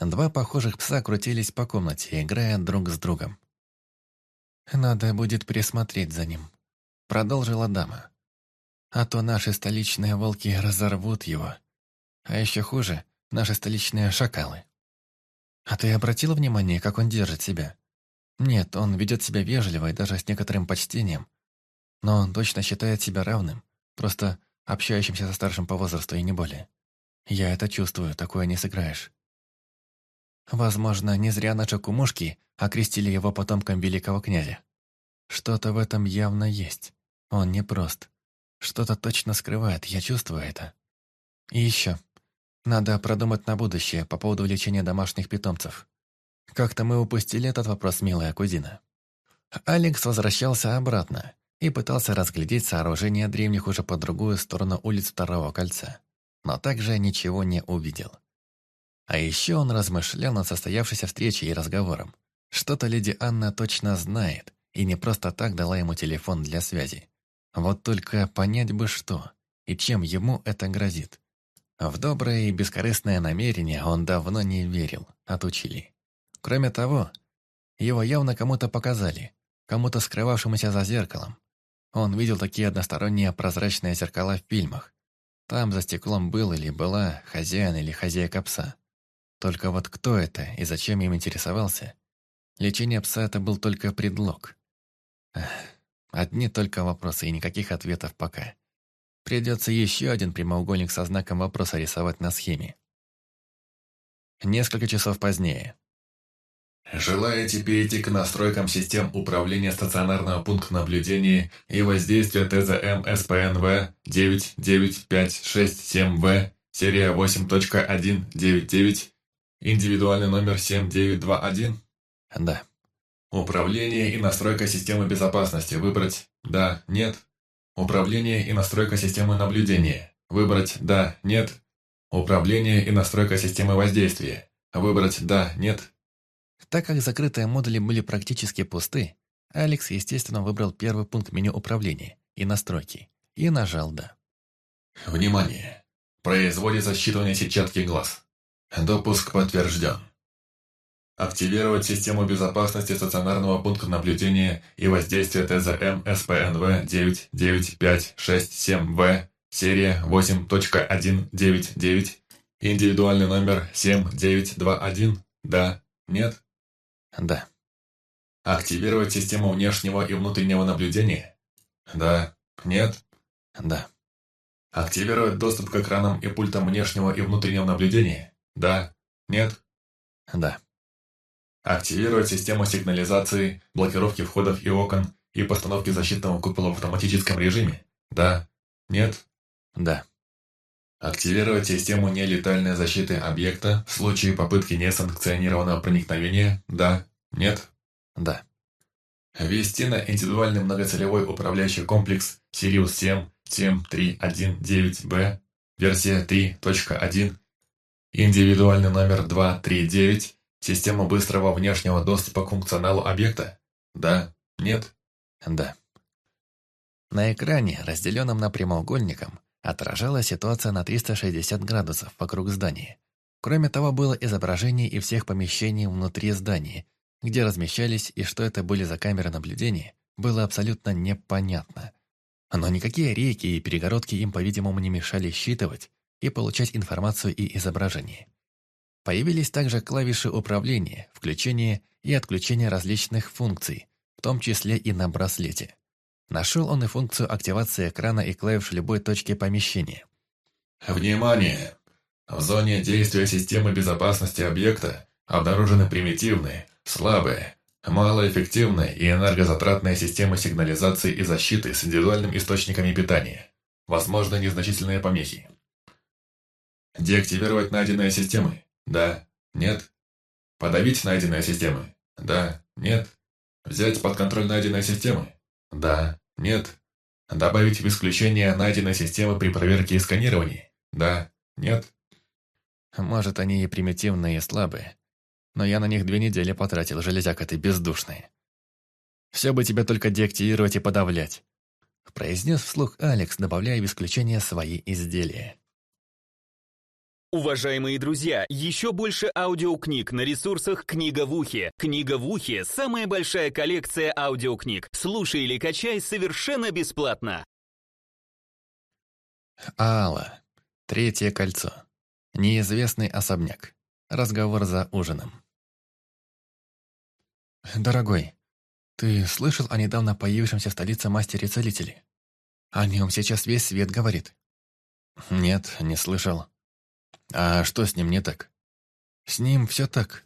Speaker 1: Два похожих пса крутились по комнате, играя друг с другом. «Надо будет присмотреть за ним», — продолжила дама. «А то наши столичные волки разорвут его. А еще хуже, наши столичные шакалы». «А ты обратила внимание, как он держит себя?» «Нет, он ведет себя вежливо и даже с некоторым почтением. Но он точно считает себя равным, просто общающимся со старшим по возрасту и не более. Я это чувствую, такое не сыграешь». Возможно, не зря наши кумушки окрестили его потомком великого князя. Что-то в этом явно есть. Он непрост. Что-то точно скрывает, я чувствую это. И еще. Надо продумать на будущее по поводу лечения домашних питомцев. Как-то мы упустили этот вопрос, милая кузина. Алекс возвращался обратно и пытался разглядеть сооружение древних уже по другую сторону улиц Второго кольца, но также ничего не увидел. А еще он размышлял над состоявшейся встречей и разговором. Что-то леди Анна точно знает, и не просто так дала ему телефон для связи. Вот только понять бы что, и чем ему это грозит. В доброе и бескорыстное намерение он давно не верил, отучили. Кроме того, его явно кому-то показали, кому-то скрывавшемуся за зеркалом. Он видел такие односторонние прозрачные зеркала в фильмах. Там за стеклом был или была хозяин или хозяйка пса. Только вот кто это и зачем им интересовался? Лечение пса это был только предлог. Эх, одни только вопросы и никаких ответов пока. Придется еще один прямоугольник со знаком вопроса рисовать на схеме. Несколько часов позднее.
Speaker 3: Желаете перейти к настройкам систем управления стационарного пункта наблюдения и воздействия ТЗМ СПНВ 99567В, серия 8.199 Индивидуальный номер 7921?
Speaker 1: Да.
Speaker 3: Управление и настройка системы безопасности. Выбрать «Да», «Нет». Управление и настройка системы наблюдения. Выбрать «Да», «Нет». Управление и настройка системы воздействия. Выбрать «Да», «Нет».
Speaker 1: Так как закрытые модули были практически пусты, Алекс, естественно, выбрал первый пункт меню управления и настройки и нажал «Да».
Speaker 3: Внимание! Производится считывание сетчатки глаз. Допуск подтвержден. Активировать систему безопасности стационарного пункта наблюдения и воздействия ТЗМ СПНВ 99567В, серия 8.199, индивидуальный номер 7921, да, нет?
Speaker 1: Да.
Speaker 3: Активировать систему внешнего и внутреннего наблюдения? Да, нет?
Speaker 1: Да.
Speaker 3: Активировать доступ к экранам и пультам внешнего и внутреннего наблюдения? Да. Нет.
Speaker 1: Да.
Speaker 3: Активировать систему сигнализации, блокировки входов и окон и постановки защитного купола в автоматическом режиме? Да. Нет.
Speaker 1: Да.
Speaker 3: Активировать систему нелетальной защиты объекта в случае попытки несанкционированного проникновения? Да. Нет.
Speaker 1: Да.
Speaker 3: Ввести на индивидуальный многоцелевой управляющий комплекс Sirius 7 7319B, версия 3.1 Индивидуальный номер 239. Система быстрого внешнего доступа к функционалу объекта? Да. Нет.
Speaker 1: Да. На экране, разделенном на прямоугольником, отражалась ситуация на 360 градусов вокруг здания. Кроме того, было изображение и всех помещений внутри здания, где размещались и что это были за камеры наблюдения, было абсолютно непонятно. Но никакие реки и перегородки им, по-видимому, не мешали считывать, и получать информацию и изображение. Появились также клавиши управления, включения и отключения различных функций, в том числе и на браслете. Нашел он и функцию активации экрана и клавиш любой точки помещения.
Speaker 3: Внимание! В зоне действия системы безопасности объекта обнаружены примитивные, Слабая, малоэффективная и энергозатратная система сигнализации и защиты с индивидуальными источниками питания. Возможно, незначительные помехи. Деактивировать найденные системы? Да. Нет. Подавить найденные системы? Да. Нет. Взять под контроль найденные системы? Да. Нет. Добавить в исключение найденной системы при проверке и сканировании? Да. Нет.
Speaker 1: Может, они и примитивные, и слабые. Но я на них две недели потратил, железяка ты бездушный. Все бы тебе только деактивировать и подавлять. Произнес вслух Алекс, добавляя в исключение свои изделия.
Speaker 2: Уважаемые друзья, еще больше аудиокниг на ресурсах «Книга в ухе». «Книга в ухе» — самая большая коллекция аудиокниг. Слушай или качай совершенно бесплатно.
Speaker 1: Алла. Третье кольцо. Неизвестный особняк. Разговор за ужином. «Дорогой, ты слышал о недавно появившемся в столице мастере-целителе? О нем сейчас весь свет говорит».
Speaker 3: «Нет, не слышал. А что с ним не так?»
Speaker 1: «С ним все так.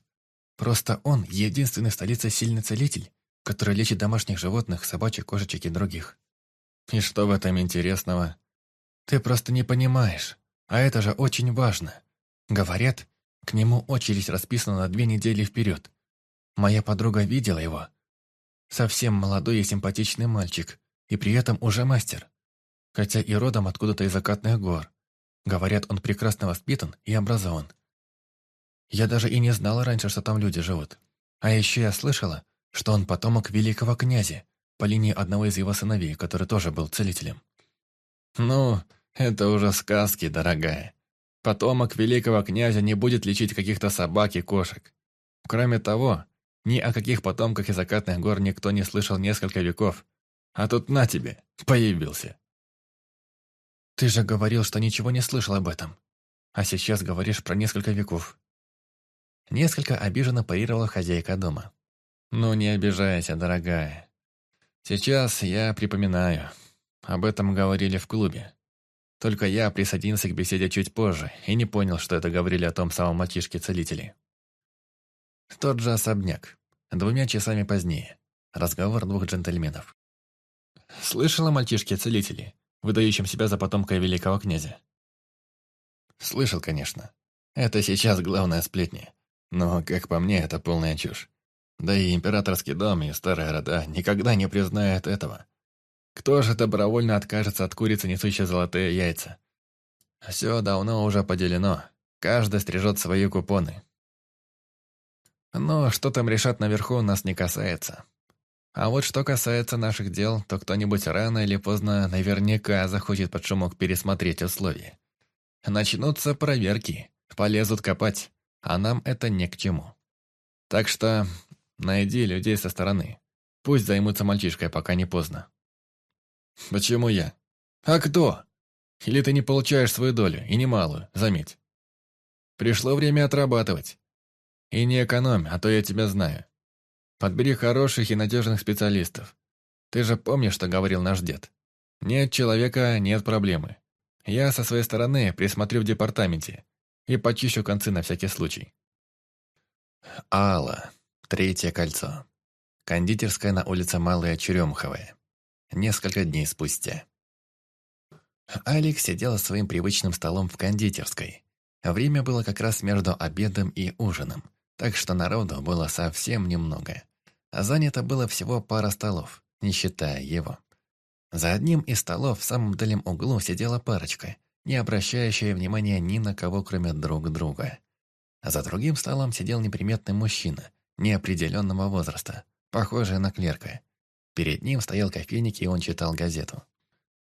Speaker 1: Просто он единственный в столице сильный целитель, который лечит домашних животных, собачек, кошечек и других».
Speaker 3: «И что в этом интересного?»
Speaker 1: «Ты просто не понимаешь, а это же очень важно. Говорят, к нему очередь расписана на две недели вперед. Моя подруга видела его. Совсем молодой и симпатичный мальчик, и при этом уже мастер. Хотя и родом откуда-то из закатных гор. Говорят, он прекрасно воспитан и образован. Я даже и не знала раньше, что там люди живут. А еще я слышала, что он потомок великого князя, по линии одного из его сыновей, который тоже был целителем.
Speaker 3: «Ну, это уже сказки, дорогая. Потомок великого князя не будет лечить каких-то собак и кошек. Кроме того, ни о каких потомках из закатных гор никто не слышал несколько веков. А тут на тебе, появился.
Speaker 1: Ты же говорил, что ничего не слышал об этом. А сейчас говоришь про несколько веков. Несколько обиженно парировала хозяйка дома.
Speaker 3: Ну, не обижайся, дорогая. Сейчас я припоминаю. Об этом говорили в клубе. Только я присоединился к беседе чуть позже и не понял, что это говорили о том самом мальчишке-целителе.
Speaker 1: Тот же особняк. Двумя часами позднее. Разговор двух джентльменов.
Speaker 3: Слышала мальчишке-целителе, выдающем себя за потомка великого князя?
Speaker 1: Слышал, конечно. Это сейчас главная сплетня. Но, как по мне, это полная чушь. Да и императорский дом и старые рода никогда не признают этого. Кто же добровольно откажется от курицы, несущей золотые яйца? Все давно уже поделено. Каждый стрижет свои купоны. Но что там решат наверху, нас не касается. А вот что касается наших дел, то кто-нибудь рано или поздно наверняка захочет под шумок пересмотреть условия. Начнутся проверки, полезут копать, а нам это не к чему. Так что найди людей со стороны. Пусть займутся мальчишкой, пока не поздно.
Speaker 3: Почему я?
Speaker 1: А кто? Или ты не получаешь свою долю, и немалую, заметь. Пришло время отрабатывать. И не экономь, а то я тебя знаю. Подбери хороших и надежных специалистов. Ты же помнишь, что говорил наш дед? Нет человека – нет проблемы. Я со своей стороны присмотрю в департаменте и почищу концы на всякий случай. Алла. Третье кольцо. Кондитерская на улице Малая Черемховая. Несколько дней спустя. Алекс сидела своим привычным столом в кондитерской. Время было как раз между обедом и ужином так что народу было совсем немного. А занято было всего пара столов, не считая его. За одним из столов в самом дальнем углу сидела парочка, не обращающая внимания ни на кого, кроме друг друга. А за другим столом сидел неприметный мужчина, неопределенного возраста, похожий на клерка. Перед ним стоял кофейник, и он читал газету.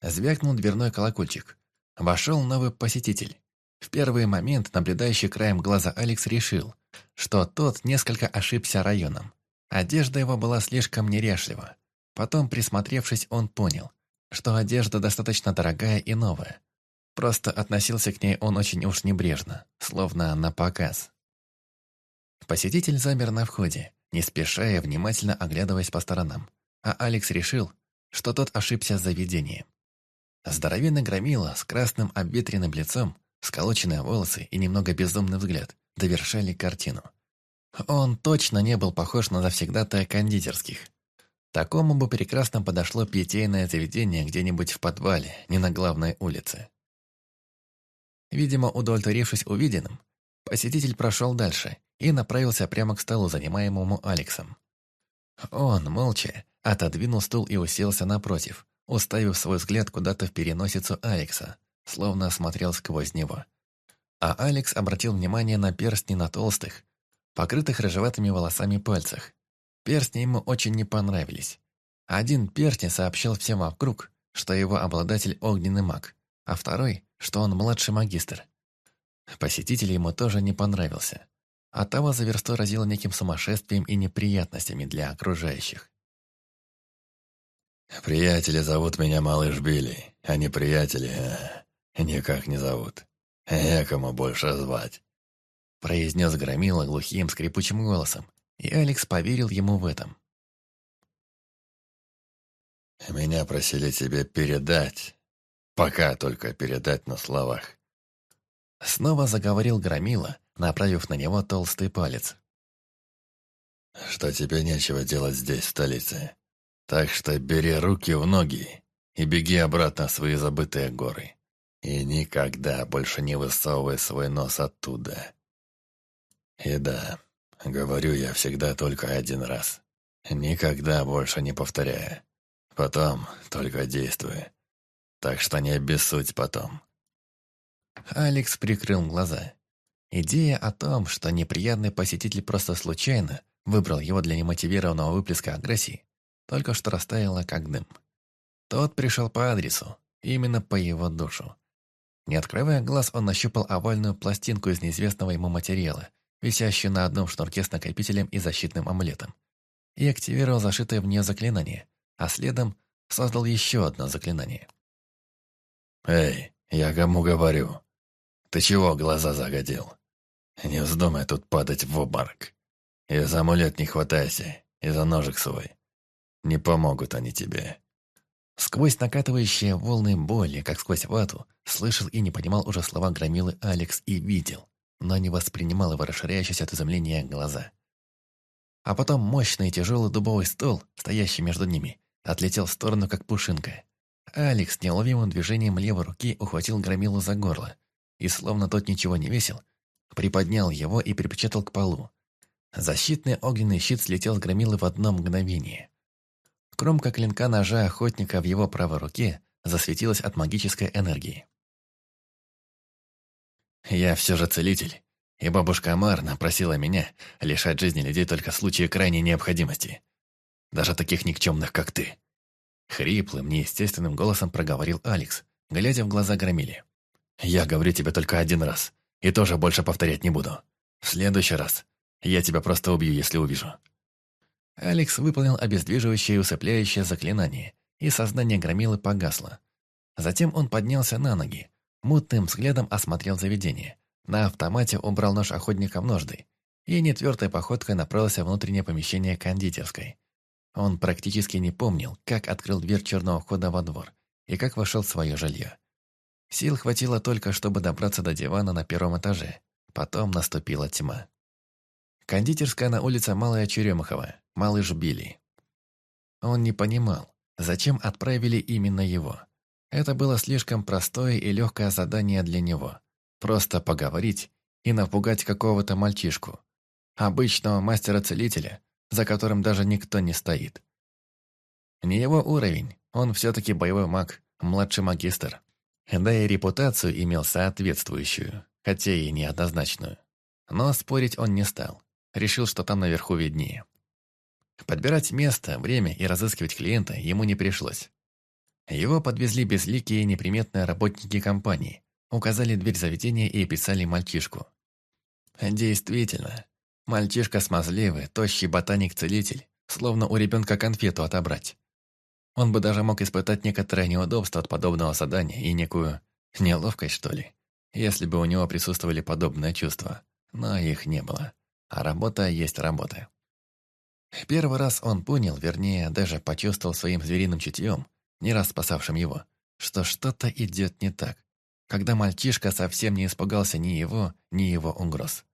Speaker 1: Звякнул дверной колокольчик. Вошел новый посетитель. В первый момент наблюдающий краем глаза Алекс решил, что тот несколько ошибся районом. Одежда его была слишком неряшлива. Потом, присмотревшись, он понял, что одежда достаточно дорогая и новая. Просто относился к ней он очень уж небрежно, словно на показ. Посетитель замер на входе, не спеша и внимательно оглядываясь по сторонам, а Алекс решил, что тот ошибся заведением. Здоровенный громила с красным обветренным лицом, сколоченные волосы и немного безумный взгляд довершали картину. Он точно не был похож на завсегдатая кондитерских. Такому бы прекрасно подошло питейное заведение где-нибудь в подвале, не на главной улице. Видимо, удовлетворившись увиденным, посетитель прошел дальше и направился прямо к столу, занимаемому Алексом. Он, молча, отодвинул стул и уселся напротив, уставив свой взгляд куда-то в переносицу Алекса, словно осмотрел сквозь него. А Алекс обратил внимание на перстни на толстых, покрытых рыжеватыми волосами пальцах. Перстни ему очень не понравились. Один перстень сообщал всем вокруг, что его обладатель огненный маг, а второй, что он младший магистр. Посетитель ему тоже не понравился. Оттого за версту разило неким сумасшествием и неприятностями для окружающих.
Speaker 3: «Приятели зовут меня Малыш Билли, а не приятели а, никак не зовут. Некому больше звать»,
Speaker 1: произнес Громила глухим скрипучим голосом, и Алекс поверил ему в этом.
Speaker 3: «Меня просили тебе передать, пока только передать на словах».
Speaker 1: Снова заговорил Громила, направив на него толстый палец.
Speaker 3: «Что тебе нечего делать здесь, в столице. Так что бери руки в ноги и беги обратно в свои забытые горы. И никогда больше не высовывай свой нос оттуда. И да, говорю я всегда только один раз. Никогда больше не повторяя. Потом только действуй. Так что не обессудь потом».
Speaker 1: Алекс прикрыл глаза. Идея о том, что неприятный посетитель просто случайно выбрал его для немотивированного выплеска агрессии, только что растаяла как дым. Тот пришел по адресу, именно по его душу. Не открывая глаз, он нащупал овальную пластинку из неизвестного ему материала, висящую на одном шнурке с накопителем и защитным амулетом, и активировал зашитое в нее заклинание, а следом создал еще одно заклинание.
Speaker 3: «Эй, я кому говорю? Ты чего глаза загодил?» Не вздумай тут падать в обморок. И за амулет не хватайся, и за ножик свой. Не помогут они тебе».
Speaker 1: Сквозь накатывающие волны боли, как сквозь вату, слышал и не понимал уже слова громилы Алекс и видел, но не воспринимал его расширяющиеся от изумления глаза. А потом мощный тяжелый дубовый стол, стоящий между ними, отлетел в сторону, как пушинка. Алекс неуловимым движением левой руки ухватил громилу за горло, и, словно тот ничего не весил, приподнял его и припечатал к полу. Защитный огненный щит слетел с громилы в одно мгновение. Кромка клинка ножа охотника в его правой руке засветилась от магической энергии. «Я все же целитель, и бабушка Марна просила меня лишать жизни людей только в случае крайней необходимости. Даже таких никчемных, как ты». Хриплым, неестественным голосом проговорил Алекс, глядя в глаза громили. «Я говорю тебе только один раз. И тоже больше повторять не буду. В следующий раз я тебя просто убью, если увижу». Алекс выполнил обездвиживающее и усыпляющее заклинание, и сознание громилы погасло. Затем он поднялся на ноги, мутным взглядом осмотрел заведение, на автомате убрал нож охотника в ножды и нетвердой походкой направился в внутреннее помещение кондитерской. Он практически не помнил, как открыл дверь черного хода во двор и как вошел в свое жилье. Сил хватило только, чтобы добраться до дивана на первом этаже. Потом наступила тьма. Кондитерская на улице Малая Черемахова, малыш Билли. Он не понимал, зачем отправили именно его. Это было слишком простое и легкое задание для него. Просто поговорить и напугать какого-то мальчишку. Обычного мастера-целителя, за которым даже никто не стоит. Не его уровень, он все-таки боевой маг, младший магистр. Да и репутацию имел соответствующую, хотя и неоднозначную. Но спорить он не стал. Решил, что там наверху виднее. Подбирать место, время и разыскивать клиента ему не пришлось. Его подвезли безликие неприметные работники компании, указали дверь заведения и описали мальчишку. Действительно, мальчишка смазливый, тощий ботаник-целитель, словно у ребенка конфету отобрать. Он бы даже мог испытать некоторое неудобство от подобного задания и некую неловкость, что ли, если бы у него присутствовали подобные чувства. Но их не было. А работа есть работа. Первый раз он понял, вернее, даже почувствовал своим звериным чутьем, не раз спасавшим его, что что-то идет не так, когда мальчишка совсем не испугался ни его, ни его угроз.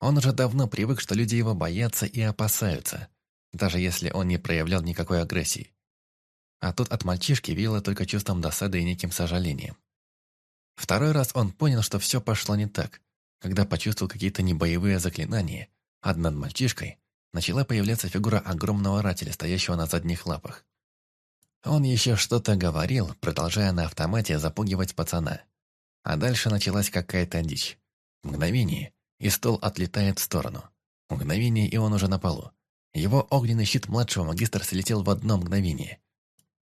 Speaker 1: Он уже давно привык, что люди его боятся и опасаются, даже если он не проявлял никакой агрессии. А тут от мальчишки веяло только чувством досады и неким сожалением. Второй раз он понял, что все пошло не так, когда почувствовал какие-то небоевые заклинания, а над мальчишкой начала появляться фигура огромного рателя, стоящего на задних лапах. Он еще что-то говорил, продолжая на автомате запугивать пацана. А дальше началась какая-то дичь. Мгновение, и стол отлетает в сторону. Мгновение, и он уже на полу. Его огненный щит младшего магистра слетел в одно мгновение.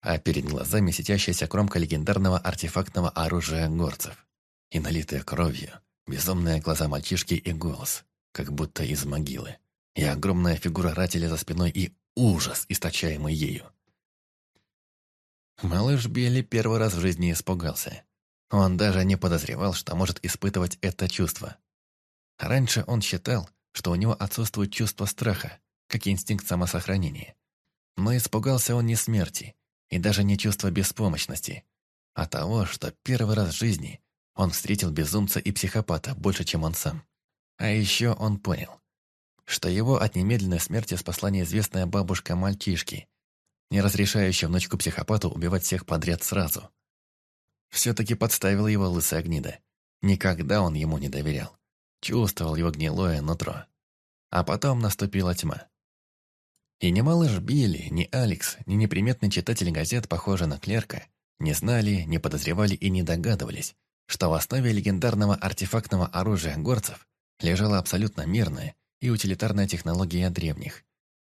Speaker 1: А перед глазами светящаяся кромка легендарного артефактного оружия горцев. И налитая кровью, безумные глаза мальчишки и голос, как будто из могилы. И огромная фигура рателя за спиной и ужас, источаемый ею. Малыш Билли первый раз в жизни испугался. Он даже не подозревал, что может испытывать это чувство. Раньше он считал, что у него отсутствует чувство страха, как инстинкт самосохранения. Но испугался он не смерти и даже не чувства беспомощности, а того, что первый раз в жизни он встретил безумца и психопата больше, чем он сам. А еще он понял, что его от немедленной смерти спасла неизвестная бабушка мальчишки, не разрешающая внучку-психопату убивать всех подряд сразу. Все-таки подставил его лысая гнида. Никогда он ему не доверял чувствовал его гнилое нутро. А потом наступила тьма. И ни малыш Билли, ни Алекс, ни неприметный читатель газет, похожий на клерка, не знали, не подозревали и не догадывались, что в основе легендарного артефактного оружия горцев лежала абсолютно мирная и утилитарная технология древних.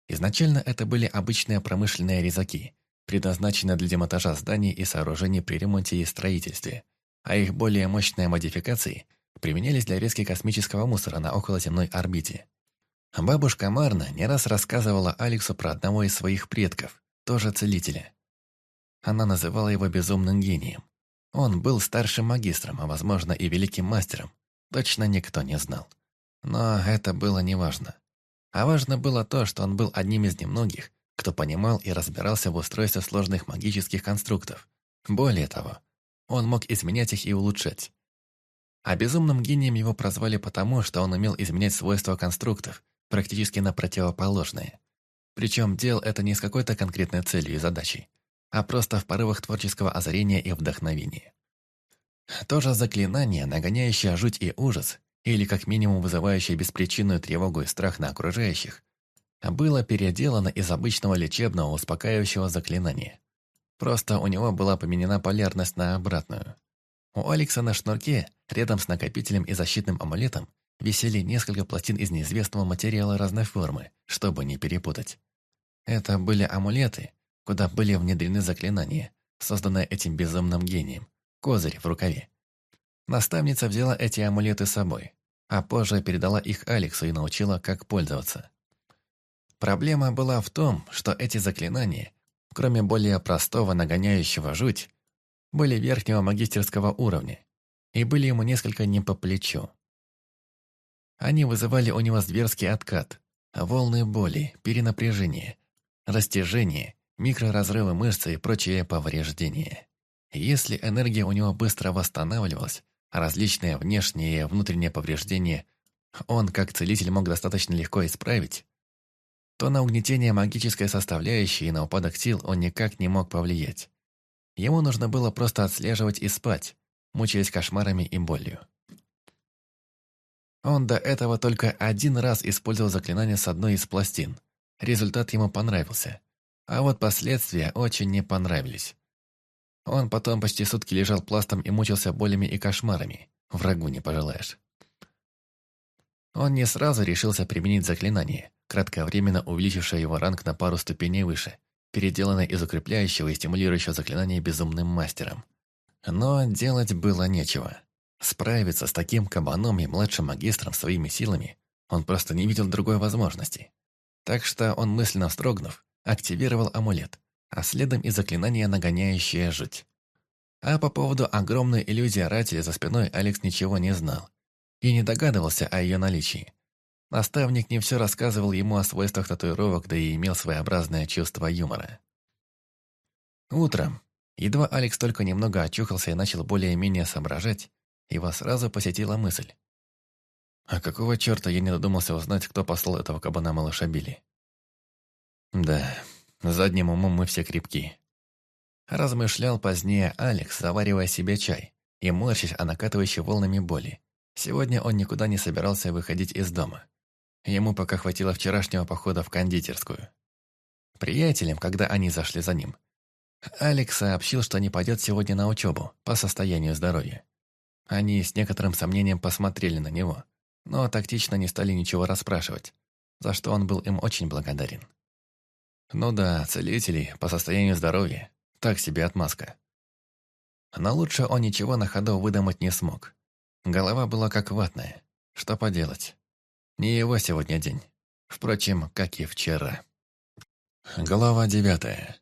Speaker 1: Изначально это были обычные промышленные резаки, предназначенные для демонтажа зданий и сооружений при ремонте и строительстве, а их более мощные модификации – применялись для резки космического мусора на околоземной орбите. Бабушка Марна не раз рассказывала Алексу про одного из своих предков, тоже целителя. Она называла его безумным гением. Он был старшим магистром, а, возможно, и великим мастером. Точно никто не знал. Но это было неважно. А важно было то, что он был одним из немногих, кто понимал и разбирался в устройстве сложных магических конструктов. Более того, он мог изменять их и улучшать. А безумным гением его прозвали потому, что он умел изменять свойства конструктов, практически на противоположные. Причем делал это не с какой-то конкретной целью и задачей, а просто в порывах творческого озарения и вдохновения. То же заклинание, нагоняющее жуть и ужас, или как минимум вызывающее беспричинную тревогу и страх на окружающих, было переделано из обычного лечебного успокаивающего заклинания. Просто у него была поменена полярность на обратную. У Алекса на шнурке, рядом с накопителем и защитным амулетом, висели несколько пластин из неизвестного материала разной формы, чтобы не перепутать. Это были амулеты, куда были внедрены заклинания, созданные этим безумным гением, козырь в рукаве. Наставница взяла эти амулеты с собой, а позже передала их Алексу и научила, как пользоваться. Проблема была в том, что эти заклинания, кроме более простого нагоняющего жуть, были верхнего магистерского уровня и были ему несколько не по плечу. Они вызывали у него зверский откат, волны боли, перенапряжение, растяжение, микроразрывы мышцы и прочие повреждения. Если энергия у него быстро восстанавливалась, различные внешние и внутренние повреждения он, как целитель, мог достаточно легко исправить, то на угнетение магической составляющей и на упадок сил он никак не мог повлиять. Ему нужно было просто отслеживать и спать, мучаясь кошмарами и болью. Он до этого только один раз использовал заклинание с одной из пластин. Результат ему понравился. А вот последствия очень не понравились. Он потом почти сутки лежал пластом и мучился болями и кошмарами. Врагу не пожелаешь. Он не сразу решился применить заклинание, кратковременно увеличившее его ранг на пару ступеней выше, переделанное из укрепляющего и стимулирующего заклинания безумным мастером. Но делать было нечего. Справиться с таким кабаном и младшим магистром своими силами он просто не видел другой возможности. Так что он, мысленно строгнув, активировал амулет, а следом и заклинание, нагоняющее жуть. А по поводу огромной иллюзии Ратили за спиной Алекс ничего не знал и не догадывался о ее наличии. Наставник не все рассказывал ему о свойствах татуировок, да и имел своеобразное чувство юмора. Утром, едва Алекс только немного очухался и начал более-менее соображать, его сразу посетила мысль. А какого черта я не додумался узнать, кто послал этого кабана малыша Билли? Да, задним умом мы все крепки. Размышлял позднее Алекс, заваривая себе чай и морщась о накатывающей волнами боли. Сегодня он никуда не собирался выходить из дома. Ему пока хватило вчерашнего похода в кондитерскую. Приятелям, когда они зашли за ним, Алекс сообщил, что не пойдет сегодня на учебу по состоянию здоровья. Они с некоторым сомнением посмотрели на него, но тактично не стали ничего расспрашивать, за что он был им очень благодарен. Ну да, целители по состоянию здоровья, так себе отмазка. Но лучше он ничего на ходу выдумать не смог. Голова была как ватная. Что поделать? Не его сегодня день. Впрочем, как и вчера. Глава девятая.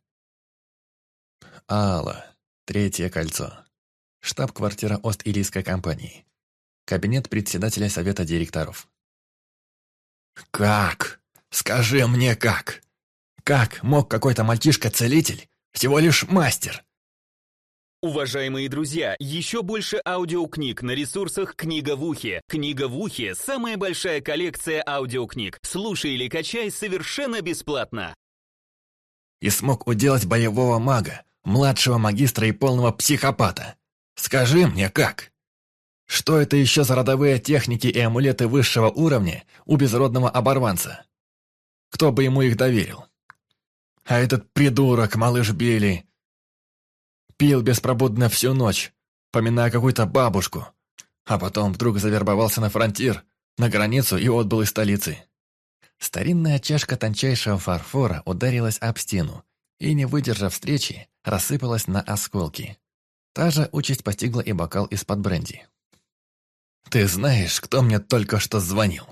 Speaker 1: Алла. Третье кольцо. Штаб-квартира Ост-Илийской компании. Кабинет председателя совета директоров.
Speaker 6: «Как? Скажи мне, как? Как мог какой-то мальчишка-целитель, всего лишь мастер,
Speaker 2: Уважаемые друзья, еще больше аудиокниг на ресурсах «Книга в ухе». «Книга в ухе» — самая большая коллекция аудиокниг. Слушай или качай совершенно бесплатно.
Speaker 6: И смог уделать боевого мага, младшего магистра и полного психопата. Скажи мне, как? Что это еще за родовые техники и амулеты высшего уровня у безродного оборванца? Кто бы ему их доверил? А этот придурок, малыш Билли, Пил беспробудно всю ночь, поминая какую-то бабушку. А потом вдруг завербовался на фронтир, на границу и отбыл из столицы.
Speaker 1: Старинная чашка тончайшего фарфора ударилась об стену и, не выдержав встречи, рассыпалась на осколки. Та же участь постигла и бокал из-под бренди.
Speaker 6: «Ты знаешь, кто мне только что звонил?»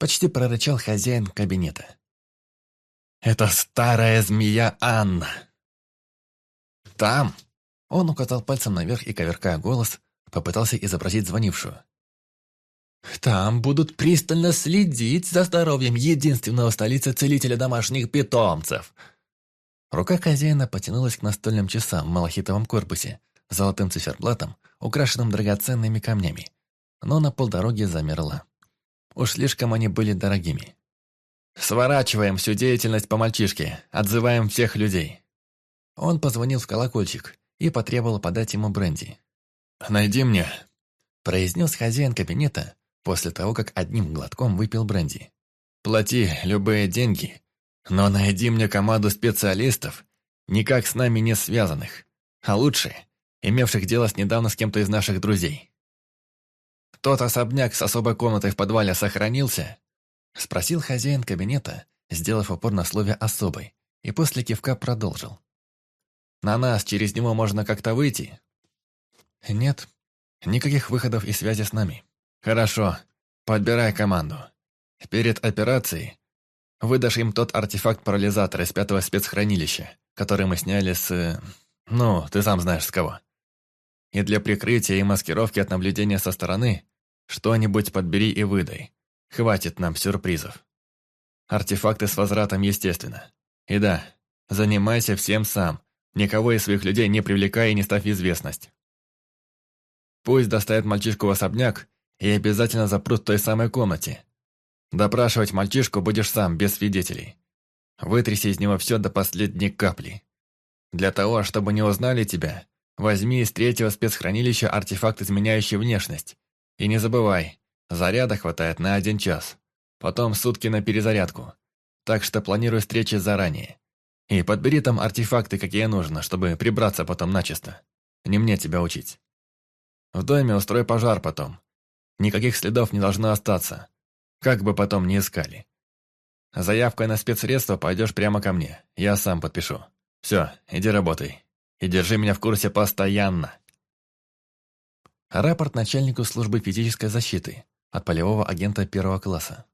Speaker 1: Почти прорычал хозяин кабинета.
Speaker 6: «Это старая змея Анна!» «Там,
Speaker 1: он указал пальцем наверх и, коверкая голос, попытался изобразить звонившую.
Speaker 6: «Там будут пристально следить за здоровьем единственного столицы целителя домашних питомцев».
Speaker 1: Рука хозяина потянулась к настольным часам в малахитовом корпусе, золотым циферблатом, украшенным драгоценными камнями, но на полдороги замерла. Уж слишком они были дорогими.
Speaker 6: «Сворачиваем всю деятельность по мальчишке, отзываем всех людей».
Speaker 1: Он позвонил в колокольчик, и потребовал подать ему бренди.
Speaker 6: «Найди мне», –
Speaker 1: произнес хозяин кабинета после того, как одним глотком выпил бренди.
Speaker 6: «Плати любые деньги, но найди мне команду специалистов, никак с нами не связанных, а лучше, имевших дело с недавно с кем-то из наших друзей». «Тот особняк с особой комнатой в подвале сохранился?»
Speaker 1: – спросил хозяин кабинета, сделав упор на слове «особой», и после кивка продолжил.
Speaker 6: На нас через него можно как-то выйти?»
Speaker 1: «Нет, никаких выходов и связи с нами».
Speaker 6: «Хорошо, подбирай команду. Перед операцией выдашь им тот артефакт-парализатор из пятого спецхранилища, который мы сняли с... Ну, ты сам знаешь с кого. И для прикрытия и маскировки от наблюдения со стороны что-нибудь подбери и выдай. Хватит нам сюрпризов. Артефакты с возвратом, естественно. И да, занимайся всем сам, Никого из своих людей не привлекая и не ставь известность. Пусть доставят мальчишку в особняк и обязательно запрут в той самой комнате. Допрашивать мальчишку будешь сам, без свидетелей. Вытряси из него все до последней капли. Для того, чтобы не узнали тебя, возьми из третьего спецхранилища артефакт, изменяющий внешность. И не забывай, заряда хватает на один час. Потом сутки на перезарядку. Так что планируй встречи заранее. И подбери там артефакты, какие нужно, чтобы прибраться потом начисто. Не мне тебя учить. В доме устрой пожар потом. Никаких следов не должно остаться. Как бы потом ни искали. Заявкой на спецсредства пойдешь прямо ко мне. Я сам подпишу. Все, иди работай. И держи меня в курсе постоянно.
Speaker 1: Рапорт начальнику службы физической защиты от полевого агента первого класса.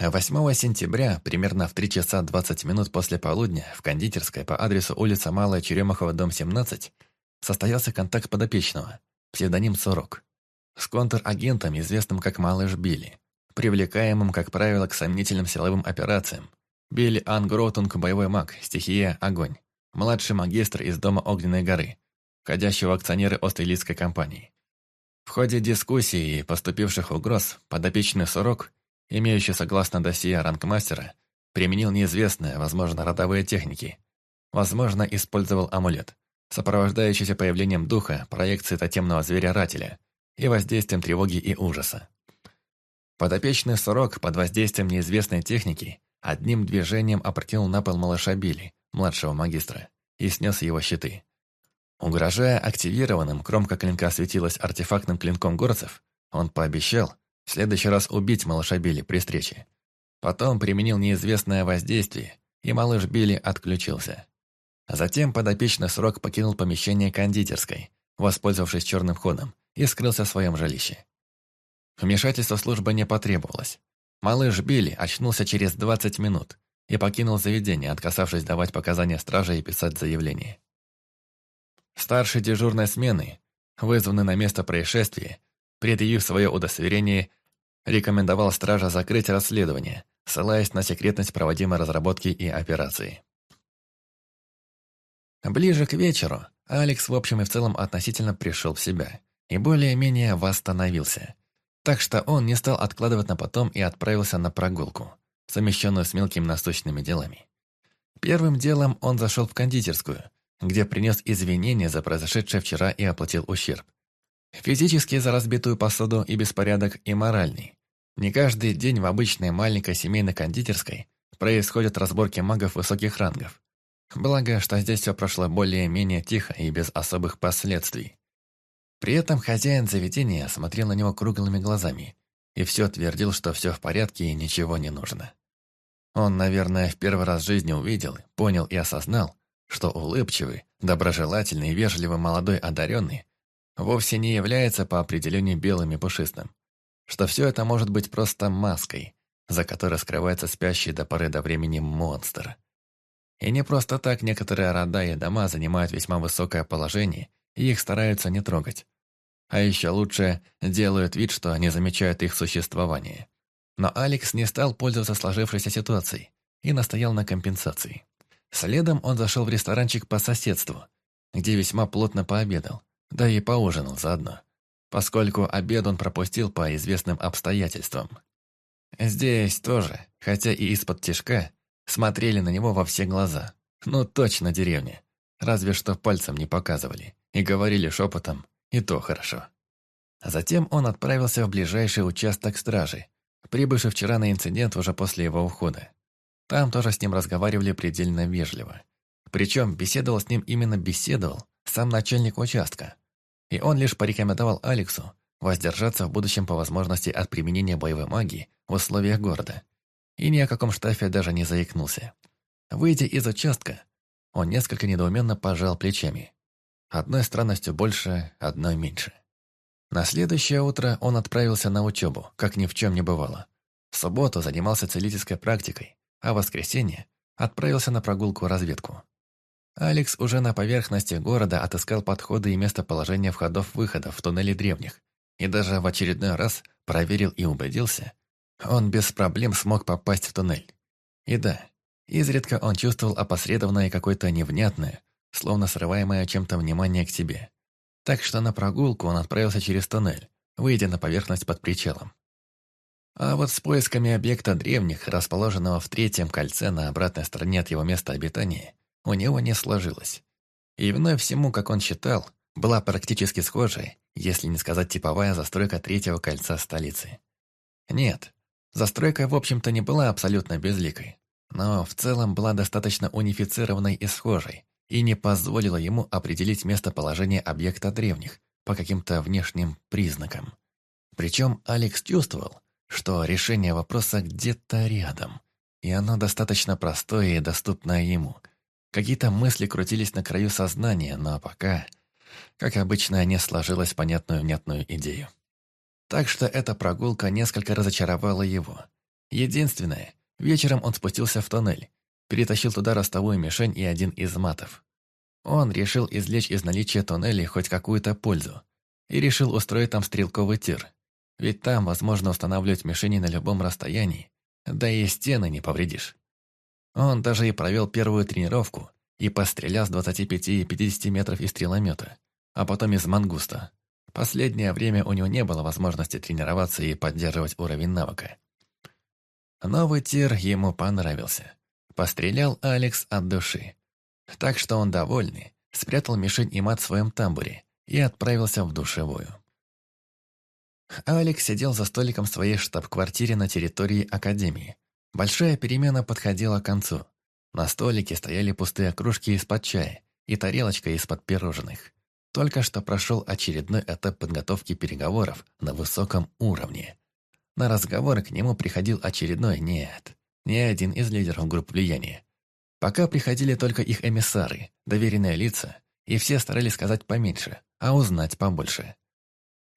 Speaker 1: 8 сентября, примерно в 3 часа 20 минут после полудня, в кондитерской по адресу улица Малая Черемахова, дом 17, состоялся контакт подопечного, псевдоним Сорок, с контрагентом, известным как Малыш Билли, привлекаемым, как правило, к сомнительным силовым операциям. Билли Ангротунг – боевой маг, стихия – огонь, младший магистр из дома Огненной горы, входящего акционеры Острелицкой компании. В ходе дискуссии и поступивших угроз подопечный Сурок, имеющий согласно досье ранг мастера, применил неизвестные, возможно, родовые техники. Возможно, использовал амулет, сопровождающийся появлением духа, проекции тотемного зверя-рателя и воздействием тревоги и ужаса. Подопечный Сурок под воздействием неизвестной техники одним движением опрокинул на пол малыша Билли, младшего магистра, и снес его щиты. Угрожая активированным, кромка клинка светилась артефактным клинком горцев, он пообещал в следующий раз убить малыша Билли при встрече. Потом применил неизвестное воздействие, и малыш Билли отключился. Затем подопечный срок покинул помещение кондитерской, воспользовавшись черным ходом, и скрылся в своем жилище. Вмешательство службы не потребовалось. Малыш Билли очнулся через 20 минут и покинул заведение, отказавшись давать показания страже и писать заявление. Старший дежурной смены, вызванный на место происшествия, предъявив свое удостоверение, рекомендовал стража закрыть расследование, ссылаясь на секретность проводимой разработки и операции. Ближе к вечеру Алекс в общем и в целом относительно пришел в себя и более-менее восстановился. Так что он не стал откладывать на потом и отправился на прогулку, совмещенную с мелкими насущными делами. Первым делом он зашел в кондитерскую – где принес извинения за произошедшее вчера и оплатил ущерб. Физически за разбитую посуду и беспорядок, и моральный. Не каждый день в обычной маленькой семейной кондитерской происходят разборки магов высоких рангов. Благо, что здесь все прошло более-менее тихо и без особых последствий. При этом хозяин заведения смотрел на него круглыми глазами и все твердил, что все в порядке и ничего не нужно. Он, наверное, в первый раз в жизни увидел, понял и осознал, что улыбчивый, доброжелательный и вежливый молодой одаренный вовсе не является по определению белым и пушистым, что все это может быть просто маской, за которой скрывается спящий до поры до времени монстр. И не просто так некоторые рода и дома занимают весьма высокое положение, и их стараются не трогать. А еще лучше делают вид, что не замечают их существование. Но Алекс не стал пользоваться сложившейся ситуацией и настоял на компенсации. Следом он зашел в ресторанчик по соседству, где весьма плотно пообедал, да и поужинал заодно, поскольку обед он пропустил по известным обстоятельствам. Здесь тоже, хотя и из-под тишка, смотрели на него во все глаза. Ну точно деревня, разве что пальцем не показывали, и говорили шепотом, и то хорошо. Затем он отправился в ближайший участок стражи, прибывший вчера на инцидент уже после его ухода. Там тоже с ним разговаривали предельно вежливо. Причем беседовал с ним именно беседовал сам начальник участка. И он лишь порекомендовал Алексу воздержаться в будущем по возможности от применения боевой магии в условиях города. И ни о каком штафе даже не заикнулся. Выйдя из участка, он несколько недоуменно пожал плечами. Одной странностью больше, одной меньше. На следующее утро он отправился на учебу, как ни в чем не бывало. В субботу занимался целительской практикой, а в воскресенье отправился на прогулку-разведку. Алекс уже на поверхности города отыскал подходы и местоположение входов-выходов в туннели древних, и даже в очередной раз проверил и убедился, он без проблем смог попасть в туннель. И да, изредка он чувствовал опосредованное какое-то невнятное, словно срываемое чем-то внимание к себе. Так что на прогулку он отправился через туннель, выйдя на поверхность под причалом. А вот с поисками объекта древних, расположенного в третьем кольце на обратной стороне от его места обитания, у него не сложилось. И вновь всему, как он считал, была практически схожая, если не сказать типовая застройка третьего кольца столицы. Нет, застройка, в общем-то, не была абсолютно безликой, но в целом была достаточно унифицированной и схожей, и не позволила ему определить местоположение объекта древних по каким-то внешним признакам. Причем Алекс чувствовал, что решение вопроса где-то рядом, и оно достаточно простое и доступное ему. Какие-то мысли крутились на краю сознания, но пока, как обычно, не сложилась понятную внятную идею. Так что эта прогулка несколько разочаровала его. Единственное, вечером он спустился в тоннель, перетащил туда ростовую мишень и один из матов. Он решил извлечь из наличия тоннелей хоть какую-то пользу и решил устроить там стрелковый тир – ведь там возможно устанавливать мишени на любом расстоянии, да и стены не повредишь. Он даже и провел первую тренировку и пострелял с 25 и 50 метров из стреломета, а потом из мангуста. Последнее время у него не было возможности тренироваться и поддерживать уровень навыка. Новый тир ему понравился. Пострелял Алекс от души. Так что он довольный, спрятал мишень и мат в своем тамбуре и отправился в душевую. Алекс сидел за столиком в своей штаб-квартире на территории Академии. Большая перемена подходила к концу. На столике стояли пустые кружки из-под чая и тарелочка из-под пирожных. Только что прошел очередной этап подготовки переговоров на высоком уровне. На разговоры к нему приходил очередной «нет», не один из лидеров групп влияния. Пока приходили только их эмиссары, доверенные лица, и все старались сказать поменьше, а узнать побольше.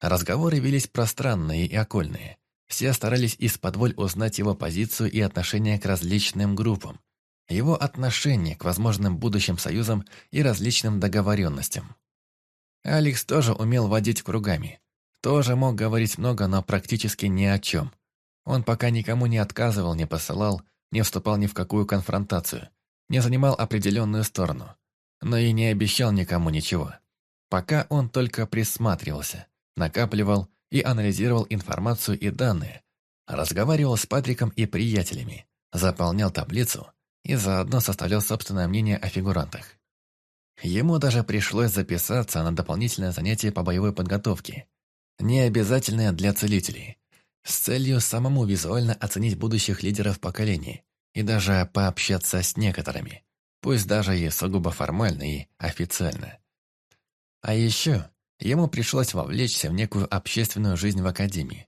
Speaker 1: Разговоры велись пространные и окольные. Все старались из-под узнать его позицию и отношение к различным группам, его отношение к возможным будущим союзам и различным договоренностям. Алекс тоже умел водить кругами. Тоже мог говорить много, но практически ни о чем. Он пока никому не отказывал, не посылал, не вступал ни в какую конфронтацию, не занимал определенную сторону, но и не обещал никому ничего. Пока он только присматривался, накапливал и анализировал информацию и данные, разговаривал с Патриком и приятелями, заполнял таблицу и заодно составлял собственное мнение о фигурантах. Ему даже пришлось записаться на дополнительное занятие по боевой подготовке, не обязательное для целителей, с целью самому визуально оценить будущих лидеров поколений и даже пообщаться с некоторыми, пусть даже и сугубо формально и официально. А еще ему пришлось вовлечься в некую общественную жизнь в Академии.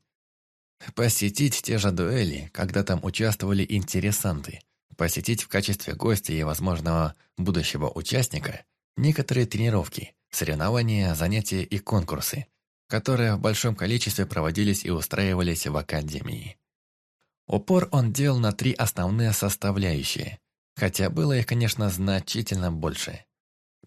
Speaker 1: Посетить те же дуэли, когда там участвовали интересанты, посетить в качестве гостя и возможного будущего участника некоторые тренировки, соревнования, занятия и конкурсы, которые в большом количестве проводились и устраивались в Академии. Упор он делал на три основные составляющие, хотя было их, конечно, значительно больше.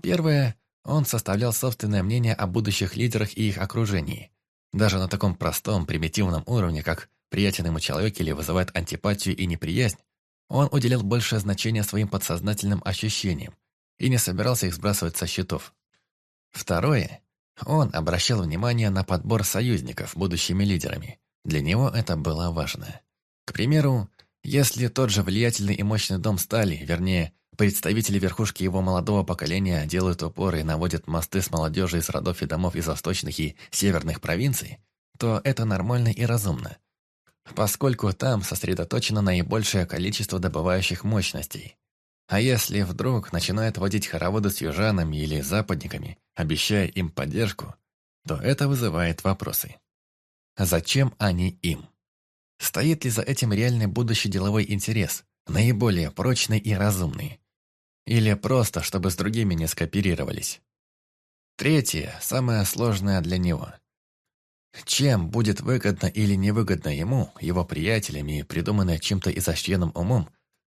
Speaker 1: Первое – он составлял собственное мнение о будущих лидерах и их окружении. Даже на таком простом, примитивном уровне, как приятен ему человек или вызывает антипатию и неприязнь, он уделял большее значение своим подсознательным ощущениям и не собирался их сбрасывать со счетов. Второе – он обращал внимание на подбор союзников будущими лидерами. Для него это было важно. К примеру, если тот же влиятельный и мощный дом стали, вернее, представители верхушки его молодого поколения делают упоры и наводят мосты с молодежью из родов и домов из восточных и северных провинций, то это нормально и разумно, поскольку там сосредоточено наибольшее количество добывающих мощностей. А если вдруг начинает водить хороводы с южанами или западниками, обещая им поддержку, то это вызывает вопросы. Зачем они им? Стоит ли за этим реальный будущий деловой интерес, наиболее прочный и разумный? Или просто, чтобы с другими не скооперировались? Третье, самое сложное для него. Чем будет выгодно или невыгодно ему, его приятелям и придуманное чем-то изощренным умом,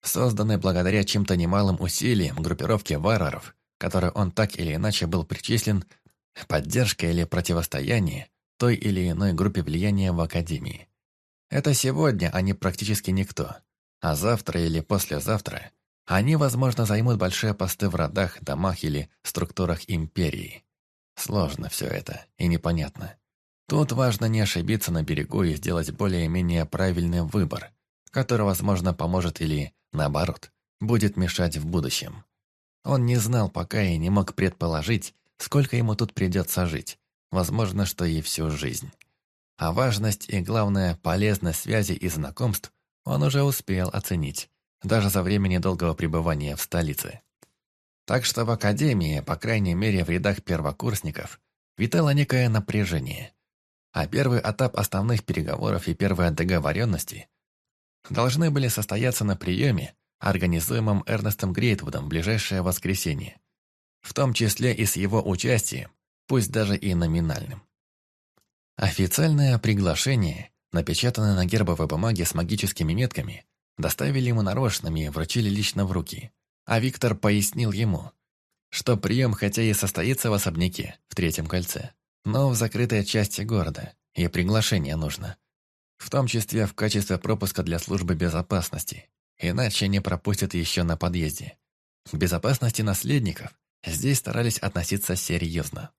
Speaker 1: созданной благодаря чем-то немалым усилиям группировки варваров, которой он так или иначе был причислен, поддержка или противостояние той или иной группе влияния в Академии. Это сегодня они практически никто. А завтра или послезавтра они, возможно, займут большие посты в родах, домах или структурах империи. Сложно все это и непонятно. Тут важно не ошибиться на берегу и сделать более-менее правильный выбор, который, возможно, поможет или, наоборот, будет мешать в будущем. Он не знал пока и не мог предположить, сколько ему тут придется жить, возможно, что и всю жизнь. А важность и, главное, полезность связи и знакомств он уже успел оценить, даже за время недолгого пребывания в столице. Так что в академии, по крайней мере в рядах первокурсников, витало некое напряжение. А первый этап основных переговоров и первые договоренности должны были состояться на приеме, организуемом Эрнестом Грейтвудом в ближайшее воскресенье, в том числе и с его участием, пусть даже и номинальным. Официальное приглашение, напечатанное на гербовой бумаге с магическими метками, доставили ему нарочными и вручили лично в руки. А Виктор пояснил ему, что прием хотя и состоится в особняке, в третьем кольце, но в закрытой части города, и приглашение нужно. В том числе в качестве пропуска для службы безопасности, иначе не пропустят еще на подъезде. К безопасности наследников здесь старались относиться серьезно.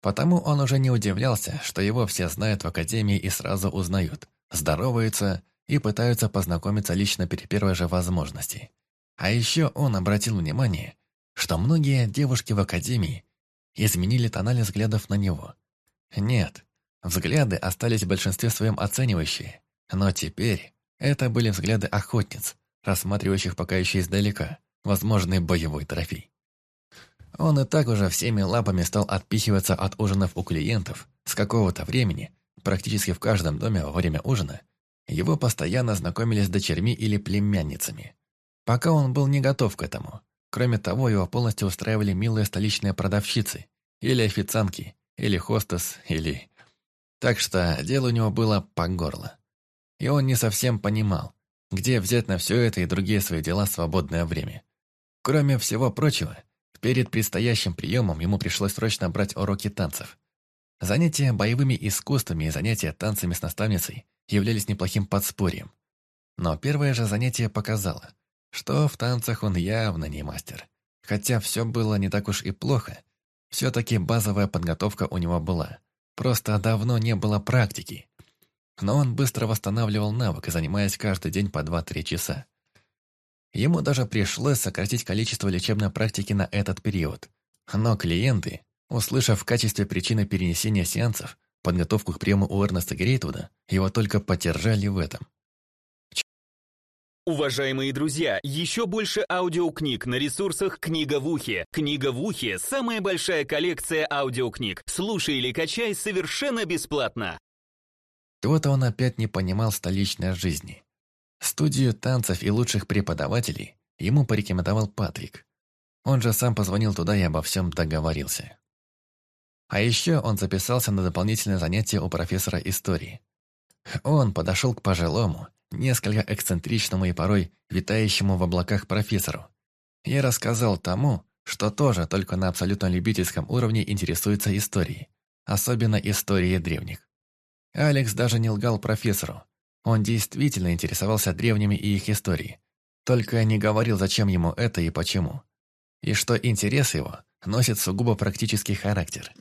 Speaker 1: Потому он уже не удивлялся, что его все знают в академии и сразу узнают, здороваются и пытаются познакомиться лично при первой же возможности. А еще он обратил внимание, что многие девушки в академии изменили тонали взглядов на него. Нет, взгляды остались в большинстве своем оценивающие, но теперь это были взгляды охотниц, рассматривающих пока еще издалека возможный боевой трофей. Он и так уже всеми лапами стал отпихиваться от ужинов у клиентов. С какого-то времени, практически в каждом доме во время ужина, его постоянно знакомили с дочерьми или племянницами. Пока он был не готов к этому. Кроме того, его полностью устраивали милые столичные продавщицы, или официантки, или хостес, или... Так что дело у него было по горло. И он не совсем понимал, где взять на все это и другие свои дела свободное время. Кроме всего прочего, перед предстоящим приемом ему пришлось срочно брать уроки танцев. Занятия боевыми искусствами и занятия танцами с наставницей являлись неплохим подспорьем. Но первое же занятие показало, что в танцах он явно не мастер. Хотя все было не так уж и плохо, все-таки базовая подготовка у него была. Просто давно не было практики. Но он быстро восстанавливал навык, занимаясь каждый день по 2-3 часа. Ему даже пришлось сократить количество лечебной практики на этот период. Но клиенты, услышав в качестве причины перенесения сеансов подготовку к приему у Эрнеста Грейтвуда, его только поддержали в этом.
Speaker 2: Уважаемые друзья, еще больше аудиокниг на ресурсах «Книга в ухе». «Книга в ухе» — самая большая коллекция аудиокниг. Слушай или качай совершенно бесплатно.
Speaker 1: Вот он опять не понимал столичной жизни. Студию танцев и лучших преподавателей ему порекомендовал Патрик. Он же сам позвонил туда и обо всем договорился. А еще он записался на дополнительное занятие у профессора истории. Он подошел к пожилому, несколько эксцентричному и порой витающему в облаках профессору и рассказал тому, что тоже только на абсолютно любительском уровне интересуется историей, особенно историей древних. Алекс даже не лгал профессору. Он действительно интересовался древними и их историей, только не говорил, зачем ему это и почему. И что интерес его носит сугубо практический характер.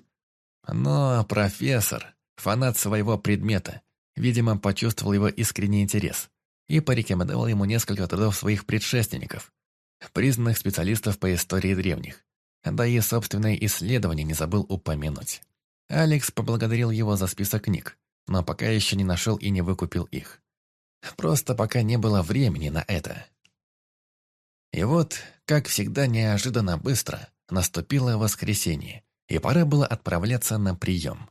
Speaker 1: Но профессор, фанат своего предмета, видимо, почувствовал его искренний интерес и порекомендовал ему несколько трудов своих предшественников, признанных специалистов по истории древних. Да и собственные исследования не забыл упомянуть. Алекс поблагодарил его за список книг, но пока еще не нашел и не выкупил их. Просто пока не было времени на это. И вот, как всегда неожиданно быстро, наступило воскресенье, и пора было отправляться на прием.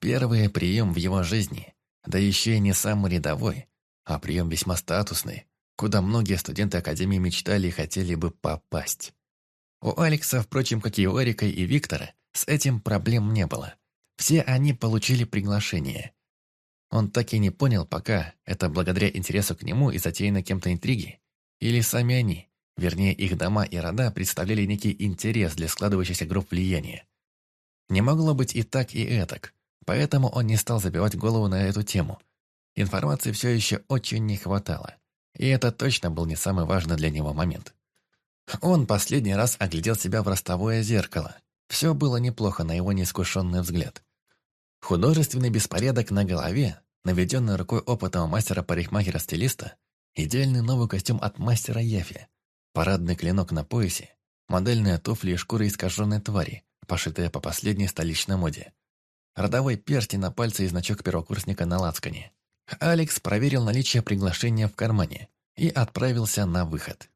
Speaker 1: Первый прием в его жизни, да еще и не самый рядовой, а прием весьма статусный, куда многие студенты Академии мечтали и хотели бы попасть. У Алекса, впрочем, как и у Эрика и Виктора, с этим проблем не было. Все они получили приглашение. Он так и не понял пока, это благодаря интересу к нему и затеянной кем-то интриги, или сами они, вернее их дома и рода, представляли некий интерес для складывающихся групп влияния. Не могло быть и так, и этак. Поэтому он не стал забивать голову на эту тему. Информации все еще очень не хватало. И это точно был не самый важный для него момент. Он последний раз оглядел себя в ростовое зеркало. Все было неплохо на его неискушенный взгляд. Художественный беспорядок на голове, наведенный рукой опытного мастера-парикмахера-стилиста, идеальный новый костюм от мастера Ефи, парадный клинок на поясе, модельные туфли и шкуры искаженной твари, пошитые по последней столичной моде, родовой перстень на пальце и значок первокурсника на лацкане. Алекс проверил наличие приглашения в кармане и отправился на выход.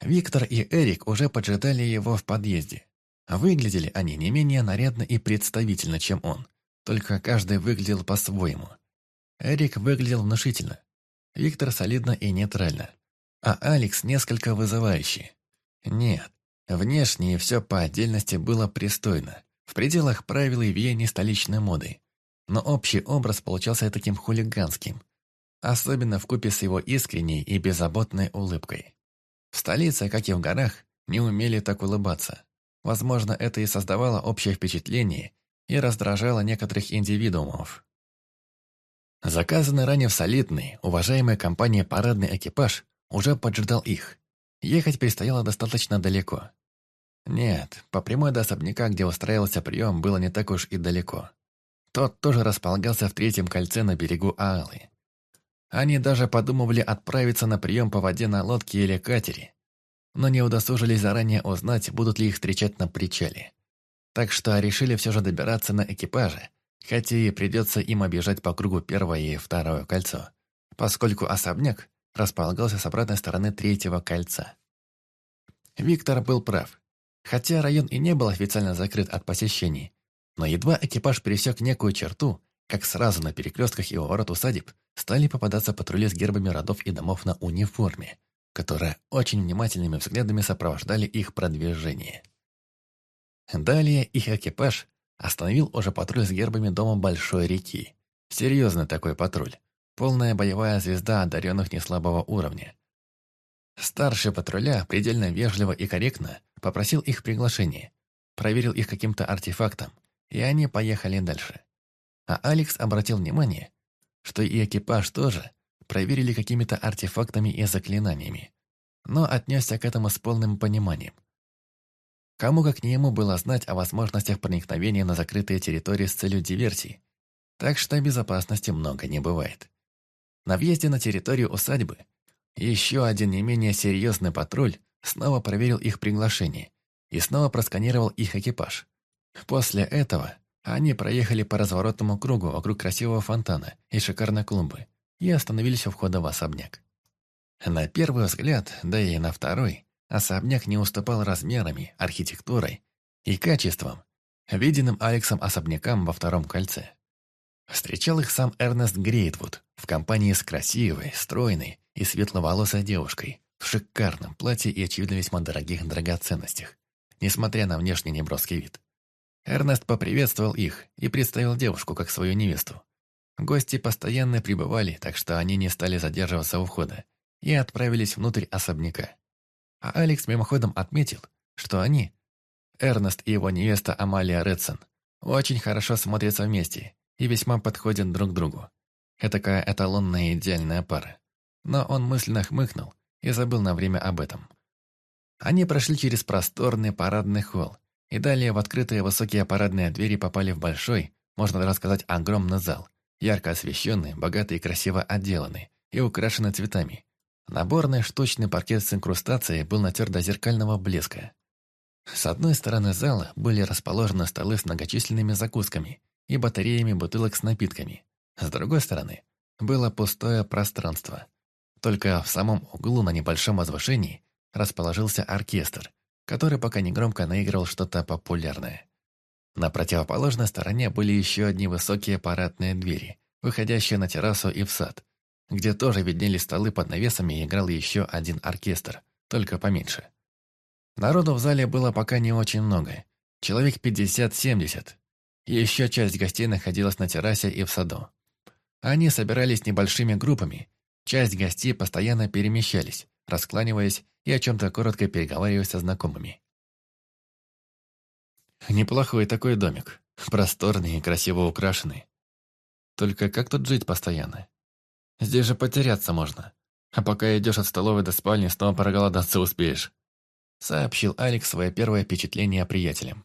Speaker 1: Виктор и Эрик уже поджидали его в подъезде. Выглядели они не менее нарядно и представительно, чем он, только каждый выглядел по-своему. Эрик выглядел внушительно, Виктор солидно и нейтрально, а Алекс несколько вызывающий. Нет, внешне все по отдельности было пристойно, в пределах правил и веяний столичной моды. Но общий образ получался таким хулиганским, особенно в купе с его искренней и беззаботной улыбкой. В столице, как и в горах, не умели так улыбаться. Возможно, это и создавало общее впечатление и раздражало некоторых индивидуумов. Заказанный ранее в солидный, уважаемой компанией парадный экипаж уже поджидал их. Ехать предстояло достаточно далеко. Нет, по прямой до особняка, где устраивался прием, было не так уж и далеко. Тот тоже располагался в третьем кольце на берегу Аалы. Они даже подумывали отправиться на прием по воде на лодке или катере, но не удосужились заранее узнать, будут ли их встречать на причале. Так что решили все же добираться на экипаже, хотя и придется им объезжать по кругу первое и второе кольцо, поскольку особняк располагался с обратной стороны третьего кольца. Виктор был прав. Хотя район и не был официально закрыт от посещений, но едва экипаж пересек некую черту, как сразу на перекрестках и ворот усадеб стали попадаться патрули с гербами родов и домов на униформе, которые очень внимательными взглядами сопровождали их продвижение. Далее их экипаж остановил уже патруль с гербами дома Большой реки. Серьезный такой патруль. Полная боевая звезда одаренных неслабого уровня. Старший патруля предельно вежливо и корректно попросил их приглашения, проверил их каким-то артефактом, и они поехали дальше. А Алекс обратил внимание, что и экипаж тоже проверили какими-то артефактами и заклинаниями, но отнесся к этому с полным пониманием. Кому как не ему было знать о возможностях проникновения на закрытые территории с целью диверсии, так что безопасности много не бывает. На въезде на территорию усадьбы еще один не менее серьезный патруль снова проверил их приглашение и снова просканировал их экипаж. После этого они проехали по разворотному кругу вокруг красивого фонтана и шикарной клумбы и остановились у входа в особняк. На первый взгляд, да и на второй, особняк не уступал размерами, архитектурой и качеством, виденным Алексом особнякам во втором кольце. Встречал их сам Эрнест Грейтвуд в компании с красивой, стройной и светловолосой девушкой в шикарном платье и, очевидно, весьма дорогих драгоценностях, несмотря на внешний неброский вид. Эрнест поприветствовал их и представил девушку как свою невесту. Гости постоянно прибывали, так что они не стали задерживаться у входа и отправились внутрь особняка. А Алекс мимоходом отметил, что они, Эрнест и его невеста Амалия Редсон, очень хорошо смотрятся вместе и весьма подходят друг другу. Этакая эталонная идеальная пара. Но он мысленно хмыкнул и забыл на время об этом. Они прошли через просторный парадный холл, и далее в открытые высокие парадные двери попали в большой, можно даже сказать, огромный зал, ярко освещенный, богатый и красиво отделанный, и украшенный цветами. Наборный штучный паркет с инкрустацией был натер до зеркального блеска. С одной стороны зала были расположены столы с многочисленными закусками и батареями бутылок с напитками. С другой стороны было пустое пространство. Только в самом углу на небольшом возвышении расположился оркестр, который пока не громко наигрывал что-то популярное. На противоположной стороне были еще одни высокие парадные двери, выходящие на террасу и в сад, где тоже виднелись столы под навесами и играл еще один оркестр, только поменьше. Народу в зале было пока не очень много, человек 50-70. Еще часть гостей находилась на террасе и в саду. Они собирались небольшими группами, часть гостей постоянно перемещались, раскланиваясь и о чем-то коротко переговариваясь со знакомыми. Неплохой такой домик, просторный и красиво украшенный. Только как тут жить постоянно? Здесь же потеряться можно. А пока идешь от столовой до спальни, снова проголодаться успеешь. Сообщил Алекс свое первое впечатление приятелям.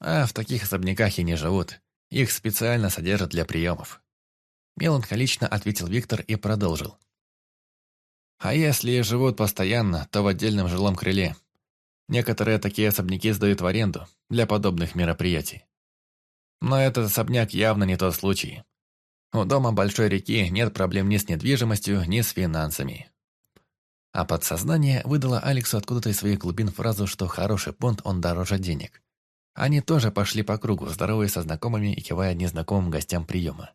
Speaker 1: А в таких особняках и не живут. Их специально содержат для приемов. Меланхолично ответил Виктор и продолжил. А если живут постоянно, то в отдельном жилом крыле. Некоторые такие особняки сдают в аренду для подобных мероприятий. Но этот особняк явно не тот случай. У дома Большой реки нет проблем ни с недвижимостью, ни с финансами. А подсознание выдало Алексу откуда-то из своих глубин фразу, что хороший понт он дороже денег. Они тоже пошли по кругу, здоровые со знакомыми и кивая незнакомым гостям приема.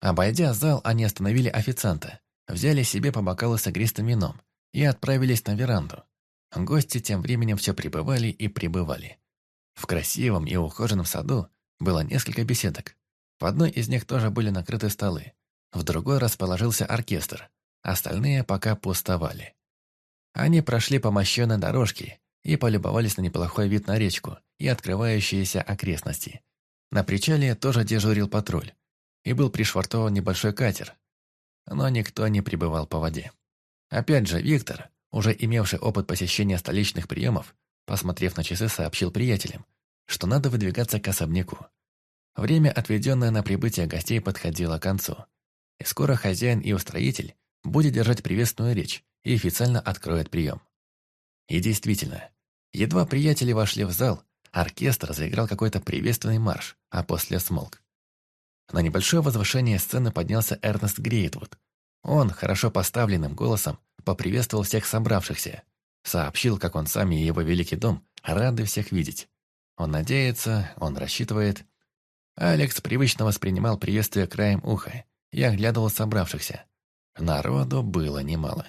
Speaker 1: Обойдя зал, они остановили официанта, взяли себе по бокалу с игристым вином и отправились на веранду. Гости тем временем все прибывали и прибывали. В красивом и ухоженном саду было несколько беседок. В одной из них тоже были накрыты столы, в другой расположился оркестр, остальные пока пустовали. Они прошли по мощенной дорожке и полюбовались на неплохой вид на речку и открывающиеся окрестности. На причале тоже дежурил патруль, и был пришвартован небольшой катер, но никто не прибывал по воде. Опять же, Виктор, уже имевший опыт посещения столичных приемов, посмотрев на часы, сообщил приятелям, что надо выдвигаться к особняку. Время, отведенное на прибытие гостей, подходило к концу. И скоро хозяин и устроитель будет держать приветственную речь и официально откроет прием. И действительно, едва приятели вошли в зал, оркестр заиграл какой-то приветственный марш, а после смолк. На небольшое возвышение сцены поднялся Эрнест Грейтвуд. Он, хорошо поставленным голосом, поприветствовал всех собравшихся. Сообщил, как он сам и его великий дом рады всех видеть. Он надеется, он рассчитывает. Алекс привычно воспринимал приветствие краем уха и оглядывал собравшихся. Народу было немало.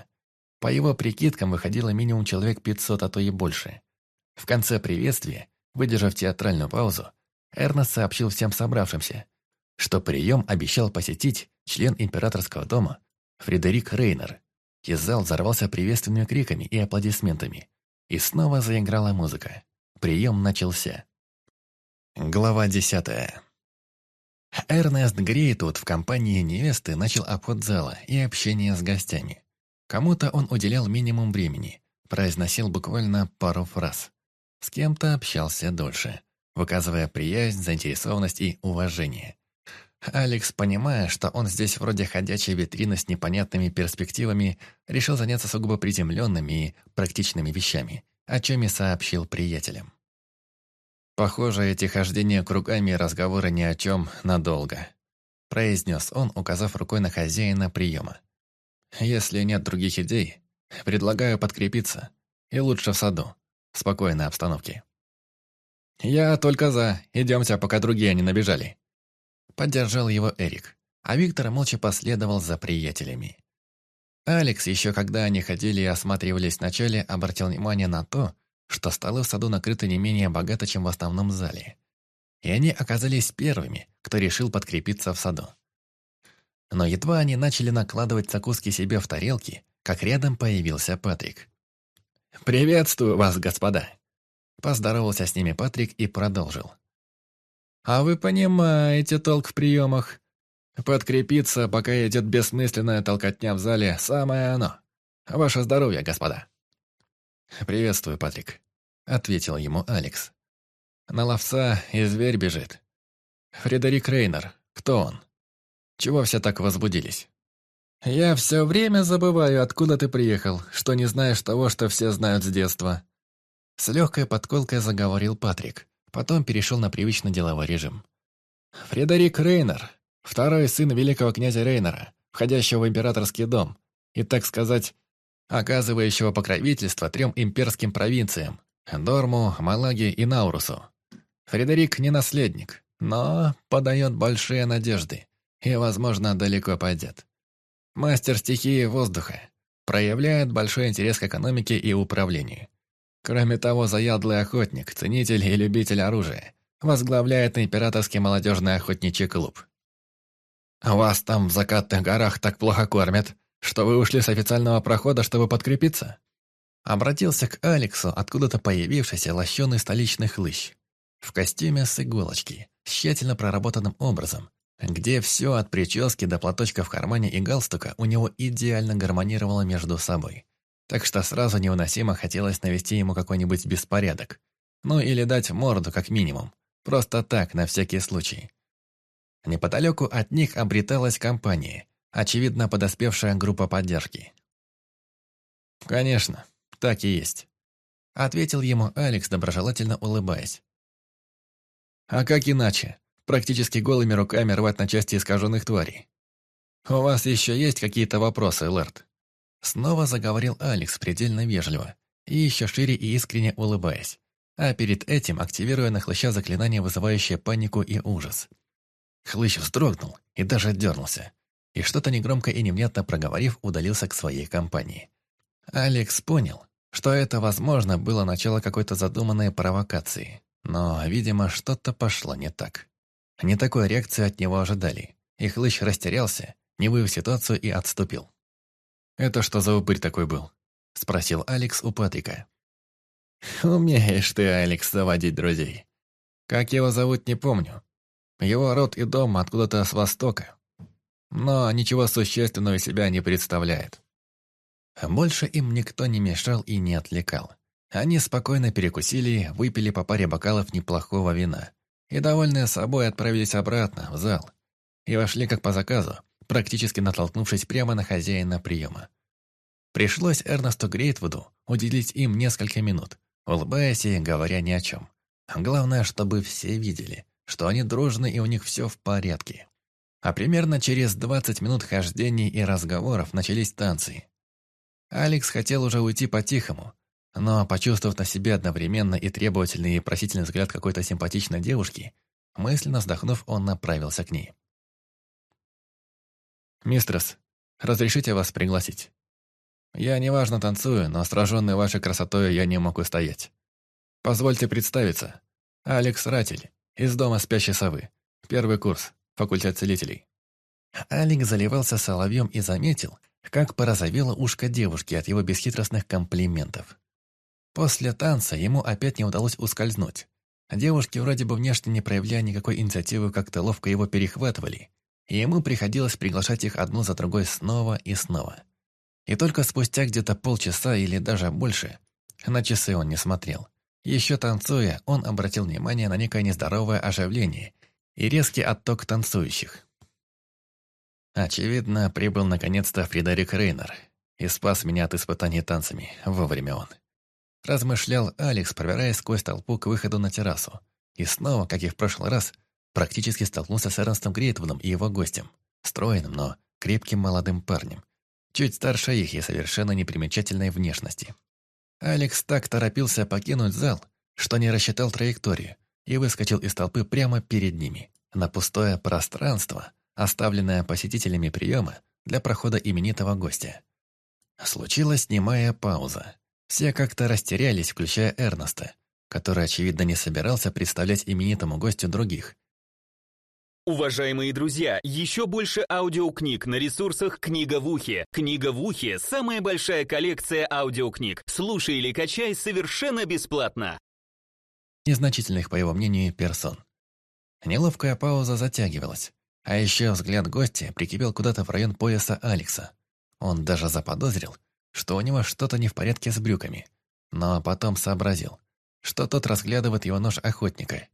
Speaker 1: По его прикидкам выходило минимум человек 500, а то и больше. В конце приветствия, выдержав театральную паузу, Эрнест сообщил всем собравшимся, что прием обещал посетить член императорского дома Фредерик Рейнер. И зал взорвался приветственными криками и аплодисментами. И снова заиграла музыка. Прием начался. Глава десятая. Эрнест Грейтут в компании невесты начал обход зала и общение с гостями. Кому-то он уделял минимум времени, произносил буквально пару фраз. С кем-то общался дольше, выказывая приязнь, заинтересованность и уважение. Алекс, понимая, что он здесь вроде ходячей витрины с непонятными перспективами, решил заняться сугубо приземленными и практичными вещами, о чем и сообщил приятелям. «Похоже, эти хождения кругами и разговоры ни о чем надолго», произнес он, указав рукой на хозяина приема. «Если нет других идей, предлагаю подкрепиться, и лучше в саду, спокойной обстановке». «Я только за, идемте, пока другие не набежали», Поддержал его Эрик, а Виктор молча последовал за приятелями. Алекс, еще когда они ходили и осматривались вначале, обратил внимание на то, что столы в саду накрыты не менее богато, чем в основном зале. И они оказались первыми, кто решил подкрепиться в саду. Но едва они начали накладывать закуски себе в тарелки, как рядом появился Патрик. «Приветствую вас, господа!» Поздоровался с ними Патрик и продолжил. А вы понимаете толк в приемах. Подкрепиться, пока идет бессмысленная толкотня в зале, самое оно. Ваше здоровье, господа. «Приветствую, Патрик», — ответил ему Алекс. «На ловца и зверь бежит. Фредерик Рейнер, кто он? Чего все так возбудились?» «Я все время забываю, откуда ты приехал, что не знаешь того, что все знают с детства». С легкой подколкой заговорил Патрик. Потом перешел на привычный деловой режим. Фредерик Рейнер, второй сын великого князя Рейнера, входящего в императорский дом, и, так сказать, оказывающего покровительство трем имперским провинциям – Дорму, Малаге и Наурусу. Фредерик не наследник, но подает большие надежды и, возможно, далеко пойдет. Мастер стихии воздуха, проявляет большой интерес к экономике и управлению. Кроме того, заядлый охотник, ценитель и любитель оружия. Возглавляет императорский молодежный охотничий клуб. «Вас там в закатных горах так плохо кормят, что вы ушли с официального прохода, чтобы подкрепиться?» Обратился к Алексу откуда-то появившийся лощеный столичный хлыщ. В костюме с иголочки, тщательно проработанным образом, где все от прически до платочка в кармане и галстука у него идеально гармонировало между собой так что сразу невыносимо хотелось навести ему какой-нибудь беспорядок. Ну или дать морду, как минимум. Просто так, на всякий случай. Неподалеку от них обреталась компания, очевидно подоспевшая группа поддержки. «Конечно, так и есть», — ответил ему Алекс, доброжелательно улыбаясь. «А как иначе? Практически голыми руками рвать на части искаженных тварей. У вас еще есть какие-то вопросы, Лэрд?» Снова заговорил Алекс предельно вежливо и еще шире и искренне улыбаясь, а перед этим активируя на хлыща заклинание, вызывающее панику и ужас. Хлыщ вздрогнул и даже отдернулся, и что-то негромко и невнятно проговорив, удалился к своей компании. Алекс понял, что это, возможно, было начало какой-то задуманной провокации, но, видимо, что-то пошло не так. Не такой реакции от него ожидали, и Хлыщ растерялся, не вывез ситуацию и отступил. «Это что за упырь такой был?» – спросил Алекс у Патрика. «Умеешь ты, Алекс, заводить друзей. Как его зовут, не помню. Его род и дом откуда-то с востока. Но ничего существенного себя не представляет». Больше им никто не мешал и не отвлекал. Они спокойно перекусили, выпили по паре бокалов неплохого вина и, довольные собой, отправились обратно, в зал. И вошли как по заказу, практически натолкнувшись прямо на хозяина приема. Пришлось Эрнесту Грейтвуду уделить им несколько минут, улыбаясь и говоря ни о чем. Главное, чтобы все видели, что они дружны и у них все в порядке. А примерно через 20 минут хождений и разговоров начались танцы. Алекс хотел уже уйти по-тихому, но, почувствовав на себе одновременно и требовательный и просительный взгляд какой-то симпатичной девушки, мысленно вздохнув, он направился к ней. «Мистерс, разрешите вас пригласить? Я неважно танцую, но сраженный вашей красотой я не могу стоять. Позвольте представиться. Алекс Ратель, из дома спящей совы. Первый курс, факультет целителей». Алекс заливался соловьем и заметил, как порозовело ушко девушки от его бесхитростных комплиментов. После танца ему опять не удалось ускользнуть. Девушки вроде бы внешне не проявляя никакой инициативы, как-то ловко его перехватывали, и ему приходилось приглашать их одну за другой снова и снова. И только спустя где-то полчаса или даже больше, на часы он не смотрел, еще танцуя, он обратил внимание на некое нездоровое оживление и резкий отток танцующих. Очевидно, прибыл наконец-то Фредерик Рейнер и спас меня от испытаний танцами, вовремя он. Размышлял Алекс, пробираясь сквозь толпу к выходу на террасу. И снова, как и в прошлый раз, практически столкнулся с Эрнстом Грейтвудом и его гостем. Стройным, но крепким молодым парнем. Чуть старше их и совершенно непримечательной внешности. Алекс так торопился покинуть зал, что не рассчитал траекторию и выскочил из толпы прямо перед ними, на пустое пространство, оставленное посетителями приема для прохода именитого гостя. Случилась немая пауза. Все как-то растерялись, включая Эрнеста, который, очевидно, не собирался представлять именитому гостю других.
Speaker 2: Уважаемые друзья, еще больше аудиокниг на ресурсах «Книга в ухе». «Книга в ухе» — самая большая коллекция аудиокниг. Слушай или качай совершенно бесплатно.
Speaker 1: Незначительных, по его мнению, персон. Неловкая пауза затягивалась. А еще взгляд гостя прикипел куда-то в район пояса Алекса. Он даже заподозрил, что у него что-то не в порядке с брюками. Но потом сообразил, что тот разглядывает его нож охотника.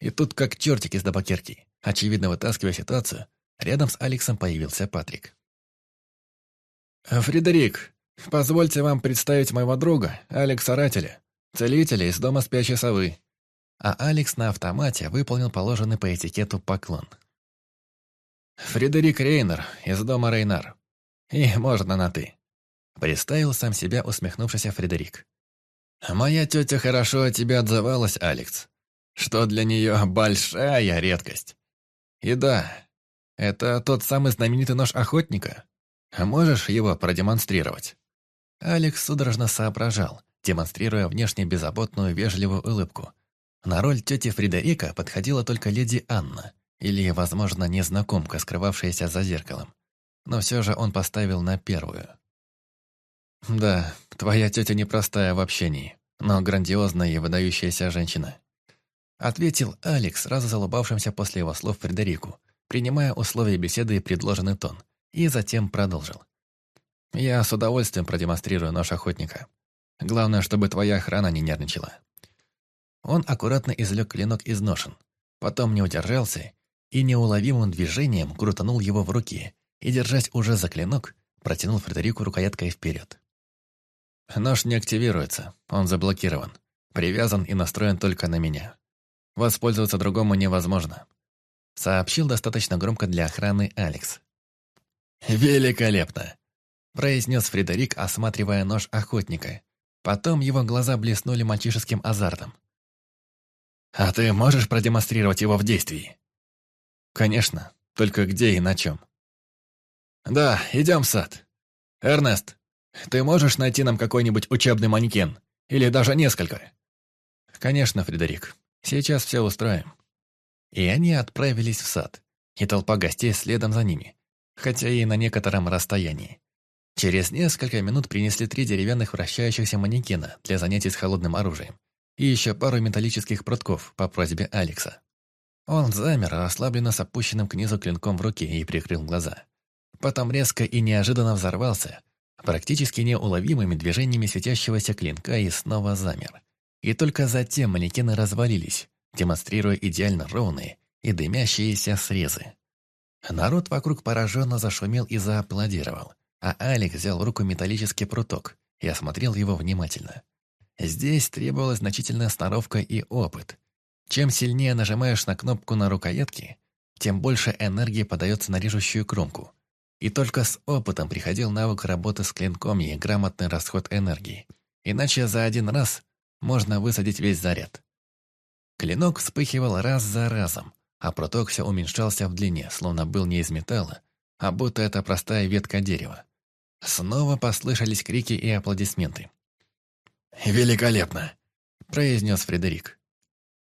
Speaker 1: И тут, как чертик из табакерки, очевидно вытаскивая ситуацию, рядом с Алексом появился Патрик. «Фредерик, позвольте вам представить моего друга, Алекса Рателя, целителя из дома спящей совы». А Алекс на автомате выполнил положенный по этикету поклон. «Фредерик Рейнер из дома Рейнар. И можно на «ты». Представил сам себя усмехнувшийся Фредерик. «Моя тетя хорошо о тебе отзывалась, Алекс, что для нее большая редкость. И да, это тот самый знаменитый нож охотника. Можешь его продемонстрировать?» Алекс судорожно соображал, демонстрируя внешне беззаботную вежливую улыбку. На роль тети Фредерика подходила только леди Анна, или, возможно, незнакомка, скрывавшаяся за зеркалом. Но все же он поставил на первую. «Да, твоя тетя непростая в общении, но грандиозная и выдающаяся женщина», ответил Алекс, сразу залыбавшимся после его слов Фредерику, принимая условия беседы и предложенный тон, и затем продолжил. «Я с удовольствием продемонстрирую нож охотника. Главное, чтобы твоя охрана не нервничала». Он аккуратно извлек клинок из ножен, потом не удержался и неуловимым движением крутанул его в руки и, держась уже за клинок, протянул Фредерику рукояткой вперед. Нож не активируется, он заблокирован. Привязан и настроен только на меня. Воспользоваться другому невозможно. Сообщил достаточно громко для охраны Алекс. «Великолепно!» произнес Фредерик, осматривая нож охотника. Потом его глаза блеснули мальчишеским азартом. «А ты можешь продемонстрировать его в действии?» «Конечно, только где и на чем?» «Да, идем в сад. Эрнест, ты можешь найти нам какой-нибудь учебный манекен? Или даже несколько?» «Конечно, Фредерик. Сейчас все устроим». И они отправились в сад, и толпа гостей следом за ними, хотя и на некотором расстоянии. Через несколько минут принесли три деревянных вращающихся манекена для занятий с холодным оружием и еще пару металлических прутков по просьбе Алекса. Он замер, расслабленно с опущенным к низу клинком в руке и прикрыл глаза. Потом резко и неожиданно взорвался, практически неуловимыми движениями светящегося клинка и снова замер. И только затем манекены развалились, демонстрируя идеально ровные и дымящиеся срезы. Народ вокруг пораженно зашумел и зааплодировал, а Алекс взял в руку металлический пруток и осмотрел его внимательно. Здесь требовалась значительная сноровка и опыт. Чем сильнее нажимаешь на кнопку на рукоятке, тем больше энергии подается на режущую кромку. И только с опытом приходил навык работы с клинком и грамотный расход энергии. Иначе за один раз можно высадить весь заряд. Клинок вспыхивал раз за разом, а проток все уменьшался в длине, словно был не из металла, а будто это простая ветка дерева. Снова послышались крики и аплодисменты.
Speaker 6: «Великолепно!» – произнес Фредерик.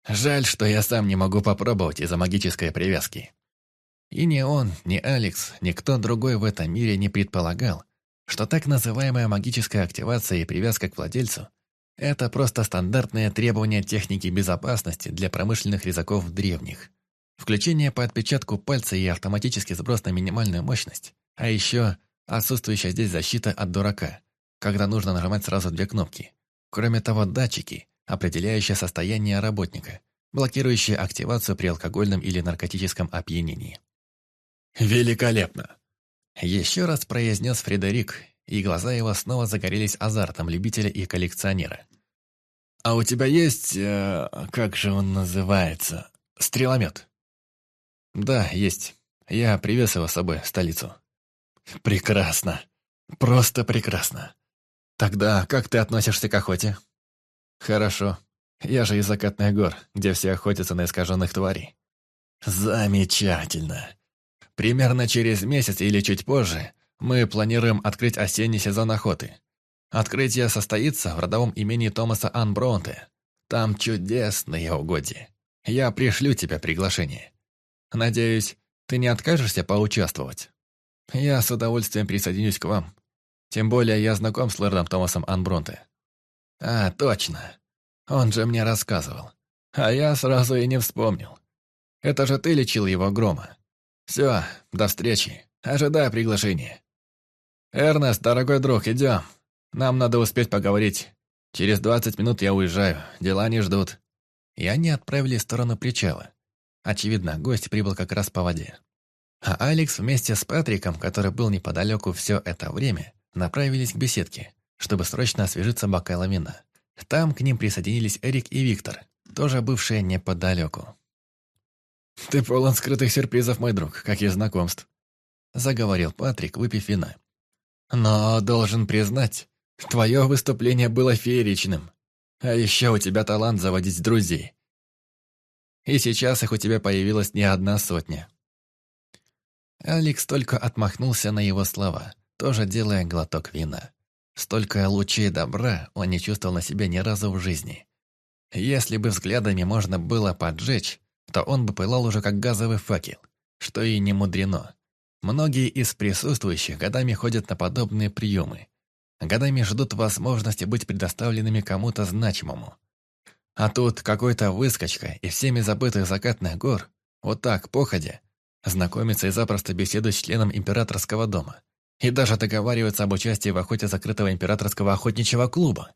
Speaker 6: «Жаль, что я сам не могу попробовать из-за магической привязки».
Speaker 1: И ни он, ни Алекс, никто другой в этом мире не предполагал, что так называемая магическая активация и привязка к владельцу – это просто стандартное требование техники безопасности для промышленных резаков древних. Включение по отпечатку пальца и автоматический сброс на минимальную мощность, а еще отсутствующая здесь защита от дурака, когда нужно нажимать сразу две кнопки. Кроме того, датчики, определяющие состояние работника, блокирующие активацию при алкогольном или наркотическом опьянении.
Speaker 6: «Великолепно!»
Speaker 1: Еще раз произнес Фредерик, и глаза его снова загорелись азартом любителя и коллекционера.
Speaker 6: «А у тебя есть... Э, как же он называется? Стреломет?»
Speaker 1: «Да, есть. Я привез его с собой в столицу».
Speaker 6: «Прекрасно. Просто прекрасно. Тогда как ты относишься к охоте?
Speaker 1: Хорошо. Я же из закатных гор, где все охотятся на искаженных тварей.
Speaker 6: Замечательно. Примерно через месяц или чуть позже мы планируем открыть осенний сезон охоты. Открытие состоится в родовом имении Томаса Анбронте. Там чудесные угодья. Я пришлю тебе приглашение. Надеюсь, ты не откажешься поучаствовать?
Speaker 1: Я с удовольствием присоединюсь к вам. Тем более я знаком с лордом Томасом Анбронте.
Speaker 6: А, точно. Он же мне рассказывал. А я сразу и не вспомнил. Это же ты лечил его грома. Все, до встречи. Ожидай приглашения. Эрнест, дорогой друг, идем. Нам надо успеть поговорить. Через двадцать минут я уезжаю. Дела не ждут.
Speaker 1: И они отправились в сторону причала. Очевидно, гость прибыл как раз по воде. А Алекс вместе с Патриком, который был неподалеку все это время, направились к беседке, чтобы срочно освежиться бокалом вина. Там к ним присоединились Эрик и Виктор, тоже бывшие неподалеку.
Speaker 6: «Ты полон скрытых сюрпризов, мой друг, как и знакомств», заговорил Патрик, выпив вина. «Но, должен признать, твое выступление было фееричным. А еще у тебя талант заводить друзей. И сейчас их у тебя появилась не одна сотня».
Speaker 1: Алекс только отмахнулся на его слова тоже делая глоток вина. Столько лучей добра он не чувствовал на себе ни разу в жизни. Если бы взглядами можно было поджечь, то он бы пылал уже как газовый факел, что и не мудрено. Многие из присутствующих годами ходят на подобные приемы. Годами ждут возможности быть предоставленными кому-то значимому. А тут какой-то выскочка из всеми забытых закатных гор, вот так, походя, знакомится и запросто беседует с членом императорского дома и даже договариваются об участии в охоте закрытого императорского охотничьего клуба,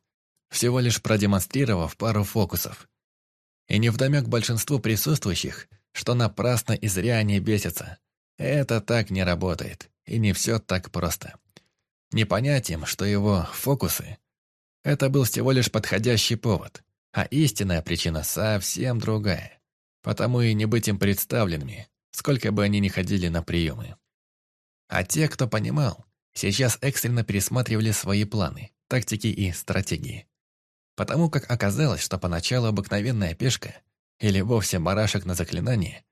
Speaker 1: всего лишь продемонстрировав пару фокусов. И невдомек большинству присутствующих, что напрасно и зря они бесятся. Это так не работает, и не все так просто. Не понять им, что его фокусы – это был всего лишь подходящий повод, а истинная причина совсем другая. Потому и не быть им представленными, сколько бы они ни ходили на приемы. А те, кто понимал, сейчас экстренно пересматривали свои планы, тактики и стратегии. Потому как оказалось, что поначалу обыкновенная пешка, или вовсе барашек на заклинание,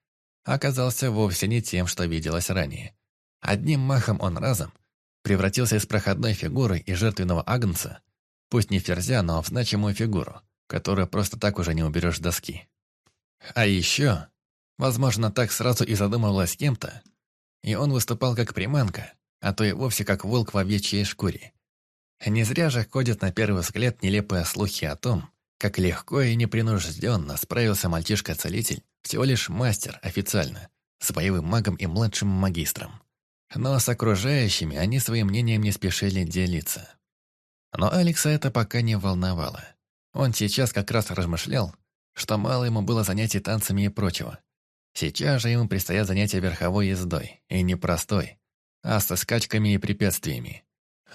Speaker 1: оказался вовсе не тем, что виделось ранее. Одним махом он разом превратился из проходной фигуры и жертвенного агнца, пусть не ферзя, но в значимую фигуру, которую просто так уже не уберешь доски. А еще, возможно, так сразу и задумывалось кем-то, и он выступал как приманка, а то и вовсе как волк в овечьей шкуре. Не зря же ходят на первый взгляд нелепые слухи о том, как легко и непринужденно справился мальчишка-целитель, всего лишь мастер официально, с боевым магом и младшим магистром. Но с окружающими они своим мнением не спешили делиться. Но Алекса это пока не волновало. Он сейчас как раз размышлял, что мало ему было занятий танцами и прочего. Сейчас же ему предстоят занятия верховой ездой, и не простой, а со скачками и препятствиями.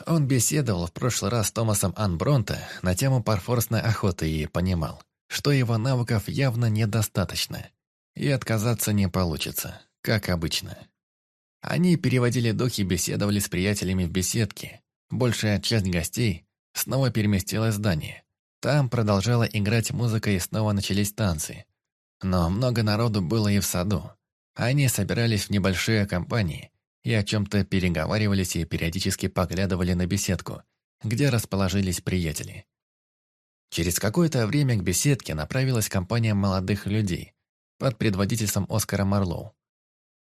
Speaker 1: Он беседовал в прошлый раз с Томасом Анбронта на тему парфорсной охоты и понимал, что его навыков явно недостаточно, и отказаться не получится, как обычно. Они переводили дух и беседовали с приятелями в беседке. Большая часть гостей снова переместилась в здание. Там продолжала играть музыка и снова начались танцы. Но много народу было и в саду. Они собирались в небольшие компании и о чем-то переговаривались и периодически поглядывали на беседку, где расположились приятели. Через какое-то время к беседке направилась компания молодых людей под предводительством Оскара Марлоу,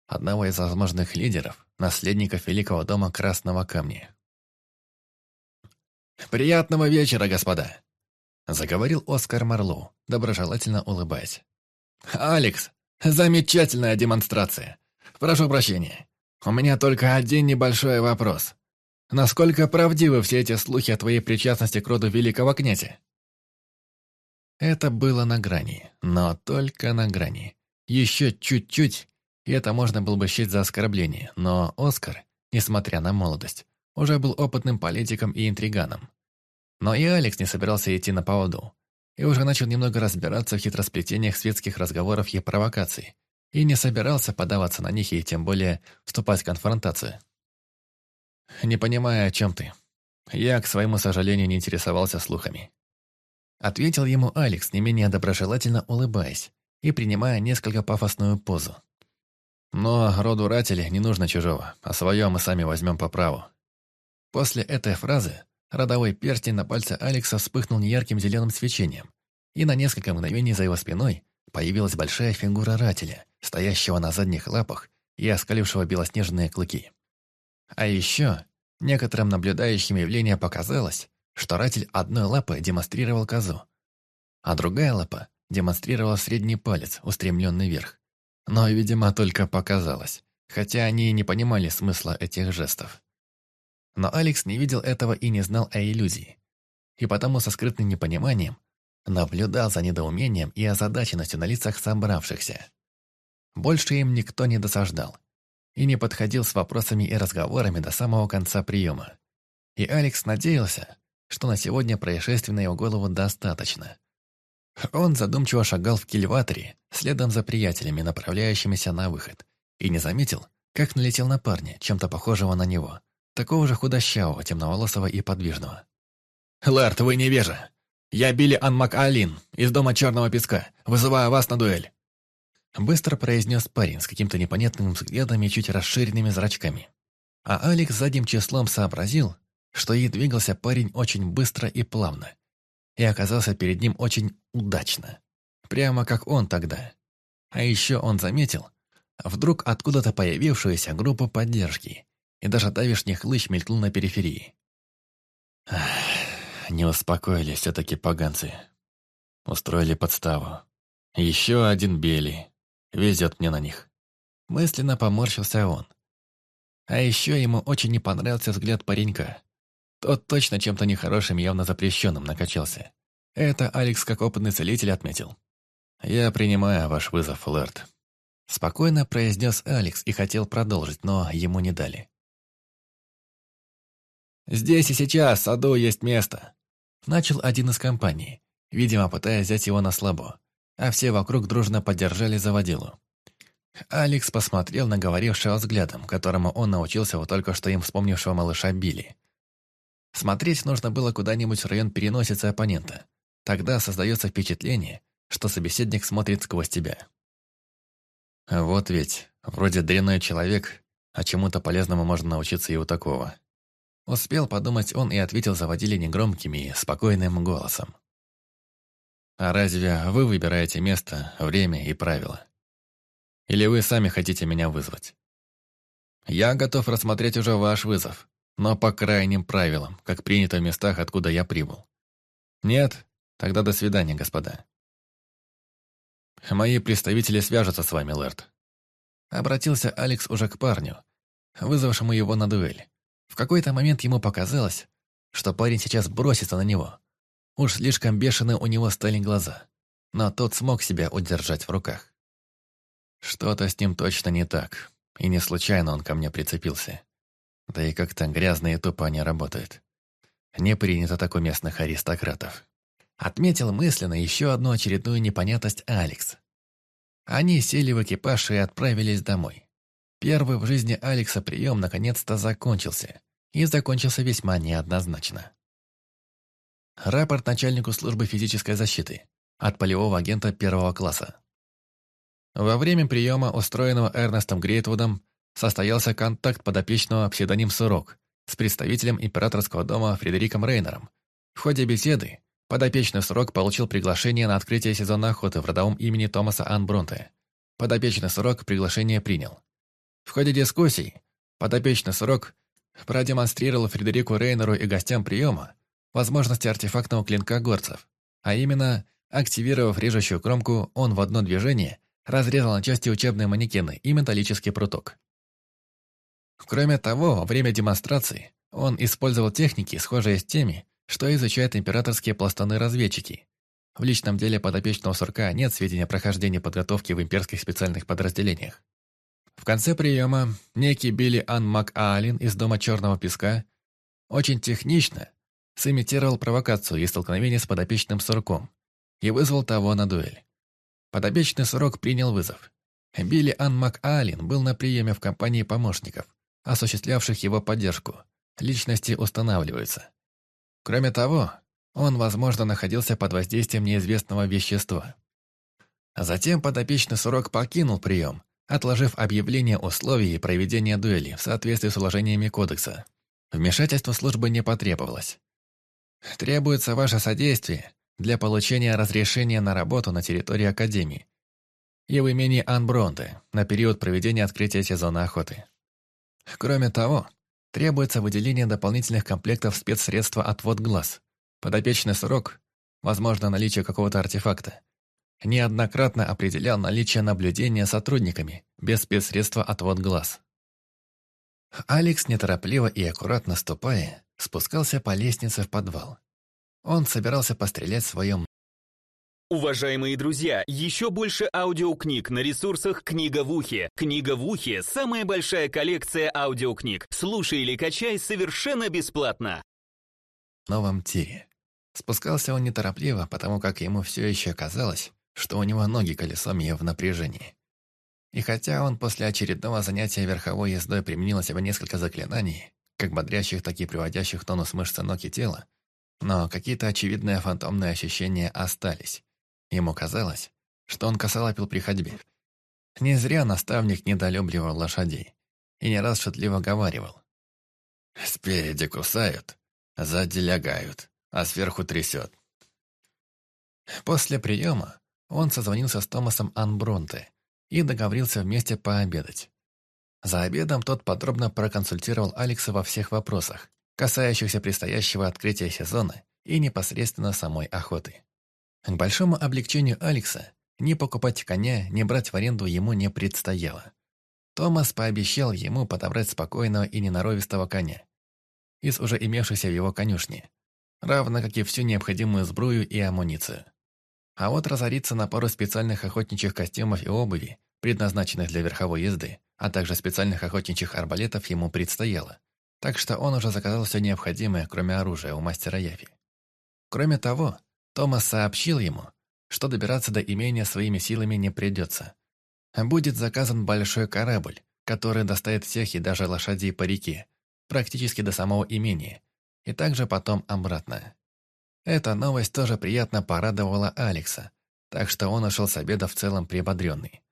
Speaker 1: одного из возможных лидеров, наследников Великого дома Красного Камня. «Приятного вечера, господа!» Заговорил Оскар Марлоу, доброжелательно улыбаясь. «Алекс, замечательная демонстрация. Прошу прощения. У меня только один небольшой вопрос. Насколько правдивы все эти слухи о твоей причастности к роду великого князя?» Это было на грани, но только на грани. Еще чуть-чуть, и это можно было бы считать за оскорбление, но Оскар, несмотря на молодость, уже был опытным политиком и интриганом. Но и Алекс не собирался идти на поводу, и уже начал немного разбираться в хитросплетениях светских разговоров и провокаций, и не собирался подаваться на них и тем более вступать в конфронтацию. «Не понимаю, о чем ты. Я, к своему сожалению, не интересовался слухами». Ответил ему Алекс, не менее доброжелательно улыбаясь и принимая несколько пафосную позу. «Но роду Рателя не нужно чужого, а свое мы сами возьмем по праву». После этой фразы Родовой перстень на пальце Алекса вспыхнул неярким зеленым свечением, и на несколько мгновений за его спиной появилась большая фигура Рателя, стоящего на задних лапах и оскалившего белоснежные клыки. А еще некоторым наблюдающим явление показалось, что Ратель одной лапой демонстрировал козу, а другая лапа демонстрировала средний палец, устремленный вверх. Но, видимо, только показалось, хотя они и не понимали смысла этих жестов. Но Алекс не видел этого и не знал о иллюзии. И потому со скрытым непониманием наблюдал за недоумением и озадаченностью на лицах собравшихся. Больше им никто не досаждал и не подходил с вопросами и разговорами до самого конца приема. И Алекс надеялся, что на сегодня происшествий на его голову достаточно. Он задумчиво шагал в кильваторе, следом за приятелями, направляющимися на выход, и не заметил, как налетел на парня, чем-то похожего на него – такого же худощавого, темноволосого и подвижного. «Лэрт, вы невежа! Я Билли Анмак-Алин из дома Черного Песка, вызываю вас на дуэль!» Быстро произнес парень с каким-то непонятным взглядом и чуть расширенными зрачками. А Алекс задним числом сообразил, что и двигался парень очень быстро и плавно, и оказался перед ним очень удачно. Прямо как он тогда. А еще он заметил, вдруг откуда-то появившуюся группу поддержки, и даже давишний хлыщ мелькнул на периферии. Ах, не успокоились все-таки поганцы. Устроили подставу. Еще один Бели. Везет мне на них. Мысленно поморщился он. А еще ему очень не понравился взгляд паренька. Тот точно чем-то нехорошим, явно запрещенным накачался. Это Алекс как опытный целитель отметил. «Я принимаю ваш вызов, Лэрд». Спокойно произнес Алекс и хотел продолжить, но ему не дали. «Здесь и сейчас, в саду, есть место», — начал один из компаний, видимо, пытаясь взять его на слабо, а все вокруг дружно поддержали заводилу. Алекс посмотрел на говорившего взглядом, которому он научился у только что им вспомнившего малыша Билли. Смотреть нужно было куда-нибудь в район переносицы оппонента. Тогда создается впечатление, что собеседник смотрит сквозь тебя. Вот ведь, вроде дрянной человек, а чему-то полезному можно научиться и у такого. Успел подумать он и ответил заводили негромким и спокойным голосом. «А разве вы выбираете место, время и правила? Или вы сами хотите меня вызвать? Я готов рассмотреть уже ваш вызов, но по крайним правилам, как принято в местах, откуда я прибыл. Нет? Тогда до свидания, господа. Мои представители свяжутся с вами, Лэрд. Обратился Алекс уже к парню, вызвавшему его на дуэль. В какой-то момент ему показалось, что парень сейчас бросится на него. Уж слишком бешены у него стали глаза. Но тот смог себя удержать в руках. Что-то с ним точно не так. И не случайно он ко мне прицепился. Да и как-то грязно и тупо они работают. Не принято такой местных аристократов. Отметил мысленно еще одну очередную непонятность Алекс. Они сели в экипаж и отправились домой. Первый в жизни Алекса прием наконец-то закончился. И закончился весьма неоднозначно. Рапорт начальнику службы физической защиты от полевого агента первого класса. Во время приема, устроенного Эрнестом Грейтвудом, состоялся контакт подопечного псевдоним Сурок с представителем императорского дома Фредериком Рейнером. В ходе беседы подопечный Сурок получил приглашение на открытие сезона охоты в родовом имени Томаса Ан Бронте. Подопечный Сурок приглашение принял. В ходе дискуссий подопечный Сурок продемонстрировал Фредерику Рейнеру и гостям приема возможности артефактного клинка горцев, а именно, активировав режущую кромку, он в одно движение разрезал на части учебные манекены и металлический пруток. Кроме того, во время демонстрации он использовал техники, схожие с теми, что изучают императорские пластуны-разведчики. В личном деле подопечного сурка нет сведений о прохождении подготовки в имперских специальных подразделениях. В конце приема некий Билли Ан МакАлин из Дома Черного Песка очень технично сымитировал провокацию и столкновение с подопечным сурком и вызвал того на дуэль. Подопечный сурок принял вызов. Билли Ан МакАлин был на приеме в компании помощников, осуществлявших его поддержку. Личности устанавливаются. Кроме того, он, возможно, находился под воздействием неизвестного вещества. Затем подопечный сурок покинул прием, отложив объявление условий проведения дуэли в соответствии с уложениями кодекса. Вмешательство службы не потребовалось. Требуется ваше содействие для получения разрешения на работу на территории Академии и в имении Анбронте на период проведения открытия сезона охоты. Кроме того, требуется выделение дополнительных комплектов спецсредства отвод глаз, подопечный срок, возможно наличие какого-то артефакта. Неоднократно определял наличие наблюдения сотрудниками без спецсредства отвод глаз. Алекс, неторопливо и аккуратно ступая, спускался по лестнице в подвал. Он собирался пострелять в своем
Speaker 2: Уважаемые друзья, еще больше аудиокниг на ресурсах «Книга в ухе». «Книга в ухе» — самая большая коллекция аудиокниг. Слушай или качай совершенно бесплатно.
Speaker 1: новом тире. Спускался он неторопливо, потому как ему все еще казалось, что у него ноги колесом и в напряжении. И хотя он после очередного занятия верховой ездой применил на себя несколько заклинаний, как бодрящих, так и приводящих тонус мышцы ног и тела, но какие-то очевидные фантомные ощущения остались. Ему казалось, что он косолапил при ходьбе. Не зря наставник недолюбливал лошадей и не раз шутливо говаривал. «Спереди кусают, сзади лягают, а сверху трясет». После приема он созвонился с Томасом Анбронте и договорился вместе пообедать. За обедом тот подробно проконсультировал Алекса во всех вопросах, касающихся предстоящего открытия сезона и непосредственно самой охоты. К большому облегчению Алекса ни покупать коня, ни брать в аренду ему не предстояло. Томас пообещал ему подобрать спокойного и неноровистого коня из уже имевшейся в его конюшне, равно как и всю необходимую сбрую и амуницию. А вот разориться на пару специальных охотничьих костюмов и обуви, предназначенных для верховой езды, а также специальных охотничьих арбалетов ему предстояло. Так что он уже заказал все необходимое, кроме оружия, у мастера Яфи. Кроме того, Томас сообщил ему, что добираться до имения своими силами не придется. Будет заказан большой корабль, который доставит всех и даже лошадей по реке, практически до самого имения, и также потом обратно. Эта новость тоже приятно порадовала Алекса, так что он ушел с обеда в целом приободренный.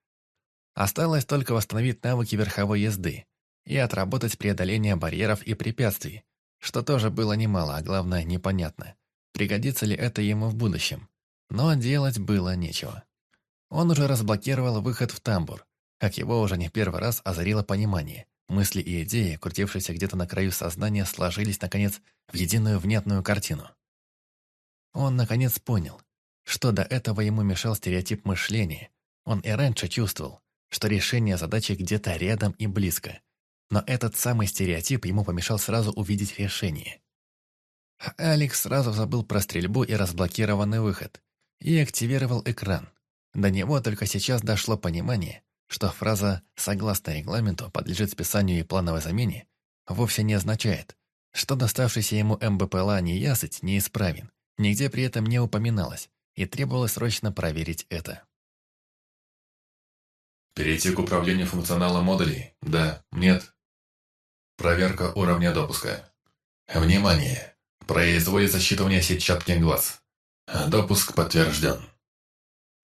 Speaker 1: Осталось только восстановить навыки верховой езды и отработать преодоление барьеров и препятствий, что тоже было немало, а главное непонятно пригодится ли это ему в будущем. Но делать было нечего. Он уже разблокировал выход в тамбур, как его уже не первый раз озарило понимание. Мысли и идеи, крутившиеся где-то на краю сознания, сложились, наконец, в единую внятную картину. Он, наконец, понял, что до этого ему мешал стереотип мышления. Он и раньше чувствовал, что решение задачи где-то рядом и близко. но этот самый стереотип ему помешал сразу увидеть решение. Алекс сразу забыл про стрельбу и разблокированный выход и активировал экран. До него только сейчас дошло понимание, что фраза «согласно регламенту подлежит списанию и плановой замене» вовсе не означает, что доставшийся ему МБПЛА неясыть неисправен, нигде при этом не упоминалось, и требовалось срочно проверить это.
Speaker 3: Перейти к управлению функционалом модулей? Да, нет. Проверка уровня допуска. Внимание! Производится считывание сетчатки глаз. Допуск подтвержден.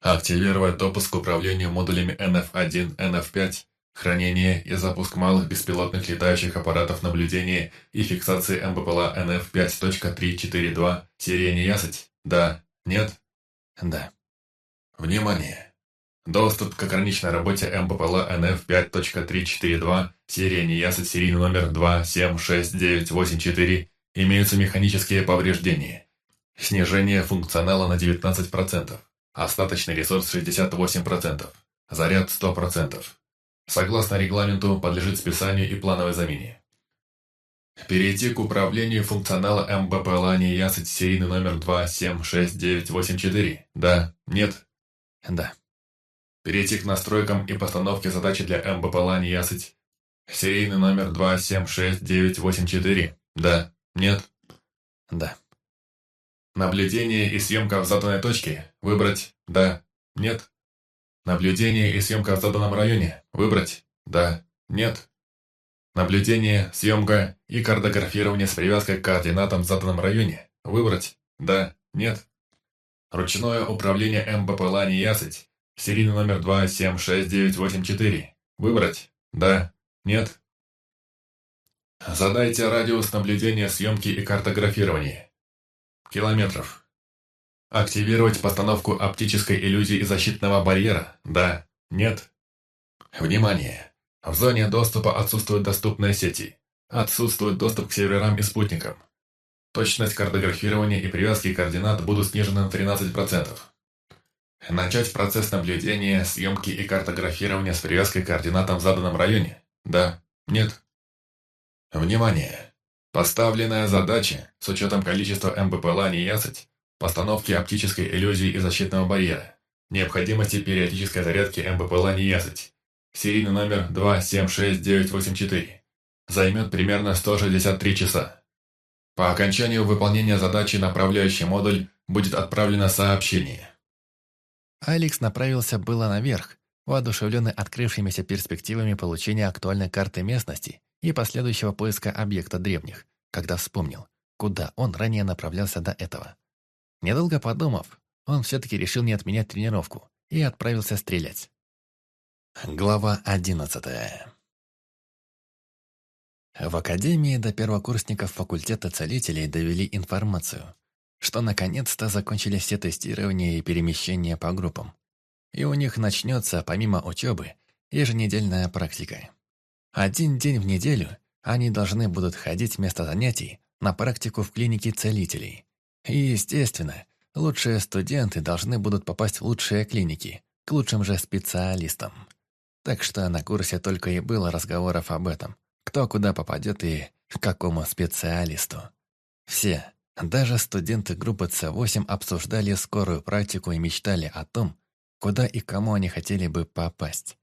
Speaker 3: Активировать допуск к управлению модулями NF1, NF5, хранение и запуск малых беспилотных летающих аппаратов наблюдения и фиксации МБПЛА NF5.342, серия неясыть? Да. Нет?
Speaker 1: Да.
Speaker 3: Внимание! Доступ к ограниченной работе МБПЛА NF5.342, серия неясыть, серийный номер 276984, имеются механические повреждения. Снижение функционала на 19%. Остаточный ресурс 68%. Заряд 100%. Согласно регламенту, подлежит списанию и плановой замене. Перейти к управлению функционала МБПЛА неясыть серийный номер 276984. Да, нет?
Speaker 1: Да.
Speaker 3: Перейти к настройкам и постановке задачи для МБПЛА неясыть серийный номер 276984. Да, нет?
Speaker 1: Да.
Speaker 3: Наблюдение и съемка в заданной точке. Выбрать «Да», «Нет». Наблюдение и съемка в заданном районе. Выбрать «Да», «Нет». Наблюдение, съемка и картографирование с привязкой к координатам в заданном районе. Выбрать «Да», «Нет». Ручное управление МБПЛА неясыть. Серийный номер 276984. Выбрать «Да», «Нет». Задайте радиус наблюдения, съемки и картографирования километров. Активировать постановку оптической иллюзии защитного барьера? Да. Нет. Внимание! В зоне доступа отсутствуют доступные сети. Отсутствует доступ к серверам и спутникам. Точность картографирования и привязки координат будут снижены на 13%. Начать процесс наблюдения, съемки и картографирования с привязкой к координатам в заданном районе? Да. Нет. Внимание! Поставленная задача, с учетом количества МБПЛА неясыть, постановки оптической иллюзии и защитного барьера, необходимости периодической зарядки МБПЛА неясыть, серийный номер 276984, займет примерно 163 часа. По окончанию выполнения задачи направляющий модуль будет отправлено сообщение.
Speaker 1: Алекс направился было наверх, воодушевленный открывшимися перспективами получения актуальной карты местности и последующего поиска объекта древних, когда вспомнил, куда он ранее направлялся до этого. Недолго подумав, он все-таки решил не отменять тренировку и отправился стрелять. Глава одиннадцатая В академии до первокурсников факультета целителей довели информацию, что наконец-то закончились все тестирования и перемещения по группам. И у них начнется, помимо учебы, еженедельная практика. Один день в неделю они должны будут ходить вместо занятий на практику в клинике целителей. И, естественно, лучшие студенты должны будут попасть в лучшие клиники, к лучшим же специалистам. Так что на курсе только и было разговоров об этом, кто куда попадет и к какому специалисту. Все, даже студенты группы С8 обсуждали скорую практику и мечтали о том, куда и кому они хотели бы попасть.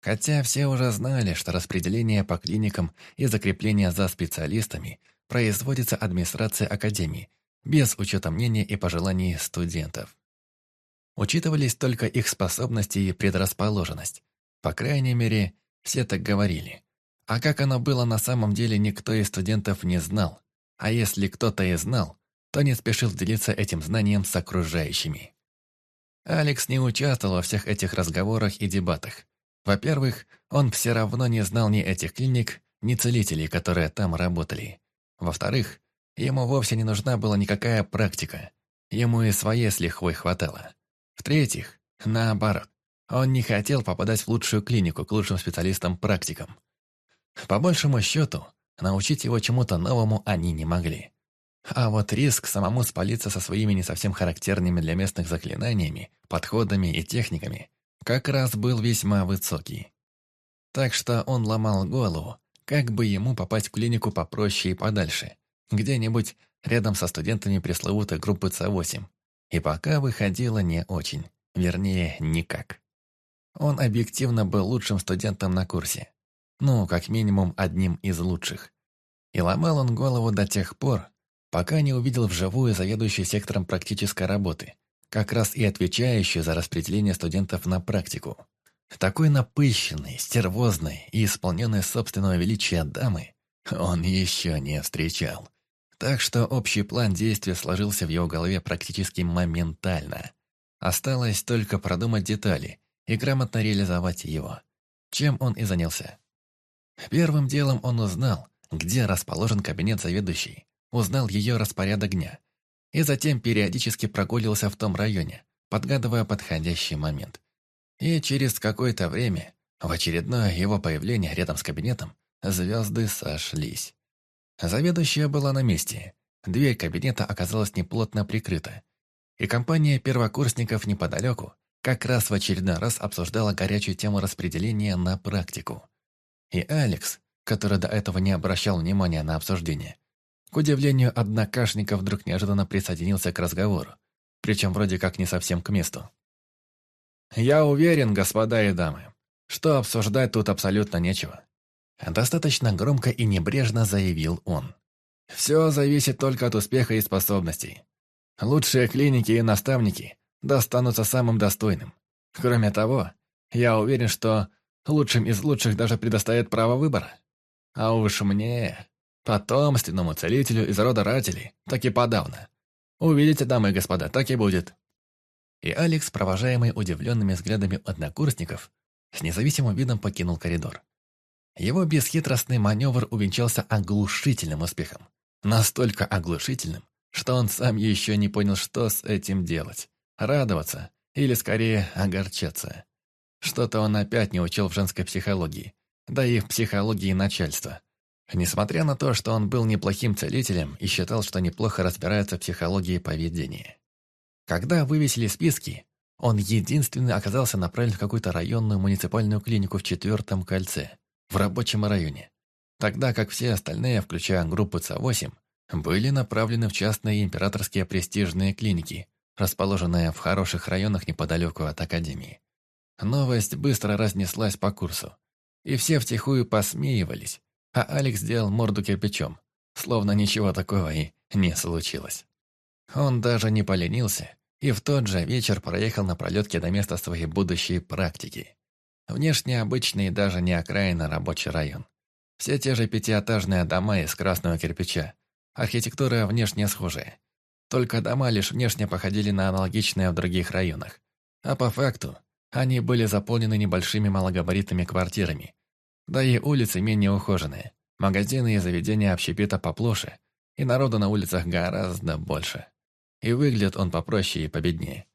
Speaker 1: Хотя все уже знали, что распределение по клиникам и закрепление за специалистами производится администрацией академии, без учета мнения и пожеланий студентов. Учитывались только их способности и предрасположенность. По крайней мере, все так говорили. А как оно было на самом деле, никто из студентов не знал. А если кто-то и знал, то не спешил делиться этим знанием с окружающими. Алекс не участвовал во всех этих разговорах и дебатах, во-первых, он все равно не знал ни этих клиник, ни целителей, которые там работали. Во-вторых, ему вовсе не нужна была никакая практика. Ему и своей с лихвой хватало. В-третьих, наоборот, он не хотел попадать в лучшую клинику к лучшим специалистам-практикам. По большему счету, научить его чему-то новому они не могли. А вот риск самому спалиться со своими не совсем характерными для местных заклинаниями, подходами и техниками как раз был весьма высокий. Так что он ломал голову, как бы ему попасть в клинику попроще и подальше, где-нибудь рядом со студентами пресловутой группы С8. И пока выходило не очень, вернее, никак. Он объективно был лучшим студентом на курсе. Ну, как минимум, одним из лучших. И ломал он голову до тех пор, пока не увидел вживую заведующий сектором практической работы, как раз и отвечающую за распределение студентов на практику. Такой напыщенной, стервозной и исполненной собственного величия дамы он еще не встречал. Так что общий план действия сложился в его голове практически моментально. Осталось только продумать детали и грамотно реализовать его. Чем он и занялся. Первым делом он узнал, где расположен кабинет заведующей, узнал ее распорядок дня, и затем периодически прогуливался в том районе, подгадывая подходящий момент. И через какое-то время, в очередное его появление рядом с кабинетом, звезды сошлись. Заведующая была на месте, дверь кабинета оказалась неплотно прикрыта, и компания первокурсников неподалеку как раз в очередной раз обсуждала горячую тему распределения на практику. И Алекс, который до этого не обращал внимания на обсуждение, к удивлению однокашника вдруг неожиданно присоединился к разговору, причем вроде как не совсем к месту. «Я уверен, господа и дамы, что обсуждать тут абсолютно нечего». Достаточно громко и небрежно заявил он. «Все зависит только от успеха и способностей. Лучшие клиники и наставники достанутся самым достойным. Кроме того, я уверен, что лучшим из лучших даже предоставят право выбора. А уж мне, потомственному целителю из рода Рателей, так и подавно. Увидите, дамы и господа, так и будет. И Алекс, провожаемый удивленными взглядами однокурсников, с независимым видом покинул коридор. Его бесхитростный маневр увенчался оглушительным успехом. Настолько оглушительным, что он сам еще не понял, что с этим делать. Радоваться или, скорее, огорчаться. Что-то он опять не учил в женской психологии, да и в психологии начальства. Несмотря на то, что он был неплохим целителем и считал, что неплохо разбирается в психологии поведения. Когда вывесили списки, он единственный оказался направлен в какую-то районную муниципальную клинику в четвертом кольце, в рабочем районе. Тогда как все остальные, включая группу Ц8, были направлены в частные императорские престижные клиники, расположенная в хороших районах неподалеку от Академии. Новость быстро разнеслась по курсу, и все втихую посмеивались, а Алекс сделал морду кирпичом, словно ничего такого и не случилось. Он даже не поленился и в тот же вечер проехал на пролетке до места своей будущей практики. Внешне обычный даже не окраина рабочий район. Все те же пятиэтажные дома из красного кирпича, архитектура внешне схожая, только дома лишь внешне походили на аналогичные в других районах. А по факту, они были заполнены небольшими малогабаритными квартирами. Да и улицы менее ухоженные. Магазины и заведения общепита поплоше, и народу на улицах гораздо больше. И выглядит он попроще и победнее.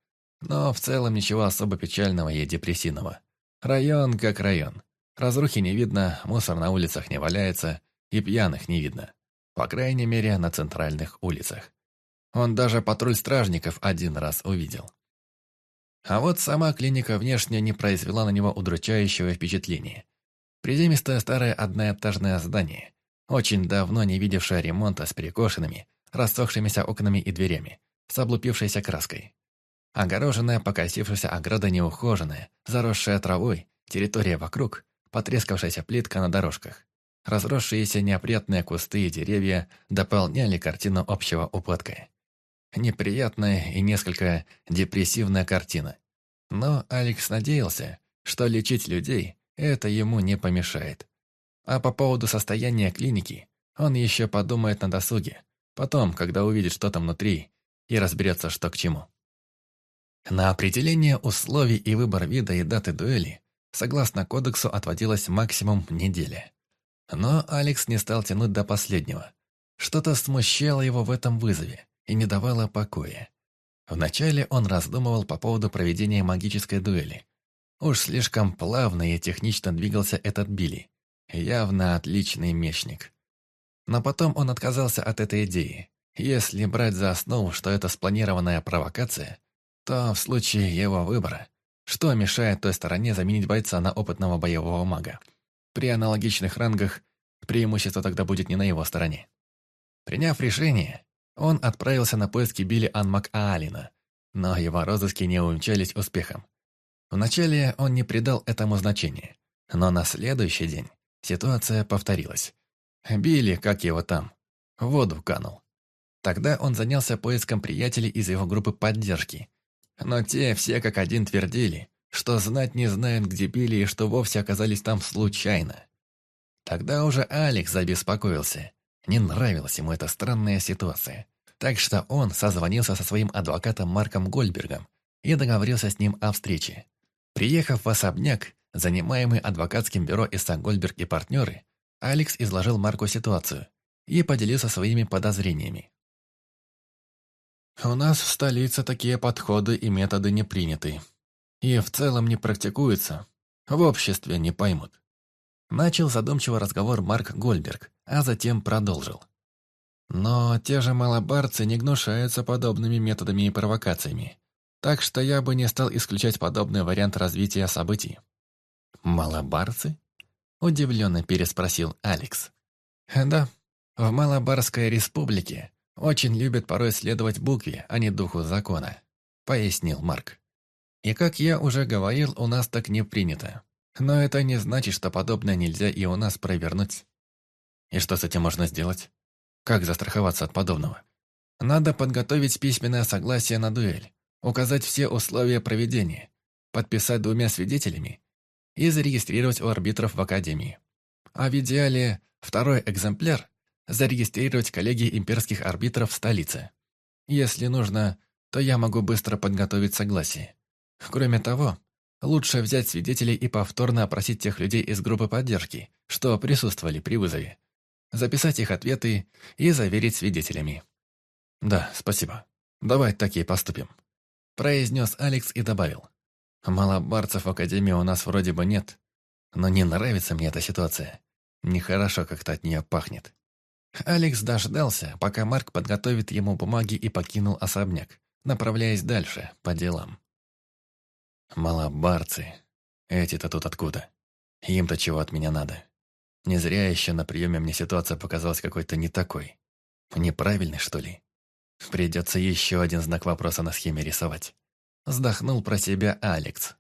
Speaker 1: Но в целом ничего особо печального и депрессивного. Район как район. Разрухи не видно, мусор на улицах не валяется, и пьяных не видно. По крайней мере, на центральных улицах. Он даже патруль стражников один раз увидел. А вот сама клиника внешне не произвела на него удручающего впечатления. Приземистое старое одноэтажное здание, очень давно не видевшее ремонта с перекошенными, рассохшимися окнами и дверями, с облупившейся краской. Огороженная, покосившаяся ограда неухоженная, заросшая травой, территория вокруг, потрескавшаяся плитка на дорожках. Разросшиеся неопрятные кусты и деревья дополняли картину общего упадка. Неприятная и несколько депрессивная картина. Но Алекс надеялся, что лечить людей это ему не помешает. А по поводу состояния клиники, он еще подумает на досуге, потом, когда увидит, что там внутри, и разберется, что к чему. На определение условий и выбор вида и даты дуэли, согласно кодексу, отводилось максимум недели. Но Алекс не стал тянуть до последнего. Что-то смущало его в этом вызове и не давала покоя. Вначале он раздумывал по поводу проведения магической дуэли. Уж слишком плавно и технично двигался этот Билли. Явно отличный мечник. Но потом он отказался от этой идеи. Если брать за основу, что это спланированная провокация, то в случае его выбора, что мешает той стороне заменить бойца на опытного боевого мага? При аналогичных рангах преимущество тогда будет не на его стороне. Приняв решение, он отправился на поиски Билли Анмак-Аалина, но его розыски не увенчались успехом. Вначале он не придал этому значения, но на следующий день ситуация повторилась. Билли, как его там, в воду канул. Тогда он занялся поиском приятелей из его группы поддержки. Но те все как один твердили, что знать не знают, где Билли и что вовсе оказались там случайно. Тогда уже Алекс забеспокоился. Не нравилась ему эта странная ситуация. Так что он созвонился со своим адвокатом Марком Гольбергом и договорился с ним о встрече. Приехав в особняк, занимаемый адвокатским бюро Иса Гольберг и партнеры, Алекс изложил Марку ситуацию и поделился своими подозрениями. «У нас в столице такие подходы и методы не приняты. И в целом не практикуются. В обществе не поймут». Начал задумчиво разговор Марк Гольберг, а затем продолжил. «Но те же малобарцы не гнушаются подобными методами и провокациями. Так что я бы не стал исключать подобный вариант развития событий». «Малобарцы?» – удивленно переспросил Алекс. «Да, в Малобарской республике очень любят порой следовать букве, а не духу закона», — пояснил Марк. «И как я уже говорил, у нас так не принято. Но это не значит, что подобное нельзя и у нас провернуть. И что с этим можно сделать? Как застраховаться от подобного? Надо подготовить письменное согласие на дуэль, указать все условия проведения, подписать двумя свидетелями и зарегистрировать у арбитров в Академии. А в идеале второй экземпляр зарегистрировать коллегии имперских арбитров в столице. Если нужно, то я могу быстро подготовить согласие. Кроме того, лучше взять свидетелей и повторно опросить тех людей из группы поддержки, что присутствовали при вызове, записать их ответы и заверить свидетелями. «Да, спасибо. Давай и поступим», – произнес Алекс и добавил. «Малобарцев в Академии у нас вроде бы нет, но не нравится мне эта ситуация. Нехорошо как-то от нее пахнет». Алекс дождался, пока Марк подготовит ему бумаги и покинул особняк, направляясь дальше, по делам. Малобарцы. Эти-то тут откуда? Им-то чего от меня надо? Не зря еще на приеме мне ситуация показалась какой-то не такой. Неправильной, что ли? Придется еще один знак вопроса на схеме рисовать. Вздохнул про себя Алекс.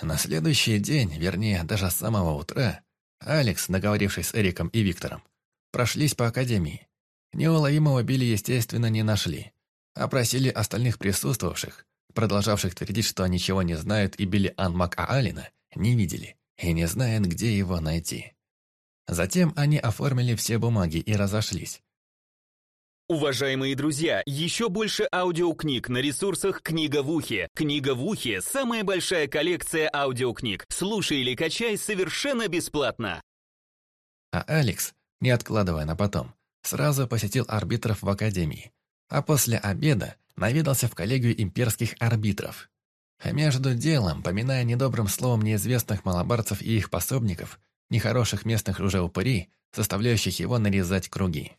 Speaker 1: На следующий день, вернее, даже с самого утра, Алекс, наговорившись с Эриком и Виктором, прошлись по академии. Неуловимого Билли, естественно, не нашли. Опросили остальных присутствовавших, продолжавших твердить, что ничего не знают и Билли Анмак Аалина не видели и не знают, где его найти. Затем они оформили все бумаги и разошлись.
Speaker 2: Уважаемые друзья, еще больше аудиокниг на ресурсах «Книга в ухе». «Книга в ухе» — самая большая коллекция аудиокниг. Слушай или качай совершенно бесплатно.
Speaker 1: А Алекс не откладывая на потом, сразу посетил арбитров в академии, а после обеда наведался в коллегию имперских арбитров. между делом, поминая недобрым словом неизвестных малобарцев и их пособников, нехороших местных уже упырей, заставляющих его нарезать круги.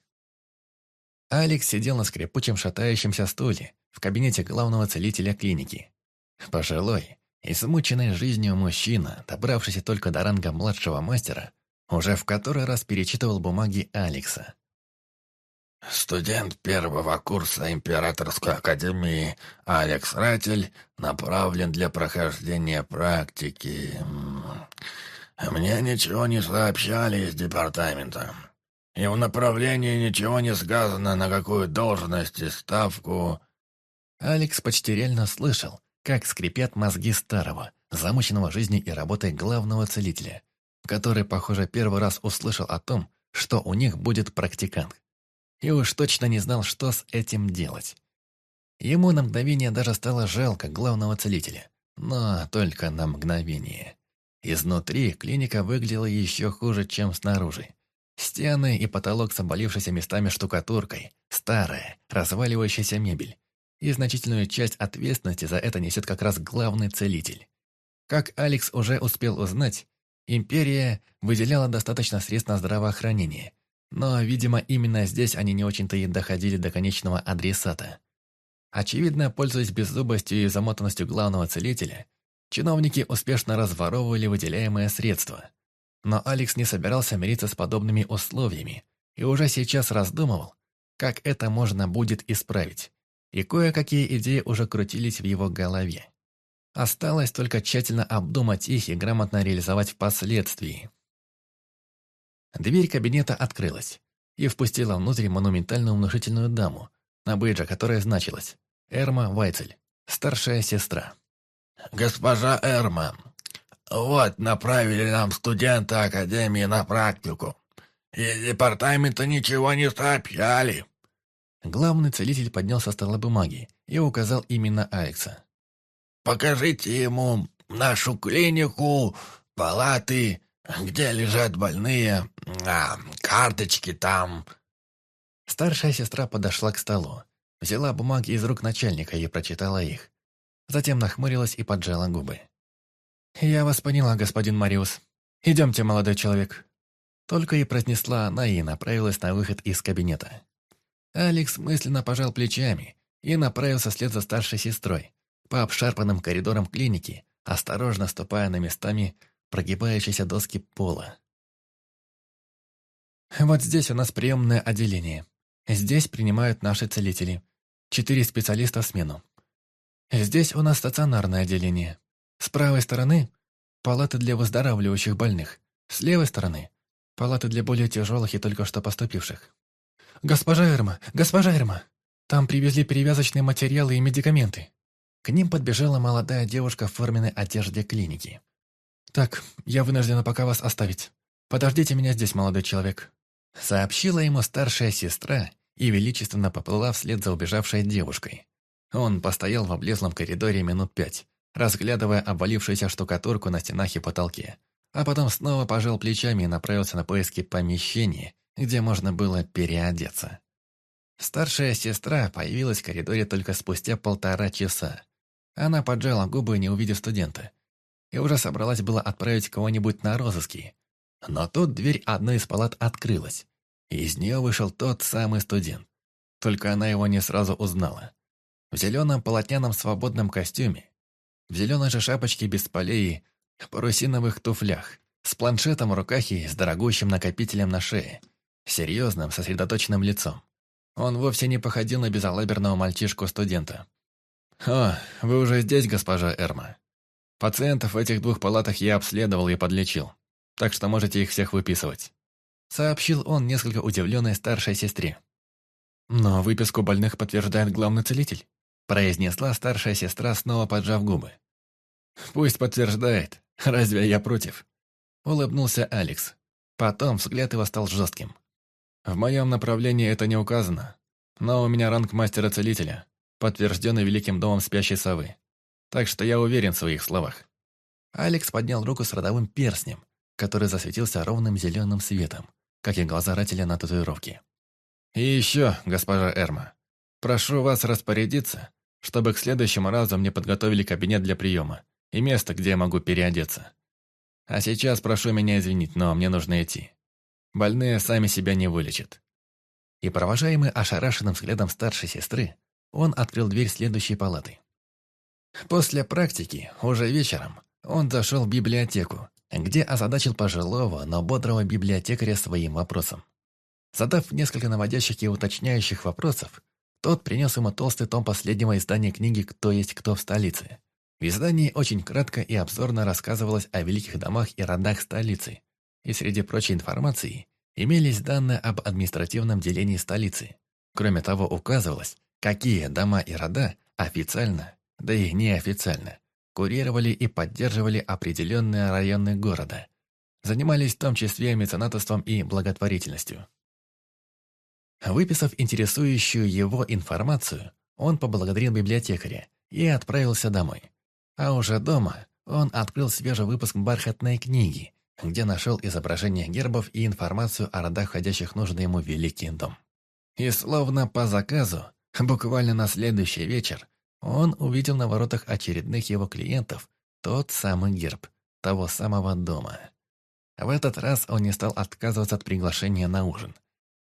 Speaker 1: Алекс сидел на скрипучем шатающемся стуле в кабинете главного целителя клиники. Пожилой, измученный жизнью мужчина, добравшийся только до ранга младшего мастера, уже в который раз перечитывал бумаги Алекса.
Speaker 7: Студент первого курса Императорской Академии Алекс Ратель направлен для прохождения практики. Мне ничего не сообщали из департамента. И в направлении ничего не сказано, на какую должность и ставку.
Speaker 1: Алекс почти реально слышал, как скрипят мозги старого, замученного жизнью и работой главного целителя, который, похоже, первый раз услышал о том, что у них будет практикант. И уж точно не знал, что с этим делать. Ему на мгновение даже стало жалко главного целителя. Но только на мгновение. Изнутри клиника выглядела еще хуже, чем снаружи. Стены и потолок с обвалившейся местами штукатуркой, старая, разваливающаяся мебель. И значительную часть ответственности за это несет как раз главный целитель. Как Алекс уже успел узнать, Империя выделяла достаточно средств на здравоохранение, но, видимо, именно здесь они не очень-то и доходили до конечного адресата. Очевидно, пользуясь беззубостью и замотанностью главного целителя, чиновники успешно разворовывали выделяемые средства. Но Алекс не собирался мириться с подобными условиями и уже сейчас раздумывал, как это можно будет исправить. И кое-какие идеи уже крутились в его голове. Осталось только тщательно обдумать их и грамотно реализовать впоследствии. Дверь кабинета открылась и впустила внутрь монументальную внушительную даму, на бейджа которой значилась Эрма Вайцель, старшая сестра.
Speaker 7: «Госпожа Эрма, вот направили нам студента Академии на практику. И департамента ничего не сообщали».
Speaker 1: Главный целитель поднял со стола бумаги и указал именно Алекса.
Speaker 7: «Покажите ему нашу клинику, палаты, где лежат больные, а, карточки там».
Speaker 1: Старшая сестра подошла к столу, взяла бумаги из рук начальника и прочитала их. Затем нахмурилась и поджала губы. «Я вас поняла, господин Мариус. Идемте, молодой человек». Только и произнесла она и направилась на выход из кабинета. Алекс мысленно пожал плечами и направился вслед за старшей сестрой по обшарпанным коридорам клиники, осторожно ступая на местами прогибающиеся доски пола. Вот здесь у нас приемное отделение. Здесь принимают наши целители. Четыре специалиста в смену. Здесь у нас стационарное отделение. С правой стороны – палаты для выздоравливающих больных. С левой стороны – палаты для более тяжелых и только что поступивших. «Госпожа Эрма! Госпожа Эрма! Там привезли перевязочные материалы и медикаменты!» К ним подбежала молодая девушка в форменной одежде клиники. «Так, я вынуждена пока вас оставить. Подождите меня здесь, молодой человек», — сообщила ему старшая сестра и величественно поплыла вслед за убежавшей девушкой. Он постоял в облезлом коридоре минут пять, разглядывая обвалившуюся штукатурку на стенах и потолке, а потом снова пожал плечами и направился на поиски помещения, где можно было переодеться. Старшая сестра появилась в коридоре только спустя полтора часа. Она поджала губы, не увидев студента, и уже собралась было отправить кого-нибудь на розыски. Но тут дверь одной из палат открылась, и из нее вышел тот самый студент. Только она его не сразу узнала. В зеленом полотняном свободном костюме, в зеленой же шапочке без полей, в парусиновых туфлях, с планшетом в руках и с дорогущим накопителем на шее, серьезным, сосредоточенным лицом. Он вовсе не походил на безалаберного мальчишку-студента. «О, вы уже здесь, госпожа Эрма?» Пациентов в этих двух палатах я обследовал и подлечил, так что можете их всех выписывать», — сообщил он несколько удивленной старшей сестре. «Но выписку больных подтверждает главный целитель», — произнесла старшая сестра, снова поджав губы. «Пусть подтверждает. Разве я против?» — улыбнулся Алекс. Потом взгляд его стал жестким. «В моем направлении это не указано, но у меня ранг мастера-целителя, подтвержденный Великим домом спящей совы так что я уверен в своих словах». Алекс поднял руку с родовым перстнем, который засветился ровным зеленым светом, как и глаза рателя на татуировке. «И еще, госпожа Эрма, прошу вас распорядиться, чтобы к следующему разу мне подготовили кабинет для приема и место, где я могу переодеться. А сейчас прошу меня извинить, но мне нужно идти. Больные сами себя не вылечат». И провожаемый ошарашенным взглядом старшей сестры, он открыл дверь следующей палаты. После практики, уже вечером, он зашел в библиотеку, где озадачил пожилого, но бодрого библиотекаря своим вопросом. Задав несколько наводящих и уточняющих вопросов, тот принес ему толстый том последнего издания книги «Кто есть кто в столице». В издании очень кратко и обзорно рассказывалось о великих домах и родах столицы, и среди прочей информации имелись данные об административном делении столицы. Кроме того, указывалось, какие дома и рода официально да и неофициально, курировали и поддерживали определенные районы города, занимались в том числе меценатством и благотворительностью. Выписав интересующую его информацию, он поблагодарил библиотекаря и отправился домой. А уже дома он открыл свежий выпуск бархатной книги, где нашел изображение гербов и информацию о родах, входящих в нужный ему Великий дом. И словно по заказу, буквально на следующий вечер, он увидел на воротах очередных его клиентов тот самый герб того самого дома. В этот раз он не стал отказываться от приглашения на ужин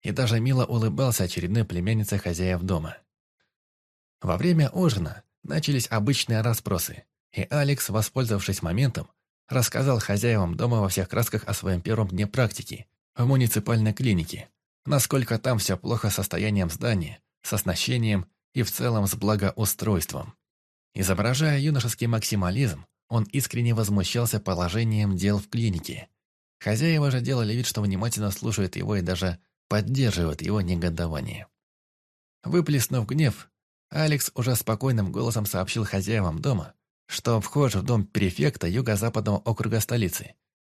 Speaker 1: и даже мило улыбался очередной племяннице хозяев дома. Во время ужина начались обычные расспросы, и Алекс, воспользовавшись моментом, рассказал хозяевам дома во всех красках о своем первом дне практики в муниципальной клинике, насколько там все плохо с состоянием здания, с оснащением и в целом с благоустройством. Изображая юношеский максимализм, он искренне возмущался положением дел в клинике. Хозяева же делали вид, что внимательно слушают его и даже поддерживают его негодование. Выплеснув гнев, Алекс уже спокойным голосом сообщил хозяевам дома, что вхож в дом префекта юго-западного округа столицы,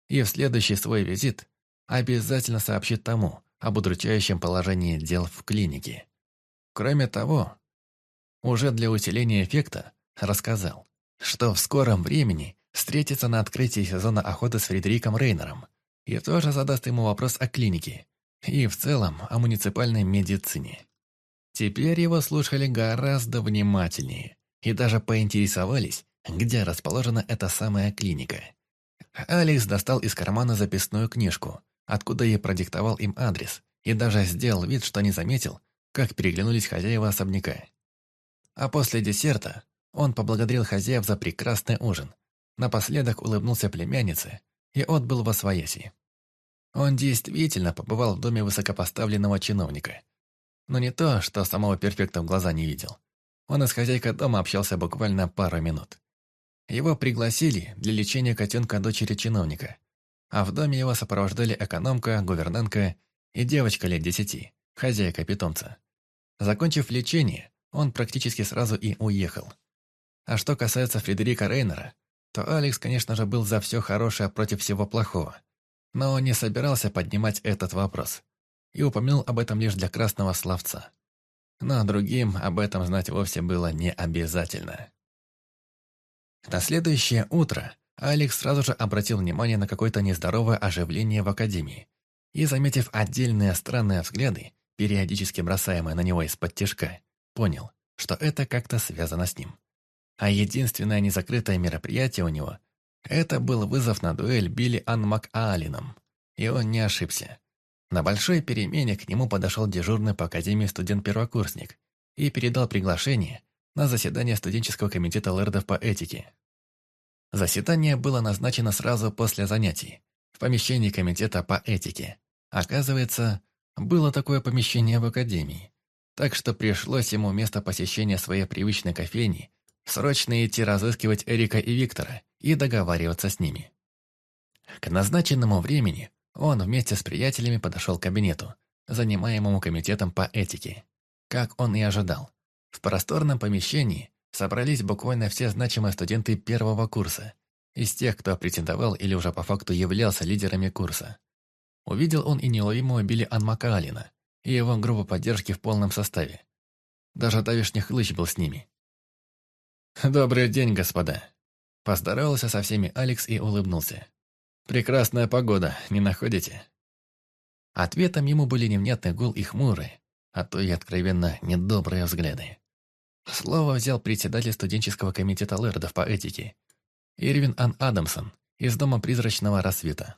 Speaker 1: и в следующий свой визит обязательно сообщит тому об удручающем положении дел в клинике. Кроме того, уже для усиления эффекта рассказал, что в скором времени встретится на открытии сезона охоты с Фредериком Рейнером и тоже задаст ему вопрос о клинике и в целом о муниципальной медицине. Теперь его слушали гораздо внимательнее и даже поинтересовались, где расположена эта самая клиника. Алекс достал из кармана записную книжку, откуда ей продиктовал им адрес, и даже сделал вид, что не заметил, как переглянулись хозяева особняка. А после десерта он поблагодарил хозяев за прекрасный ужин, напоследок улыбнулся племяннице и отбыл во свояси. Он действительно побывал в доме высокопоставленного чиновника – но не то, что самого перфекта в глаза не видел. Он и с хозяйкой дома общался буквально пару минут. Его пригласили для лечения котенка дочери чиновника. А в доме его сопровождали экономка, гувернантка и девочка лет десяти, хозяйка питомца. Закончив лечение, он практически сразу и уехал. А что касается Фредерика Рейнера, то Алекс, конечно же, был за все хорошее против всего плохого. Но он не собирался поднимать этот вопрос и упомянул об этом лишь для красного словца. Но другим об этом знать вовсе было не обязательно. На следующее утро Алекс сразу же обратил внимание на какое-то нездоровое оживление в академии и, заметив отдельные странные взгляды, периодически бросаемые на него из-под тяжка, понял, что это как-то связано с ним. А единственное незакрытое мероприятие у него – это был вызов на дуэль Билли Ан МакАлином. И он не ошибся. На большой перемене к нему подошел дежурный по академии студент-первокурсник и передал приглашение на заседание студенческого комитета лэрдов по этике. Заседание было назначено сразу после занятий, в помещении комитета по этике. Оказывается, было такое помещение в академии, так что пришлось ему вместо посещения своей привычной кофейни срочно идти разыскивать Эрика и Виктора и договариваться с ними. К назначенному времени он вместе с приятелями подошел к кабинету, занимаемому комитетом по этике. Как он и ожидал. В просторном помещении собрались буквально все значимые студенты первого курса, из тех, кто претендовал или уже по факту являлся лидерами курса. Увидел он и неуловимого Билли Анмакаалина и его группу поддержки в полном составе. Даже давишний хлыщ был с ними. «Добрый день, господа!» Поздоровался со всеми Алекс и улыбнулся. Прекрасная погода, не находите?» Ответом ему были невнятный гул и хмурые, а то и откровенно недобрые взгляды. Слово взял председатель студенческого комитета лэрдов по этике, Ирвин Ан Адамсон из Дома Призрачного Рассвета.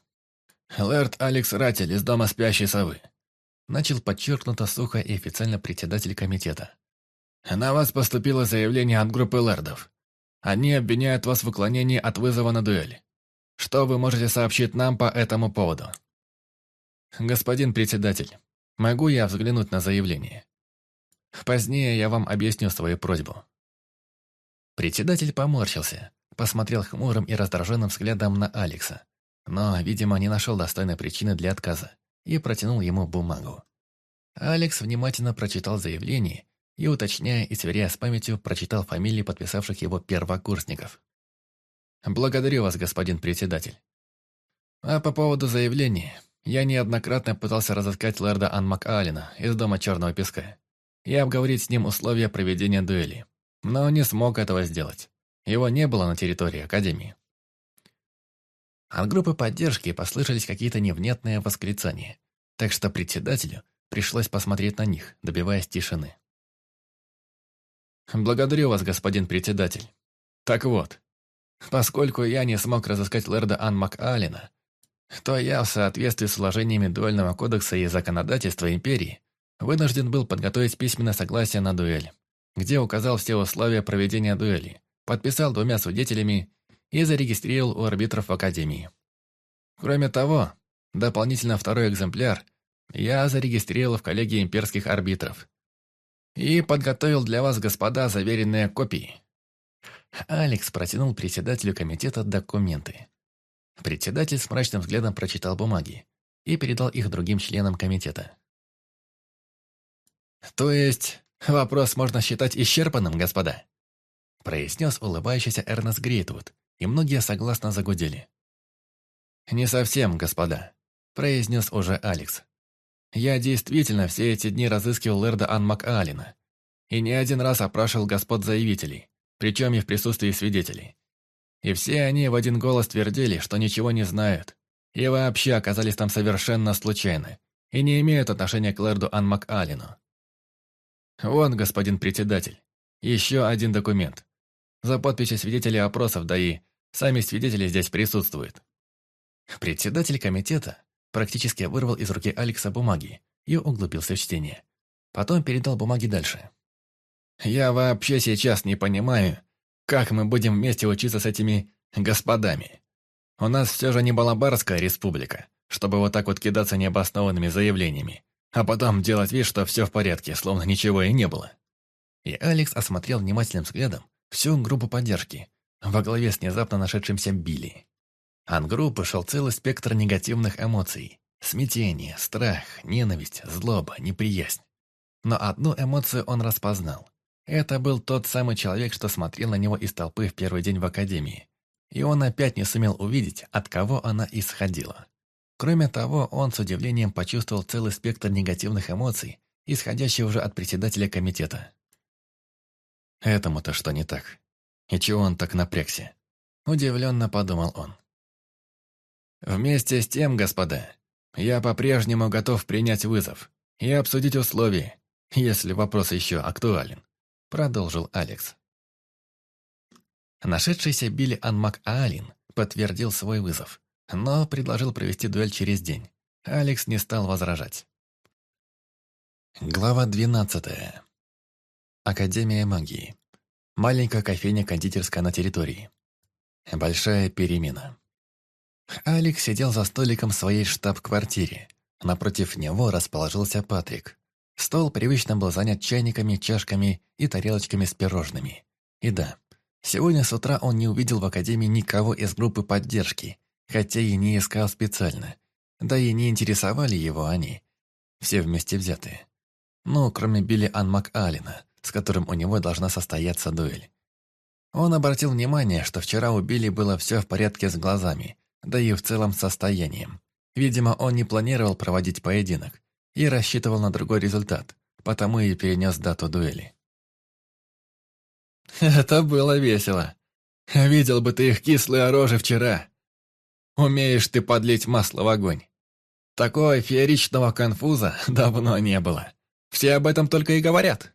Speaker 1: «Лэрд Алекс Ратель из Дома Спящей Совы», начал подчеркнуто сухо и официально председатель комитета. «На вас поступило заявление от группы лэрдов. Они обвиняют вас в уклонении от вызова на дуэль. Что вы можете сообщить нам по этому поводу? Господин председатель, могу я взглянуть на заявление? Позднее я вам объясню свою просьбу. Председатель поморщился, посмотрел хмурым и раздраженным взглядом на Алекса, но, видимо, не нашел достойной причины для отказа и протянул ему бумагу. Алекс внимательно прочитал заявление и, уточняя и сверяя с памятью, прочитал фамилии подписавших его первокурсников. Благодарю вас, господин председатель. А по поводу заявления, я неоднократно пытался разыскать лорда Ан МакАлина из Дома Черного Песка и обговорить с ним условия проведения дуэли, но не смог этого сделать. Его не было на территории Академии. От группы поддержки послышались какие-то невнятные восклицания, так что председателю пришлось посмотреть на них, добиваясь тишины. «Благодарю вас, господин председатель. Так вот, Поскольку я не смог разыскать лэрда Ан МакАлина, то я, в соответствии с уложениями дуэльного кодекса и законодательства Империи, вынужден был подготовить письменное согласие на дуэль, где указал все условия проведения дуэли, подписал двумя свидетелями и зарегистрировал у арбитров в Академии. Кроме того, дополнительно второй экземпляр я зарегистрировал в коллегии имперских арбитров и подготовил для вас, господа, заверенные копии. Алекс протянул председателю комитета документы. Председатель с мрачным взглядом прочитал бумаги и передал их другим членам комитета. «То есть, вопрос можно считать исчерпанным, господа?» произнес улыбающийся Эрнест Грейтвуд, и многие согласно загудели. «Не совсем, господа», произнес уже Алекс. «Я действительно все эти дни разыскивал Лерда Ан МакАлина и не один раз опрашивал господ заявителей, причем и в присутствии свидетелей. И все они в один голос твердили, что ничего не знают, и вообще оказались там совершенно случайно, и не имеют отношения к Лерду Ан МакАлину. Вот, господин председатель, еще один документ. За подписью свидетелей опросов, да и сами свидетели здесь присутствуют. Председатель комитета практически вырвал из руки Алекса бумаги и углубился в чтение. Потом передал бумаги дальше. «Я вообще сейчас не понимаю, как мы будем вместе учиться с этими господами. У нас все же не Балабарская республика, чтобы вот так вот кидаться необоснованными заявлениями, а потом делать вид, что все в порядке, словно ничего и не было». И Алекс осмотрел внимательным взглядом всю группу поддержки, во главе с внезапно нашедшимся Билли. От группы шел целый спектр негативных эмоций. Смятение, страх, ненависть, злоба, неприязнь. Но одну эмоцию он распознал. Это был тот самый человек, что смотрел на него из толпы в первый день в академии. И он опять не сумел увидеть, от кого она исходила. Кроме того, он с удивлением почувствовал целый спектр негативных эмоций, исходящий уже от председателя комитета. Этому-то что не так? И чего он так напрягся? Удивленно подумал он. Вместе с тем, господа, я по-прежнему готов принять вызов и обсудить условия, если вопрос еще актуален, продолжил Алекс. Нашедшийся Билли Анмак Аалин подтвердил свой вызов, но предложил провести дуэль через день. Алекс не стал возражать. Глава 12. Академия магии. Маленькая кофейня-кондитерская на территории. Большая перемена. Алекс сидел за столиком в своей штаб-квартире. Напротив него расположился Патрик. Стол привычно был занят чайниками, чашками и тарелочками с пирожными. И да, сегодня с утра он не увидел в академии никого из группы поддержки, хотя и не искал специально. Да и не интересовали его они. Все вместе взятые. Ну, кроме Билли Ан МакАлина, с которым у него должна состояться дуэль. Он обратил внимание, что вчера у Билли было все в порядке с глазами, да и в целом состоянием. Видимо, он не планировал проводить поединок и рассчитывал на другой результат, потому и перенес дату дуэли. «Это было весело. Видел бы ты их кислые рожи вчера. Умеешь ты подлить масло в огонь. Такого фееричного конфуза давно не было. Все об этом только и говорят»,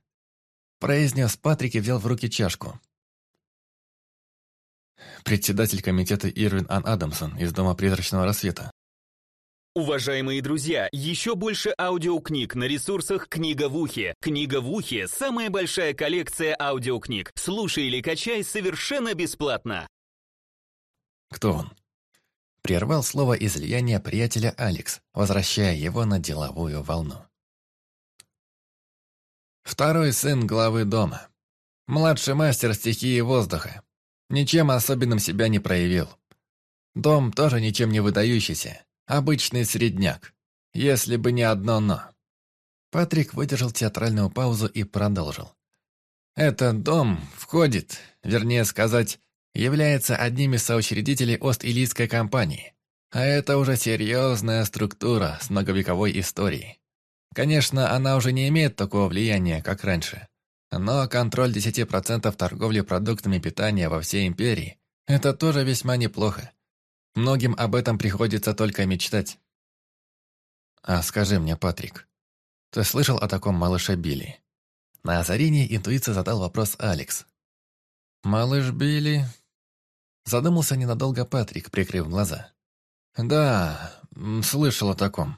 Speaker 1: произнес Патрик и взял в руки чашку, председатель комитета Ирвин Ан Адамсон из Дома призрачного рассвета.
Speaker 2: Уважаемые друзья, еще больше аудиокниг на ресурсах «Книга в ухе». «Книга в ухе» — самая большая коллекция аудиокниг. Слушай или качай совершенно бесплатно.
Speaker 1: Кто он? Прервал слово излияния приятеля Алекс, возвращая его на деловую волну. Второй сын главы дома. Младший мастер стихии воздуха. Ничем особенным себя не проявил. Дом тоже ничем не выдающийся. Обычный средняк. Если бы не одно «но». Патрик выдержал театральную паузу и продолжил. Этот дом входит, вернее сказать, является одним из соучредителей Ост-Илийской компании. А это уже серьезная структура с многовековой историей. Конечно, она уже не имеет такого влияния, как раньше. Но контроль 10% торговли продуктами питания во всей империи – это тоже весьма неплохо. Многим об этом приходится только мечтать. А скажи мне, Патрик, ты слышал о таком малыше Билли? На озарении интуиция задал вопрос Алекс. «Малыш Билли...» Задумался ненадолго Патрик, прикрыв глаза. «Да, слышал о таком.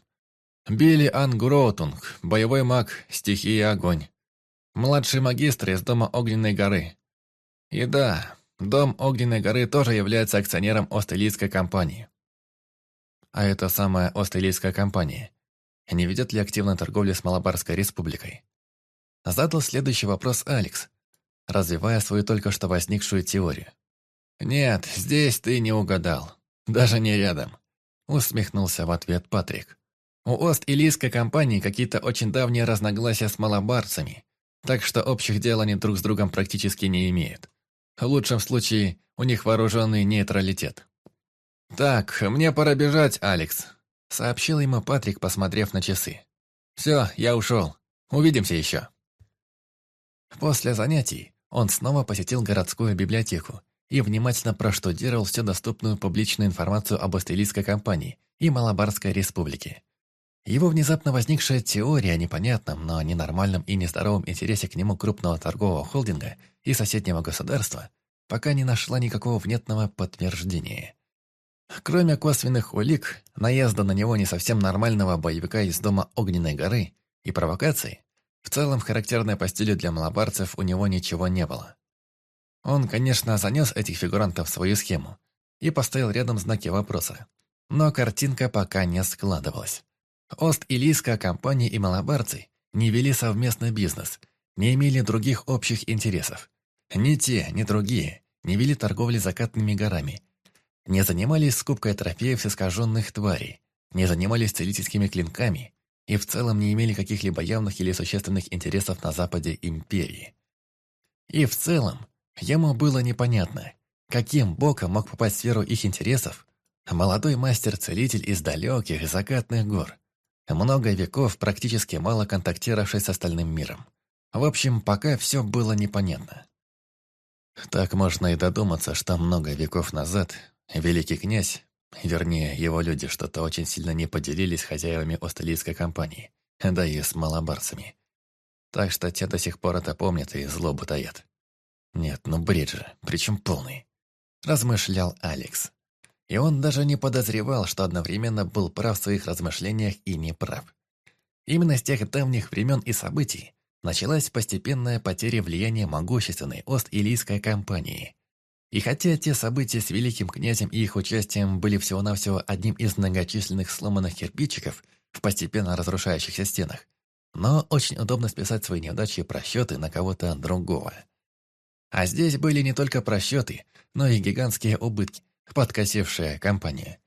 Speaker 1: Билли Ангуротунг, боевой маг, стихия огонь. Младший магистр из дома Огненной горы. И да, Дом Огненной горы тоже является акционером Остелийской компании. А это самая Остелийская компания не ведет ли активной торговли с Малабарской республикой? Задал следующий вопрос Алекс, развивая свою только что возникшую теорию. «Нет, здесь ты не угадал. Даже не рядом», — усмехнулся в ответ Патрик. «У Ост-Илийской компании какие-то очень давние разногласия с малобарцами, так что общих дел они друг с другом практически не имеют. В лучшем случае у них вооруженный нейтралитет». «Так, мне пора бежать, Алекс», — сообщил ему Патрик, посмотрев на часы. «Все, я ушел. Увидимся еще». После занятий он снова посетил городскую библиотеку и внимательно проштудировал всю доступную публичную информацию об Астелийской компании и Малабарской республике. Его внезапно возникшая теория о непонятном, но ненормальном и нездоровом интересе к нему крупного торгового холдинга и соседнего государства пока не нашла никакого внятного подтверждения. Кроме косвенных улик, наезда на него не совсем нормального боевика из дома Огненной горы и провокаций, в целом характерной по стилю для малобарцев у него ничего не было. Он, конечно, занес этих фигурантов в свою схему и поставил рядом знаки вопроса. Но картинка пока не складывалась. Ост-Илийская компания и малобарцы не вели совместный бизнес, не имели других общих интересов. Ни те, ни другие не вели торговли закатными горами, не занимались скупкой трофеев искаженных тварей, не занимались целительскими клинками и в целом не имели каких-либо явных или существенных интересов на западе империи. И в целом, ему было непонятно, каким боком мог попасть в сферу их интересов молодой мастер-целитель из далеких закатных гор, много веков практически мало контактировавший с остальным миром. В общем, пока все было непонятно. Так можно и додуматься, что много веков назад великий князь, вернее, его люди что-то очень сильно не поделились хозяевами Осталийской компании, да и с малобарцами. Так что те до сих пор это помнят и злобу таят. Нет, ну бред же, причем полный. Размышлял Алекс. И он даже не подозревал, что одновременно был прав в своих размышлениях и не прав. Именно с тех давних времен и событий началась постепенная потеря влияния могущественной Ост-Илийской компании. И хотя те события с великим князем и их участием были всего-навсего одним из многочисленных сломанных кирпичиков в постепенно разрушающихся стенах, но очень удобно списать свои неудачи и просчеты на кого-то другого. А здесь были не только просчеты, но и гигантские убытки, подкосившая компания.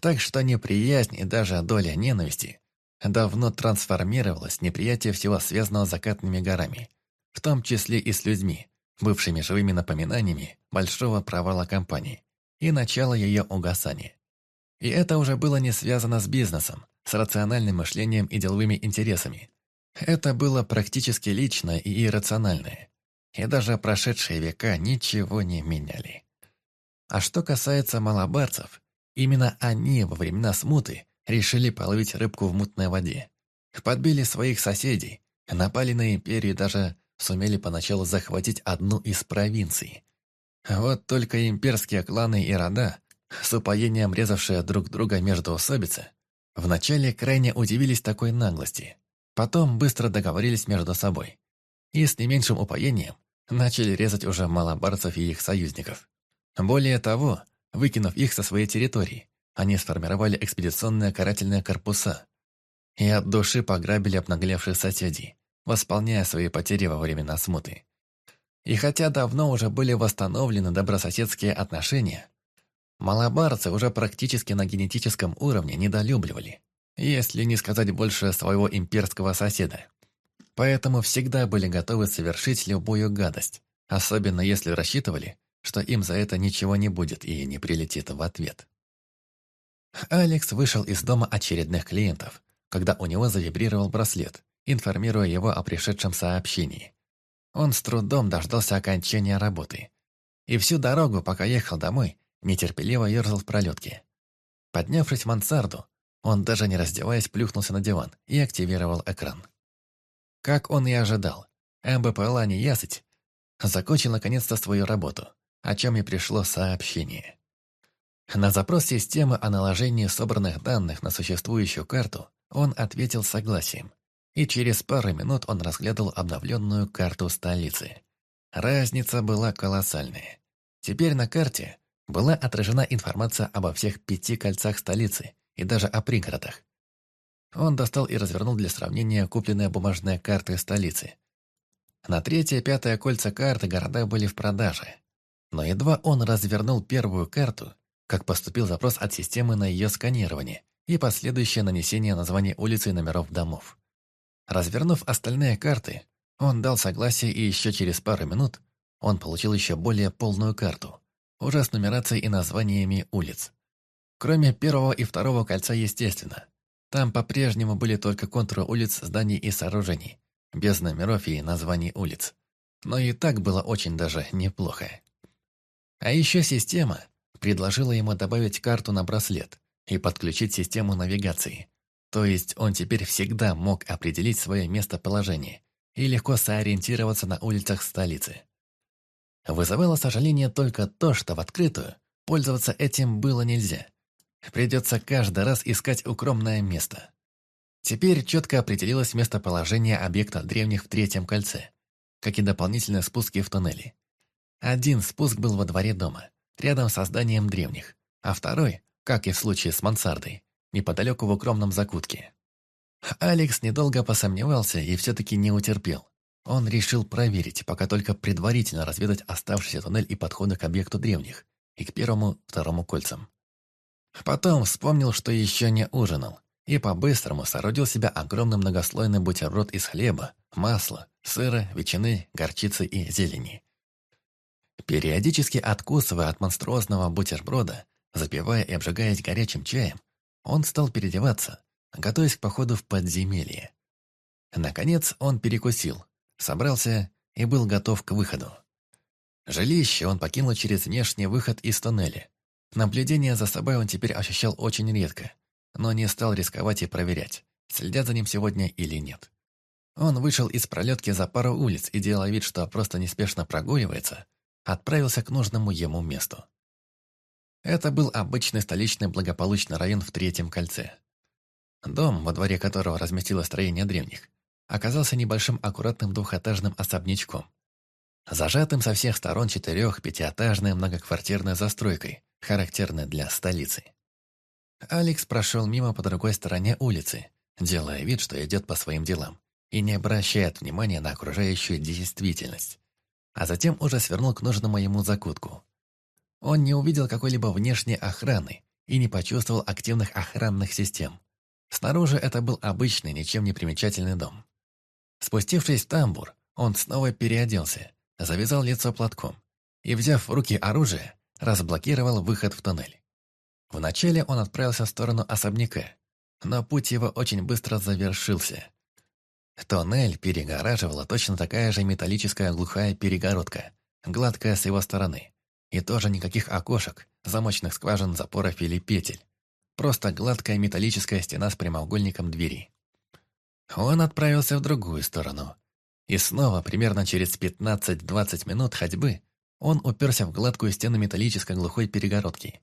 Speaker 1: Так что неприязнь и даже доля ненависти давно трансформировалась в неприятие всего связанного с закатными горами, в том числе и с людьми, бывшими живыми напоминаниями большого провала компании и начала ее угасания. И это уже было не связано с бизнесом, с рациональным мышлением и деловыми интересами. Это было практически личное и иррациональное. И даже прошедшие века ничего не меняли. А что касается малобарцев, именно они во времена смуты решили половить рыбку в мутной воде. Подбили своих соседей, напали на империю и даже сумели поначалу захватить одну из провинций. Вот только имперские кланы и рода, с упоением резавшие друг друга между усобицы, вначале крайне удивились такой наглости, потом быстро договорились между собой и с не меньшим упоением начали резать уже малобарцев и их союзников. Более того, выкинув их со своей территории, они сформировали экспедиционные карательные корпуса и от души пограбили обнаглевших соседей, восполняя свои потери во времена смуты. И хотя давно уже были восстановлены добрососедские отношения, малобарцы уже практически на генетическом уровне недолюбливали, если не сказать больше своего имперского соседа. Поэтому всегда были готовы совершить любую гадость, особенно если рассчитывали, что им за это ничего не будет и не прилетит в ответ. Алекс вышел из дома очередных клиентов, когда у него завибрировал браслет, информируя его о пришедшем сообщении. Он с трудом дождался окончания работы. И всю дорогу, пока ехал домой, нетерпеливо ерзал в пролетке. Поднявшись в мансарду, он даже не раздеваясь плюхнулся на диван и активировал экран. Как он и ожидал, МБПЛА Неясыть закончил наконец-то свою работу о чем и пришло сообщение. На запрос системы о наложении собранных данных на существующую карту он ответил согласием, и через пару минут он разглядывал обновленную карту столицы. Разница была колоссальная. Теперь на карте была отражена информация обо всех пяти кольцах столицы и даже о пригородах. Он достал и развернул для сравнения купленные бумажные карты столицы. На третье и пятое кольца карты города были в продаже. Но едва он развернул первую карту, как поступил запрос от системы на ее сканирование и последующее нанесение названий улиц и номеров домов. Развернув остальные карты, он дал согласие и еще через пару минут он получил еще более полную карту, уже с нумерацией и названиями улиц. Кроме первого и второго кольца, естественно. Там по-прежнему были только контуры улиц, зданий и сооружений, без номеров и названий улиц. Но и так было очень даже неплохо. А еще система предложила ему добавить карту на браслет и подключить систему навигации. То есть он теперь всегда мог определить свое местоположение и легко сориентироваться на улицах столицы. Вызывало сожаление только то, что в открытую пользоваться этим было нельзя. Придется каждый раз искать укромное место. Теперь четко определилось местоположение объекта древних в третьем кольце, как и дополнительные спуски в туннели. Один спуск был во дворе дома, рядом со зданием древних, а второй, как и в случае с мансардой, неподалеку в укромном закутке. Алекс недолго посомневался и все-таки не утерпел. Он решил проверить, пока только предварительно разведать оставшийся туннель и подходы к объекту древних и к первому, второму кольцам. Потом вспомнил, что еще не ужинал, и по-быстрому соорудил себя огромный многослойный бутерброд из хлеба, масла, сыра, ветчины, горчицы и зелени. Периодически откусывая от монструозного бутерброда, запивая и обжигаясь горячим чаем, он стал переодеваться, готовясь к походу в подземелье. Наконец он перекусил, собрался и был готов к выходу. Жилище он покинул через внешний выход из тоннеля. Наблюдение за собой он теперь ощущал очень редко, но не стал рисковать и проверять, следят за ним сегодня или нет. Он вышел из пролетки за пару улиц и, делая вид, что просто неспешно прогуливается, отправился к нужному ему месту. Это был обычный столичный благополучный район в Третьем кольце. Дом, во дворе которого разместилось строение древних, оказался небольшим аккуратным двухэтажным особнячком, зажатым со всех сторон четырех-пятиэтажной многоквартирной застройкой, характерной для столицы. Алекс прошел мимо по другой стороне улицы, делая вид, что идет по своим делам, и не обращает внимания на окружающую действительность, а затем уже свернул к нужному ему закутку. Он не увидел какой-либо внешней охраны и не почувствовал активных охранных систем. Снаружи это был обычный, ничем не примечательный дом. Спустившись в тамбур, он снова переоделся, завязал лицо платком и, взяв в руки оружие, разблокировал выход в тоннель. Вначале он отправился в сторону особняка, но путь его очень быстро завершился. Тоннель перегораживала точно такая же металлическая глухая перегородка, гладкая с его стороны, и тоже никаких окошек, замочных скважин, запоров или петель. Просто гладкая металлическая стена с прямоугольником двери. Он отправился в другую сторону. И снова, примерно через 15-20 минут ходьбы, он уперся в гладкую стену металлической глухой перегородки.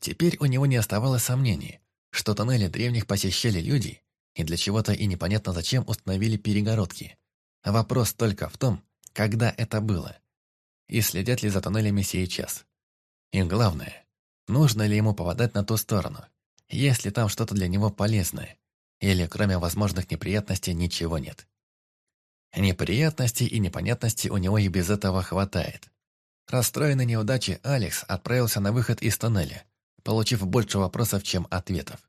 Speaker 1: Теперь у него не оставалось сомнений, что тоннели древних посещали люди, и для чего-то и непонятно зачем установили перегородки. Вопрос только в том, когда это было, и следят ли за тоннелями сейчас. И главное, нужно ли ему попадать на ту сторону, есть ли там что-то для него полезное, или кроме возможных неприятностей ничего нет. Неприятностей и непонятностей у него и без этого хватает. Расстроенный неудачей, Алекс отправился на выход из тоннеля, получив больше вопросов, чем ответов.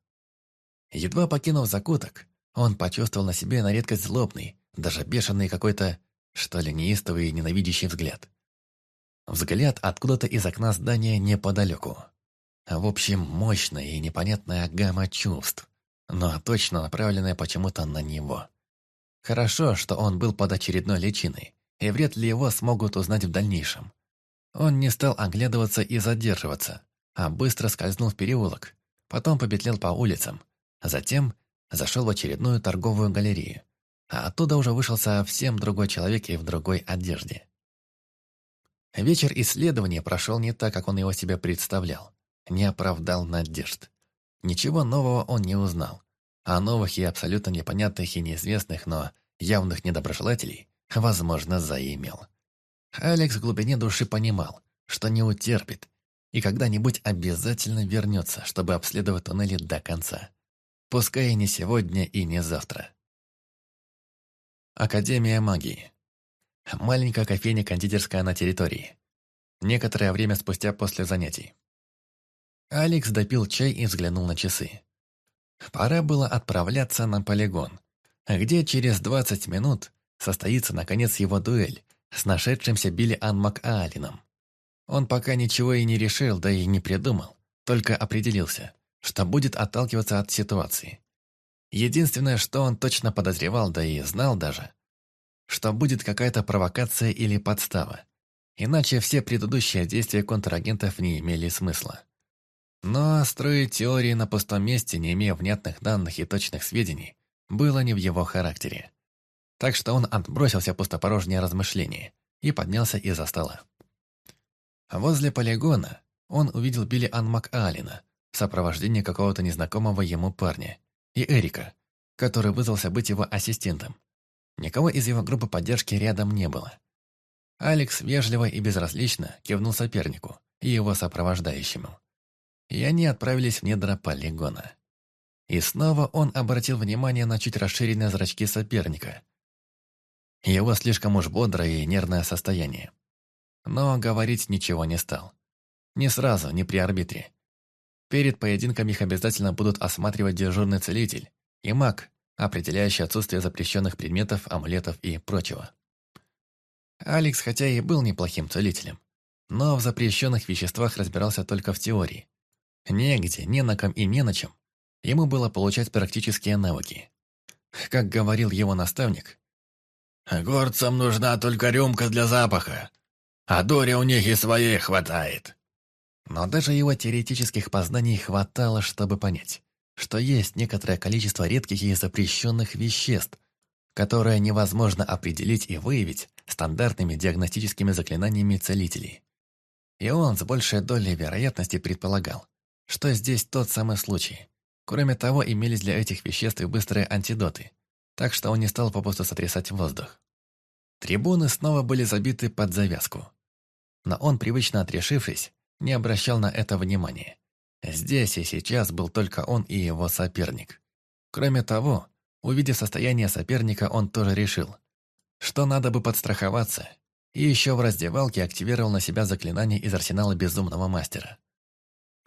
Speaker 1: Едва покинув закуток, он почувствовал на себе на редкость злобный, даже бешеный какой-то, что ли, неистовый и ненавидящий взгляд. Взгляд откуда-то из окна здания неподалеку. В общем, мощная и непонятная гамма чувств но точно направленная почему-то на него. Хорошо, что он был под очередной личиной, и вряд ли его смогут узнать в дальнейшем. Он не стал оглядываться и задерживаться, а быстро скользнул в переулок, потом побетлел по улицам, затем зашел в очередную торговую галерею, а оттуда уже вышел совсем другой человек и в другой одежде. Вечер исследования прошел не так, как он его себе представлял, не оправдал надежд. Ничего нового он не узнал. А новых и абсолютно непонятных и неизвестных, но явных недоброжелателей, возможно, заимел. Алекс в глубине души понимал, что не утерпит, и когда-нибудь обязательно вернется, чтобы обследовать туннели до конца. Пускай не сегодня, и не завтра. Академия магии. Маленькая кофейня-кондитерская на территории. Некоторое время спустя после занятий. Алекс допил чай и взглянул на часы. Пора было отправляться на полигон, где через 20 минут состоится, наконец, его дуэль с нашедшимся Билли Ан МакАлином. Он пока ничего и не решил, да и не придумал, только определился, что будет отталкиваться от ситуации. Единственное, что он точно подозревал, да и знал даже, что будет какая-то провокация или подстава. Иначе все предыдущие действия контрагентов не имели смысла. Но строить теории на пустом месте, не имея внятных данных и точных сведений, было не в его характере. Так что он отбросил все пустопорожние размышления и поднялся из-за стола. Возле полигона он увидел Билли Ан МакАлина в сопровождении какого-то незнакомого ему парня и Эрика, который вызвался быть его ассистентом. Никого из его группы поддержки рядом не было. Алекс вежливо и безразлично кивнул сопернику и его сопровождающему и они отправились в недра полигона. И снова он обратил внимание на чуть расширенные зрачки соперника. Его слишком уж бодрое и нервное состояние. Но говорить ничего не стал. Не сразу, не при арбитре. Перед поединком их обязательно будут осматривать дежурный целитель и маг, определяющий отсутствие запрещенных предметов, амулетов и прочего. Алекс хотя и был неплохим целителем, но в запрещенных веществах разбирался только в теории, Негде, ни на ком и не на чем. Ему было получать практические навыки. Как говорил его наставник, «Горцам нужна только рюмка для запаха, а дури у них и своей хватает». Но даже его теоретических познаний хватало, чтобы понять, что есть некоторое количество редких и запрещенных веществ, которые невозможно определить и выявить стандартными диагностическими заклинаниями целителей. И он с большей долей вероятности предполагал, что здесь тот самый случай. Кроме того, имелись для этих веществ и быстрые антидоты, так что он не стал попусту сотрясать воздух. Трибуны снова были забиты под завязку. Но он, привычно отрешившись, не обращал на это внимания. Здесь и сейчас был только он и его соперник. Кроме того, увидев состояние соперника, он тоже решил, что надо бы подстраховаться, и еще в раздевалке активировал на себя заклинание из арсенала Безумного Мастера.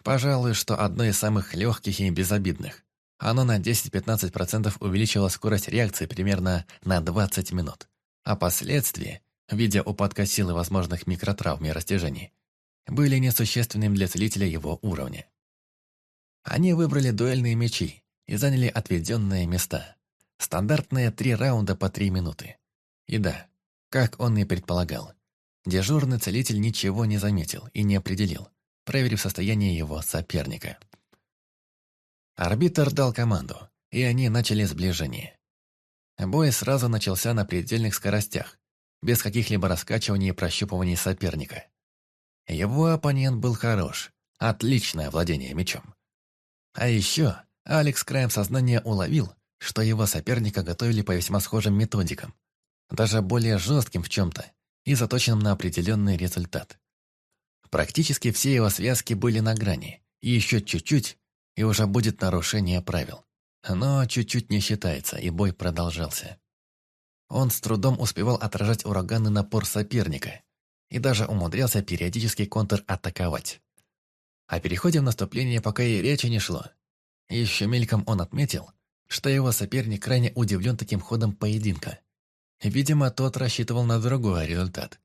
Speaker 1: Пожалуй, что одно из самых легких и безобидных. Оно на 10-15% увеличило скорость реакции примерно на 20 минут. А последствия, в виде упадка силы возможных микротравм и растяжений, были несущественным для целителя его уровня. Они выбрали дуэльные мечи и заняли отведенные места. Стандартные три раунда по три минуты. И да, как он и предполагал, дежурный целитель ничего не заметил и не определил, проверив состояние его соперника. Арбитр дал команду, и они начали сближение. Бой сразу начался на предельных скоростях, без каких-либо раскачиваний и прощупываний соперника. Его оппонент был хорош, отличное владение мечом. А еще Алекс краем сознания уловил, что его соперника готовили по весьма схожим методикам, даже более жестким в чем-то и заточенным на определенный результат. Практически все его связки были на грани. И еще чуть-чуть, и уже будет нарушение правил. Но чуть-чуть не считается, и бой продолжался. Он с трудом успевал отражать ураганный напор соперника и даже умудрялся периодически контратаковать. О переходе в наступление пока и речи не шло. Еще мельком он отметил, что его соперник крайне удивлен таким ходом поединка. Видимо, тот рассчитывал на другой результат,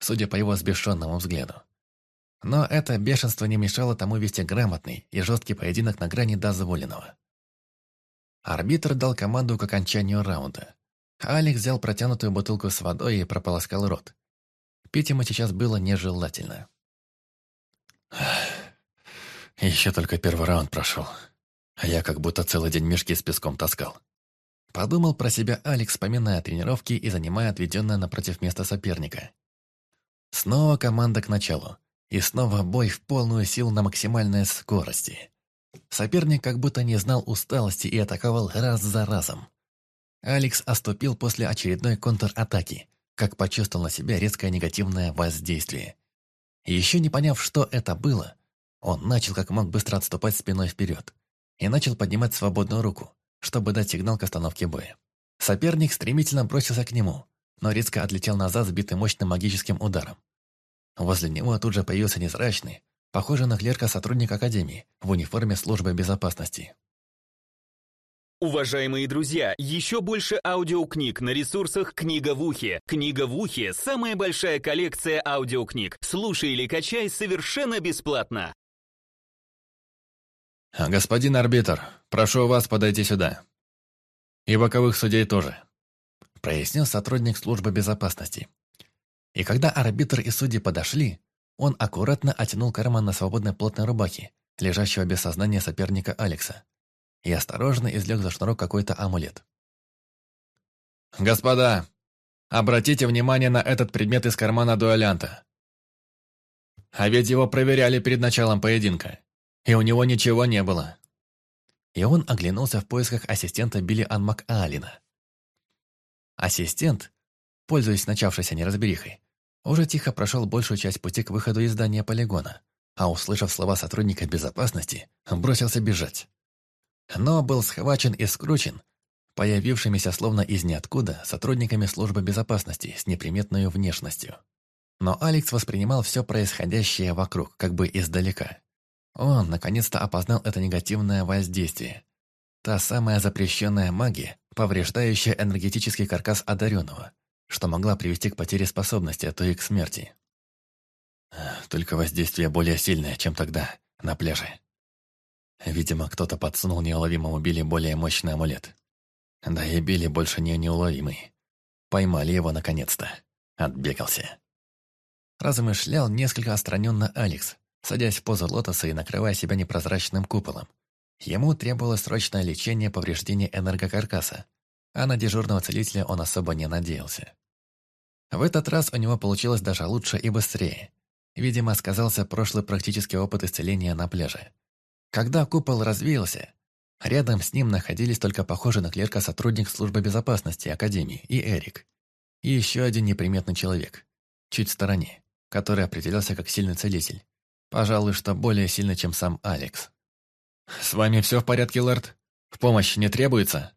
Speaker 1: судя по его сбешенному взгляду. Но это бешенство не мешало тому вести грамотный и жесткий поединок на грани дозволенного. Арбитр дал команду к окончанию раунда. Алекс взял протянутую бутылку с водой и прополоскал рот. Пить ему сейчас было нежелательно. Еще только первый раунд прошел, а я как будто целый день мешки с песком таскал. Подумал про себя Алекс, вспоминая тренировки и занимая отведенное напротив места соперника. Снова команда к началу. И снова бой в полную силу на максимальной скорости. Соперник как будто не знал усталости и атаковал раз за разом. Алекс оступил после очередной контратаки, как почувствовал на себя резкое негативное воздействие. Еще не поняв, что это было, он начал как мог быстро отступать спиной вперед и начал поднимать свободную руку, чтобы дать сигнал к остановке боя. Соперник стремительно бросился к нему, но резко отлетел назад, сбитый мощным магическим ударом. Возле него тут же появился незрачный, похожий на клерка сотрудник Академии в униформе службы безопасности.
Speaker 2: Уважаемые друзья, еще больше аудиокниг на ресурсах «Книга в ухе». «Книга в ухе» — самая большая коллекция аудиокниг. Слушай или качай совершенно бесплатно.
Speaker 3: «Господин арбитр, прошу вас подойти сюда. И боковых судей тоже», —
Speaker 1: прояснил сотрудник службы безопасности. И когда арбитр и судьи подошли, он аккуратно оттянул карман на свободной плотной рубахе, лежащего без сознания соперника Алекса, и осторожно извлек за шнурок какой-то амулет.
Speaker 3: «Господа, обратите внимание на этот предмет из кармана дуэлянта. А ведь его проверяли перед началом поединка, и у него ничего не было».
Speaker 1: И он оглянулся в поисках ассистента Билли Ан МакАлина. Ассистент, пользуясь начавшейся неразберихой, уже тихо прошел большую часть пути к выходу из здания полигона, а услышав слова сотрудника безопасности, бросился бежать но был схвачен и скручен, появившимися словно из ниоткуда сотрудниками службы безопасности с неприметной внешностью. Но Алекс воспринимал все происходящее вокруг, как бы издалека. Он наконец-то опознал это негативное воздействие. Та самая запрещенная магия, повреждающая энергетический каркас одаренного, что могла привести к потере способности, а то и к смерти. Только воздействие более сильное, чем тогда, на пляже. Видимо, кто-то подсунул неуловимому Билли более мощный амулет. Да и Билли больше не неуловимый. Поймали его наконец-то. Отбегался. Размышлял несколько отстраненно Алекс, садясь в позу лотоса и накрывая себя непрозрачным куполом. Ему требовалось срочное лечение повреждений энергокаркаса, а на дежурного целителя он особо не надеялся. В этот раз у него получилось даже лучше и быстрее. Видимо, сказался прошлый практический опыт исцеления на пляже. Когда купол развеялся, рядом с ним находились только похожий на клерка сотрудник службы безопасности Академии и Эрик. И еще один неприметный человек, чуть в стороне, который определялся как сильный целитель. Пожалуй, что более сильный, чем сам Алекс.
Speaker 3: «С вами все в порядке, лорд? В помощь не требуется?»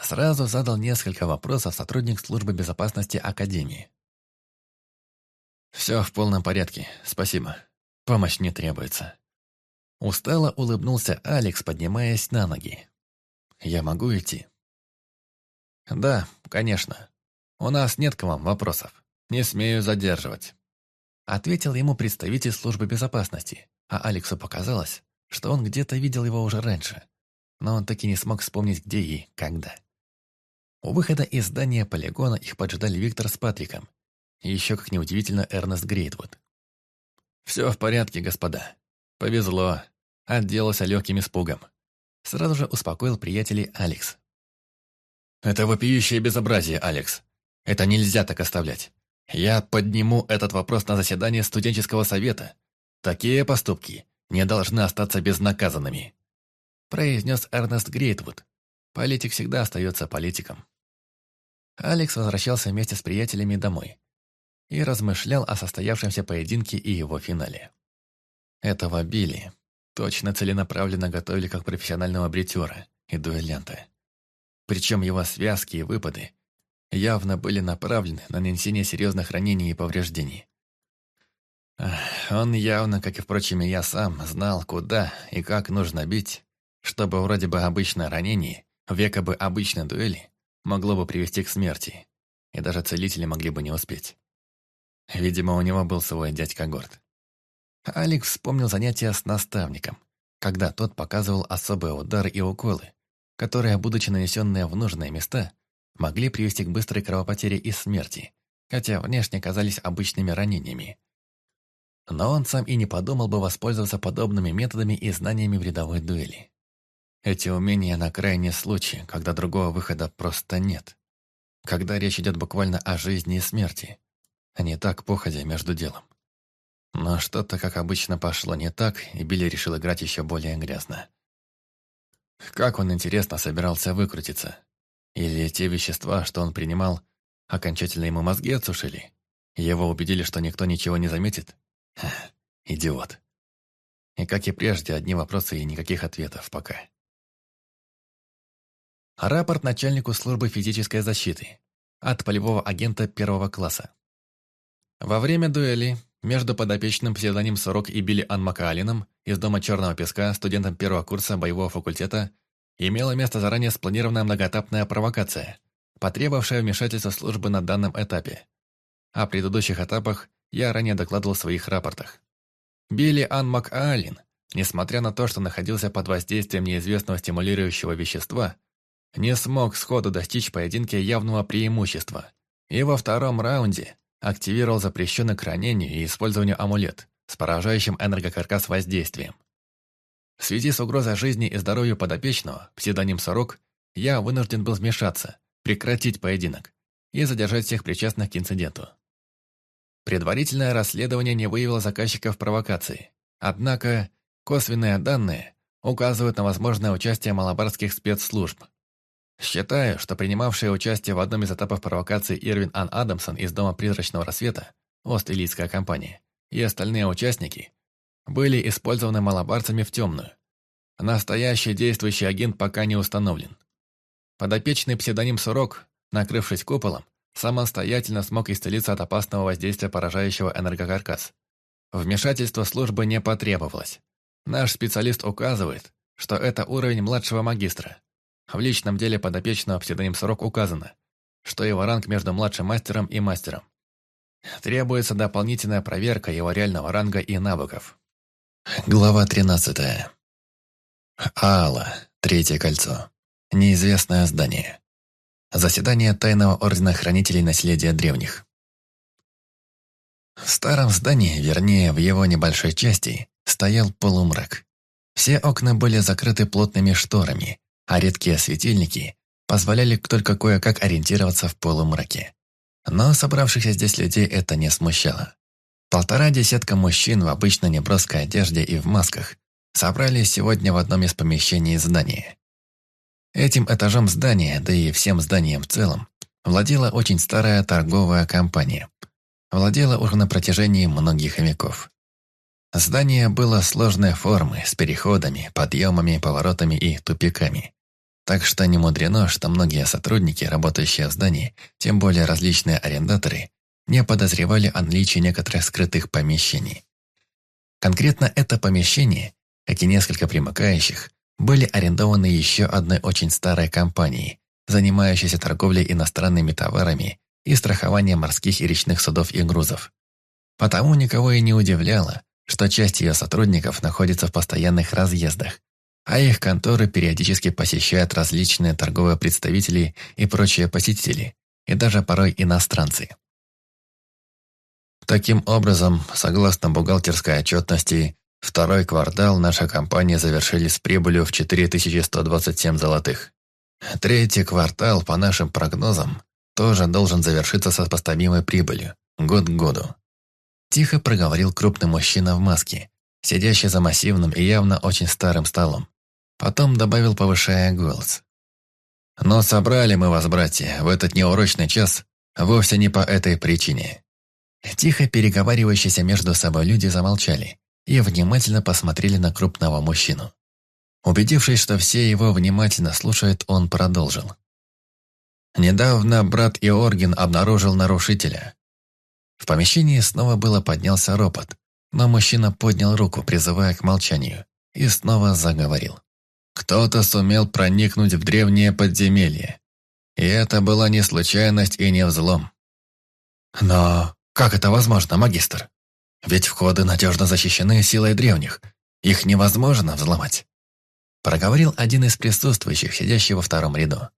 Speaker 1: Сразу задал несколько вопросов сотрудник службы безопасности Академии.
Speaker 3: «Все в полном порядке, спасибо. Помощь не требуется».
Speaker 1: Устало улыбнулся Алекс, поднимаясь на ноги. «Я могу идти?» «Да, конечно. У нас нет к вам вопросов. Не смею задерживать». Ответил ему представитель службы безопасности, а Алексу показалось, что он где-то видел его уже раньше, но он таки не смог вспомнить, где и когда. У выхода из здания полигона их поджидали Виктор с Патриком, и еще, как неудивительно, Эрнест Грейтвуд. «Все в порядке, господа. Повезло отделался легким испугом. Сразу же успокоил приятелей Алекс. «Это вопиющее безобразие, Алекс. Это нельзя так оставлять. Я подниму этот вопрос на заседание студенческого совета. Такие поступки не должны остаться безнаказанными», произнес Эрнест Грейтвуд. Политик всегда остается политиком. Алекс возвращался вместе с приятелями домой и размышлял о состоявшемся поединке и его финале. Этого Билли точно целенаправленно готовили как профессионального бритера и дуэлянта. Причем его связки и выпады явно были направлены на нанесение серьезных ранений и повреждений. Он явно, как и, впрочем, и я сам, знал, куда и как нужно бить, чтобы вроде бы обычное ранение, в якобы обычной дуэли, могло бы привести к смерти, и даже целители могли бы не успеть. Видимо, у него был свой дядька Горд. Алекс вспомнил занятия с наставником, когда тот показывал особые удары и уколы, которые, будучи нанесенные в нужные места, могли привести к быстрой кровопотере и смерти, хотя внешне казались обычными ранениями. Но он сам и не подумал бы воспользоваться подобными методами и знаниями в рядовой дуэли. Эти умения на крайний случай, когда другого выхода просто нет. Когда речь идет буквально о жизни и смерти, а не так походя между делом. Но что-то, как обычно, пошло не так, и Билли решил играть еще более грязно. Как он, интересно, собирался выкрутиться? Или те вещества, что он принимал, окончательно ему мозги отсушили? Его убедили, что никто ничего не заметит? Идиот. И как и прежде, одни вопросы и никаких ответов пока. Рапорт начальнику службы физической защиты от полевого агента первого класса. Во время дуэли между подопечным псевдоним Сорок и Билли Ан Макаалином из дома Черного Песка, студентом первого курса боевого факультета, имела место заранее спланированная многоэтапная провокация, потребовавшая вмешательства службы на данном этапе. О предыдущих этапах я ранее докладывал в своих рапортах. Билли Ан МакАлин, несмотря на то, что находился под воздействием неизвестного стимулирующего вещества, не смог сходу достичь поединке явного преимущества. И во втором раунде активировал запрещенный к ранению и использованию амулет с поражающим энергокаркас воздействием. В связи с угрозой жизни и здоровью подопечного, псевдоним Сорок, я вынужден был вмешаться, прекратить поединок и задержать всех причастных к инциденту. Предварительное расследование не выявило заказчиков провокации. Однако косвенные данные указывают на возможное участие малобарских спецслужб. Считаю, что принимавшие участие в одном из этапов провокации Ирвин Ан Адамсон из Дома Призрачного Рассвета, Ост-Илийская компания, и остальные участники были использованы малобарцами в темную. Настоящий действующий агент пока не установлен. Подопечный псевдоним Сурок, накрывшись куполом, самостоятельно смог исцелиться от опасного воздействия поражающего энергокаркас. Вмешательство службы не потребовалось. Наш специалист указывает, что это уровень младшего магистра. В личном деле подопечного псевдоним Сорок указано, что его ранг между младшим мастером и мастером. Требуется дополнительная проверка его реального ранга и навыков. Глава 13. Аала. Третье кольцо. Неизвестное здание. Заседание Тайного Ордена Хранителей Наследия Древних. В старом здании, вернее, в его небольшой части, стоял полумрак. Все окна были закрыты плотными шторами, а редкие светильники позволяли только кое-как ориентироваться в полумраке. Но собравшихся здесь людей это не смущало. Полтора десятка мужчин в обычно неброской одежде и в масках собрались сегодня в одном из помещений здания. Этим этажом здания, да и всем зданием в целом, владела очень старая торговая компания. Владела уже на протяжении многих веков. Здание было сложной формы, с переходами, подъемами, поворотами и тупиками. Так что не мудрено, что многие сотрудники, работающие в здании, тем более различные арендаторы, не подозревали о наличии некоторых скрытых помещений. Конкретно это помещение, как и несколько примыкающих, были арендованы еще одной очень старой компанией, занимающейся торговлей иностранными товарами и страхованием морских и речных судов и грузов. Потому никого и не удивляло, что часть ее сотрудников находится в постоянных разъездах, а их конторы периодически посещают различные торговые представители и прочие посетители, и даже порой иностранцы. Таким образом, согласно бухгалтерской отчетности, Второй квартал наша компания завершили с прибылью в 4127 золотых. Третий квартал, по нашим прогнозам, тоже должен завершиться со сопоставимой прибылью, год к году. Тихо проговорил крупный мужчина в маске, сидящий за массивным и явно очень старым столом. Потом добавил, повышая голос. «Но собрали мы вас, братья, в этот неурочный час вовсе не по этой причине». Тихо переговаривающиеся между собой люди замолчали, и внимательно посмотрели на крупного мужчину. Убедившись, что все его внимательно слушают, он продолжил. Недавно брат Иоргин обнаружил нарушителя. В помещении снова было поднялся ропот, но мужчина поднял руку, призывая к молчанию, и снова заговорил. Кто-то сумел проникнуть в древнее подземелье. И это была не случайность и не взлом. Но как это возможно, магистр? Ведь входы надежно защищены силой древних. Их невозможно взломать. Проговорил один из присутствующих, сидящий во втором ряду.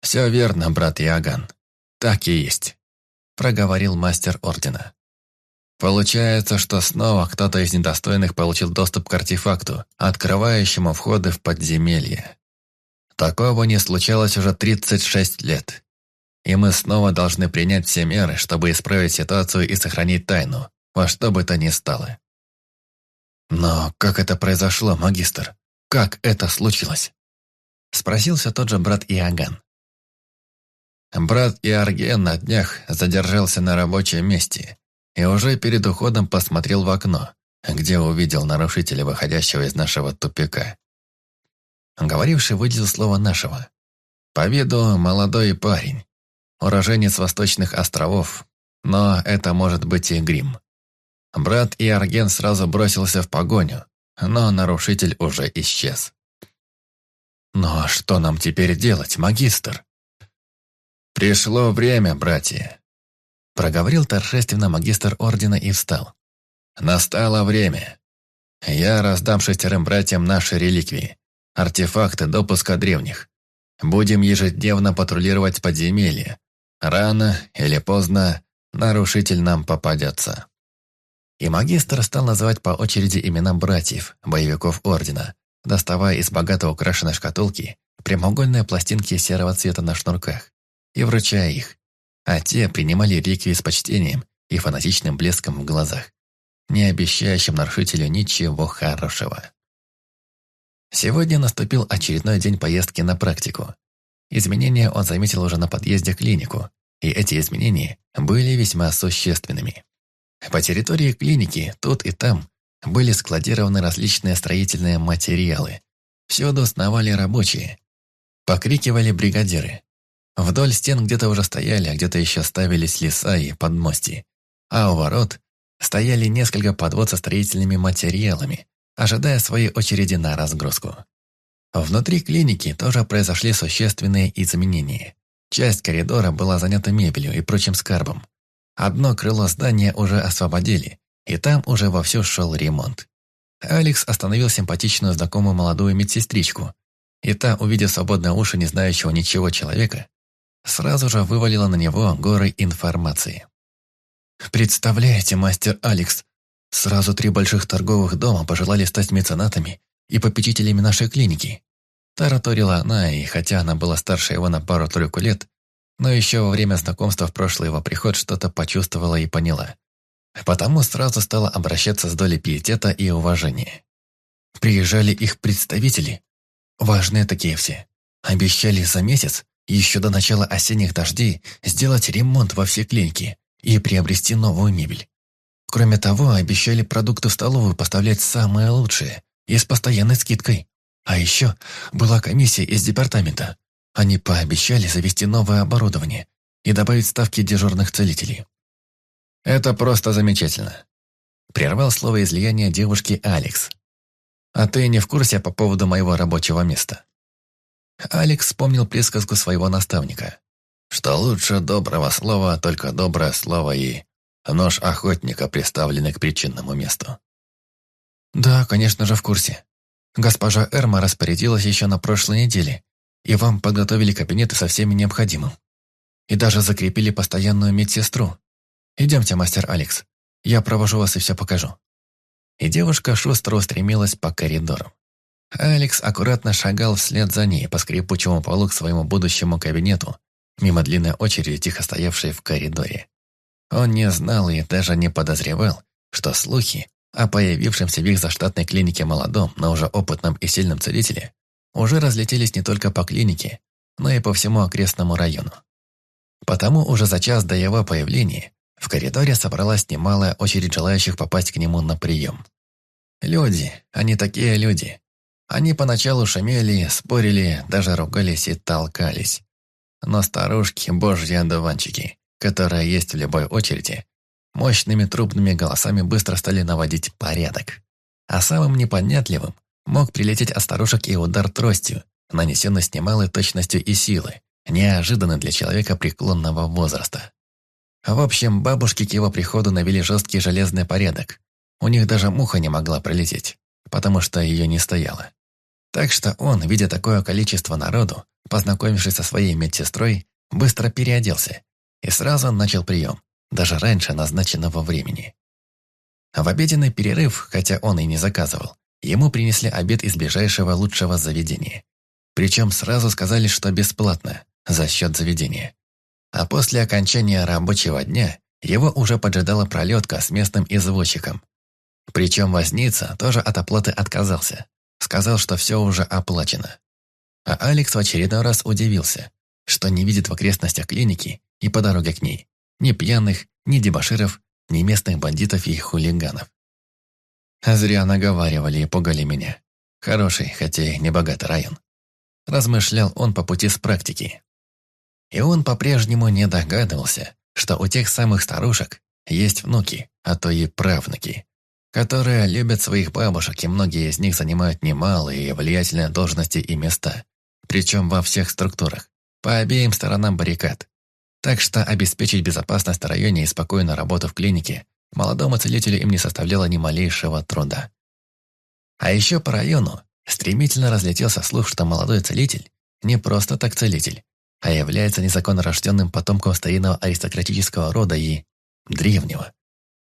Speaker 1: «Все верно, брат Иоганн. Так и есть», — проговорил мастер ордена. Получается, что снова кто-то из недостойных получил доступ к артефакту, открывающему входы в подземелье. Такого не случалось уже 36 лет. И мы снова должны принять все меры, чтобы исправить ситуацию и сохранить тайну, во что бы то ни стало. «Но как это произошло, магистр? Как это случилось?» Спросился тот же брат Иоганн. Брат Иорген на днях задержался на рабочем месте и уже перед уходом посмотрел в окно, где увидел нарушителя, выходящего из нашего тупика. Говоривший выделил слово «нашего». По виду молодой парень, уроженец восточных островов, но это может быть и грим. Брат и Арген сразу бросился в погоню, но нарушитель уже исчез. «Но что нам теперь делать, магистр?» «Пришло время, братья», — проговорил торжественно магистр ордена и встал. «Настало время. Я раздам шестерым братьям наши реликвии, артефакты допуска древних. Будем ежедневно патрулировать подземелье. Рано или поздно нарушитель нам попадется». И магистр стал называть по очереди имена братьев, боевиков Ордена, доставая из богато украшенной шкатулки прямоугольные пластинки серого цвета на шнурках и вручая их, а те принимали реликвии с почтением и фанатичным блеском в глазах, не обещающим нарушителю ничего хорошего. Сегодня наступил очередной день поездки на практику. Изменения он заметил уже на подъезде к клинику, и эти изменения были весьма существенными. По территории клиники, тут и там, были складированы различные строительные материалы. Всюду сновали рабочие. Покрикивали бригадиры. Вдоль стен где-то уже стояли, а где-то еще ставились леса и подмости. А у ворот стояли несколько подвод со строительными материалами, ожидая своей очереди на разгрузку. Внутри клиники тоже произошли существенные изменения. Часть коридора была занята мебелью и прочим скарбом. Одно крыло здания уже освободили, и там уже вовсю шел ремонт. Алекс остановил симпатичную знакомую молодую медсестричку, и та, увидев свободное уши не знающего ничего человека, сразу же вывалила на него горы информации. «Представляете, мастер Алекс, сразу три больших торговых дома пожелали стать меценатами и попечителями нашей клиники». Тараторила она, и хотя она была старше его на пару-тройку лет, но еще во время знакомства в прошлый его приход что-то почувствовала и поняла. Потому сразу стала обращаться с долей пиетета и уважения. Приезжали их представители, важные такие все, обещали за месяц, еще до начала осенних дождей, сделать ремонт во всей клинике и приобрести новую мебель. Кроме того, обещали продукты в столовую поставлять самые лучшие и с постоянной скидкой. А еще была комиссия из департамента, они пообещали завести новое оборудование и добавить ставки дежурных целителей. «Это просто замечательно», — прервал слово излияния девушки Алекс. «А ты не в курсе по поводу моего рабочего места?» Алекс вспомнил присказку своего наставника, что лучше доброго слова, только доброе слово и нож охотника, приставленный к причинному месту. «Да, конечно же, в курсе. Госпожа Эрма распорядилась еще на прошлой неделе, и вам подготовили кабинеты со всеми необходимым. И даже закрепили постоянную медсестру. Идемте, мастер Алекс. Я провожу вас и все покажу». И девушка шустро устремилась по коридору. Алекс аккуратно шагал вслед за ней по скрипучему полу к своему будущему кабинету, мимо длинной очереди, тихо стоявшей в коридоре. Он не знал и даже не подозревал, что слухи о появившемся в их заштатной клинике молодом, но уже опытном и сильном целителе уже разлетелись не только по клинике, но и по всему окрестному району. Потому уже за час до его появления в коридоре собралась немалая очередь желающих попасть к нему на прием. Люди, они такие люди. Они поначалу шумели, спорили, даже ругались и толкались. Но старушки, божьи одуванчики, которые есть в любой очереди, мощными трубными голосами быстро стали наводить порядок. А самым непонятливым мог прилететь от старушек и удар тростью, нанесенный с немалой точностью и силой, неожиданный для человека преклонного возраста. В общем, бабушки к его приходу навели жесткий железный порядок. У них даже муха не могла пролететь, потому что ее не стояло. Так что он, видя такое количество народу, познакомившись со своей медсестрой, быстро переоделся и сразу начал прием, даже раньше назначенного времени. В обеденный перерыв, хотя он и не заказывал, Ему принесли обед из ближайшего лучшего заведения. Причем сразу сказали, что бесплатно, за счет заведения. А после окончания рабочего дня его уже поджидала пролетка с местным извозчиком. Причем возница тоже от оплаты отказался. Сказал, что все уже оплачено. А Алекс в очередной раз удивился, что не видит в окрестностях клиники и по дороге к ней ни пьяных, ни дебоширов, ни местных бандитов и хулиганов. Зря наговаривали и пугали меня. Хороший, хотя и не богатый район. Размышлял он по пути с практики. И он по-прежнему не догадывался, что у тех самых старушек есть внуки, а то и правнуки, которые любят своих бабушек, и многие из них занимают немалые и влиятельные должности и места, причем во всех структурах, по обеим сторонам баррикад. Так что обеспечить безопасность районе и спокойную работу в клинике молодому целителю им не составляло ни малейшего труда. А еще по району стремительно разлетелся слух, что молодой целитель не просто так целитель, а является незаконно рожденным потомком старинного аристократического рода и древнего.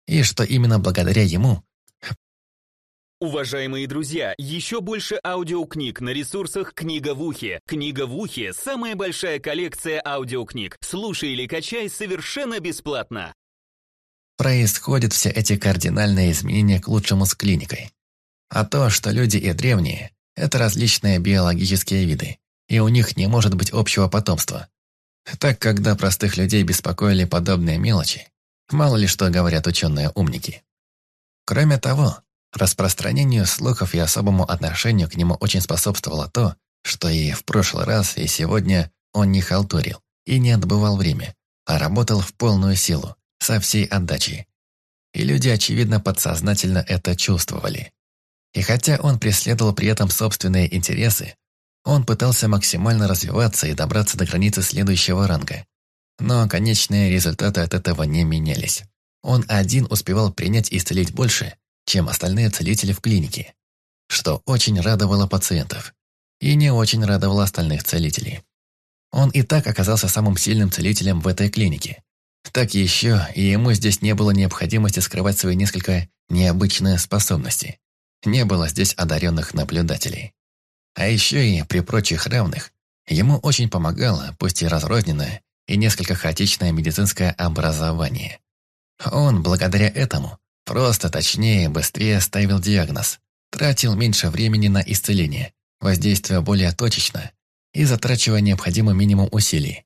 Speaker 1: И что именно благодаря ему
Speaker 2: Уважаемые друзья, еще больше аудиокниг на ресурсах «Книга в ухе». «Книга в ухе» — самая большая коллекция аудиокниг. Слушай или качай совершенно бесплатно.
Speaker 1: Происходят все эти кардинальные изменения к лучшему с клиникой. А то, что люди и древние — это различные биологические виды, и у них не может быть общего потомства. Так, когда простых людей беспокоили подобные мелочи, мало ли что говорят ученые-умники. Кроме того, Распространению слухов и особому отношению к нему очень способствовало то, что и в прошлый раз, и сегодня он не халтурил и не отбывал время, а работал в полную силу, со всей отдачей. И люди, очевидно, подсознательно это чувствовали. И хотя он преследовал при этом собственные интересы, он пытался максимально развиваться и добраться до границы следующего ранга. Но конечные результаты от этого не менялись. Он один успевал принять и исцелить больше, чем остальные целители в клинике, что очень радовало пациентов и не очень радовало остальных целителей. Он и так оказался самым сильным целителем в этой клинике. Так еще и ему здесь не было необходимости скрывать свои несколько необычные способности. Не было здесь одаренных наблюдателей. А еще и при прочих равных ему очень помогало, пусть и разрозненное, и несколько хаотичное медицинское образование. Он, благодаря этому, Просто точнее, быстрее ставил диагноз. Тратил меньше времени на исцеление, воздействие более точечно и затрачивая необходимый минимум усилий,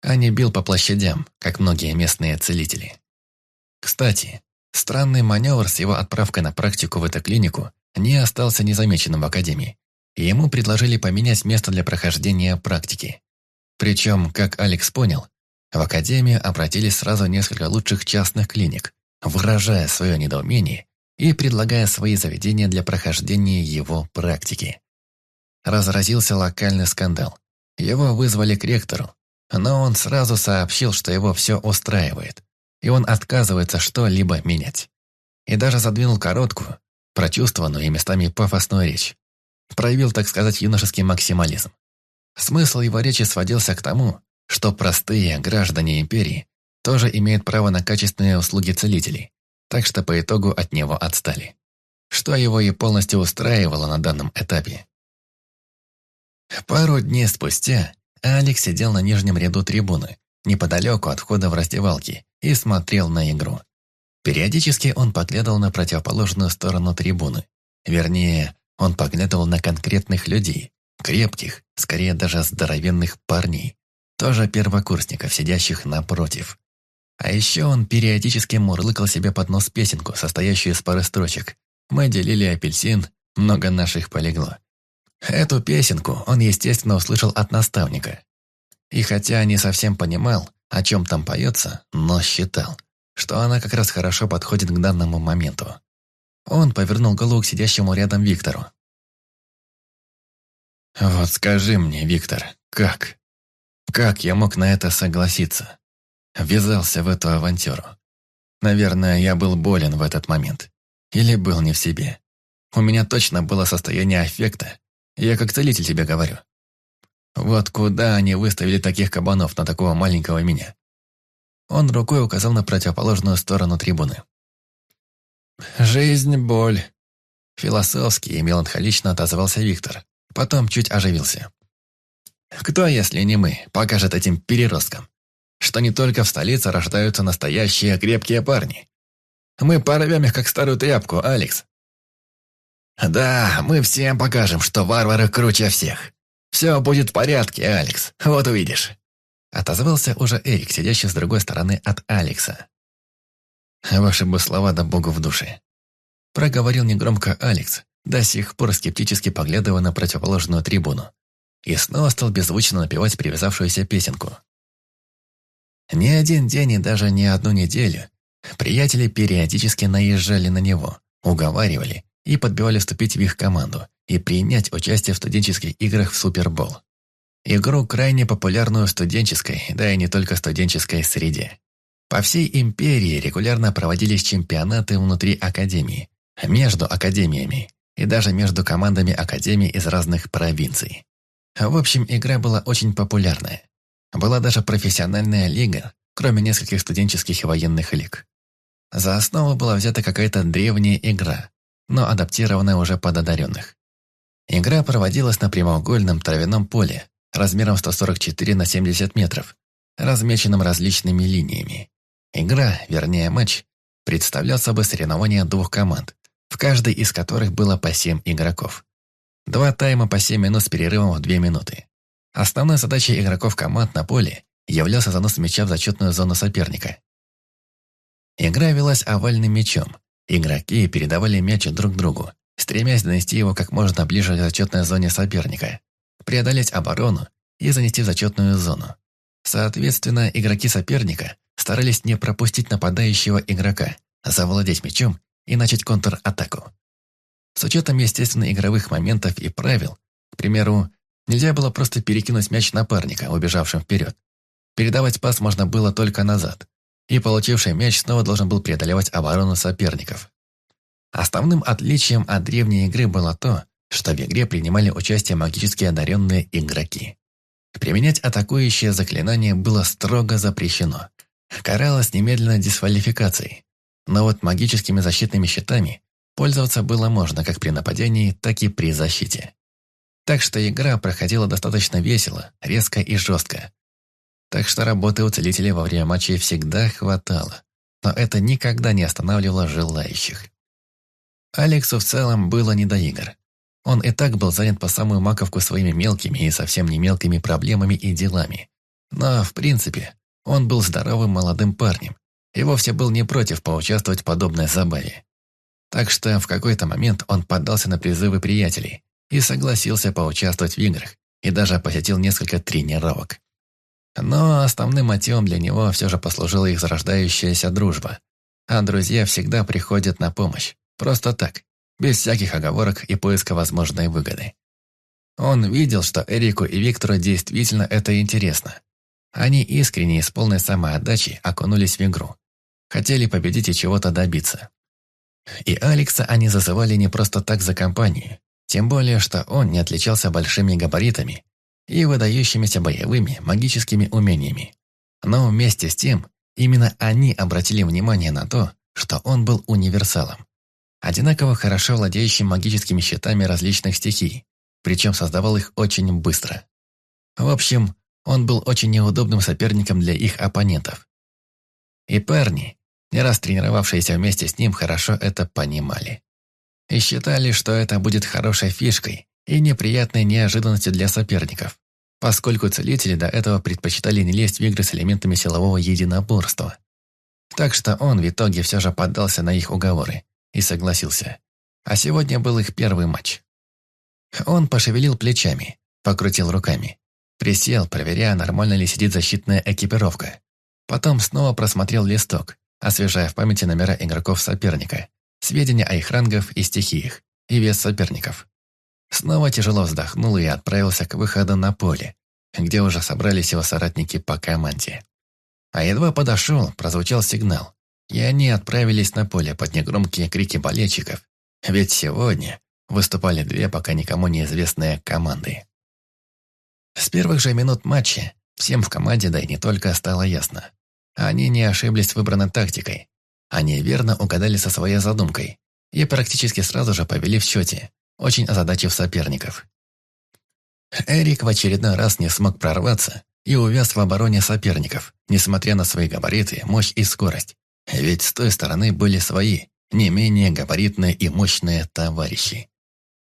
Speaker 1: а не бил по площадям, как многие местные целители. Кстати, странный маневр с его отправкой на практику в эту клинику не остался незамеченным в Академии, и ему предложили поменять место для прохождения практики. Причем, как Алекс понял, в Академию обратились сразу несколько лучших частных клиник, выражая свое недоумение и предлагая свои заведения для прохождения его практики. Разразился локальный скандал. Его вызвали к ректору, но он сразу сообщил, что его все устраивает, и он отказывается что-либо менять. И даже задвинул короткую, прочувствованную и местами пафосную речь. Проявил, так сказать, юношеский максимализм. Смысл его речи сводился к тому, что простые граждане империи тоже имеет право на качественные услуги целителей, так что по итогу от него отстали. Что его и полностью устраивало на данном этапе. Пару дней спустя Алекс сидел на нижнем ряду трибуны, неподалеку от входа в раздевалки, и смотрел на игру. Периодически он поглядывал на противоположную сторону трибуны. Вернее, он поглядывал на конкретных людей, крепких, скорее даже здоровенных парней, тоже первокурсников, сидящих напротив. А еще он периодически мурлыкал себе под нос песенку, состоящую из пары строчек. «Мы делили апельсин, много наших полегло». Эту песенку он, естественно, услышал от наставника. И хотя не совсем понимал, о чем там поется, но считал, что она как раз хорошо подходит к данному моменту. Он повернул голову к сидящему рядом Виктору. «Вот скажи мне, Виктор, как? Как я мог на это согласиться?» Ввязался в эту авантюру. Наверное, я был болен в этот момент. Или был не в себе. У меня точно было состояние аффекта. Я как целитель тебе говорю. Вот куда они выставили таких кабанов на такого маленького меня? Он рукой указал на противоположную сторону трибуны. «Жизнь – боль», – философски и меланхолично отозвался Виктор. Потом чуть оживился. «Кто, если не мы, покажет этим переросткам? Что не только в столице рождаются настоящие крепкие парни. Мы порвем их, как старую тряпку, Алекс. Да, мы всем покажем, что варвары круче всех. Все будет в порядке, Алекс, вот увидишь. Отозвался уже Эрик, сидящий с другой стороны от Алекса. Ваши бы слова да богу в душе. Проговорил негромко Алекс, до сих пор скептически поглядывая на противоположную трибуну. И снова стал беззвучно напевать привязавшуюся песенку. Не один день и даже не одну неделю приятели периодически наезжали на него, уговаривали и подбивали вступить в их команду и принять участие в студенческих играх в Супербол. Игру крайне популярную в студенческой, да и не только студенческой среде. По всей империи регулярно проводились чемпионаты внутри академии, между академиями и даже между командами академий из разных провинций. В общем, игра была очень популярная. Была даже профессиональная лига, кроме нескольких студенческих и военных лиг. За основу была взята какая-то древняя игра, но адаптированная уже под одаренных. Игра проводилась на прямоугольном травяном поле, размером 144 на 70 метров, размеченном различными линиями. Игра, вернее матч, представлял собой соревнование двух команд, в каждой из которых было по 7 игроков. Два тайма по 7 минут с перерывом в 2 минуты. Основной задачей игроков команд на поле являлся занос мяча в зачетную зону соперника. Игра велась овальным мячом. Игроки передавали мяч друг другу, стремясь донести его как можно ближе к зачетной зоне соперника, преодолеть оборону и занести в зачетную зону. Соответственно, игроки соперника старались не пропустить нападающего игрока, завладеть мячом и начать контратаку. С учетом, естественно, игровых моментов и правил, к примеру, нельзя было просто перекинуть мяч напарника, убежавшим вперед. Передавать пас можно было только назад, и получивший мяч снова должен был преодолевать оборону соперников. Основным отличием от древней игры было то, что в игре принимали участие магически одаренные игроки. Применять атакующее заклинание было строго запрещено. Каралось немедленно дисквалификацией. Но вот магическими защитными щитами пользоваться было можно как при нападении, так и при защите. Так что игра проходила достаточно весело, резко и жестко. Так что работы у целителей во время матчей всегда хватало. Но это никогда не останавливало желающих. Алексу в целом было не до игр. Он и так был занят по самую маковку своими мелкими и совсем не мелкими проблемами и делами. Но, в принципе, он был здоровым молодым парнем и вовсе был не против поучаствовать в подобной забаве. Так что в какой-то момент он поддался на призывы приятелей и согласился поучаствовать в играх и даже посетил несколько тренировок. Но основным мотивом для него все же послужила их зарождающаяся дружба. А друзья всегда приходят на помощь, просто так, без всяких оговорок и поиска возможной выгоды. Он видел, что Эрику и Виктору действительно это интересно. Они искренне и с полной самоотдачей окунулись в игру. Хотели победить и чего-то добиться. И Алекса они зазывали не просто так за компанию, тем более, что он не отличался большими габаритами и выдающимися боевыми магическими умениями. Но вместе с тем, именно они обратили внимание на то, что он был универсалом одинаково хорошо владеющим магическими щитами различных стихий, причем создавал их очень быстро. В общем, он был очень неудобным соперником для их оппонентов. И парни, не раз тренировавшиеся вместе с ним, хорошо это понимали. И считали, что это будет хорошей фишкой и неприятной неожиданностью для соперников, поскольку целители до этого предпочитали не лезть в игры с элементами силового единоборства. Так что он в итоге все же поддался на их уговоры и согласился. А сегодня был их первый матч. Он пошевелил плечами, покрутил руками, присел, проверяя, нормально ли сидит защитная экипировка. Потом снова просмотрел листок, освежая в памяти номера игроков соперника, сведения о их рангах и стихиях, и вес соперников. Снова тяжело вздохнул и отправился к выходу на поле, где уже собрались его соратники по команде. А едва подошел, прозвучал сигнал, и они отправились на поле под негромкие крики болельщиков, ведь сегодня выступали две пока никому неизвестные команды. С первых же минут матча всем в команде, да и не только, стало ясно. Они не ошиблись выбранной тактикой. Они верно угадали со своей задумкой и практически сразу же повели в счете, очень озадачив соперников. Эрик в очередной раз не смог прорваться и увяз в обороне соперников, несмотря на свои габариты, мощь и скорость. Ведь с той стороны были свои, не менее габаритные и мощные товарищи.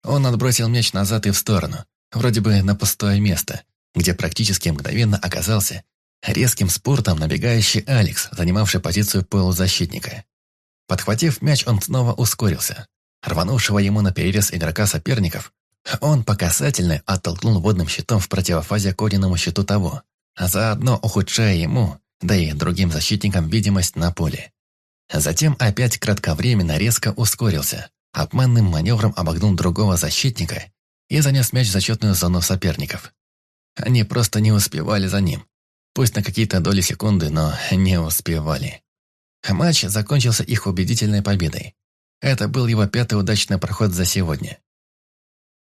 Speaker 1: Он отбросил мяч назад и в сторону, вроде бы на пустое место, где практически мгновенно оказался резким спортом набегающий Алекс, занимавший позицию полузащитника. Подхватив мяч, он снова ускорился, рванувшего ему на перерез игрока соперников, он по касательной оттолкнул водным щитом в противофазе к огненному щиту того, а заодно ухудшая ему, да и другим защитникам видимость на поле. Затем опять кратковременно резко ускорился, обманным маневром обогнул другого защитника и занес мяч в зачетную зону соперников. Они просто не успевали за ним. Пусть на какие-то доли секунды, но не успевали. Матч закончился их убедительной победой. Это был его пятый удачный проход за сегодня.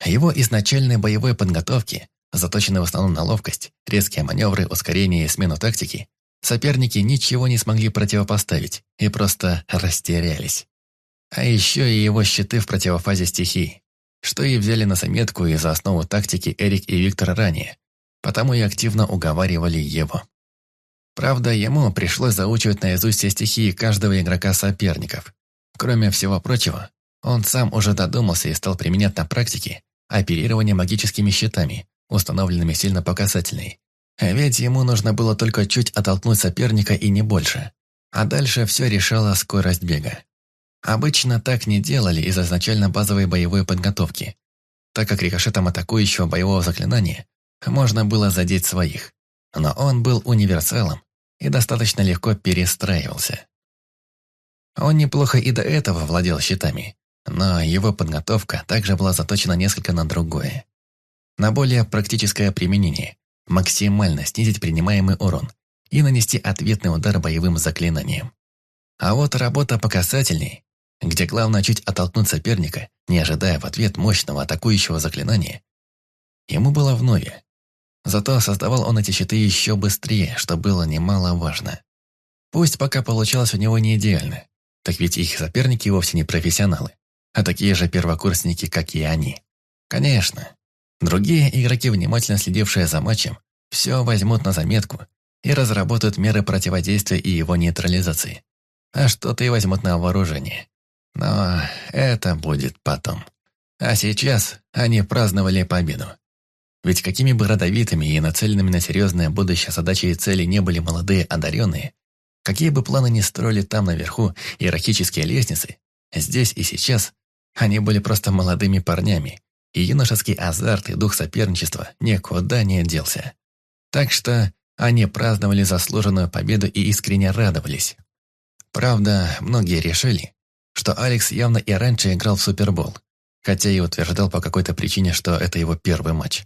Speaker 1: Его изначальной боевой подготовки, заточенной в основном на ловкость, резкие маневры, ускорение и смену тактики, соперники ничего не смогли противопоставить и просто растерялись. А еще и его щиты в противофазе стихий, что и взяли на заметку и за основу тактики Эрик и Виктор ранее, потому и активно уговаривали его. Правда, ему пришлось заучивать наизусть все стихии каждого игрока соперников. Кроме всего прочего, он сам уже додумался и стал применять на практике оперирование магическими щитами, установленными сильно по касательной. Ведь ему нужно было только чуть оттолкнуть соперника и не больше. А дальше все решала скорость бега. Обычно так не делали из изначально базовой боевой подготовки, так как рикошетом атакующего боевого заклинания можно было задеть своих. Но он был универсалом и достаточно легко перестраивался. Он неплохо и до этого владел щитами, но его подготовка также была заточена несколько на другое. На более практическое применение, максимально снизить принимаемый урон и нанести ответный удар боевым заклинанием. А вот работа по касательней, где главное чуть оттолкнуть соперника, не ожидая в ответ мощного атакующего заклинания, ему было вновь. Зато создавал он эти щиты еще быстрее, что было немаловажно. Пусть пока получалось у него не идеально, так ведь их соперники вовсе не профессионалы а такие же первокурсники, как и они. Конечно, другие игроки, внимательно следившие за матчем, все возьмут на заметку и разработают меры противодействия и его нейтрализации. А что-то и возьмут на вооружение. Но это будет потом. А сейчас они праздновали победу. Ведь какими бы родовитыми и нацеленными на серьезное будущее задачи и цели не были молодые одаренные, какие бы планы ни строили там наверху иерархические лестницы, здесь и сейчас они были просто молодыми парнями, и юношеский азарт и дух соперничества никуда не делся. Так что они праздновали заслуженную победу и искренне радовались. Правда, многие решили, что Алекс явно и раньше играл в Супербол, хотя и утверждал по какой-то причине, что это его первый матч.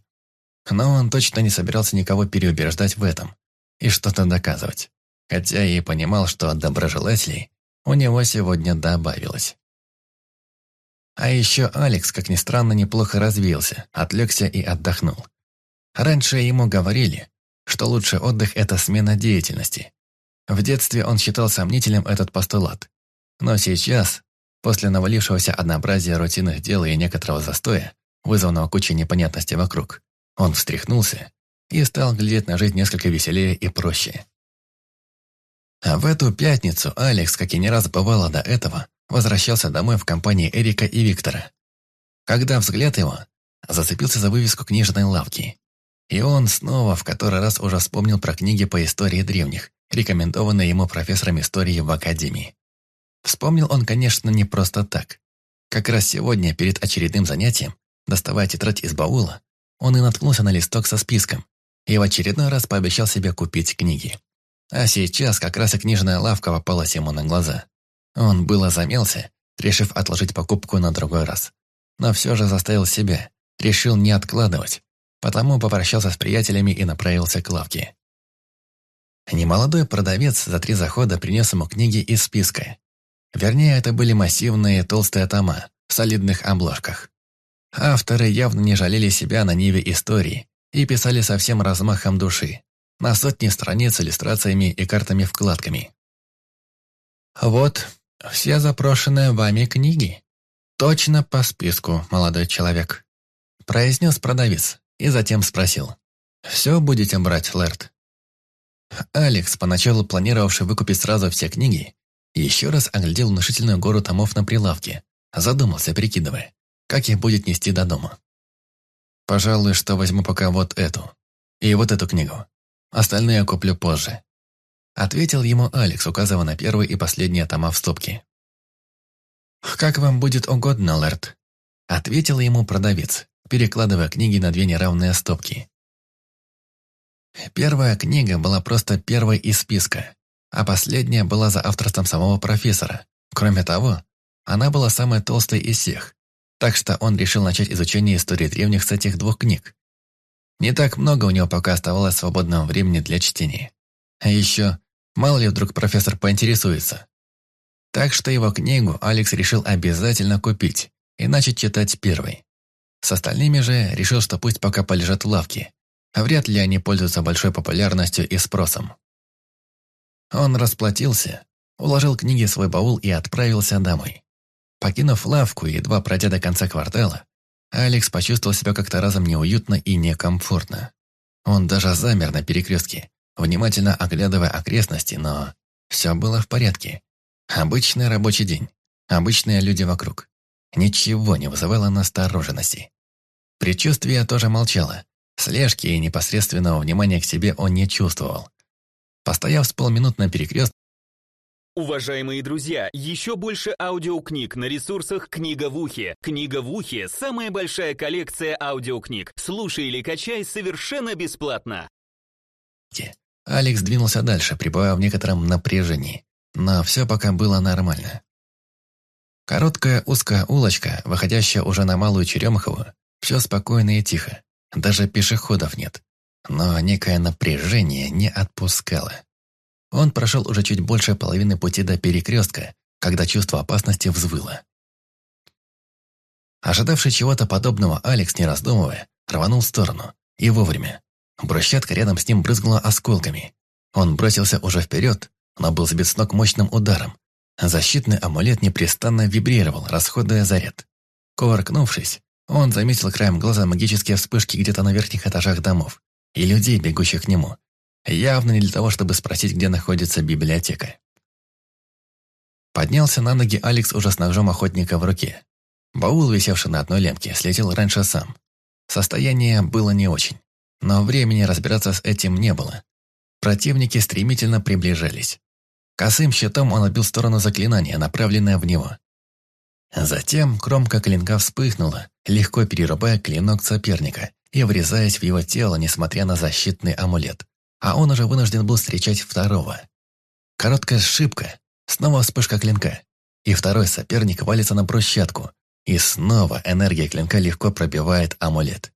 Speaker 1: Но он точно не собирался никого переубеждать в этом и что-то доказывать, хотя и понимал, что доброжелателей у него сегодня добавилось. А еще Алекс, как ни странно, неплохо развился, отвлекся и отдохнул. Раньше ему говорили, что лучший отдых – это смена деятельности. В детстве он считал сомнительным этот постулат. Но сейчас, после навалившегося однообразия рутинных дел и некоторого застоя, вызванного кучей непонятностей вокруг, он встряхнулся и стал глядеть на жизнь несколько веселее и проще. А в эту пятницу Алекс, как и не раз бывало до этого, возвращался домой в компании Эрика и Виктора. Когда взгляд его зацепился за вывеску книжной лавки, и он снова в который раз уже вспомнил про книги по истории древних, рекомендованные ему профессором истории в Академии. Вспомнил он, конечно, не просто так. Как раз сегодня, перед очередным занятием, доставая тетрадь из баула, он и наткнулся на листок со списком и в очередной раз пообещал себе купить книги. А сейчас как раз и книжная лавка попалась ему на глаза. Он было замелся, решив отложить покупку на другой раз. Но все же заставил себя, решил не откладывать, потому попрощался с приятелями и направился к лавке. Немолодой продавец за три захода принес ему книги из списка. Вернее, это были массивные толстые тома в солидных обложках. Авторы явно не жалели себя на ниве истории и писали со всем размахом души, на сотни страниц иллюстрациями и картами-вкладками. Вот все запрошенные вами книги. Точно по списку, молодой человек. Произнес продавец и затем спросил. Все будете брать, Лэрд? Алекс, поначалу планировавший выкупить сразу все книги, еще раз оглядел внушительную гору томов на прилавке, задумался, прикидывая, как их будет нести до дома. Пожалуй, что возьму пока вот эту. И вот эту книгу. Остальные куплю позже. Ответил ему Алекс, указывая на первый и последний тома в стопке. «Как вам будет угодно, Лэрд», — ответил ему продавец, перекладывая книги на две неравные стопки. Первая книга была просто первой из списка, а последняя была за авторством самого профессора. Кроме того, она была самой толстой из всех, так что он решил начать изучение истории древних с этих двух книг. Не так много у него пока оставалось свободного времени для чтения. А еще, мало ли вдруг профессор поинтересуется. Так что его книгу Алекс решил обязательно купить и начать читать первой. С остальными же решил, что пусть пока полежат в лавке. А вряд ли они пользуются большой популярностью и спросом. Он расплатился, уложил книги в свой баул и отправился домой. Покинув лавку и едва пройдя до конца квартала, Алекс почувствовал себя как-то разом неуютно и некомфортно. Он даже замер на перекрестке, внимательно оглядывая окрестности, но все было в порядке. Обычный рабочий день, обычные люди вокруг. Ничего не вызывало настороженности. Предчувствие тоже молчало. Слежки и непосредственного внимания к себе он не чувствовал. Постояв с полминут на перекрест,
Speaker 2: Уважаемые друзья, еще больше аудиокниг на ресурсах «Книга в ухе». «Книга в ухе» — самая большая коллекция аудиокниг. Слушай или качай совершенно бесплатно.
Speaker 1: Алекс двинулся дальше, пребывая в некотором напряжении. Но все пока было нормально. Короткая узкая улочка, выходящая уже на Малую Черемхову, все спокойно и тихо. Даже пешеходов нет. Но некое напряжение не отпускало. Он прошел уже чуть больше половины пути до перекрестка, когда чувство опасности взвыло. Ожидавший чего-то подобного, Алекс, не раздумывая, рванул в сторону. И вовремя. Брусчатка рядом с ним брызгнула осколками. Он бросился уже вперед, но был сбит с ног мощным ударом. Защитный амулет непрестанно вибрировал, расходуя заряд. Кувыркнувшись, он заметил краем глаза магические вспышки где-то на верхних этажах домов и людей, бегущих к нему, Явно не для того, чтобы спросить, где находится библиотека. Поднялся на ноги Алекс уже с ножом охотника в руке. Баул, висевший на одной лемке, слетел раньше сам. Состояние было не очень, но времени разбираться с этим не было. Противники стремительно приближались. Косым щитом он отбил сторону заклинания, направленное в него. Затем кромка клинка вспыхнула, легко перерубая клинок соперника и врезаясь в его тело, несмотря на защитный амулет а он уже вынужден был встречать второго. Короткая сшибка, снова вспышка клинка, и второй соперник валится на брусчатку, и снова энергия клинка легко пробивает амулет.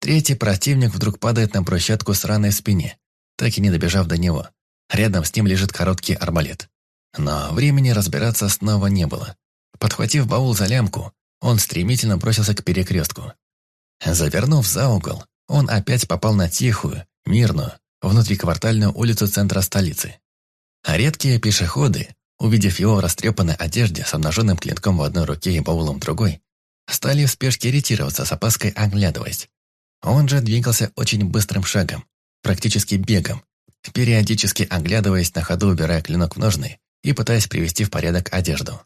Speaker 1: Третий противник вдруг падает на брусчатку с раной в спине, так и не добежав до него. Рядом с ним лежит короткий арбалет. Но времени разбираться снова не было. Подхватив баул за лямку, он стремительно бросился к перекрестку. Завернув за угол, он опять попал на тихую, мирную, внутриквартальную улицу центра столицы. А редкие пешеходы, увидев его в растрепанной одежде с обнаженным клинком в одной руке и баулом в другой, стали в спешке ретироваться с опаской оглядываясь. Он же двигался очень быстрым шагом, практически бегом, периодически оглядываясь на ходу, убирая клинок в ножны и пытаясь привести в порядок одежду.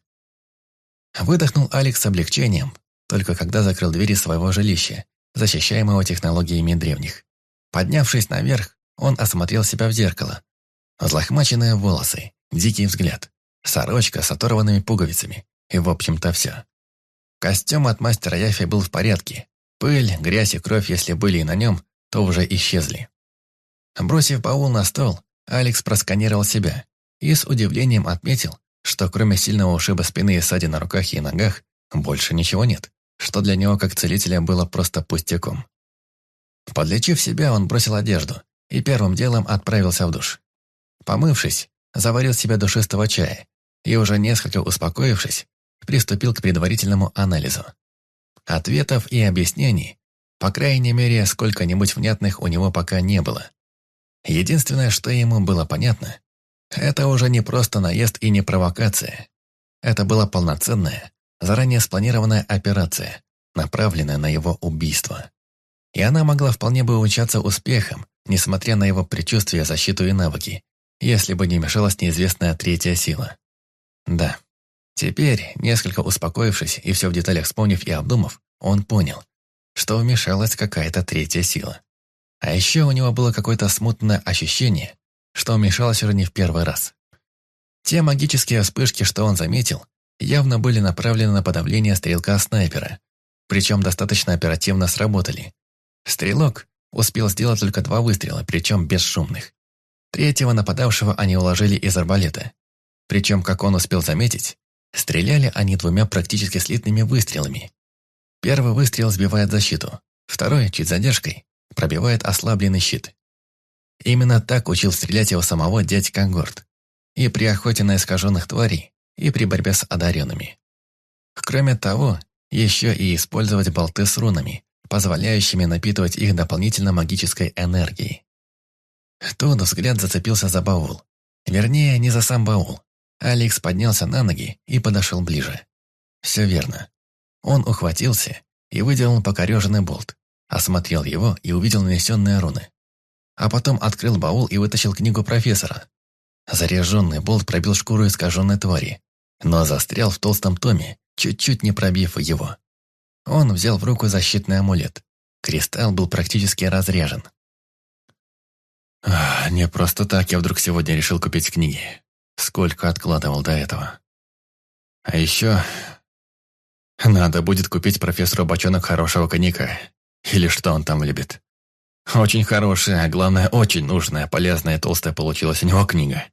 Speaker 1: Выдохнул Алекс с облегчением, только когда закрыл двери своего жилища, защищаемого технологиями древних. Поднявшись наверх, он осмотрел себя в зеркало. Злохмаченные волосы, дикий взгляд, сорочка с оторванными пуговицами. И, в общем-то, все. Костюм от мастера Яфи был в порядке. Пыль, грязь и кровь, если были и на нем, то уже исчезли. Бросив баул на стол, Алекс просканировал себя и с удивлением отметил, что кроме сильного ушиба спины и ссадин на руках и ногах, больше ничего нет, что для него как целителя было просто пустяком. Подлечив себя, он бросил одежду и первым делом отправился в душ. Помывшись, заварил себе душистого чая и уже несколько успокоившись, приступил к предварительному анализу. Ответов и объяснений, по крайней мере, сколько-нибудь внятных у него пока не было. Единственное, что ему было понятно, это уже не просто наезд и не провокация. Это была полноценная, заранее спланированная операция, направленная на его убийство. И она могла вполне бы увенчаться успехом, несмотря на его предчувствие, защиту и навыки, если бы не мешалась неизвестная третья сила. Да, теперь, несколько успокоившись и все в деталях вспомнив и обдумав, он понял, что вмешалась какая-то третья сила. А еще у него было какое-то смутное ощущение, что вмешалась уже не в первый раз. Те магические вспышки, что он заметил, явно были направлены на подавление стрелка-снайпера, причем достаточно оперативно сработали. Стрелок успел сделать только два выстрела, причем бесшумных. Третьего нападавшего они уложили из арбалета. Причем, как он успел заметить, стреляли они двумя практически слитными выстрелами. Первый выстрел сбивает защиту, второй, чуть задержкой, пробивает ослабленный щит. Именно так учил стрелять его самого дядька Горд. И при охоте на искаженных тварей, и при борьбе с одаренными. Кроме того, еще и использовать болты с рунами, позволяющими напитывать их дополнительно магической энергией. Тут взгляд зацепился за баул. Вернее, не за сам баул. Алекс поднялся на ноги и подошел ближе. Все верно. Он ухватился и выделил покореженный болт, осмотрел его и увидел нанесенные руны. А потом открыл баул и вытащил книгу профессора. Заряженный болт пробил шкуру искаженной твари, но застрял в толстом томе, чуть-чуть не пробив его. Он взял в руку защитный амулет. Кристалл был практически разряжен. Не просто так я вдруг сегодня решил купить книги. Сколько откладывал до этого. А еще надо будет купить профессору бочонок хорошего коньяка. Или что он там любит. Очень хорошая, а главное, очень нужная, полезная и толстая получилась у него книга.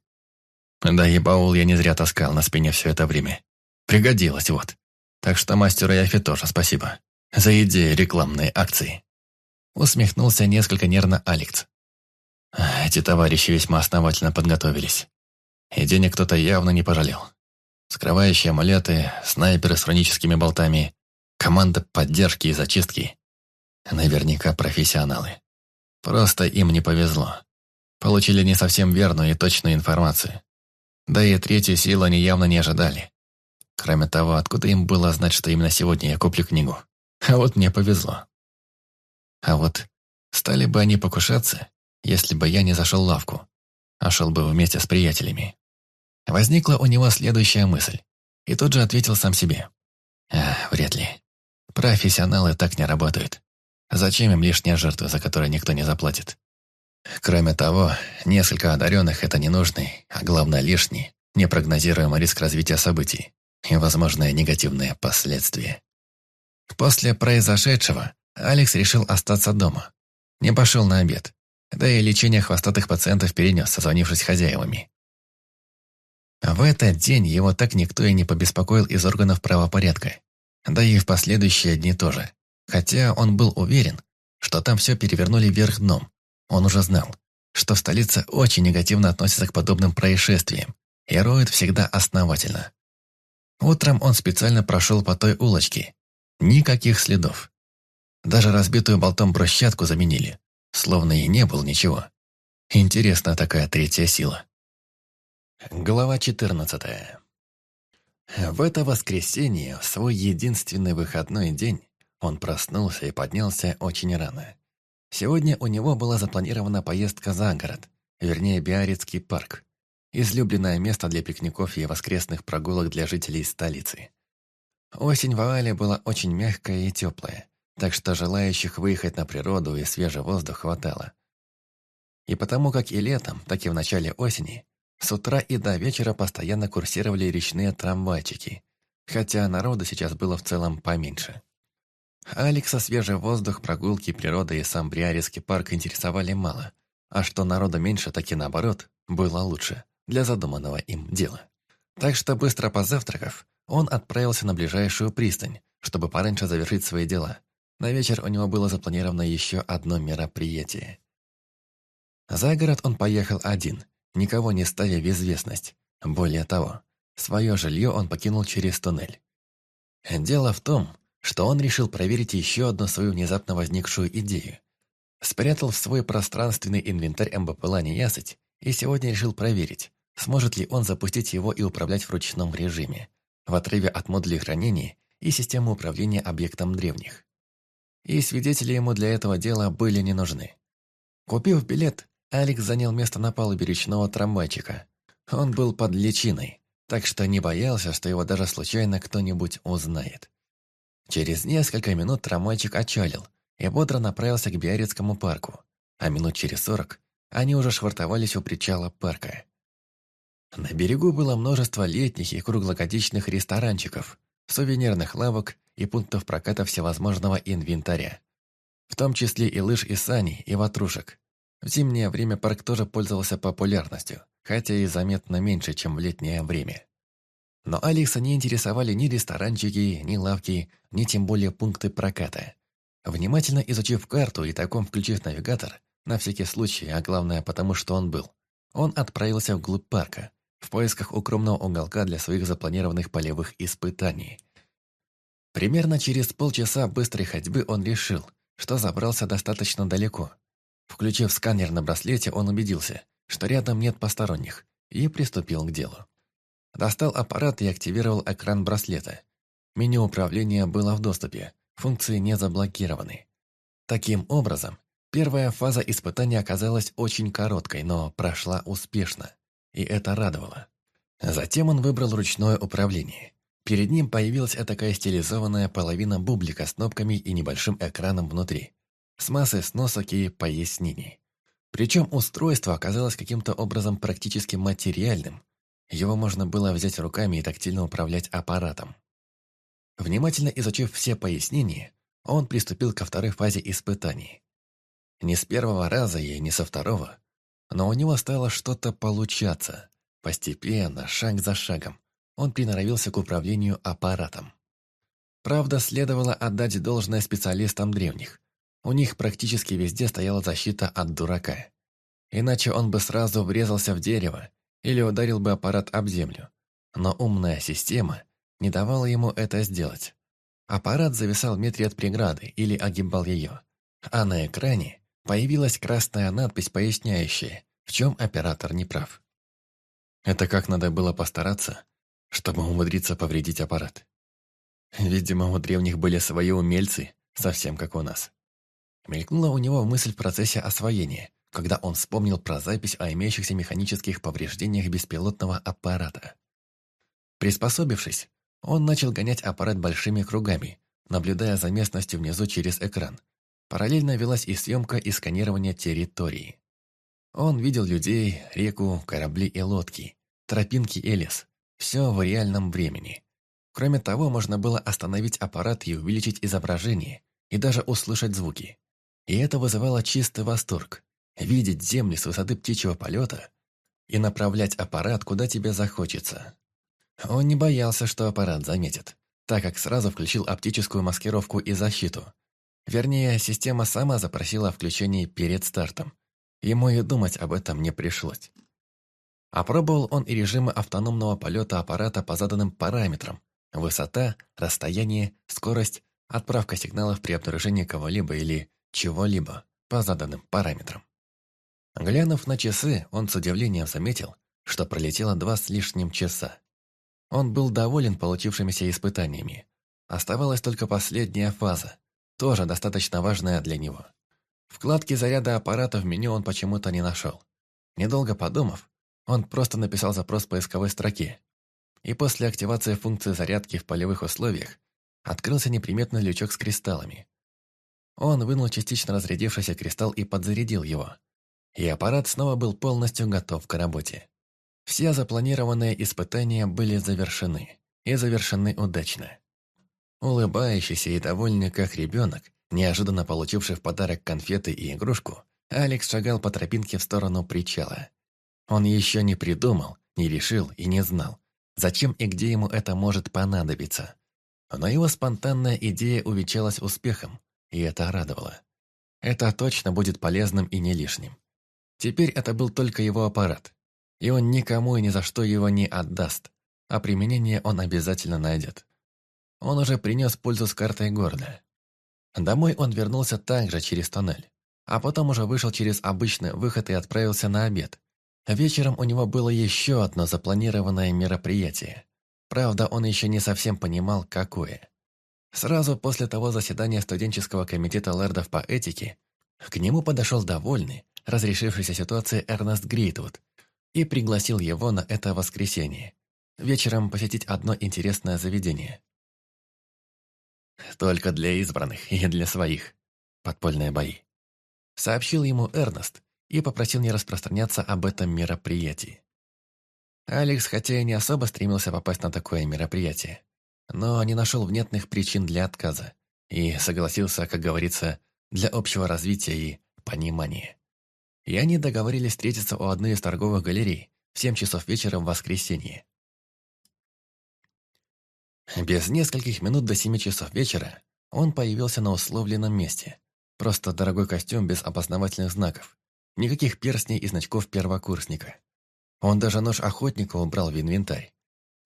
Speaker 1: Да и баул я не зря таскал на спине все это время. Пригодилось вот. Так что мастеру Яфе тоже спасибо. За идею рекламной акции. Усмехнулся несколько нервно Алекс. Эти товарищи весьма основательно подготовились. И денег кто-то явно не пожалел. Скрывающие амулеты, снайперы с хроническими болтами, команда поддержки и зачистки. Наверняка профессионалы. Просто им не повезло. Получили не совсем верную и точную информацию. Да и третью силу они явно не ожидали. Кроме того, откуда им было знать, что именно сегодня я куплю книгу? А вот мне повезло. А вот стали бы они покушаться, если бы я не зашел в лавку, а шел бы вместе с приятелями. Возникла у него следующая мысль, и тут же ответил сам себе. А, вряд ли. Профессионалы так не работают. Зачем им лишняя жертва, за которую никто не заплатит? Кроме того, несколько одаренных – это ненужный, а главное лишний, непрогнозируемый риск развития событий и возможные негативные последствия. После произошедшего Алекс решил остаться дома. Не пошел на обед, да и лечение хвостатых пациентов перенес, созвонившись хозяевами. В этот день его так никто и не побеспокоил из органов правопорядка, да и в последующие дни тоже. Хотя он был уверен, что там все перевернули вверх дном. Он уже знал, что в столице очень негативно относятся к подобным происшествиям и роют всегда основательно. Утром он специально прошел по той улочке. Никаких следов. Даже разбитую болтом брусчатку заменили, словно и не было ничего. Интересна такая третья сила. Глава 14. В это воскресенье, в свой единственный выходной день, он проснулся и поднялся очень рано. Сегодня у него была запланирована поездка за город, вернее Биарецкий парк, излюбленное место для пикников и воскресных прогулок для жителей столицы. Осень в Аале была очень мягкая и теплая, так что желающих выехать на природу и свежий воздух хватало. И потому как и летом, так и в начале осени, с утра и до вечера постоянно курсировали речные трамвайчики, хотя народу сейчас было в целом поменьше. Алекса свежий воздух, прогулки, природа и сам Бриарийский парк интересовали мало, а что народа меньше, так и наоборот, было лучше для задуманного им дела. Так что, быстро позавтракав, он отправился на ближайшую пристань, чтобы пораньше завершить свои дела. На вечер у него было запланировано еще одно мероприятие. За город он поехал один, никого не ставя в известность. Более того, свое жилье он покинул через туннель. Дело в том, что он решил проверить еще одну свою внезапно возникшую идею. Спрятал в свой пространственный инвентарь МБПЛА неясыть и сегодня решил проверить, сможет ли он запустить его и управлять в ручном режиме, в отрыве от модулей хранения и системы управления объектом древних. И свидетели ему для этого дела были не нужны. Купив билет, Алекс занял место на палубе речного трамвайчика. Он был под личиной, так что не боялся, что его даже случайно кто-нибудь узнает. Через несколько минут трамвайчик отчалил и бодро направился к Биарецкому парку, а минут через сорок они уже швартовались у причала парка. На берегу было множество летних и круглогодичных ресторанчиков, сувенирных лавок и пунктов проката всевозможного инвентаря. В том числе и лыж, и сани, и ватрушек. В зимнее время парк тоже пользовался популярностью, хотя и заметно меньше, чем в летнее время. Но Алекса не интересовали ни ресторанчики, ни лавки, ни тем более пункты проката. Внимательно изучив карту и таком включив навигатор, на всякий случай, а главное потому, что он был, он отправился вглубь парка, в поисках укромного уголка для своих запланированных полевых испытаний. Примерно через полчаса быстрой ходьбы он решил, что забрался достаточно далеко. Включив сканер на браслете, он убедился, что рядом нет посторонних, и приступил к делу. Достал аппарат и активировал экран браслета. Меню управления было в доступе, функции не заблокированы. Таким образом, первая фаза испытания оказалась очень короткой, но прошла успешно и это радовало. Затем он выбрал ручное управление. Перед ним появилась такая стилизованная половина бублика с кнопками и небольшим экраном внутри, с массой сносок и пояснений. Причем устройство оказалось каким-то образом практически материальным. Его можно было взять руками и тактильно управлять аппаратом. Внимательно изучив все пояснения, он приступил ко второй фазе испытаний. Не с первого раза и не со второго, но у него стало что-то получаться. Постепенно, шаг за шагом, он приноровился к управлению аппаратом. Правда, следовало отдать должное специалистам древних. У них практически везде стояла защита от дурака. Иначе он бы сразу врезался в дерево или ударил бы аппарат об землю. Но умная система не давала ему это сделать. Аппарат зависал в метре от преграды или огибал ее. А на экране появилась красная надпись, поясняющая, в чем оператор не прав. Это как надо было постараться, чтобы умудриться повредить аппарат. Видимо, у древних были свои умельцы, совсем как у нас. Мелькнула у него мысль в процессе освоения, когда он вспомнил про запись о имеющихся механических повреждениях беспилотного аппарата. Приспособившись, он начал гонять аппарат большими кругами, наблюдая за местностью внизу через экран, Параллельно велась и съемка и сканирование территории. Он видел людей, реку, корабли и лодки, тропинки и лес. Все в реальном времени. Кроме того, можно было остановить аппарат и увеличить изображение, и даже услышать звуки. И это вызывало чистый восторг. Видеть земли с высоты птичьего полета и направлять аппарат, куда тебе захочется. Он не боялся, что аппарат заметит, так как сразу включил оптическую маскировку и защиту, Вернее, система сама запросила включение перед стартом. Ему и думать об этом не пришлось. Опробовал он и режимы автономного полета аппарата по заданным параметрам. Высота, расстояние, скорость, отправка сигналов при обнаружении кого-либо или чего-либо по заданным параметрам. Глянув на часы, он с удивлением заметил, что пролетело два с лишним часа. Он был доволен получившимися испытаниями. Оставалась только последняя фаза тоже достаточно важная для него. Вкладки заряда аппарата в меню он почему-то не нашел. Недолго подумав, он просто написал запрос в поисковой строке. И после активации функции зарядки в полевых условиях открылся неприметный лючок с кристаллами. Он вынул частично разрядившийся кристалл и подзарядил его. И аппарат снова был полностью готов к работе. Все запланированные испытания были завершены. И завершены удачно. Улыбающийся и довольный как ребенок, неожиданно получивший в подарок конфеты и игрушку, Алекс шагал по тропинке в сторону причала. Он еще не придумал, не решил и не знал, зачем и где ему это может понадобиться. Но его спонтанная идея увечалась успехом, и это радовало. Это точно будет полезным и не лишним. Теперь это был только его аппарат, и он никому и ни за что его не отдаст, а применение он обязательно найдет. Он уже принес пользу с картой города. Домой он вернулся также через тоннель, а потом уже вышел через обычный выход и отправился на обед. Вечером у него было еще одно запланированное мероприятие. Правда, он еще не совсем понимал, какое. Сразу после того заседания студенческого комитета лэрдов по этике к нему подошел довольный, разрешившейся ситуации Эрнест Грейтвуд и пригласил его на это воскресенье. Вечером посетить одно интересное заведение. Только для избранных и для своих. Подпольные бои. Сообщил ему Эрнест и попросил не распространяться об этом мероприятии. Алекс, хотя и не особо стремился попасть на такое мероприятие, но не нашел внятных причин для отказа и согласился, как говорится, для общего развития и понимания. И они договорились встретиться у одной из торговых галерей в 7 часов вечера в воскресенье. Без нескольких минут до 7 часов вечера он появился на условленном месте. Просто дорогой костюм без опознавательных знаков. Никаких перстней и значков первокурсника. Он даже нож охотника убрал в инвентарь.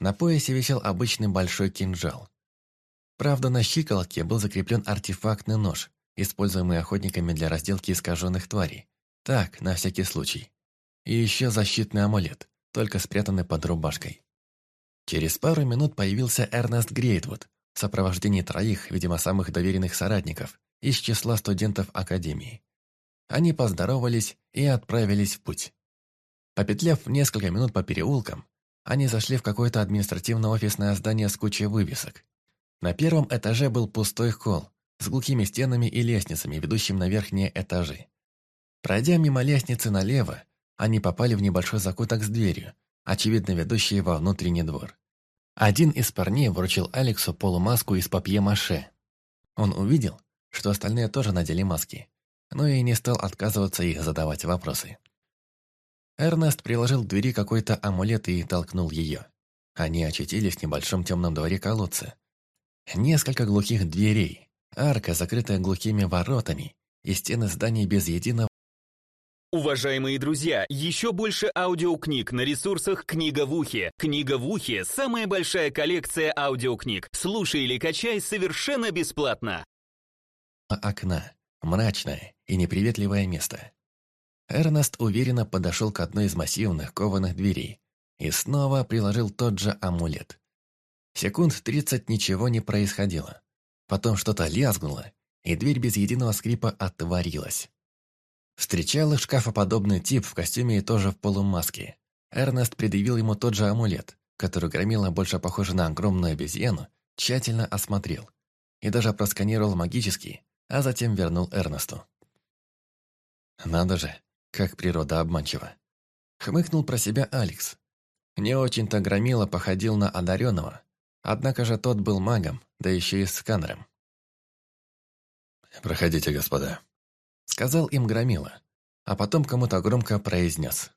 Speaker 1: На поясе висел обычный большой кинжал. Правда, на щиколотке был закреплен артефактный нож, используемый охотниками для разделки искаженных тварей. Так, на всякий случай. И еще защитный амулет, только спрятанный под рубашкой. Через пару минут появился Эрнест Грейтвуд в сопровождении троих, видимо, самых доверенных соратников из числа студентов Академии. Они поздоровались и отправились в путь. Попетляв несколько минут по переулкам, они зашли в какое-то административно-офисное здание с кучей вывесок. На первом этаже был пустой холл с глухими стенами и лестницами, ведущим на верхние этажи. Пройдя мимо лестницы налево, они попали в небольшой закуток с дверью, очевидно ведущий во внутренний двор. Один из парней вручил Алексу полумаску из папье-маше. Он увидел, что остальные тоже надели маски, но и не стал отказываться и задавать вопросы. Эрнест приложил к двери какой-то амулет и толкнул ее. Они очутились в небольшом темном дворе колодца. Несколько глухих дверей, арка, закрытая глухими воротами, и стены зданий без единого
Speaker 2: Уважаемые друзья, еще больше аудиокниг на ресурсах «Книга в ухе». «Книга в ухе» — самая большая коллекция аудиокниг. Слушай или качай совершенно бесплатно.
Speaker 1: окна, мрачное и неприветливое место. Эрнест уверенно подошел к одной из массивных кованых дверей и снова приложил тот же амулет. Секунд тридцать ничего не происходило. Потом что-то лязгнуло, и дверь без единого скрипа отворилась. Встречал их шкафоподобный тип в костюме и тоже в полумаске. Эрнест предъявил ему тот же амулет, который громила больше похожий на огромную обезьяну, тщательно осмотрел и даже просканировал магически, а затем вернул Эрнесту. Надо же, как природа обманчива. Хмыкнул про себя Алекс. Не очень-то громила походил на одаренного, однако же тот был магом, да еще и сканером.
Speaker 6: «Проходите, господа»,
Speaker 1: Сказал им Громила, а потом кому-то громко произнес.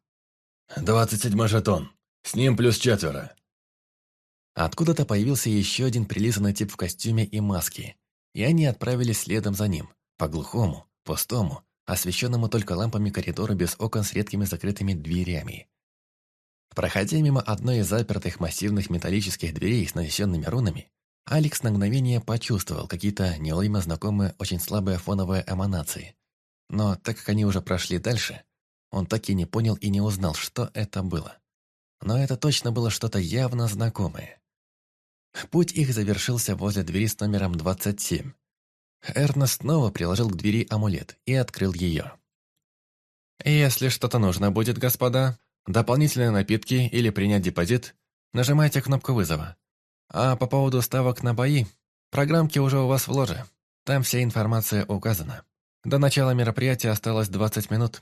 Speaker 6: «Двадцать седьмой жетон. С ним плюс четверо».
Speaker 1: Откуда-то появился еще один прилизанный тип в костюме и маске, и они отправились следом за ним, по глухому, пустому, освещенному только лампами коридору без окон с редкими закрытыми дверями. Проходя мимо одной из запертых массивных металлических дверей с нанесенными рунами, Алекс на мгновение почувствовал какие-то неуловимо знакомые очень слабые фоновые эманации, но так как они уже прошли дальше, он так и не понял и не узнал, что это было. Но это точно было что-то явно знакомое. Путь их завершился возле двери с номером 27. Эрнест снова приложил к двери амулет и открыл ее. «Если что-то нужно будет, господа, дополнительные напитки или принять депозит, нажимайте кнопку вызова. А по поводу ставок на бои, программки уже у вас в ложе, там вся информация указана». До начала мероприятия осталось 20 минут.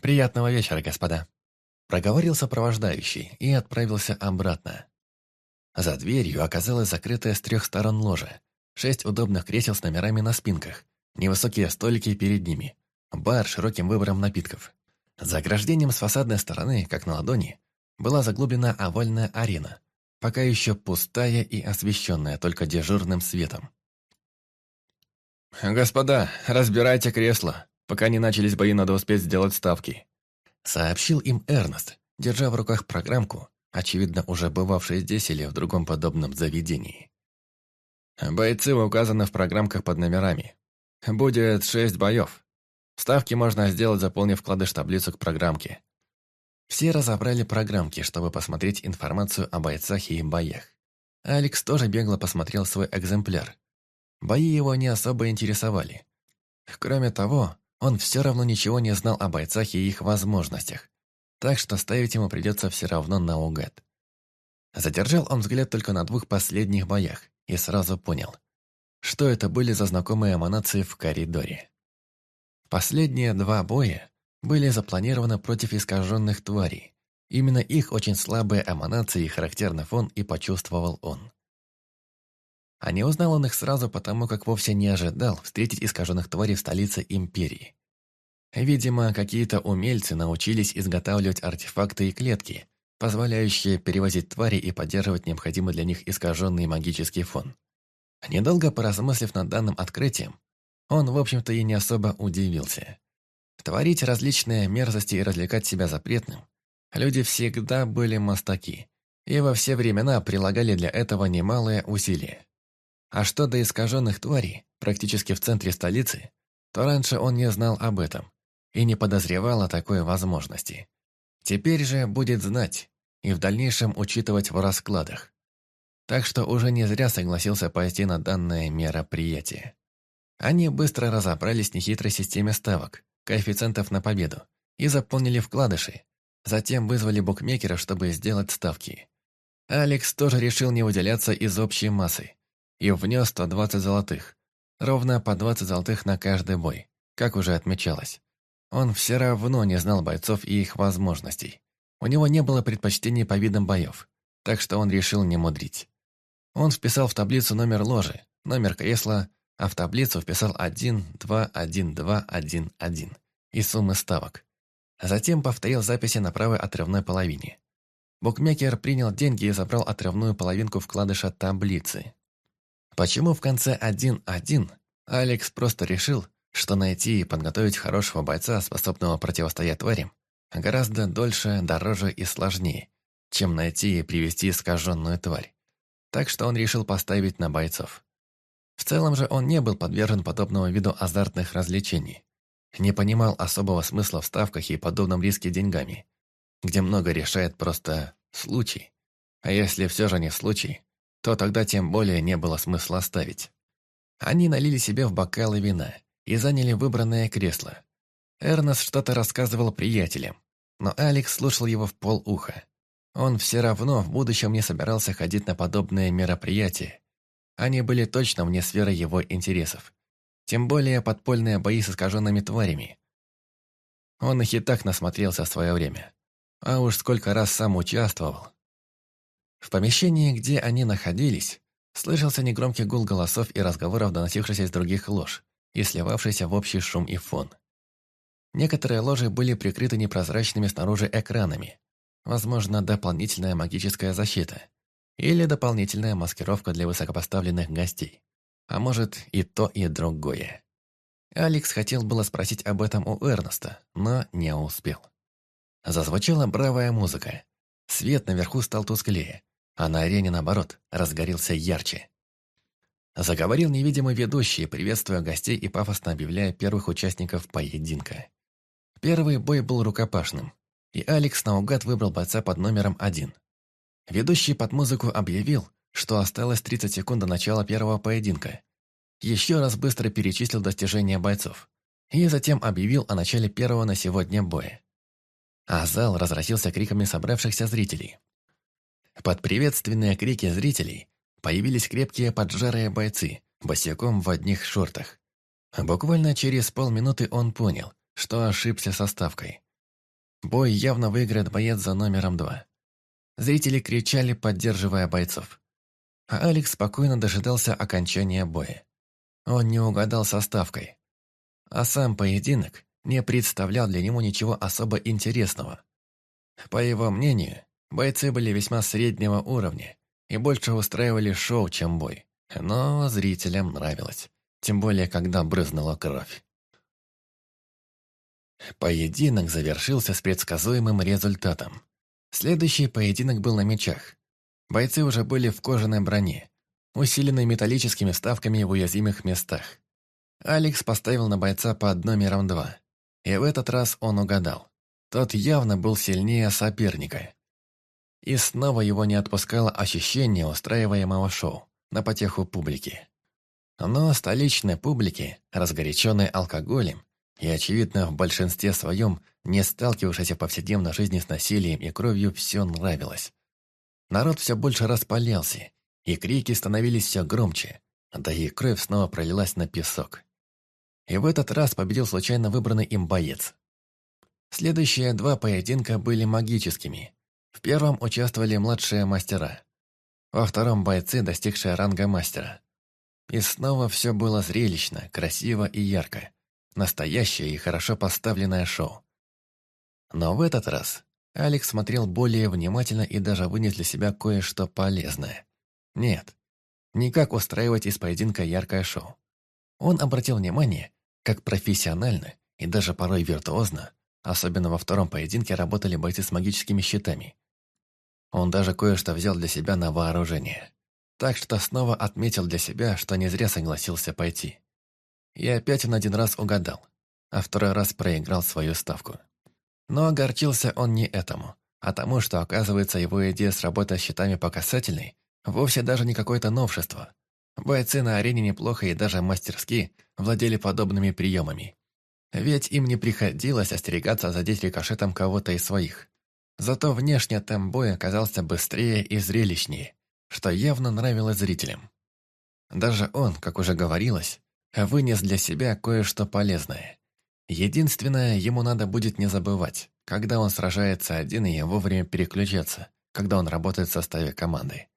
Speaker 1: Приятного вечера, господа. Проговорил сопровождающий и отправился обратно. За дверью оказалась закрытая с трех сторон ложа. Шесть удобных кресел с номерами на спинках, невысокие столики перед ними, бар с широким выбором напитков. За ограждением с фасадной стороны, как на ладони, была заглублена овальная арена, пока еще пустая и освещенная только дежурным светом.
Speaker 6: «Господа, разбирайте кресло. Пока не начались бои, надо успеть сделать ставки»,
Speaker 1: сообщил им Эрнест, держа в руках программку, очевидно, уже бывавшей здесь или в другом подобном заведении.
Speaker 6: «Бойцы указаны в программках под номерами. Будет шесть боев. Ставки можно сделать, заполнив вкладыш-таблицу к программке».
Speaker 1: Все разобрали программки, чтобы посмотреть информацию о бойцах и боях. Алекс тоже бегло посмотрел свой экземпляр, Бои его не особо интересовали. Кроме того, он все равно ничего не знал о бойцах и их возможностях, так что ставить ему придется все равно наугад. Задержал он взгляд только на двух последних боях и сразу понял, что это были за знакомые эманации в коридоре. Последние два боя были запланированы против искаженных тварей, Именно их очень слабые эманации и характерный фон и почувствовал он. А не узнал он их сразу, потому как вовсе не ожидал встретить искаженных тварей в столице Империи. Видимо, какие-то умельцы научились изготавливать артефакты и клетки, позволяющие перевозить твари и поддерживать необходимый для них искаженный магический фон. Недолго поразмыслив над данным открытием, он, в общем-то, и не особо удивился. Творить различные мерзости и развлекать себя запретным люди всегда были мастаки, и во все времена прилагали для этого немалые усилия. А что до искаженных тварей, практически в центре столицы, то раньше он не знал об этом и не подозревал о такой возможности. Теперь же будет знать и в дальнейшем учитывать в раскладах. Так что уже не зря согласился пойти на данное мероприятие. Они быстро разобрались в нехитрой системе ставок, коэффициентов на победу, и заполнили вкладыши. Затем вызвали букмекера, чтобы сделать ставки. Алекс тоже решил не выделяться из общей массы и внес 120 золотых, ровно по 20 золотых на каждый бой, как уже отмечалось. Он все равно не знал бойцов и их возможностей. У него не было предпочтений по видам боев, так что он решил не мудрить. Он вписал в таблицу номер ложи, номер кресла, а в таблицу вписал 1, 2, 1, 2, 1, 1 и суммы ставок. Затем повторил записи на правой отрывной половине. Букмекер принял деньги и забрал отрывную половинку вкладыша таблицы. Почему в конце 1-1 Алекс просто решил, что найти и подготовить хорошего бойца, способного противостоять тварям, гораздо дольше, дороже и сложнее, чем найти и привести искаженную тварь. Так что он решил поставить на бойцов. В целом же он не был подвержен подобному виду азартных развлечений. Не понимал особого смысла в ставках и подобном риске деньгами, где много решает просто случай. А если все же не случай, то тогда тем более не было смысла ставить. Они налили себе в бокалы вина и заняли выбранное кресло. Эрнест что-то рассказывал приятелям, но Алекс слушал его в полуха. Он все равно в будущем не собирался ходить на подобные мероприятия. Они были точно вне сферы его интересов. Тем более подпольные бои с искаженными тварями. Он их и так насмотрелся в свое время. А уж сколько раз сам участвовал. В помещении, где они находились, слышался негромкий гул голосов и разговоров, доносившихся из других лож и сливавшийся в общий шум и фон. Некоторые ложи были прикрыты непрозрачными снаружи экранами. Возможно, дополнительная магическая защита. Или дополнительная маскировка для высокопоставленных гостей. А может, и то, и другое. Алекс хотел было спросить об этом у Эрнеста, но не успел. Зазвучала бравая музыка. Свет наверху стал тусклее, а на арене, наоборот, разгорелся ярче. Заговорил невидимый ведущий, приветствуя гостей и пафосно объявляя первых участников поединка. Первый бой был рукопашным, и Алекс наугад выбрал бойца под номером один. Ведущий под музыку объявил, что осталось 30 секунд до начала первого поединка. Еще раз быстро перечислил достижения бойцов. И затем объявил о начале первого на сегодня боя. А зал разразился криками собравшихся зрителей. Под приветственные крики зрителей Появились крепкие поджарые бойцы, босиком в одних шортах. Буквально через полминуты он понял, что ошибся со ставкой. Бой явно выиграет боец за номером два. Зрители кричали, поддерживая бойцов. А Алекс спокойно дожидался окончания боя. Он не угадал со ставкой. А сам поединок не представлял для него ничего особо интересного. По его мнению, бойцы были весьма среднего уровня и больше устраивали шоу, чем бой. Но зрителям нравилось, тем более, когда брызнула кровь. Поединок завершился с предсказуемым результатом. Следующий поединок был на мечах. Бойцы уже были в кожаной броне, усиленной металлическими вставками в уязвимых местах. Алекс поставил на бойца под номером два. И в этот раз он угадал. Тот явно был сильнее соперника. И снова его не отпускало ощущение устраиваемого шоу на потеху публики. Но столичной публике, разгоряченной алкоголем, и, очевидно, в большинстве своем, не сталкивавшейся в повседневной жизни с насилием и кровью, все нравилось. Народ все больше распалялся, и крики становились все громче, да и кровь снова пролилась на песок. И в этот раз победил случайно выбранный им боец. Следующие два поединка были магическими, В первом участвовали младшие мастера. Во втором бойцы, достигшие ранга мастера. И снова все было зрелищно, красиво и ярко. Настоящее и хорошо поставленное шоу. Но в этот раз Алекс смотрел более внимательно и даже вынес для себя кое-что полезное. Нет, не как устраивать из поединка яркое шоу. Он обратил внимание, как профессионально и даже порой виртуозно, особенно во втором поединке, работали бойцы с магическими щитами. Он даже кое-что взял для себя на вооружение. Так что снова отметил для себя, что не зря согласился пойти. И опять он один раз угадал, а второй раз проиграл свою ставку. Но огорчился он не этому, а тому, что, оказывается, его идея с работой щитами по касательной вовсе даже не какое-то новшество. Бойцы на арене неплохо и даже мастерски владели подобными приемами. Ведь им не приходилось остерегаться задеть рикошетом кого-то из своих. Зато внешне темп боя оказался быстрее и зрелищнее, что явно нравилось зрителям. Даже он, как уже говорилось, вынес для себя кое-что полезное. Единственное, ему надо будет не забывать, когда он сражается один и вовремя переключаться, когда он работает в составе команды.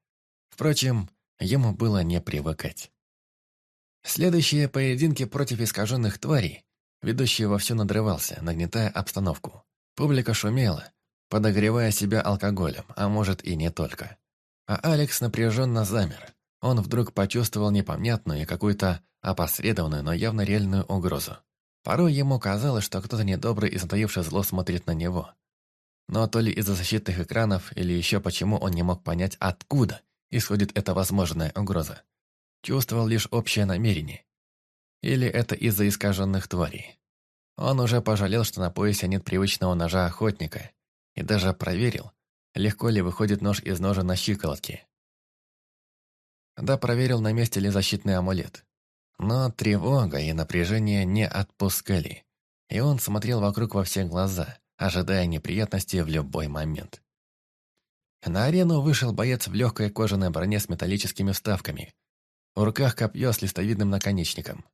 Speaker 1: Впрочем, ему было не привыкать. Следующие поединки против искаженных тварей ведущий вовсю надрывался, нагнетая обстановку. Публика шумела, подогревая себя алкоголем, а может и не только. А Алекс напряженно замер. Он вдруг почувствовал непонятную и какую-то опосредованную, но явно реальную угрозу. Порой ему казалось, что кто-то недобрый и затаивший зло смотрит на него. Но то ли из-за защитных экранов, или еще почему он не мог понять, откуда исходит эта возможная угроза. Чувствовал лишь общее намерение. Или это из-за искаженных тварей. Он уже пожалел, что на поясе нет привычного ножа охотника, и даже проверил, легко ли выходит нож из ножа на щиколотке. Да, проверил, на месте ли защитный амулет. Но тревога и напряжение не отпускали, и он смотрел вокруг во все глаза, ожидая неприятностей в любой момент. На арену вышел боец в легкой кожаной броне с металлическими вставками. В руках копье с листовидным наконечником.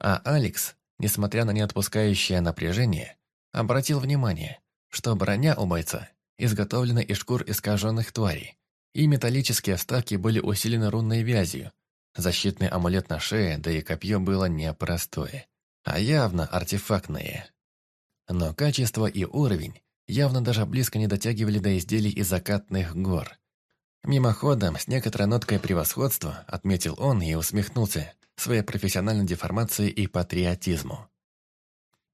Speaker 1: А Алекс, несмотря на неотпускающее напряжение, обратил внимание, что броня у бойца изготовлена из шкур искаженных тварей, и металлические вставки были усилены рунной вязью. Защитный амулет на шее, да и копье было непростое, а явно артефактное. Но качество и уровень явно даже близко не дотягивали до изделий из закатных гор. Мимоходом, с некоторой ноткой превосходства, отметил он и усмехнулся своей профессиональной деформацией и патриотизму.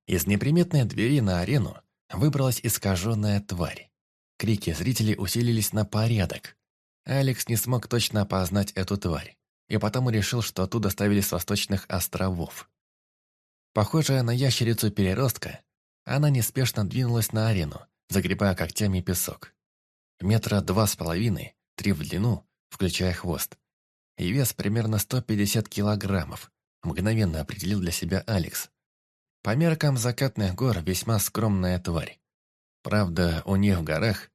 Speaker 1: Из неприметной двери на арену выбралась искаженная тварь. Крики зрителей усилились на порядок. Алекс не смог точно опознать эту тварь, и потому решил, что оттуда ставили с восточных островов. Похожая на ящерицу-переростка, она неспешно двинулась на арену, загребая когтями песок. Метра два с половиной, три в длину, включая хвост. И вес примерно 150 килограммов, мгновенно определил для себя Алекс. По меркам закатных гор весьма скромная тварь. Правда, у них в горах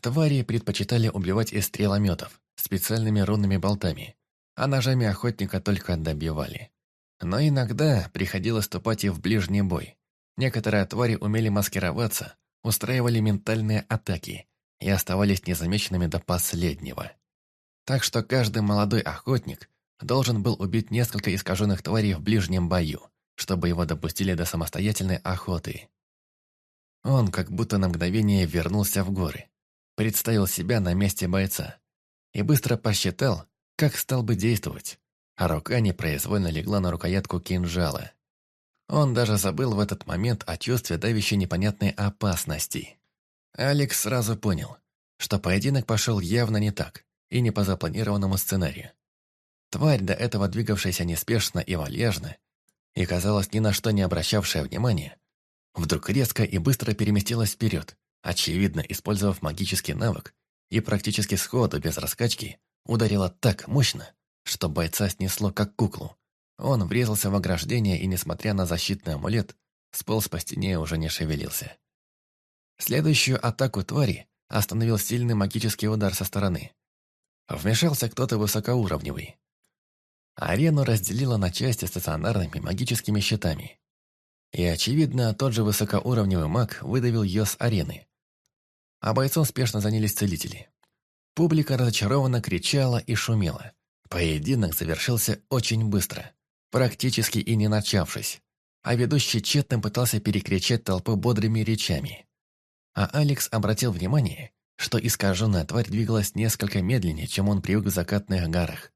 Speaker 1: твари предпочитали убивать из стрелометов, специальными рунными болтами, а ножами охотника только добивали. Но иногда приходилось ступать и в ближний бой. Некоторые твари умели маскироваться, устраивали ментальные атаки и оставались незамеченными до последнего. Так что каждый молодой охотник должен был убить несколько искаженных тварей в ближнем бою, чтобы его допустили до самостоятельной охоты. Он как будто на мгновение вернулся в горы, представил себя на месте бойца и быстро посчитал, как стал бы действовать, а рука непроизвольно легла на рукоятку кинжала. Он даже забыл в этот момент о чувстве давящей непонятной опасности. Алекс сразу понял, что поединок пошел явно не так и не по запланированному сценарию. Тварь, до этого двигавшаяся неспешно и вальяжно, и, казалось, ни на что не обращавшая внимания, вдруг резко и быстро переместилась вперед, очевидно, использовав магический навык, и практически сходу, без раскачки, ударила так мощно, что бойца снесло как куклу. Он врезался в ограждение и, несмотря на защитный амулет, сполз по стене и уже не шевелился. Следующую атаку твари остановил сильный магический удар со стороны. Вмешался кто-то высокоуровневый. Арену разделило на части стационарными магическими щитами. И, очевидно, тот же высокоуровневый маг выдавил ее с арены. а бойцом спешно занялись целители. Публика разочарованно кричала и шумела. Поединок завершился очень быстро, практически и не начавшись, а ведущий тщетно пытался перекричать толпу бодрыми речами. А Алекс обратил внимание, что искаженная тварь двигалась несколько медленнее, чем он привык в закатных горах.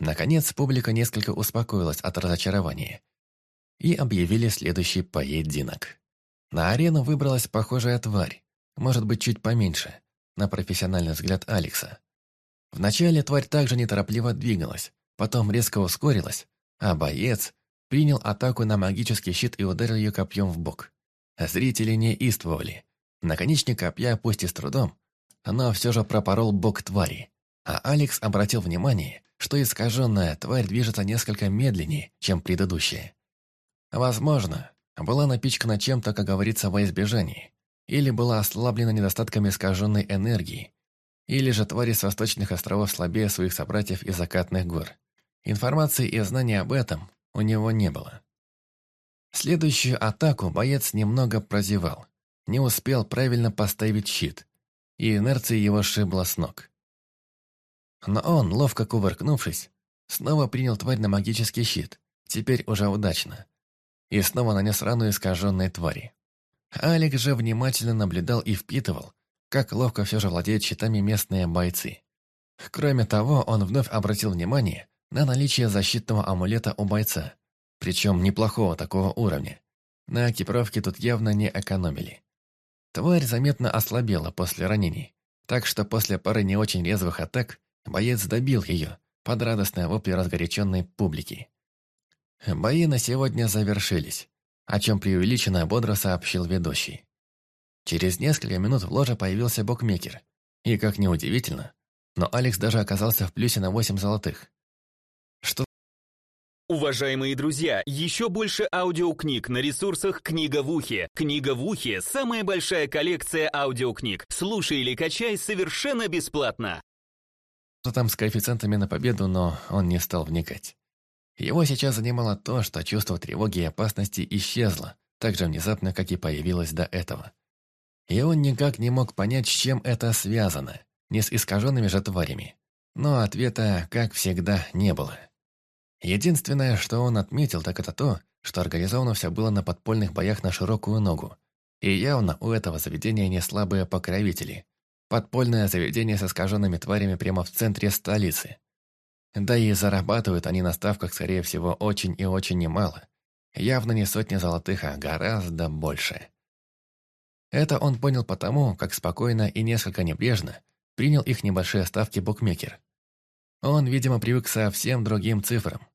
Speaker 1: Наконец, публика несколько успокоилась от разочарования и объявили следующий поединок. На арену выбралась похожая тварь, может быть, чуть поменьше, на профессиональный взгляд Алекса. Вначале тварь также неторопливо двигалась, потом резко ускорилась, а боец принял атаку на магический щит и ударил ее копьем в бок. Зрители не истовали. Наконечник копья, пусть и с трудом, но все же пропорол бок твари. А Алекс обратил внимание, что искаженная тварь движется несколько медленнее, чем предыдущая. Возможно, была напичкана чем-то, как говорится, во избежании, или была ослаблена недостатками искаженной энергии, или же твари с восточных островов слабее своих собратьев из закатных гор. Информации и знаний об этом у него не было. Следующую атаку боец немного прозевал, не успел правильно поставить щит, и инерция его шибла с ног. Но он, ловко кувыркнувшись, снова принял тварь на магический щит, теперь уже удачно, и снова нанес рану искаженной твари. Алик же внимательно наблюдал и впитывал, как ловко все же владеют щитами местные бойцы. Кроме того, он вновь обратил внимание на наличие защитного амулета у бойца, причем неплохого такого уровня. На экипировке тут явно не экономили. Тварь заметно ослабела после ранений, так что после пары не очень резвых атак боец добил ее под радостное вопли разгоряченной публики. Бои на сегодня завершились, о чем преувеличенно бодро сообщил ведущий. Через несколько минут в ложе появился букмекер. И, как ни удивительно, но Алекс даже оказался в плюсе на 8 золотых. Что
Speaker 2: Уважаемые друзья, еще больше аудиокниг на ресурсах «Книга в ухе». «Книга в ухе» — самая большая коллекция аудиокниг. Слушай или качай совершенно бесплатно.
Speaker 1: Что там с коэффициентами на победу, но он не стал вникать. Его сейчас занимало то, что чувство тревоги и опасности исчезло, так же внезапно, как и появилось до этого. И он никак не мог понять, с чем это связано, не с искаженными же тварями. Но ответа, как всегда, не было. Единственное, что он отметил, так это то, что организовано все было на подпольных боях на широкую ногу. И явно у этого заведения не слабые покровители. Подпольное заведение с искаженными тварями прямо в центре столицы. Да и зарабатывают они на ставках, скорее всего, очень и очень немало. Явно не сотни золотых, а гораздо больше. Это он понял потому, как спокойно и несколько небрежно принял их небольшие ставки букмекер. Он, видимо, привык к совсем другим цифрам.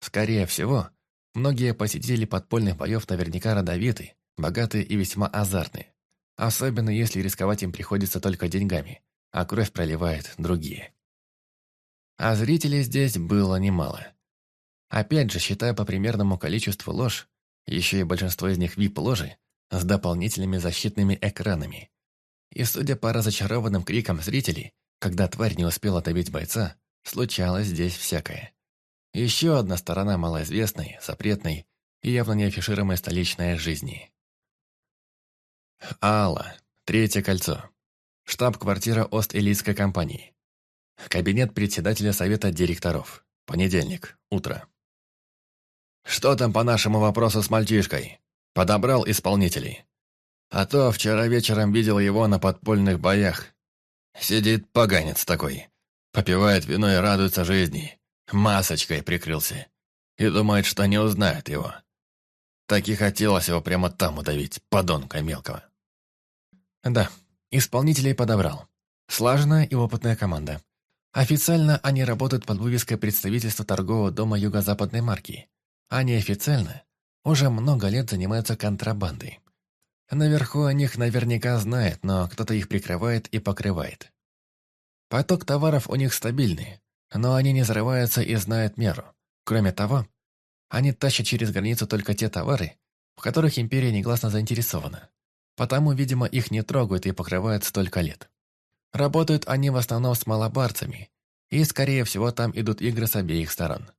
Speaker 1: Скорее всего, многие посетители подпольных боев наверняка родовиты, богатые и весьма азартные. Особенно если рисковать им приходится только деньгами, а кровь проливает другие. А зрителей здесь было немало. Опять же, считая по примерному количеству лож, еще и большинство из них вип-ложи, с дополнительными защитными экранами. И судя по разочарованным крикам зрителей, когда тварь не успела добить бойца, случалось здесь всякое. Еще одна сторона малоизвестной, запретной и явно не столичной жизни. Алла. Третье кольцо. Штаб-квартира Ост-Элитской компании. Кабинет председателя совета директоров. Понедельник. Утро. «Что там по нашему вопросу с мальчишкой?» Подобрал исполнителей. А то вчера вечером видел его на подпольных боях. Сидит поганец такой. Попивает вино и радуется жизни. Масочкой прикрылся. И думает, что не узнает его. Так и хотелось его прямо там удавить, подонка мелкого. Да, исполнителей подобрал. Слаженная и опытная команда. Официально они работают под вывеской представительства торгового дома юго-западной марки, а неофициально уже много лет занимаются контрабандой. Наверху о них наверняка знает, но кто-то их прикрывает и покрывает. Поток товаров у них стабильный, но они не взрываются и знают меру. Кроме того, они тащат через границу только те товары, в которых империя негласно заинтересована. Потому, видимо, их не трогают и покрывают столько лет. Работают они в основном с малобарцами, и, скорее всего, там идут игры с обеих сторон.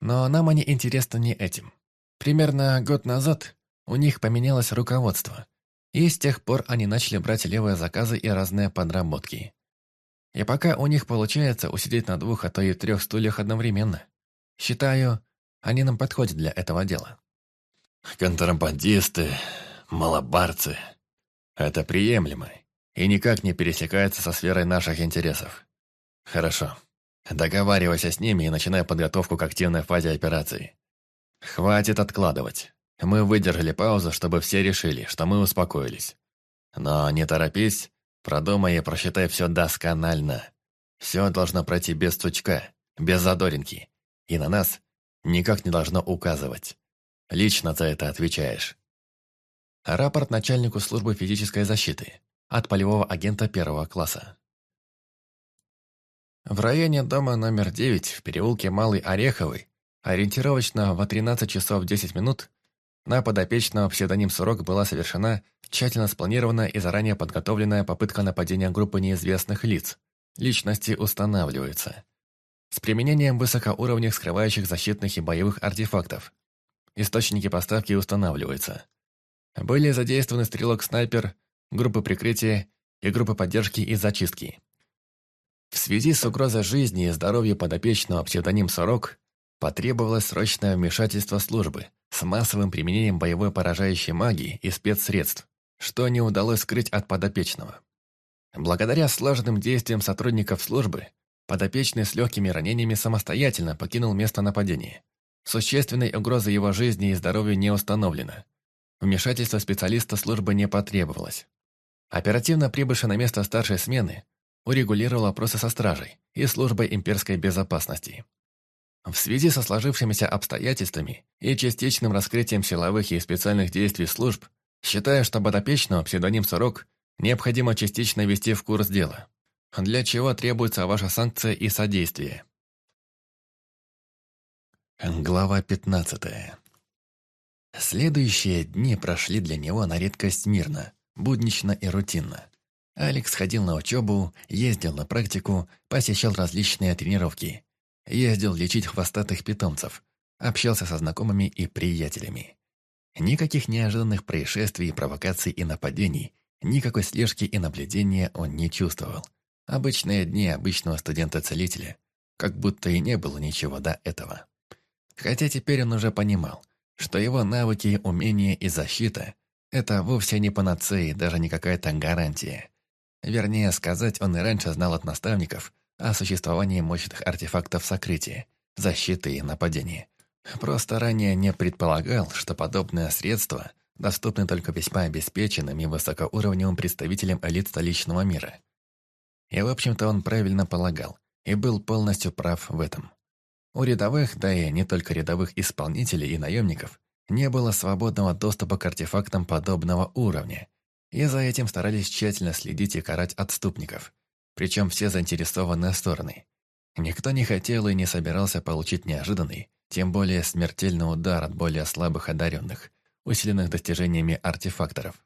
Speaker 1: Но нам они интересны не этим. Примерно год назад у них поменялось руководство,
Speaker 8: И с тех пор они начали брать левые заказы и разные подработки. И пока у них получается усидеть на двух, а то и трех стульях одновременно, считаю, они нам подходят для этого дела.
Speaker 1: Контрабандисты, малобарцы – это приемлемо и никак не пересекается со сферой наших интересов. Хорошо. Договаривайся с ними и начинай подготовку к активной фазе операции. Хватит откладывать. Мы выдержали паузу, чтобы все решили, что мы успокоились. Но не торопись, продумай и просчитай все досконально. Все должно пройти без стучка, без задоринки. И на нас никак не должно указывать. Лично за это отвечаешь. Рапорт начальнику службы физической защиты от полевого агента первого класса. В районе дома номер 9 в переулке Малый Ореховый, ориентировочно в 13 часов 10 минут, на подопечного псевдоним Сурок была совершена тщательно спланированная и заранее подготовленная попытка нападения группы неизвестных лиц. Личности устанавливаются. С применением высокоуровневых скрывающих защитных и боевых артефактов. Источники поставки устанавливаются. Были задействованы стрелок-снайпер, группы прикрытия и группы поддержки и зачистки. В связи с угрозой жизни и здоровью подопечного псевдоним «Сорок» потребовалось срочное вмешательство службы с массовым применением боевой поражающей магии и спецсредств, что не удалось скрыть от подопечного. Благодаря слаженным действиям сотрудников службы, подопечный с легкими ранениями самостоятельно покинул место нападения. Существенной угрозы его жизни и здоровью не установлено. Вмешательство специалиста службы не потребовалось. Оперативно прибывший на место старшей смены урегулировал вопросы со стражей и службой имперской безопасности. В связи со сложившимися обстоятельствами и частичным раскрытием силовых и специальных действий служб, считаю, что подопечного псевдоним «Сорок» необходимо частично ввести в курс дела, для чего требуется ваша санкция и содействие. Глава 15 Следующие дни прошли для него на редкость мирно, буднично и рутинно. Алекс ходил на учебу, ездил на практику, посещал различные тренировки. Ездил лечить хвостатых питомцев, общался со знакомыми и приятелями. Никаких неожиданных происшествий, провокаций и нападений, никакой слежки и наблюдения он не чувствовал. Обычные дни обычного студента-целителя, как будто и не было ничего до этого. Хотя теперь он уже понимал, что его навыки, умения и защита – это вовсе не панацея, даже не какая-то гарантия. Вернее сказать, он и раньше знал от наставников о существовании мощных артефактов сокрытия, защиты и нападения. Просто ранее не предполагал, что подобные средства доступны только весьма обеспеченным и высокоуровневым представителям элит столичного мира. И, в общем-то, он правильно полагал, и был полностью прав в этом. У рядовых, да и не только рядовых исполнителей и наемников, не было свободного доступа к артефактам подобного уровня, и за этим старались тщательно следить и карать отступников. Причем все заинтересованные стороны. Никто не хотел и не собирался получить неожиданный, тем более смертельный удар от более слабых одаренных, усиленных достижениями артефакторов.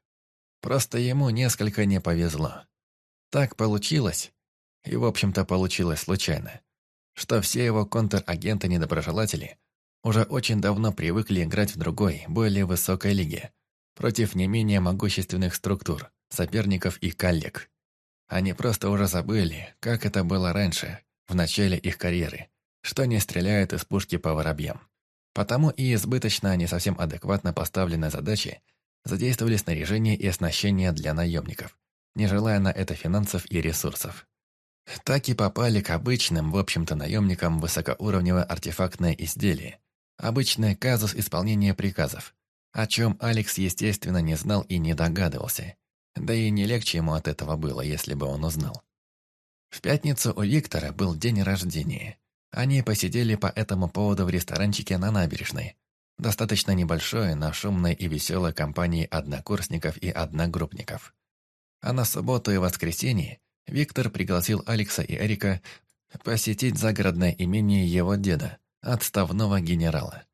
Speaker 1: Просто ему несколько не повезло. Так получилось, и в общем-то получилось случайно, что все его контрагенты-недоброжелатели уже очень давно привыкли играть в другой, более высокой лиге, против не менее могущественных структур, соперников и коллег. Они просто уже забыли, как это было раньше, в начале их карьеры, что не стреляют из пушки по воробьям. Потому и избыточно не совсем адекватно поставленные задачи задействовали снаряжение и оснащение для наемников, не желая на это финансов и ресурсов. Так и попали к обычным, в общем-то, наемникам высокоуровневое артефактное изделие, обычный казус исполнения приказов, о чем Алекс, естественно, не знал и не догадывался. Да и не легче ему от этого было, если бы он узнал. В пятницу у Виктора был день рождения. Они посидели по этому поводу в ресторанчике на набережной. Достаточно небольшой, но шумной и веселой компании однокурсников и одногруппников. А на субботу и воскресенье Виктор пригласил Алекса и Эрика посетить загородное имение его деда, отставного генерала.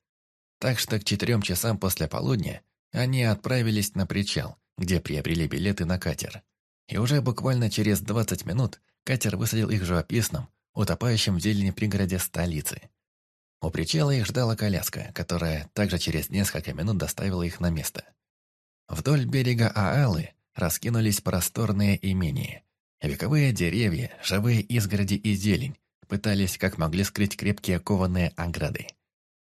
Speaker 1: Так что к четырем часам после полудня они отправились на причал, где приобрели билеты на катер. И уже буквально через 20 минут катер высадил их в живописном, утопающем в зелени пригороде столицы. У причала их ждала коляска, которая также через несколько минут доставила их на место. Вдоль берега Аалы раскинулись просторные имения. Вековые деревья, живые изгороди и зелень пытались как могли скрыть крепкие кованые ограды.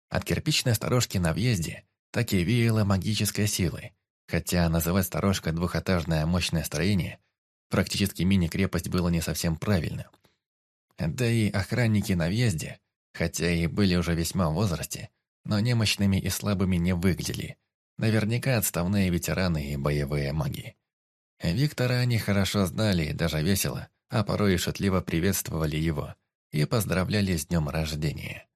Speaker 1: От кирпичной сторожки на въезде так и веяло магической силой, хотя называть сторожкой двухэтажное мощное строение практически мини-крепость было не совсем правильно. Да и охранники на въезде, хотя и были уже весьма в возрасте, но немощными и слабыми не выглядели. Наверняка отставные ветераны и боевые маги. Виктора они хорошо знали и даже весело, а порой и шутливо приветствовали его и поздравляли с днем рождения.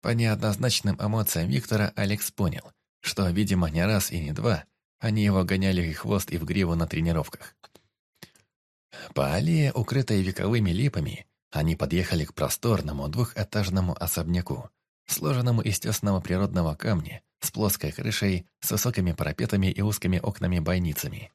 Speaker 1: По неоднозначным эмоциям Виктора Алекс понял, что, видимо, не раз и не два они его гоняли и хвост, и в гриву на тренировках. По аллее, укрытой вековыми липами, они подъехали к просторному двухэтажному особняку, сложенному из тесного природного камня, с плоской крышей, с высокими парапетами и узкими окнами-бойницами.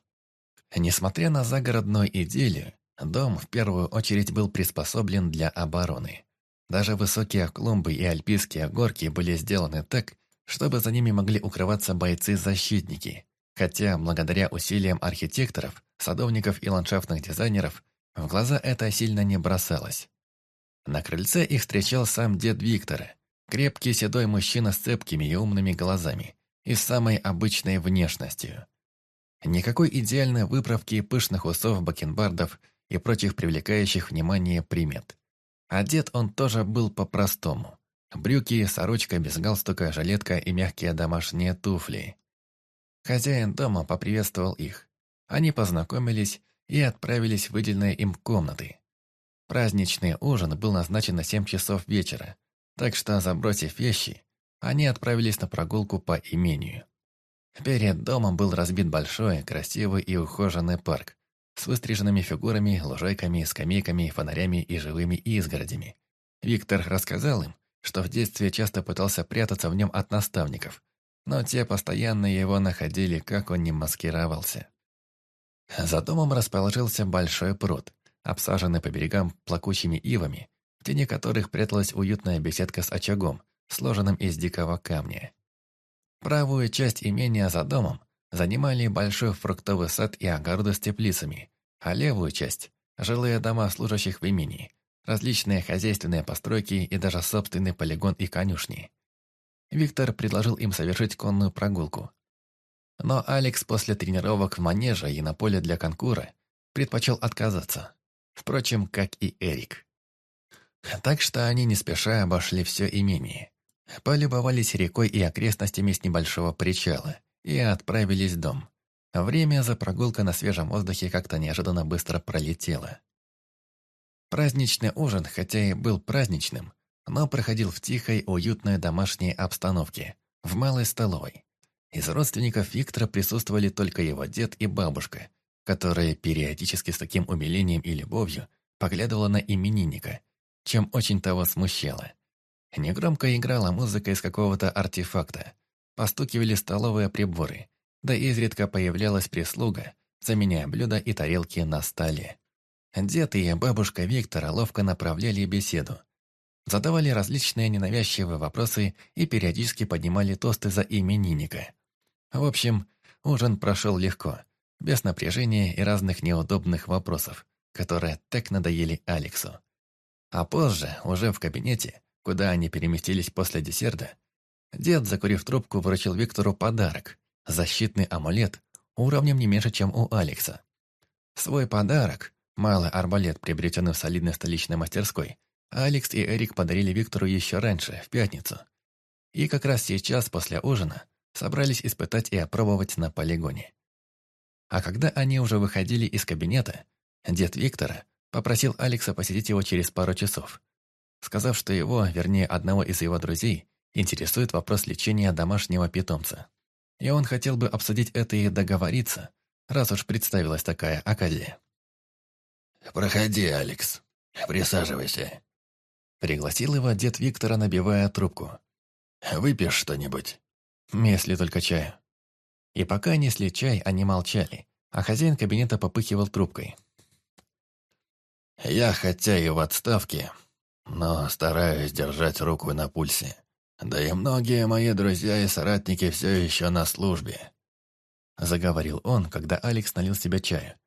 Speaker 1: Несмотря на загородную идиллию, дом в первую очередь был приспособлен для обороны. Даже высокие клумбы и альпийские горки были сделаны так, чтобы за ними могли укрываться бойцы-защитники, хотя благодаря усилиям архитекторов, садовников и ландшафтных дизайнеров в глаза это сильно не бросалось. На крыльце их встречал сам дед Виктора, крепкий седой мужчина с цепкими и умными глазами и самой обычной внешностью. Никакой идеальной выправки пышных усов, бакенбардов и прочих привлекающих внимание примет. Одет он тоже был по-простому. Брюки, сорочка без галстука, жилетка и мягкие домашние туфли. Хозяин дома поприветствовал их. Они познакомились и отправились в выделенные им комнаты. Праздничный ужин был назначен на 7 часов вечера, так что, забросив вещи, они отправились на прогулку по имению. Перед домом был разбит большой, красивый и ухоженный парк с выстриженными фигурами, лужайками, скамейками, фонарями и живыми изгородями. Виктор рассказал им, что в детстве часто пытался прятаться в нем от наставников, но те постоянно его находили, как он не маскировался. За домом расположился большой пруд, обсаженный по берегам плакучими ивами, в тени которых пряталась уютная беседка с очагом, сложенным из дикого камня. Правую часть имения за домом занимали большой фруктовый сад и огороды с теплицами, а левую часть – жилые дома служащих в имени, различные хозяйственные постройки и даже собственный полигон и конюшни. Виктор предложил им совершить конную прогулку. Но Алекс после тренировок в манеже и на поле для конкура предпочел отказаться. Впрочем, как и Эрик. Так что они не спеша обошли все имение. Полюбовались рекой и окрестностями с небольшого причала и отправились в дом. Время за прогулкой на свежем воздухе как-то неожиданно быстро пролетело. Праздничный ужин, хотя и был праздничным, но проходил в тихой, уютной домашней обстановке, в малой столовой. Из родственников Виктора присутствовали только его дед и бабушка, которая периодически с таким умилением и любовью поглядывала на именинника, чем очень того смущало. Негромко играла музыка из какого-то артефакта, постукивали столовые приборы, да изредка появлялась прислуга, заменяя блюда и тарелки на столе. Дед и бабушка Виктора ловко направляли беседу, задавали различные ненавязчивые вопросы и периодически поднимали тосты за именинника. В общем, ужин прошел легко, без напряжения и разных неудобных вопросов, которые так надоели Алексу. А позже, уже в кабинете, куда они переместились после десерта, дед, закурив трубку, вручил Виктору подарок – защитный амулет уровнем не меньше, чем у Алекса. Свой подарок, малый арбалет, приобретенный в солидной столичной мастерской, Алекс и Эрик подарили Виктору еще раньше, в пятницу. И как раз сейчас, после ужина, собрались испытать и опробовать на полигоне. А когда они уже выходили из кабинета, дед Виктора попросил Алекса посетить его через пару часов, сказав, что его, вернее одного из его друзей, интересует вопрос лечения домашнего питомца. И он хотел бы обсудить это и договориться, раз уж представилась такая оказия.
Speaker 7: «Проходи, Алекс. Присаживайся»,
Speaker 1: Пригласил его дед Виктора, набивая трубку.
Speaker 7: «Выпьешь что-нибудь?»
Speaker 1: «Если только чаю». И пока несли чай, они молчали, а хозяин кабинета попыхивал трубкой.
Speaker 7: «Я хотя и в отставке, но стараюсь держать руку на пульсе. Да и многие мои друзья и соратники все еще на службе.
Speaker 9: — заговорил он, когда Алекс налил себе чая.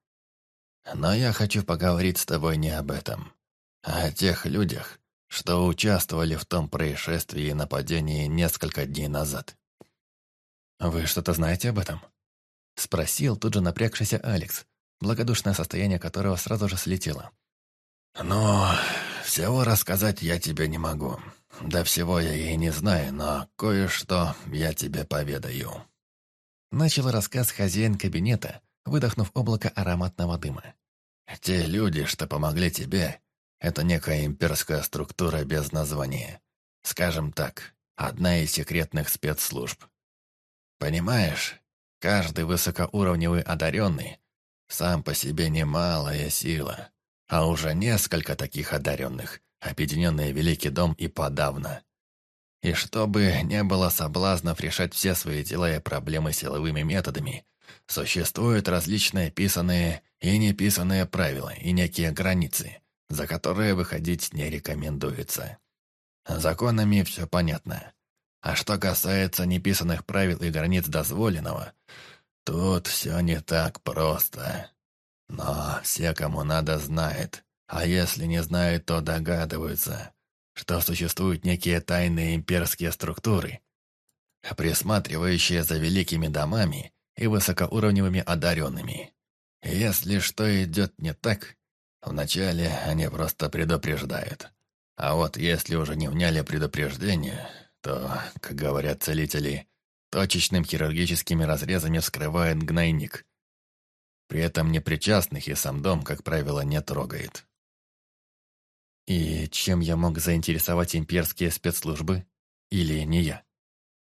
Speaker 1: «Но я хочу поговорить с тобой не об этом, а о тех людях, что участвовали в том происшествии и нападении несколько дней назад».
Speaker 9: «Вы что-то знаете об этом?» — спросил тут же напрягшийся Алекс, благодушное состояние которого сразу же слетело.
Speaker 1: «Ну, всего рассказать я тебе не могу. Да всего я и не знаю, но кое-что я тебе поведаю».
Speaker 9: Начал рассказ хозяин кабинета, выдохнув облако ароматного дыма.
Speaker 1: «Те люди, что помогли тебе, это некая имперская структура без названия. Скажем так, одна из секретных спецслужб. Понимаешь, каждый высокоуровневый одаренный сам по себе немалая сила, а уже несколько таких одаренных, объединенные Великий Дом и подавно. И чтобы не было соблазнов решать все свои дела и проблемы силовыми методами, существуют различные писанные и неписанные правила и некие границы, за которые выходить не рекомендуется. Законами все понятно. А что касается неписанных правил и границ дозволенного, тут все не так просто. Но все, кому надо, знают, а если не знают, то догадываются, что существуют некие тайные имперские структуры, присматривающие за великими домами и высокоуровневыми одаренными. Если что идет не так, вначале они просто предупреждают. А вот если уже не вняли предупреждение, то, как говорят целители, точечным хирургическими разрезами вскрывает гнойник. При этом непричастных и сам дом, как правило, не трогает.
Speaker 9: И чем я мог заинтересовать имперские спецслужбы? Или не я?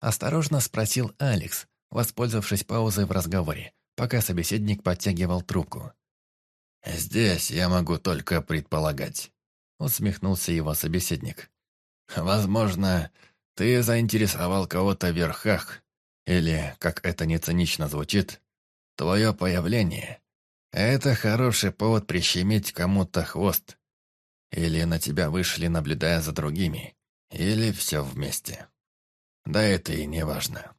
Speaker 9: Осторожно спросил Алекс, воспользовавшись паузой в разговоре, пока собеседник подтягивал трубку.
Speaker 1: «Здесь я могу только предполагать», — усмехнулся его собеседник. «Возможно, ты заинтересовал кого-то в верхах, или, как это не цинично звучит, твое появление — это хороший повод прищемить кому-то хвост, или на тебя вышли, наблюдая за другими, или все вместе. Да это и не важно.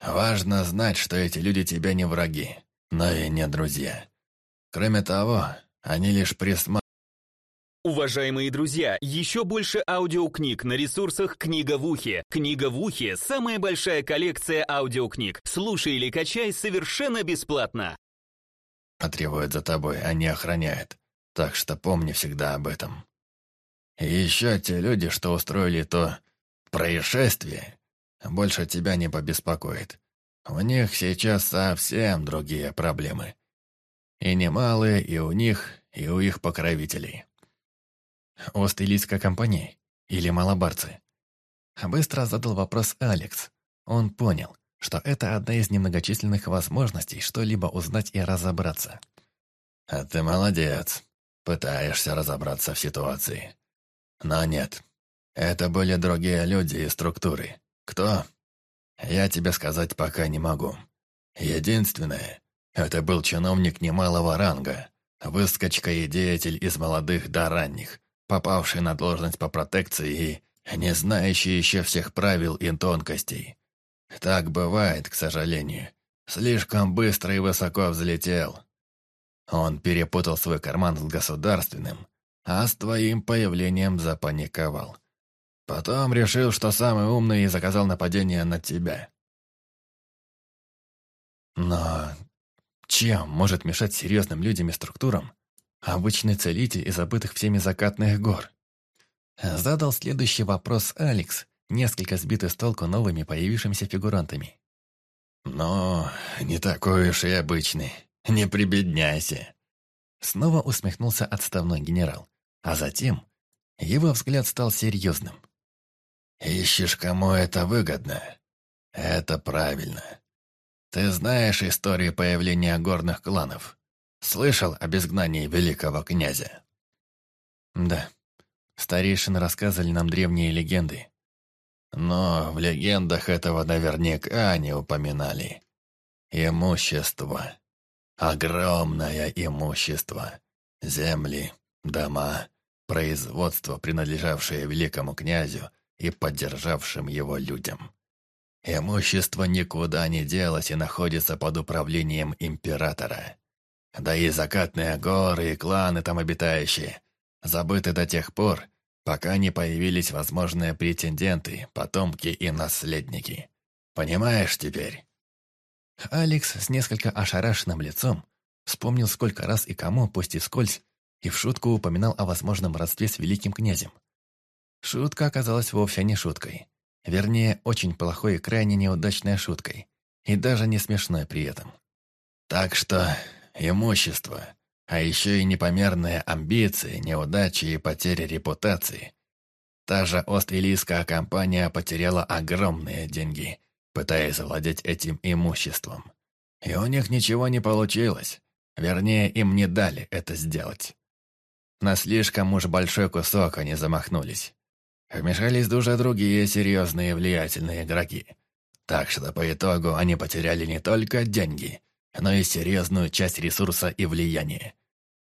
Speaker 1: Важно знать, что эти люди тебе не враги, но и не друзья. Кроме того, они лишь присматривают.
Speaker 2: Уважаемые друзья, еще больше аудиокниг на ресурсах «Книга в ухе». «Книга в ухе» — самая большая коллекция аудиокниг. Слушай или качай совершенно бесплатно.
Speaker 1: Требуют за тобой, они охраняют. Так что помни всегда об этом. И еще те люди, что устроили то происшествие, больше тебя не побеспокоит. У них сейчас совсем другие проблемы. И немалые и у них, и у их покровителей.
Speaker 9: Ост-Элитская компания или малобарцы? Быстро задал вопрос Алекс. Он понял, что это одна из немногочисленных возможностей что-либо узнать и разобраться.
Speaker 1: «А ты молодец», Пытаешься разобраться в ситуации. Но нет. Это были другие люди и структуры. Кто? Я тебе сказать пока не могу. Единственное, это был чиновник немалого ранга, выскочка и деятель из молодых до ранних, попавший на должность по протекции и не знающий еще всех правил и тонкостей. Так бывает, к сожалению. Слишком быстро и высоко взлетел. Он перепутал свой карман с государственным, а с твоим появлением запаниковал. Потом решил, что самый умный и заказал нападение на тебя.
Speaker 9: Но чем может мешать серьезным людям и структурам обычный целитель из забытых всеми закатных гор? Задал следующий вопрос Алекс, несколько сбитый с толку новыми появившимися фигурантами.
Speaker 1: «Но не такой уж и обычный. Не прибедняйся!»
Speaker 9: Снова усмехнулся отставной генерал, а затем его взгляд стал серьезным.
Speaker 1: «Ищешь, кому это выгодно? Это правильно. Ты знаешь историю появления горных кланов? Слышал об изгнании великого князя?»
Speaker 9: «Да. Старейшины рассказывали нам древние легенды.
Speaker 1: Но в легендах этого наверняка не упоминали. Имущество. Огромное имущество. Земли, дома, производство, принадлежавшее великому князю и поддержавшим его людям. Имущество никуда не делось и находится под управлением императора. Да и закатные горы и кланы там обитающие забыты до тех пор, пока не появились возможные претенденты, потомки и наследники. Понимаешь теперь?»
Speaker 10: Алекс с несколько ошарашенным лицом вспомнил, сколько раз и кому, пусть и вскользь, и в шутку упоминал о возможном родстве с великим князем. Шутка оказалась вовсе не шуткой. Вернее, очень плохой и крайне неудачной шуткой. И даже не смешной при этом.
Speaker 1: Так что имущество, а еще и непомерные амбиции, неудачи и потери репутации. Та же Ост-Илийская компания потеряла огромные деньги, пытаясь завладеть этим имуществом. И у них ничего не получилось. Вернее, им не дали это сделать. На слишком уж большой кусок они замахнулись. Вмешались уже другие серьезные влиятельные игроки. Так что по итогу они потеряли не только деньги, но и серьезную часть ресурса и влияния.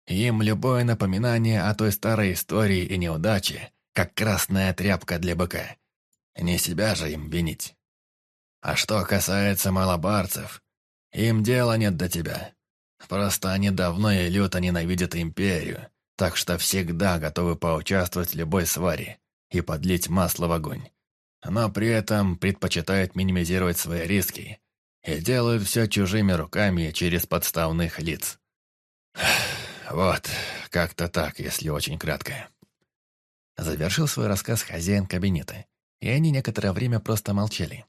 Speaker 1: Им любое напоминание о той старой истории и неудаче, как красная тряпка для быка. Не себя же им винить. А что касается малобарцев, им дела нет до тебя. Просто они давно и люто ненавидят империю, так что всегда готовы поучаствовать в любой сваре и подлить масло в огонь. Но при этом предпочитают минимизировать свои риски и делают все чужими руками через подставных лиц. Вот, как-то так, если очень кратко.
Speaker 10: Завершил свой рассказ хозяин кабинета, и они некоторое время просто молчали.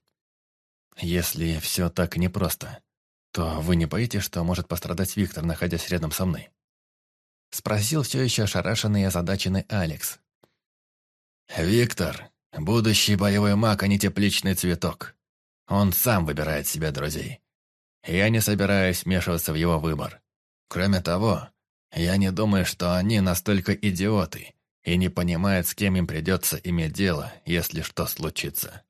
Speaker 10: «Если все так непросто, то вы не боитесь, что может пострадать Виктор, находясь рядом со мной?» Спросил все еще ошарашенный и озадаченный Алекс.
Speaker 1: «Виктор, будущий боевой маг, а не тепличный цветок. Он сам выбирает себе друзей. Я не собираюсь вмешиваться в его выбор. Кроме того, я не думаю, что они настолько идиоты и не понимают, с кем им придется иметь дело, если что случится».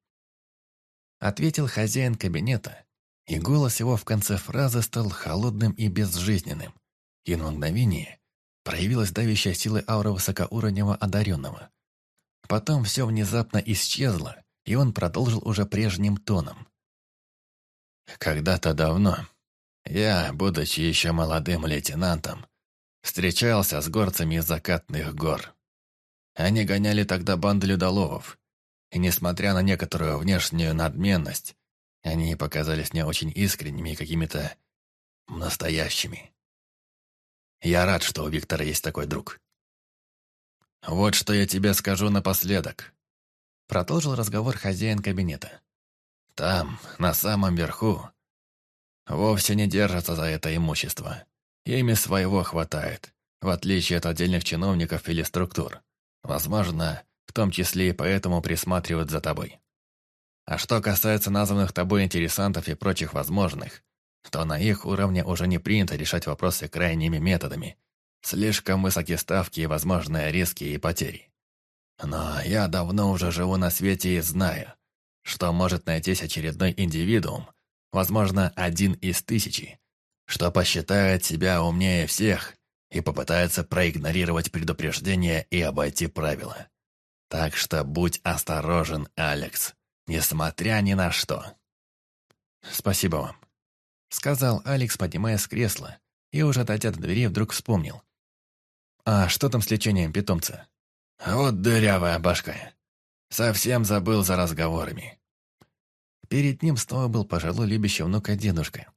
Speaker 10: Ответил хозяин кабинета, и голос его в конце фразы стал холодным и безжизненным. И на мгновение проявилась давящая сила аура высокоуровневого одаренного. Потом все внезапно исчезло, и он продолжил уже прежним тоном.
Speaker 1: «Когда-то давно я, будучи еще молодым лейтенантом, встречался с горцами из закатных гор. Они гоняли тогда банды людоловов, и несмотря на некоторую внешнюю надменность, они показались мне очень искренними и какими-то настоящими. Я рад, что у Виктора есть такой друг. Вот что я тебе скажу напоследок. Продолжил разговор хозяин кабинета. Там, на самом верху, вовсе не держатся за это имущество. Ими своего хватает, в отличие от отдельных чиновников или структур. Возможно, в том числе и поэтому присматривают за тобой. А что касается названных тобой интересантов и прочих возможных, то на их уровне уже не принято решать вопросы крайними методами. Слишком высокие ставки и возможные риски и потери. Но я давно уже живу на свете и знаю, что может найтись очередной индивидуум, возможно, один из тысячи, что посчитает себя умнее всех и попытается проигнорировать предупреждение и обойти правила. Так что будь осторожен, Алекс, несмотря ни на что.
Speaker 10: «Спасибо вам», — сказал Алекс, поднимаясь с кресла, и уже дойдя до двери, вдруг вспомнил. «А что там с лечением питомца?»
Speaker 1: «Вот дырявая башка. Совсем забыл за разговорами».
Speaker 10: Перед ним снова был пожилой любящий внука дедушка.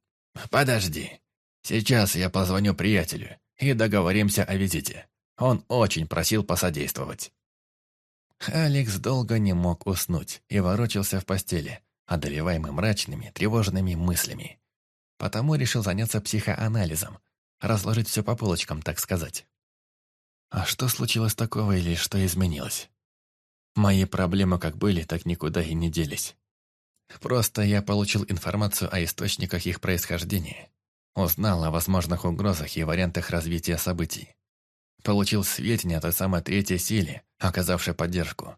Speaker 1: «Подожди. Сейчас я позвоню приятелю и договоримся о визите. Он очень просил посодействовать».
Speaker 10: Алекс долго не мог уснуть и ворочался в постели, одолеваемый мрачными, тревожными мыслями. Потому решил заняться психоанализом, разложить все по полочкам, так сказать. А что случилось такого или что изменилось? Мои проблемы как были, так никуда и не делись. Просто я получил информацию о источниках их происхождения. Узнал о возможных угрозах и вариантах развития событий. Получил сведения о той самой третьей силе, оказавшей поддержку.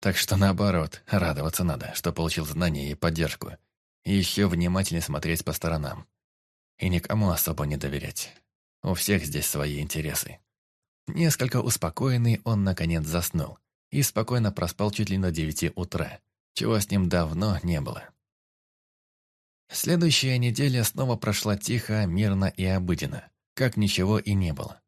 Speaker 10: Так что наоборот, радоваться надо, что получил знания и поддержку. И еще внимательнее смотреть по сторонам. И никому особо не доверять. У всех здесь свои интересы. Несколько успокоенный, он наконец заснул. И спокойно проспал чуть ли до девяти утра, чего с ним давно не было.
Speaker 1: Следующая неделя снова прошла тихо, мирно и обыденно, как ничего и не было.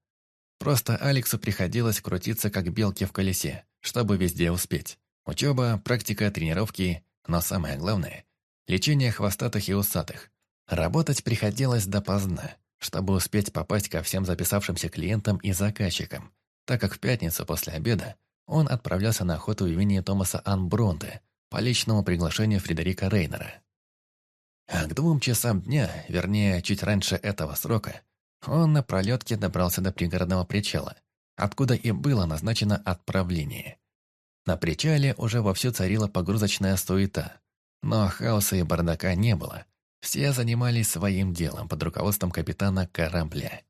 Speaker 1: Просто Алексу приходилось крутиться как белки в колесе, чтобы везде успеть. Учеба, практика, тренировки, но самое главное – лечение хвостатых и усатых. Работать приходилось допоздна, чтобы успеть попасть ко всем записавшимся клиентам и заказчикам, так как в пятницу после обеда он отправлялся на охоту в имени Томаса Анбронте по личному приглашению Фредерика Рейнера. А к двум часам дня, вернее, чуть раньше этого срока, он на пролетке добрался до пригородного причала, откуда и было назначено отправление. На причале уже вовсю царила погрузочная суета, но хаоса и бардака не было. Все занимались своим делом под руководством капитана корабля.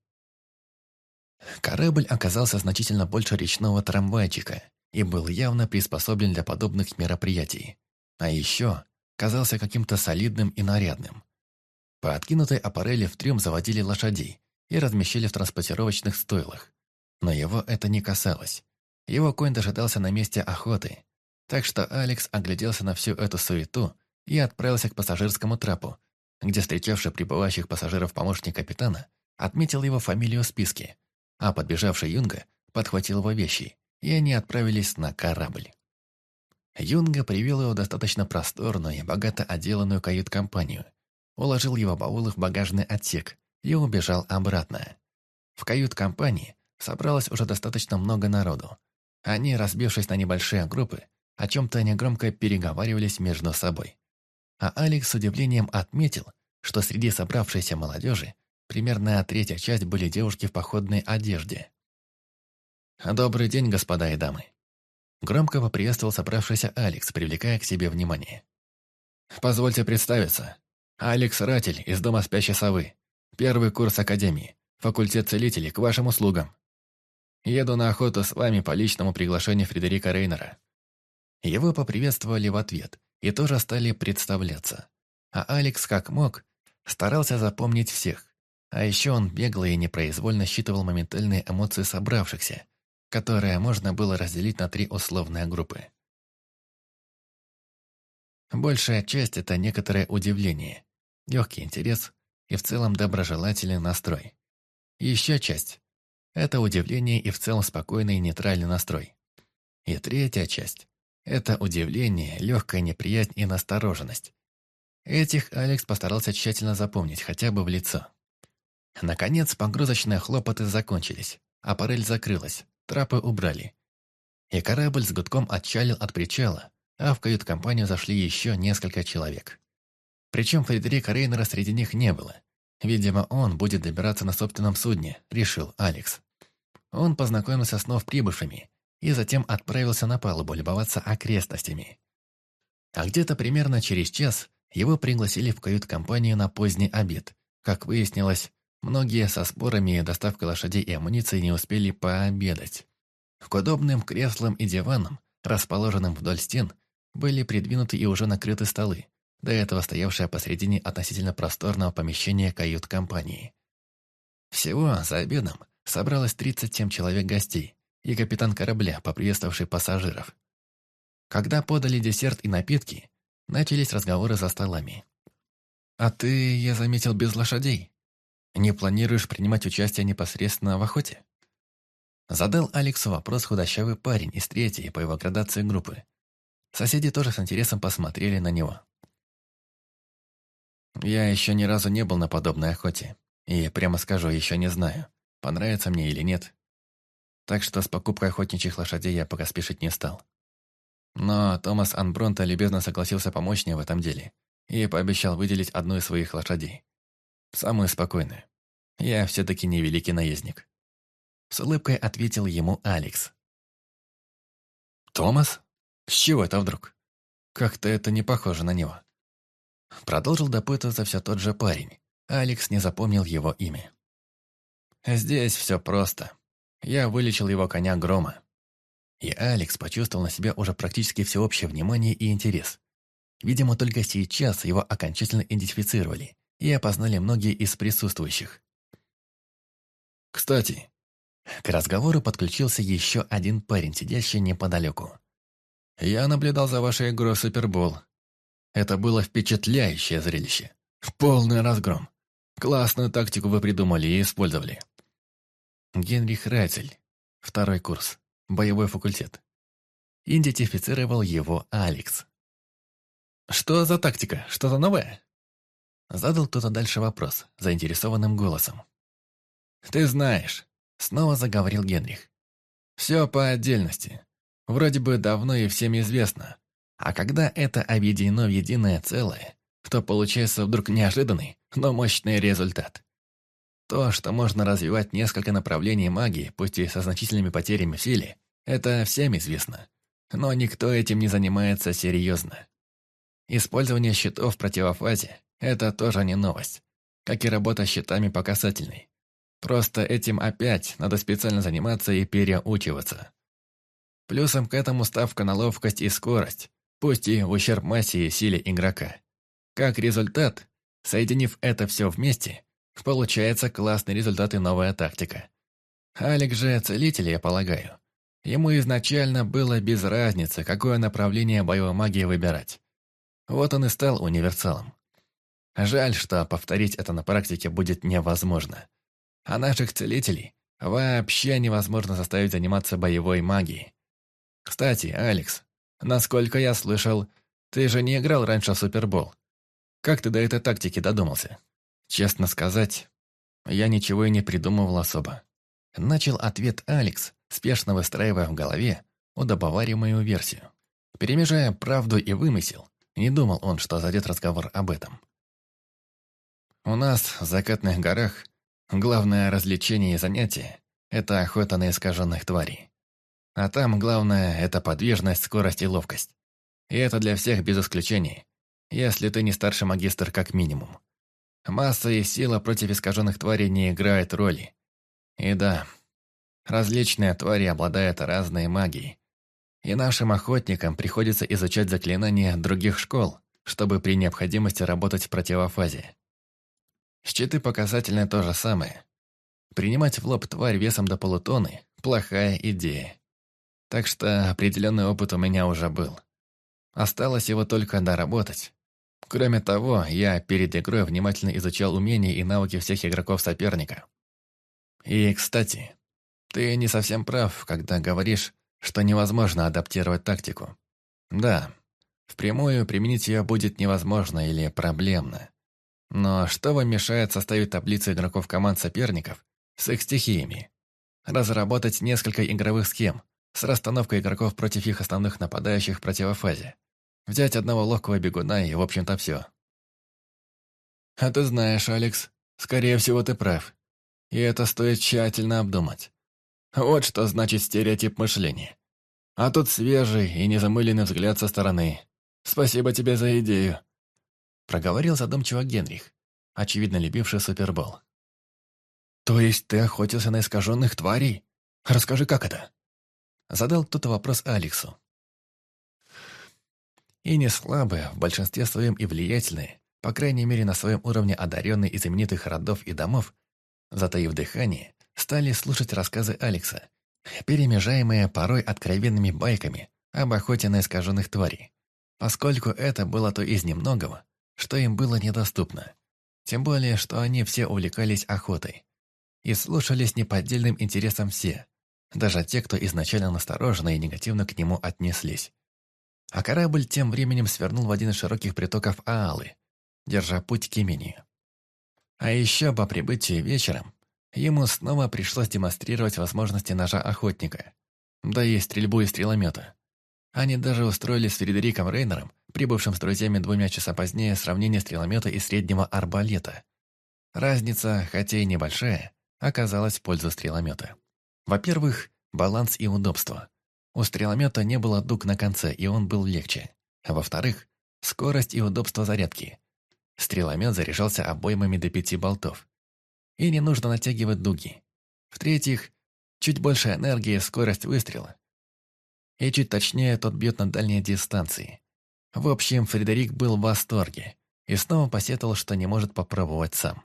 Speaker 1: Корабль оказался значительно больше речного трамвайчика и был явно приспособлен для подобных мероприятий. А еще казался каким-то солидным и нарядным. По откинутой аппарели в трюм заводили лошадей и размещали в транспортировочных стойлах. Но его это не касалось. Его конь дожидался на месте охоты. Так что Алекс огляделся на всю эту суету и отправился к пассажирскому трапу, где встречавший прибывающих пассажиров помощник капитана отметил его фамилию в списке, а подбежавший Юнга подхватил его вещи, и они отправились на корабль. Юнга привел его в достаточно просторную и богато отделанную кают-компанию, уложил его баулы в багажный отсек и убежал обратно. В кают-компании собралось уже достаточно много народу. Они, разбившись на небольшие группы, о чем-то негромко переговаривались между собой. А Алекс с удивлением отметил, что среди собравшейся молодежи примерно третья часть были девушки в походной одежде. «Добрый день, господа и дамы!» Громко поприветствовал собравшийся Алекс, привлекая к себе внимание. «Позвольте представиться. Алекс Ратель из Дома Спящей Совы. Первый курс Академии. Факультет целителей к вашим услугам. Еду на охоту с вами по личному приглашению Фредерика Рейнера». Его поприветствовали в ответ и тоже стали представляться. А Алекс, как мог, старался запомнить всех. А еще он бегло и непроизвольно считывал моментальные эмоции собравшихся, которое можно было разделить на три условные группы. Большая часть – это некоторое удивление, легкий интерес и в целом доброжелательный настрой. Еще часть – это удивление и в целом спокойный и нейтральный настрой. И третья часть – это удивление, легкая неприязнь и настороженность. Этих Алекс постарался тщательно запомнить, хотя бы в лицо. Наконец, погрузочные хлопоты закончились, аппарель закрылась, Трапы убрали. И корабль с гудком отчалил от причала, а в кают-компанию зашли еще несколько человек. Причем Фредерика Рейнера среди них не было. Видимо, он будет добираться на собственном судне, решил Алекс. Он познакомился с вновь прибывшими и затем отправился на палубу любоваться окрестностями. А где-то примерно через час его пригласили в кают-компанию на поздний обед. Как выяснилось, Многие со спорами и доставкой лошадей и амуниции не успели пообедать. К удобным креслам и диванам, расположенным вдоль стен, были придвинуты и уже накрыты столы, до этого стоявшие посредине относительно просторного помещения кают-компании. Всего за обедом собралось 37 человек гостей и капитан корабля, поприветствовавший пассажиров. Когда подали десерт и напитки, начались разговоры за столами. «А ты, я заметил, без лошадей?» Не планируешь принимать участие непосредственно в охоте? Задал Алексу вопрос худощавый парень из третьей по его градации группы. Соседи тоже с интересом посмотрели на него. Я еще ни разу не был на подобной охоте. И, прямо скажу, еще не знаю, понравится мне или нет. Так что с покупкой охотничьих лошадей я пока спешить не стал. Но Томас Анбронта любезно согласился помочь мне в этом деле и пообещал выделить одну из своих лошадей. Самое спокойное. Я все-таки не великий наездник. С улыбкой ответил ему Алекс. «Томас? С чего это вдруг? Как-то это не похоже на него». Продолжил допытываться все тот же парень. Алекс не запомнил его имя. «Здесь все просто. Я вылечил его коня Грома». И Алекс почувствовал на себе уже практически всеобщее внимание и интерес. Видимо, только сейчас его окончательно идентифицировали и опознали многие из присутствующих. Кстати, к разговору подключился еще один парень, сидящий неподалеку. «Я наблюдал за вашей игрой в Супербол. Это было впечатляющее зрелище. Полный разгром. Классную тактику вы придумали и использовали. Генрих Райцель. Второй курс. Боевой факультет. Идентифицировал его Алекс. «Что за тактика? Что-то новое?» Задал кто-то дальше вопрос, заинтересованным голосом. «Ты знаешь», — снова заговорил Генрих. «Все по отдельности. Вроде бы давно и всем известно. А когда это объединено в единое целое, то получается вдруг неожиданный, но мощный результат. То, что можно развивать несколько направлений магии, пусть и со значительными потерями в силе, это всем известно. Но никто этим не занимается серьезно. Использование щитов в противофазе – это тоже не новость, как и работа с щитами по касательной. Просто этим опять надо специально заниматься и переучиваться. Плюсом к этому ставка на ловкость и скорость, пусть и в ущерб массе и силе игрока. Как результат, соединив это все вместе, получается классный результат и новая тактика. Алик же целитель, я полагаю. Ему изначально было без разницы, какое направление боевой магии выбирать. Вот он и стал универсалом. Жаль, что повторить это на практике будет невозможно. А наших целителей вообще невозможно заставить заниматься боевой магией. Кстати, Алекс, насколько я слышал, ты же не играл раньше в Супербол. Как ты до этой тактики додумался? Честно сказать, я ничего и не придумывал особо. Начал ответ Алекс, спешно выстраивая в голове удобоваримую версию. Перемежая правду и вымысел, не думал он, что зайдет разговор об этом. У нас в закатных горах главное развлечение и занятие – это охота на искаженных тварей. А там главное – это подвижность, скорость и ловкость. И это для всех без исключений, если ты не старший магистр как минимум. Масса и сила против искаженных тварей не играют роли. И да, различные твари обладают разной магией. И нашим охотникам приходится изучать заклинания других школ, чтобы при необходимости работать в противофазе. Щиты показательные то же самое. Принимать в лоб тварь весом до полутонны – плохая идея. Так что определенный опыт у меня уже был. Осталось его только доработать. Кроме того, я перед игрой внимательно изучал умения и навыки всех игроков соперника. И, кстати, ты не совсем прав, когда говоришь, что невозможно адаптировать тактику. Да, впрямую применить ее будет невозможно или проблемно. Но что вам мешает составить таблицу игроков команд соперников с их стихиями? Разработать несколько игровых схем, с расстановкой игроков против их основных нападающих в противофазе. Взять одного ловкого бегуна и, в общем-то, все. А ты знаешь, Алекс, скорее всего, ты прав. И это стоит тщательно обдумать. Вот что значит стереотип мышления. А тут свежий и незамыленный взгляд со стороны. Спасибо тебе за идею. Проговорил задумчиво Генрих, очевидно любивший Супербол. То есть ты охотился на искаженных тварей? Расскажи, как это? Задал кто-то вопрос Алексу. И не слабые, в большинстве своем и влиятельные, по крайней мере на своем уровне одаренные из именитых родов и домов, затаив дыхание, стали слушать рассказы Алекса, перемежаемые порой откровенными байками об охоте на искаженных тварей, поскольку это было то из немногого, что им было недоступно. Тем более, что они все увлекались охотой. И слушались неподдельным интересом все, даже те, кто изначально настороженно и негативно к нему отнеслись. А корабль тем временем свернул в один из широких притоков Аалы, держа путь к Имению. А еще по прибытии вечером ему снова пришлось демонстрировать возможности ножа охотника, да и стрельбу из стреломета. Они даже устроили с Фредериком Рейнером, прибывшим с друзьями двумя часа позднее, сравнение стреломета и среднего арбалета. Разница, хотя и небольшая, оказалась в пользу стреломета. Во-первых, баланс и удобство. У стреломета не было дуг на конце, и он был легче. А во-вторых, скорость и удобство зарядки. Стреломет заряжался обоймами до пяти болтов. И не нужно натягивать дуги. В-третьих, чуть больше энергии скорость выстрела. И чуть точнее тот бьет на дальней дистанции. В общем, Фредерик был в восторге и снова посетовал, что не может попробовать сам.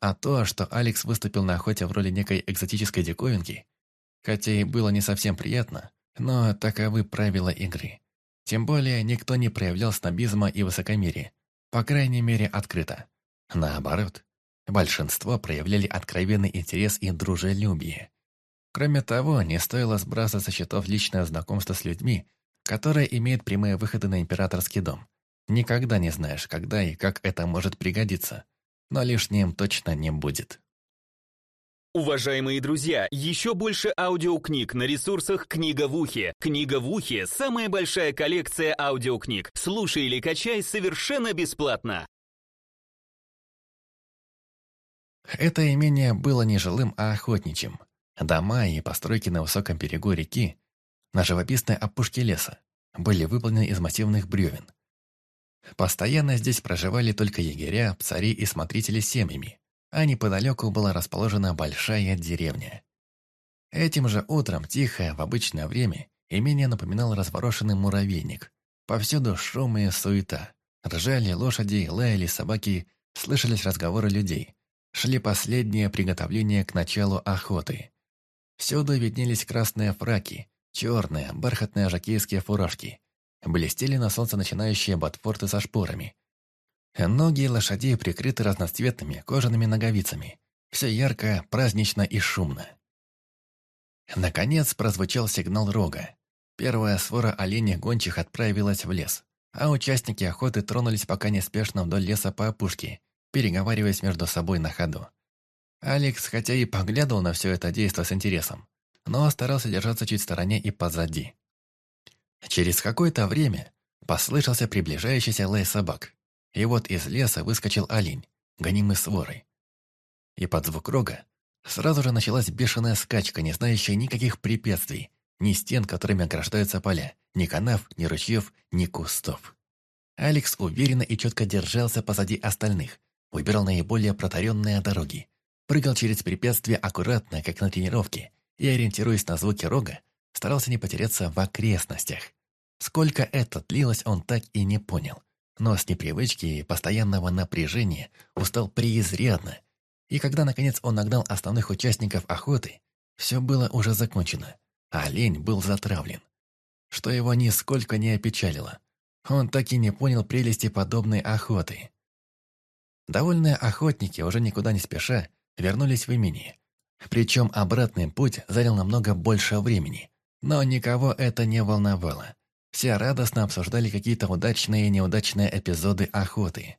Speaker 1: А то, что Алекс выступил на охоте в роли некой экзотической диковинки, хотя и было не совсем приятно, но таковы правила игры. Тем более, никто не проявлял снобизма и высокомерия, По крайней мере, открыто. Наоборот, большинство проявляли откровенный интерес и дружелюбие. Кроме того, не стоило сбрасывать со счетов личное знакомство с людьми, которые имеют прямые выходы на императорский дом. Никогда не знаешь, когда и как это может пригодиться, но лишним точно не будет.
Speaker 2: Уважаемые друзья, еще больше аудиокниг на ресурсах «Книга в ухе». «Книга в ухе» — самая большая коллекция аудиокниг. Слушай или качай совершенно бесплатно.
Speaker 1: Это имение было не жилым, а охотничьим. Дома и постройки на высоком берегу реки, на живописной опушке леса, были выполнены из массивных бревен. Постоянно здесь проживали только егеря, псари и смотрители семьями, а неподалеку была расположена большая деревня. Этим же утром, тихо, в обычное время, имение напоминало разворошенный муравейник. Повсюду шум и суета. Ржали лошади, лаяли собаки, слышались разговоры людей. Шли последние приготовления к началу охоты. Всюду виднелись красные фраки, черные, бархатные жакейские фуражки. Блестели на солнце начинающие ботфорты со шпорами. Ноги лошадей прикрыты разноцветными кожаными ноговицами. Все ярко, празднично и шумно. Наконец прозвучал сигнал рога. Первая свора оленей гончих отправилась в лес, а участники охоты тронулись пока неспешно вдоль леса по опушке, переговариваясь между собой на ходу. Алекс, хотя и поглядывал на все это действо с интересом, но старался держаться чуть в стороне и позади. Через какое-то время послышался приближающийся лай собак. И вот из леса выскочил олень, гонимый сворой. И под звук рога сразу же началась бешеная скачка, не знающая никаких препятствий, ни стен, которыми ограждаются поля, ни канав, ни ручьев, ни кустов. Алекс уверенно и четко держался позади остальных, выбирал наиболее протаренные дороги, прыгал через препятствия аккуратно, как на тренировке, и, ориентируясь на звуки рога, старался не потеряться в окрестностях. Сколько это длилось, он так и не понял но с непривычки и постоянного напряжения устал преизрядно, и когда, наконец, он нагнал основных участников охоты, все было уже закончено, а олень был затравлен, что его нисколько не опечалило. Он так и не понял прелести подобной охоты. Довольные охотники, уже никуда не спеша, вернулись в имение. Причем обратный путь занял намного больше времени, но никого это не волновало. Все радостно обсуждали какие-то удачные и неудачные эпизоды охоты.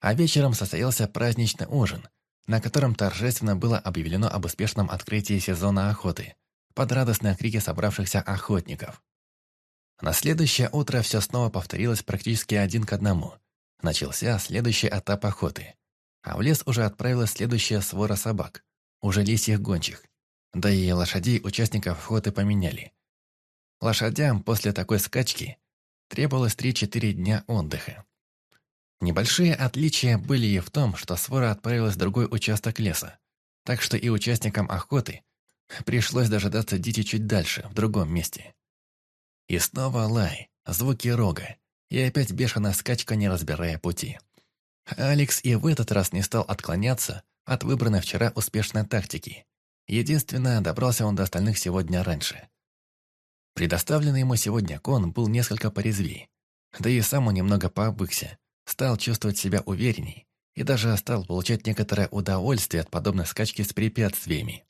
Speaker 1: А вечером состоялся праздничный ужин, на котором торжественно было объявлено об успешном открытии сезона охоты под радостные крики собравшихся охотников. На следующее утро все снова повторилось практически один к одному. Начался следующий этап охоты. А в лес уже отправилась следующая свора собак, уже лисьих гончих. Да и лошадей участников охоты поменяли. Лошадям после такой скачки требовалось 3-4 дня отдыха. Небольшие отличия были и в том, что свора отправилась в другой участок леса, так что и участникам охоты пришлось дожидаться дичи чуть дальше, в другом месте. И снова лай, звуки рога, и опять бешеная скачка, не разбирая пути. Алекс и в этот раз не стал отклоняться от выбранной вчера успешной тактики. Единственное, добрался он до остальных сегодня раньше. Предоставленный ему сегодня кон был несколько порезвей. Да и сам он немного пообыкся, стал чувствовать себя уверенней и даже стал получать некоторое удовольствие от подобной скачки с препятствиями.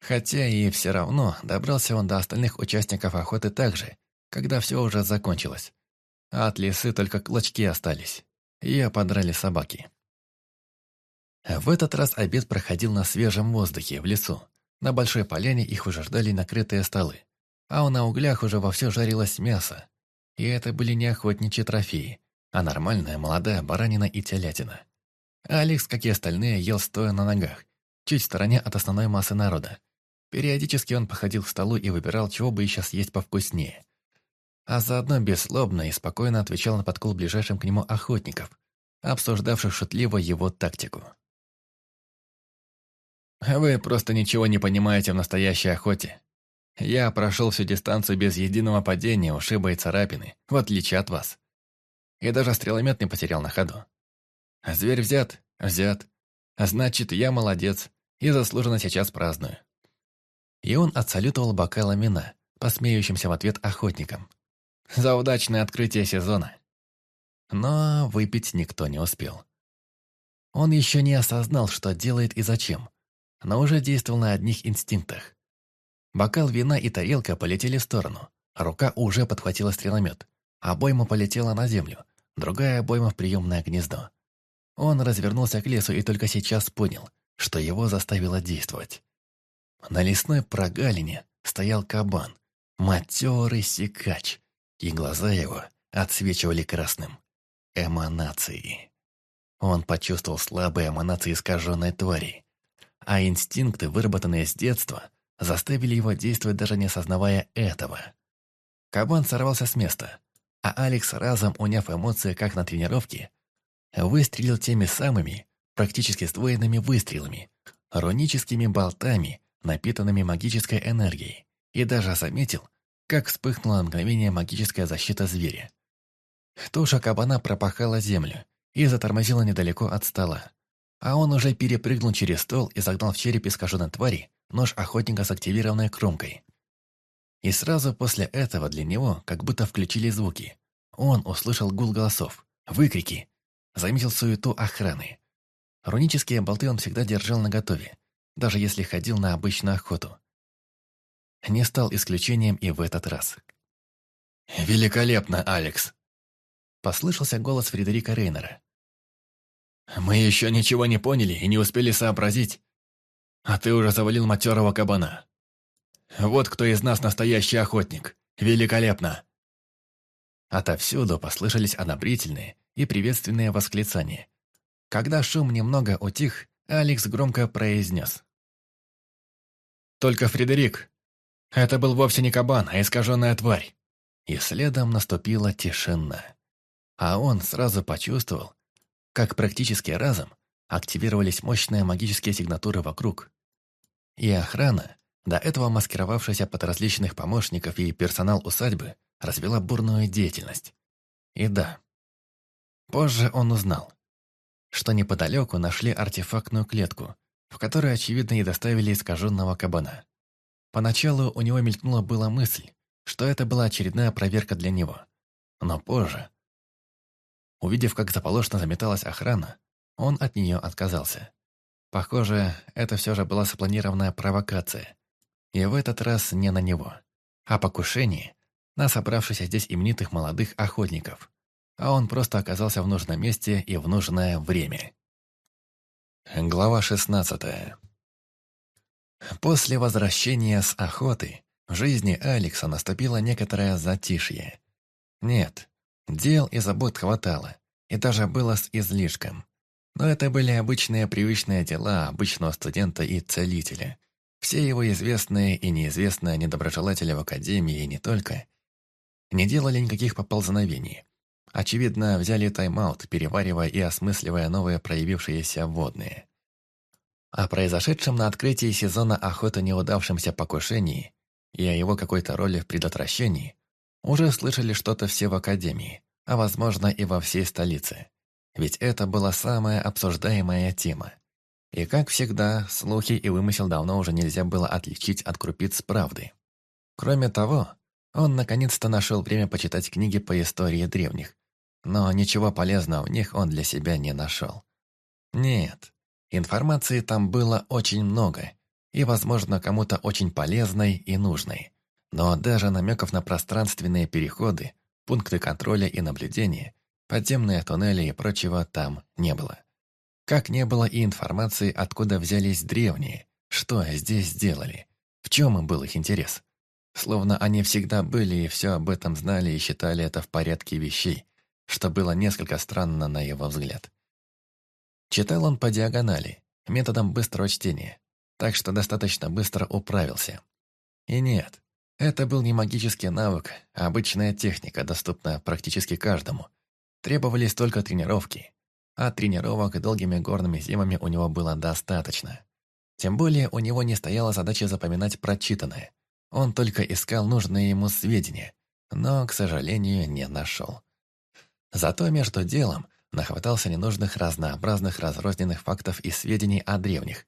Speaker 1: Хотя и все равно добрался он до остальных участников охоты так же, когда все уже закончилось. А от лисы только клочки остались. Ее подрали собаки. В этот раз обед проходил на свежем воздухе, в лесу. На большой поляне их уже ждали накрытые столы а на углях уже вовсю жарилось мясо. И это были не охотничьи трофеи, а нормальная молодая баранина и телятина. Алекс, как и остальные, ел стоя на ногах, чуть в стороне от основной массы народа. Периодически он походил к столу и выбирал, чего бы еще съесть повкуснее. А заодно бесслобно и спокойно отвечал на подкол ближайшим к нему охотников, обсуждавших шутливо его тактику. «Вы просто ничего не понимаете в настоящей охоте», я прошел всю дистанцию без единого падения, ушиба и царапины, в отличие от вас. И даже стреломет не потерял на ходу. Зверь взят, взят. Значит, я молодец и заслуженно сейчас праздную. И он отсалютовал бокалом вина, посмеющимся в ответ охотникам. За удачное открытие сезона. Но выпить никто не успел. Он еще не осознал, что делает и зачем, но уже действовал на одних инстинктах. Бокал вина и тарелка полетели в сторону, рука уже подхватила стреломет. Обойма полетела на землю, другая обойма в приемное гнездо. Он развернулся к лесу и только сейчас понял, что его заставило действовать. На лесной прогалине стоял кабан, матерый сикач, и глаза его отсвечивали красным. Эманации. Он почувствовал слабые эманации искаженной твари, а инстинкты, выработанные с детства, заставили его действовать, даже не осознавая этого. Кабан сорвался с места, а Алекс, разом уняв эмоции, как на тренировке, выстрелил теми самыми, практически сдвоенными выстрелами, руническими болтами, напитанными магической энергией, и даже заметил, как вспыхнула мгновение магическая защита зверя. Туша кабана пропахала землю и затормозила недалеко от стола. А он уже перепрыгнул через стол и загнал в череп искаженной твари нож охотника с активированной кромкой. И сразу после этого для него как будто включили звуки. Он услышал гул голосов, выкрики, заметил суету охраны. Рунические болты он всегда держал наготове, даже если ходил на обычную охоту. Не стал исключением и в этот раз.
Speaker 6: «Великолепно, Алекс!»
Speaker 1: Послышался голос Фредерика Рейнера.
Speaker 6: «Мы еще ничего не поняли и не успели сообразить, а ты уже завалил матерого кабана. Вот кто из нас настоящий охотник. Великолепно!»
Speaker 1: Отовсюду послышались одобрительные и приветственные восклицания. Когда шум немного утих, Алекс громко произнес.
Speaker 6: «Только Фредерик, это был вовсе не кабан, а искаженная тварь».
Speaker 1: И следом наступила тишина. А он сразу почувствовал, как практически разом активировались мощные магические сигнатуры вокруг. И охрана, до этого маскировавшаяся под различных помощников и персонал усадьбы, развела бурную деятельность. И да, позже он узнал, что неподалеку нашли артефактную клетку, в которой, очевидно, и доставили искаженного кабана. Поначалу у него мелькнула была мысль, что это была очередная проверка для него. Но позже, увидев, как заполошно заметалась охрана, он от нее отказался. Похоже, это все же была спланированная провокация. И в этот раз не на него, а покушение на собравшихся здесь именитых молодых охотников. А он просто оказался в нужном месте и в нужное время. Глава 16 После возвращения с охоты в жизни Алекса наступило некоторое затишье. Нет, дел и забот хватало, и даже было с излишком. Но это были обычные привычные дела обычного студента и целителя. Все его известные и неизвестные недоброжелатели в академии и не только не делали никаких поползновений. Очевидно, взяли тайм-аут, переваривая и осмысливая новые проявившиеся водные. О произошедшем на открытии сезона охоты неудавшемся покушении и о его какой-то роли в предотвращении уже слышали что-то все в Академии, а возможно и во всей столице. Ведь это была самая обсуждаемая тема. И, как всегда, слухи и вымысел давно уже нельзя было отличить от крупиц правды. Кроме того, он наконец-то нашел время почитать книги по истории древних, но ничего полезного в них он для себя не нашел. Нет, информации там было очень много, и, возможно, кому-то очень полезной и нужной. Но даже намеков на пространственные переходы, пункты контроля и наблюдения Подземные туннели и прочего там не было. Как не было и информации, откуда взялись древние, что здесь сделали, в чем им был их интерес. Словно они всегда были и все об этом знали и считали это в порядке вещей, что было несколько странно на его взгляд. Читал он по диагонали, методом быстрого чтения, так что достаточно быстро управился. И нет, это был не магический навык, а обычная техника, доступная практически каждому – Требовались только тренировки, а тренировок долгими горными зимами у него было достаточно. Тем более у него не стояла задача запоминать прочитанное. Он только искал нужные ему сведения, но, к сожалению, не нашел. Зато между делом нахватался ненужных разнообразных разрозненных фактов и сведений о древних,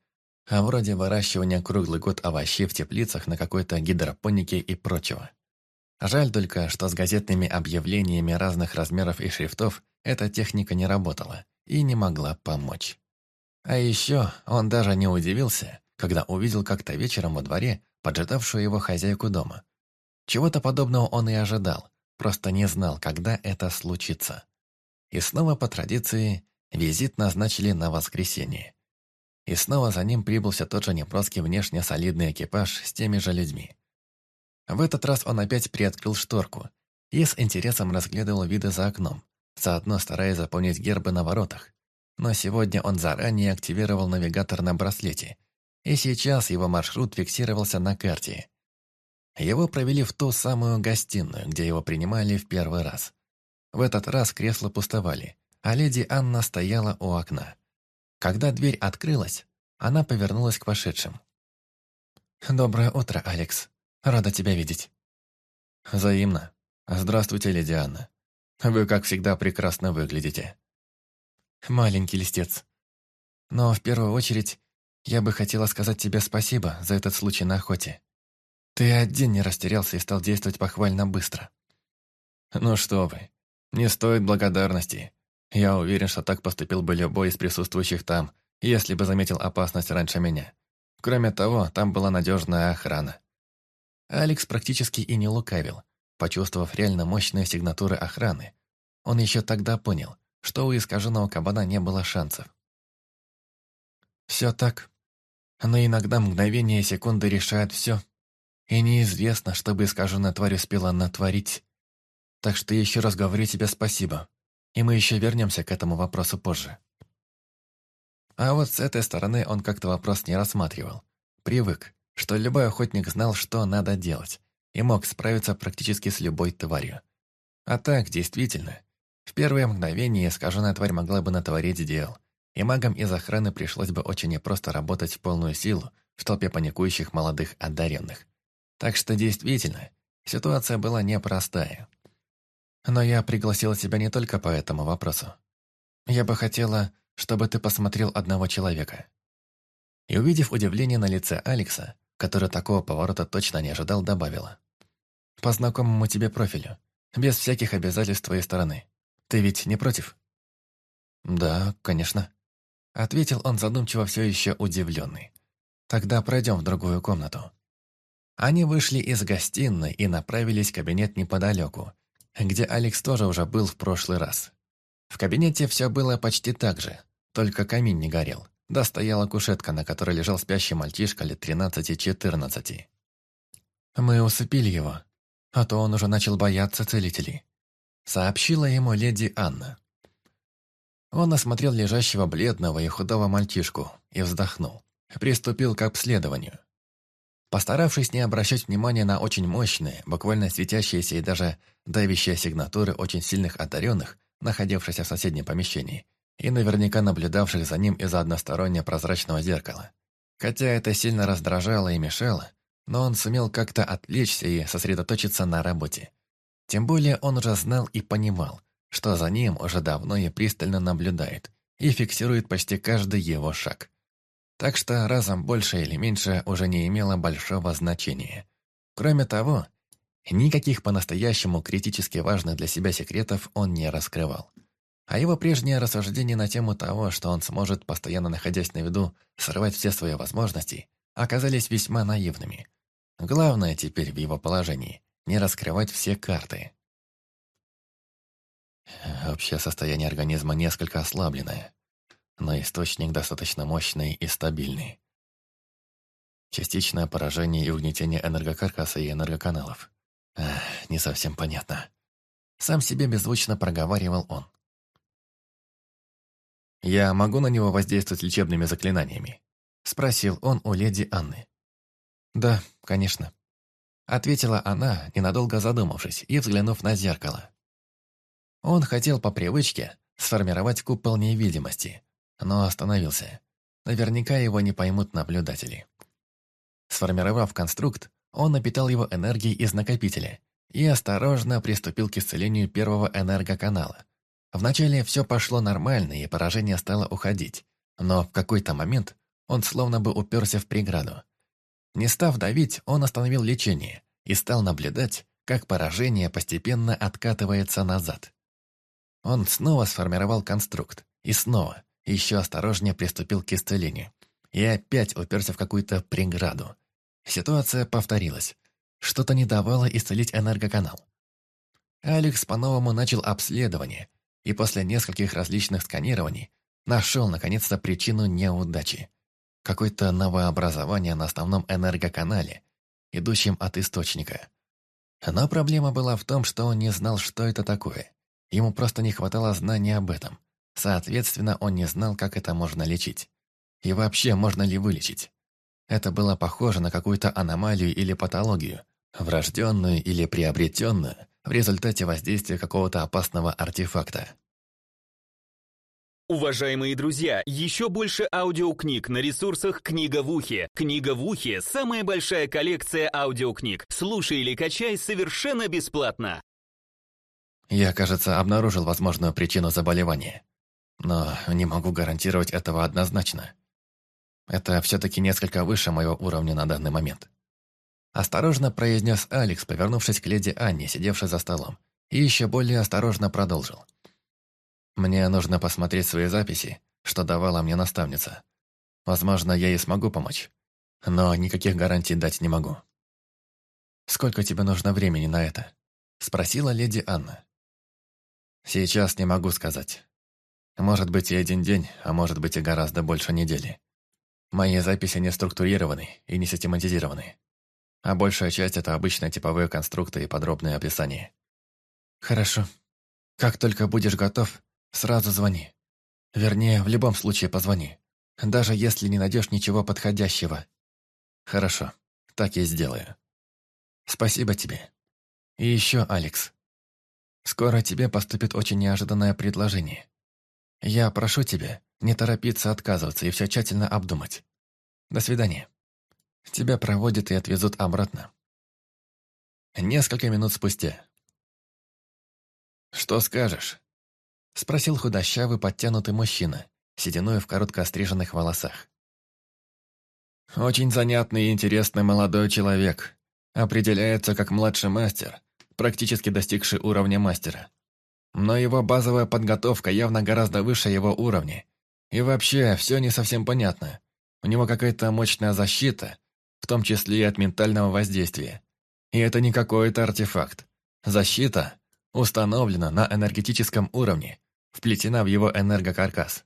Speaker 1: а вроде выращивания круглый год овощей в теплицах на какой-то гидропонике и прочего. Жаль только, что с газетными объявлениями разных размеров и шрифтов эта техника не работала и не могла помочь. А еще он даже не удивился, когда увидел как-то вечером во дворе поджидавшую его хозяйку дома. Чего-то подобного он и ожидал, просто не знал, когда это случится. И снова по традиции визит назначили на воскресенье. И снова за ним прибылся тот же непроский внешне солидный экипаж с теми же людьми. В этот раз он опять приоткрыл шторку и с интересом разглядывал виды за окном, заодно стараясь запомнить гербы на воротах. Но сегодня он заранее активировал навигатор на браслете, и сейчас его маршрут фиксировался на карте. Его провели в ту самую гостиную, где его принимали в первый раз. В этот раз кресла пустовали, а леди Анна стояла у окна. Когда дверь открылась, она повернулась к вошедшим. «Доброе утро, Алекс. Рада тебя видеть».
Speaker 6: «Взаимно. Здравствуйте, леди Анна. Вы, как всегда, прекрасно выглядите».
Speaker 1: «Маленький листец. Но в первую очередь я бы хотела сказать тебе спасибо за этот случай на охоте. Ты один не растерялся и стал действовать похвально быстро».
Speaker 6: «Ну что вы, не стоит благодарности. Я уверен, что так поступил бы любой из присутствующих там, если бы заметил опасность раньше меня. Кроме того, там была надежная охрана.
Speaker 1: Алекс практически и не лукавил, почувствовав реально мощные сигнатуры охраны. Он еще тогда понял, что у искаженного кабана не было шансов. Все так. Но иногда мгновения и секунды решают все. И неизвестно, что бы искаженная тварь успела натворить. Так что еще раз говорю тебе спасибо. И мы еще вернемся к этому вопросу позже. А вот с этой стороны он как-то вопрос не рассматривал. Привык, что любой охотник знал, что надо делать, и мог справиться практически с любой тварью. А так, действительно, в первое мгновение искаженная тварь могла бы натворить дел, и магам из охраны пришлось бы очень непросто работать в полную силу в толпе паникующих молодых одаренных. Так что действительно, ситуация была непростая. Но я пригласила тебя не только по этому вопросу. Я бы хотела, чтобы ты посмотрел одного человека». И увидев удивление на лице Алекса, который такого поворота точно не ожидал, добавила. «По знакомому тебе профилю, без всяких обязательств твоей стороны. Ты ведь не против?» «Да, конечно», — ответил он задумчиво все еще удивленный. «Тогда пройдем в другую комнату». Они вышли из гостиной и направились в кабинет неподалеку, где Алекс тоже уже был в прошлый раз. В кабинете все было почти так же, только камин не горел. Да стояла кушетка, на которой лежал спящий мальчишка лет 13-14. «Мы усыпили его, а то он уже начал бояться целителей», сообщила ему леди Анна. Он осмотрел лежащего бледного и худого мальчишку и вздохнул. Приступил к обследованию. Постаравшись не обращать внимания на очень мощные, буквально светящиеся и даже давящие сигнатуры очень сильных одаренных, находившихся в соседнем помещении, и наверняка наблюдавших за ним из-за одностороннего прозрачного зеркала. Хотя это сильно раздражало и мешало, но он сумел как-то отвлечься и сосредоточиться на работе. Тем более он уже знал и понимал, что за ним уже давно и пристально наблюдает и фиксирует почти каждый его шаг. Так что разом больше или меньше уже не имело большого значения. Кроме того, никаких по-настоящему критически важных для себя секретов он не раскрывал. А его прежние рассуждения на тему того, что он сможет, постоянно находясь на виду, срывать все свои возможности, оказались весьма наивными. Главное теперь в его положении – не раскрывать все карты. Общее состояние организма несколько ослабленное но источник достаточно мощный и стабильный. Частичное поражение и угнетение энергокаркаса и энергоканалов. Эх, не совсем понятно. Сам себе беззвучно проговаривал он. «Я могу на него воздействовать лечебными заклинаниями?» Спросил он у леди Анны. «Да, конечно», — ответила она, ненадолго задумавшись и взглянув на зеркало. Он хотел по привычке сформировать купол невидимости, но остановился. Наверняка его не поймут наблюдатели. Сформировав конструкт, он напитал его энергией из накопителя и осторожно приступил к исцелению первого энергоканала. Вначале все пошло нормально, и поражение стало уходить, но в какой-то момент он словно бы уперся в преграду. Не став давить, он остановил лечение и стал наблюдать, как поражение постепенно откатывается назад. Он снова сформировал конструкт, и снова, еще осторожнее приступил к исцелению. И опять уперся в какую-то преграду. Ситуация повторилась. Что-то не давало исцелить энергоканал. Алекс по-новому начал обследование, и после нескольких различных сканирований нашел, наконец-то, причину неудачи. Какое-то новообразование на основном энергоканале, идущем от источника. Но проблема была в том, что он не знал, что это такое. Ему просто не хватало знания об этом. Соответственно, он не знал, как это можно лечить. И вообще, можно ли вылечить. Это было похоже на какую-то аномалию или патологию, врожденную или приобретенную в результате воздействия какого-то опасного артефакта.
Speaker 2: Уважаемые друзья, еще больше аудиокниг на ресурсах «Книга в ухе». «Книга в ухе» — самая большая коллекция аудиокниг. Слушай или качай совершенно бесплатно.
Speaker 1: Я, кажется, обнаружил возможную причину заболевания. Но не могу гарантировать этого однозначно. Это все-таки несколько выше моего уровня на данный момент. Осторожно произнес Алекс, повернувшись к леди Анне, сидевшей за столом, и еще более осторожно продолжил. Мне нужно посмотреть свои записи, что давала мне наставница. Возможно, я и смогу помочь. Но никаких гарантий дать не могу. «Сколько тебе нужно времени на это?» Спросила леди Анна. «Сейчас не могу сказать. Может быть и один день, а может быть и гораздо больше недели. Мои записи не структурированы и не систематизированы. А большая часть – это обычные типовые конструкты и подробные описания. Хорошо. Как только будешь готов, Сразу звони. Вернее, в любом случае позвони. Даже если не найдешь ничего подходящего. Хорошо, так я сделаю. Спасибо тебе. И еще, Алекс. Скоро тебе поступит очень неожиданное предложение. Я прошу тебя не торопиться отказываться и все тщательно обдумать. До свидания. Тебя проводят и отвезут обратно. Несколько минут спустя. Что скажешь? Спросил худощавый, подтянутый мужчина, сединой в коротко остриженных волосах. «Очень занятный и интересный молодой человек. Определяется как младший мастер, практически достигший уровня мастера. Но его базовая подготовка явно гораздо выше его уровня. И вообще, все не совсем понятно. У него какая-то мощная защита, в том числе и от ментального воздействия. И это не какой-то артефакт. Защита установлена на энергетическом уровне, вплетена в его энергокаркас.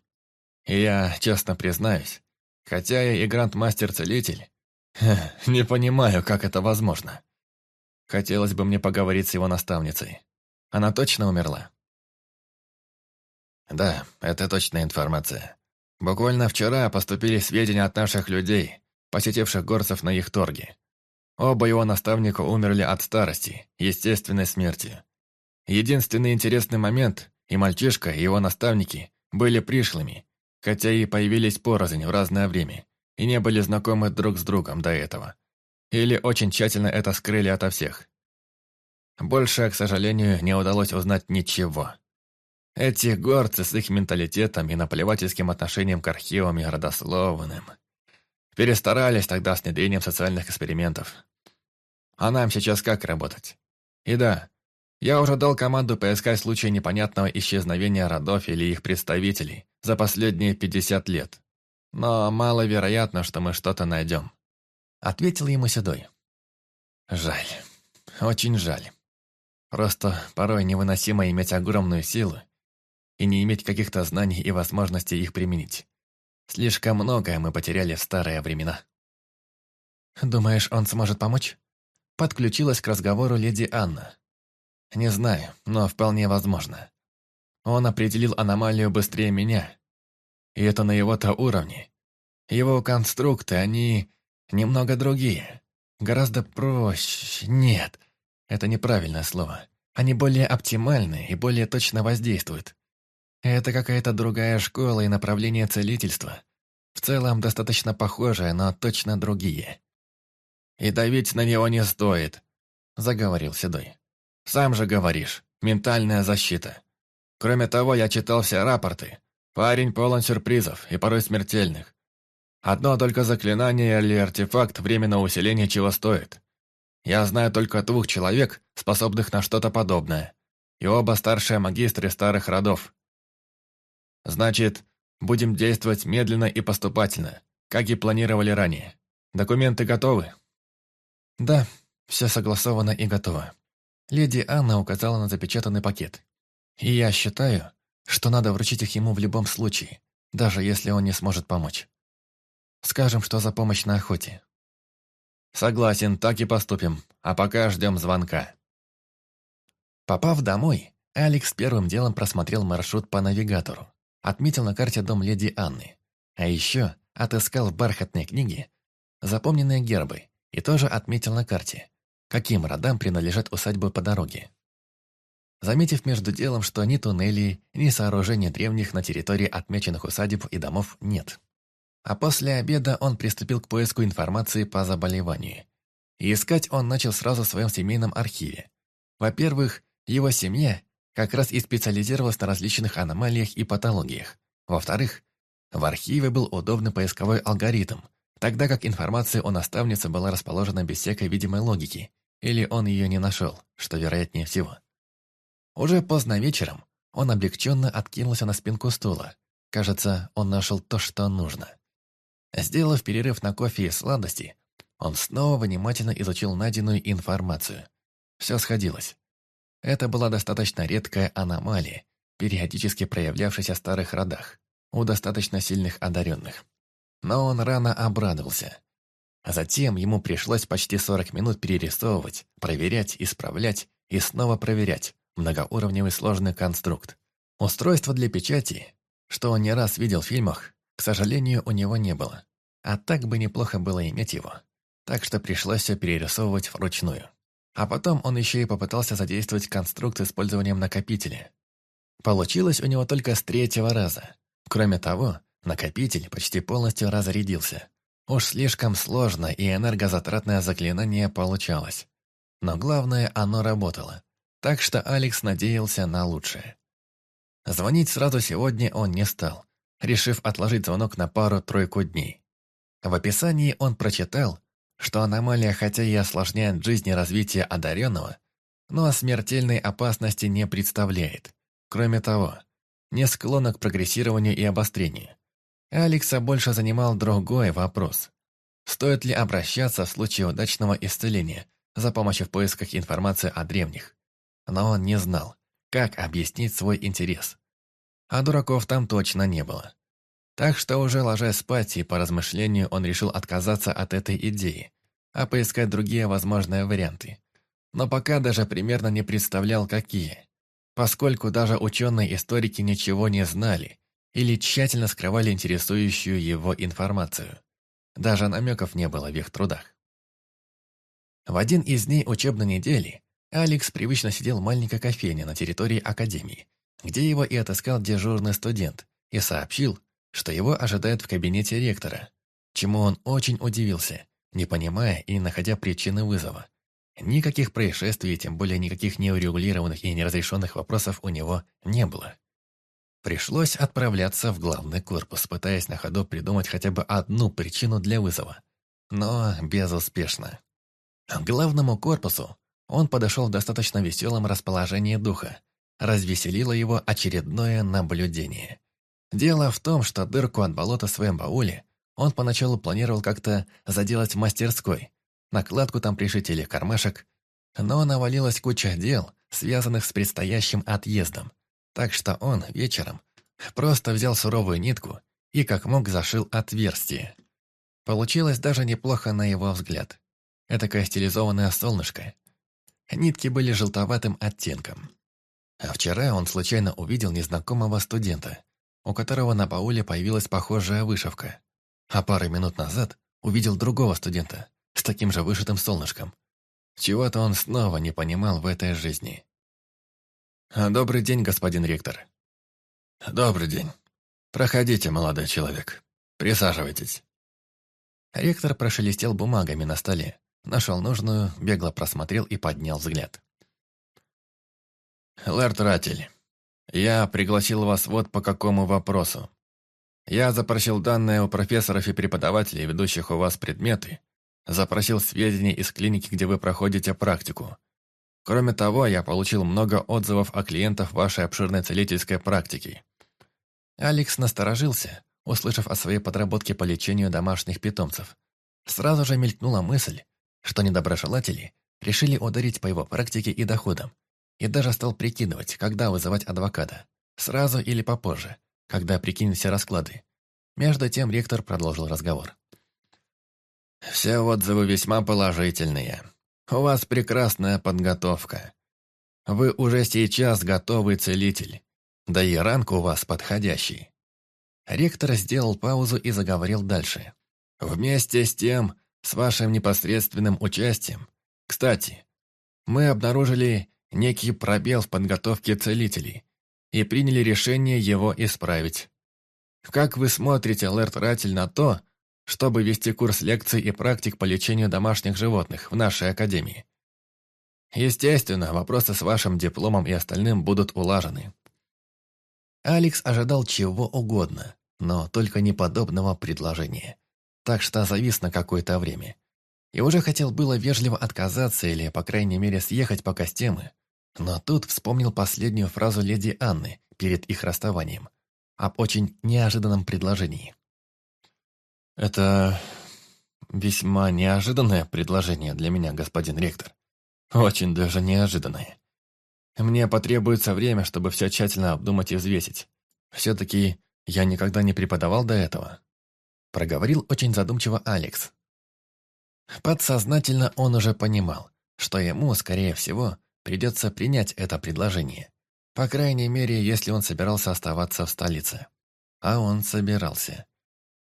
Speaker 1: И я, честно признаюсь, хотя я и грандмастер-целитель, не понимаю, как это возможно. Хотелось бы мне поговорить с его наставницей. Она точно умерла? Да, это точная информация. Буквально вчера поступили сведения от наших людей, посетивших горцев на их торге. Оба его наставника умерли от старости, естественной смертью. Единственный интересный момент – и мальчишка, и его наставники были пришлыми, хотя и появились порознь в разное время, и не были знакомы друг с другом до этого. Или очень тщательно это скрыли ото всех. Больше, к сожалению, не удалось узнать ничего. Эти горцы с их менталитетом и наплевательским отношением к архивам и родословным перестарались тогда с внедрением социальных экспериментов. А нам сейчас как работать? И да, я уже дал команду поискать случаи непонятного исчезновения родов или их представителей за последние 50 лет. Но маловероятно, что мы что-то найдем. Ответил ему Седой. Жаль. Очень жаль. Просто порой невыносимо иметь огромную силу и не иметь каких-то знаний и возможностей их применить. Слишком многое мы потеряли в старые времена. «Думаешь, он сможет помочь?» Подключилась к разговору леди Анна. Не знаю, но вполне возможно. Он определил аномалию быстрее меня. И это на его-то уровне. Его конструкты, они немного другие. Гораздо проще. Нет, это неправильное слово. Они более оптимальны и более точно воздействуют. Это какая-то другая школа и направление целительства. В целом достаточно похожие, но точно другие. «И давить на него не стоит», — заговорил Седой. Сам же говоришь, ментальная защита. Кроме того, я читал все рапорты. Парень полон сюрпризов и порой смертельных. Одно только заклинание или артефакт временного усиления чего стоит.
Speaker 6: Я знаю только двух человек, способных на что-то подобное. И оба старшие магистры старых родов. Значит, будем действовать медленно и поступательно, как и планировали ранее. Документы готовы?
Speaker 1: Да, все согласовано и готово. Леди Анна указала на запечатанный пакет. И я считаю, что надо вручить их ему в любом случае, даже если он не сможет помочь. Скажем, что за помощь на охоте.
Speaker 6: Согласен, так и поступим, а пока ждем звонка.
Speaker 1: Попав домой, Алекс первым делом просмотрел маршрут по навигатору, отметил на карте дом леди Анны, а еще отыскал в бархатной книге запомненные гербы и тоже отметил на карте, каким родам принадлежат усадьбы по дороге. Заметив между делом, что ни туннелей, ни сооружений древних на территории отмеченных усадеб и домов нет. А после обеда он приступил к поиску информации по заболеванию. И искать он начал сразу в своем семейном архиве. Во-первых, его семья как раз и специализировалась на различных аномалиях и патологиях. Во-вторых, в архиве был удобный поисковой алгоритм, тогда как информация о наставнице была расположена без всякой видимой логики, или он ее не нашел, что вероятнее всего. Уже поздно вечером он облегченно откинулся на спинку стула. Кажется, он нашел то, что нужно. Сделав перерыв на кофе и сладости, он снова внимательно изучил найденную информацию. Все сходилось. Это была достаточно редкая аномалия, периодически проявлявшаяся в старых родах, у достаточно сильных одаренных. Но он рано обрадовался. А затем ему пришлось почти 40 минут перерисовывать, проверять, исправлять и снова проверять, многоуровневый сложный конструкт. Устройство для печати, что он не раз видел в фильмах, к сожалению, у него не было. А так бы неплохо было иметь его. Так что пришлось все перерисовывать вручную. А потом он еще и попытался задействовать конструкт с использованием накопителя. Получилось у него только с третьего раза. Кроме того, накопитель почти полностью разрядился. Уж слишком сложно и энергозатратное заклинание получалось. Но главное, оно работало. Так что Алекс надеялся на лучшее. Звонить сразу сегодня он не стал, решив отложить звонок на пару-тройку дней. В описании он прочитал, что аномалия хотя и осложняет жизнь и развитие одаренного, но смертельной опасности не представляет. Кроме того, не склонна к прогрессированию и обострению. Алекса больше занимал другой вопрос. Стоит ли обращаться в случае удачного исцеления за помощью в поисках информации о древних? но он не знал, как объяснить свой интерес. А дураков там точно не было. Так что уже ложась спать и по размышлению он решил отказаться от этой идеи, а поискать другие возможные варианты. Но пока даже примерно не представлял, какие. Поскольку даже ученые-историки ничего не знали или тщательно скрывали интересующую его информацию. Даже намеков не было в их трудах. В один из дней учебной недели Алекс привычно сидел в маленькой кофейне на территории Академии, где его и отыскал дежурный студент, и сообщил, что его ожидают в кабинете ректора, чему он очень удивился, не понимая и находя причины вызова. Никаких происшествий, тем более никаких неурегулированных и неразрешенных вопросов у него не было. Пришлось отправляться в главный корпус, пытаясь на ходу придумать хотя бы одну причину для вызова. Но безуспешно. К главному корпусу он подошел в достаточно веселом расположении духа. Развеселило его очередное наблюдение. Дело в том, что дырку от болота в своем бауле он поначалу планировал как-то заделать в мастерской, накладку там пришить или кармашек, но навалилась куча дел, связанных с предстоящим отъездом, так что он вечером просто взял суровую нитку и как мог зашил отверстие. Получилось даже неплохо на его взгляд. Этакое стилизованное солнышко, Нитки были желтоватым оттенком. А вчера он случайно увидел незнакомого студента, у которого на бауле появилась похожая вышивка. А пару минут назад увидел другого студента с таким же вышитым солнышком. Чего-то он снова не понимал в этой жизни. «Добрый день, господин ректор».
Speaker 7: «Добрый день. Проходите, молодой человек. Присаживайтесь».
Speaker 1: Ректор прошелестел бумагами на столе, Нашел нужную, бегло просмотрел и поднял взгляд.
Speaker 7: «Лэрд Ратель, я пригласил вас вот по какому вопросу. Я запросил данные у профессоров и преподавателей, ведущих у вас предметы,
Speaker 3: запросил сведения из клиники, где вы проходите практику. Кроме того, я получил много отзывов о клиентах вашей обширной целительской практики.
Speaker 1: Алекс насторожился, услышав о своей подработке по лечению домашних питомцев. Сразу же мелькнула мысль, что недоброжелатели решили ударить по его практике и доходам, и даже стал прикидывать, когда вызывать адвоката, сразу или попозже, когда прикинет все расклады. Между тем ректор продолжил разговор.
Speaker 3: «Все отзывы весьма положительные. У вас прекрасная подготовка. Вы уже сейчас готовый целитель, да и ранг у вас подходящий».
Speaker 1: Ректор сделал паузу и заговорил дальше.
Speaker 3: «Вместе с тем, с вашим непосредственным участием, кстати, мы обнаружили некий пробел в подготовке целителей и приняли решение его исправить. Как вы смотрите, Лэрт Ратель, на то, чтобы вести курс лекций и практик по лечению домашних животных в нашей академии? Естественно, вопросы с вашим дипломом и остальным будут улажены.
Speaker 1: Алекс ожидал чего угодно, но только не подобного предложения. Так что завис на какое-то время. И уже хотел было вежливо отказаться или, по крайней мере, съехать по костемы, но тут вспомнил последнюю фразу леди Анны перед их расставанием об очень неожиданном предложении.
Speaker 3: «Это весьма неожиданное предложение для меня, господин ректор. Очень даже неожиданное. Мне потребуется время, чтобы все тщательно обдумать и взвесить. Все-таки я никогда не преподавал до этого».
Speaker 1: Проговорил очень задумчиво Алекс. Подсознательно он уже понимал, что ему, скорее всего, придется принять это предложение. По крайней мере, если он собирался оставаться в столице. А он собирался.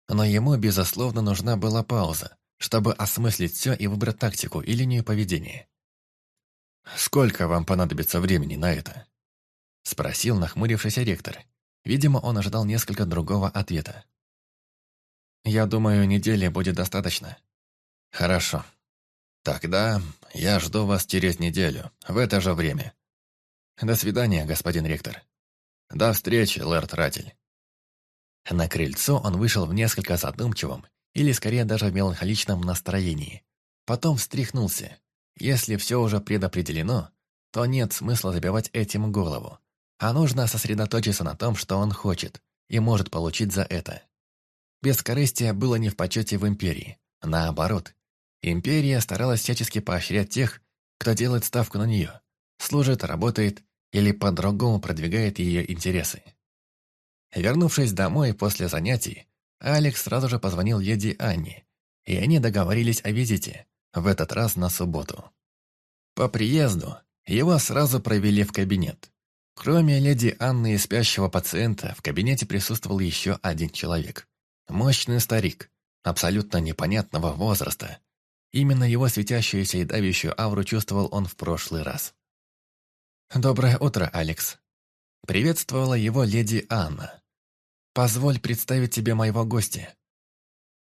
Speaker 1: Но ему, безусловно, нужна была пауза, чтобы осмыслить все и выбрать тактику и линию поведения.
Speaker 3: «Сколько вам понадобится времени на это?»
Speaker 1: Спросил нахмурившийся ректор. Видимо, он ожидал несколько другого ответа.
Speaker 3: «Я думаю, недели будет достаточно».
Speaker 7: «Хорошо. Тогда я жду вас через неделю, в это же время.
Speaker 3: До свидания, господин ректор.
Speaker 7: До встречи, лэрд Ратель.
Speaker 1: На крыльцо он вышел в несколько задумчивом, или скорее даже в меланхоличном настроении. Потом встряхнулся. Если все уже предопределено, то нет смысла забивать этим голову, а нужно сосредоточиться на том, что он хочет и может получить за это. Бескорыстие было не в почете в Империи. Наоборот, Империя старалась всячески поощрять тех, кто делает ставку на нее, служит, работает или по-другому продвигает ее интересы. Вернувшись домой после занятий, Алекс сразу же позвонил леди Анне, и они договорились о визите, в этот раз на субботу. По приезду его сразу провели в кабинет. Кроме леди Анны и спящего пациента, в кабинете присутствовал еще один человек. Мощный старик, абсолютно непонятного возраста. Именно его светящуюся и давящую ауру чувствовал он в прошлый раз. «Доброе утро, Алекс». Приветствовала его леди Анна. «Позволь представить тебе моего гостя.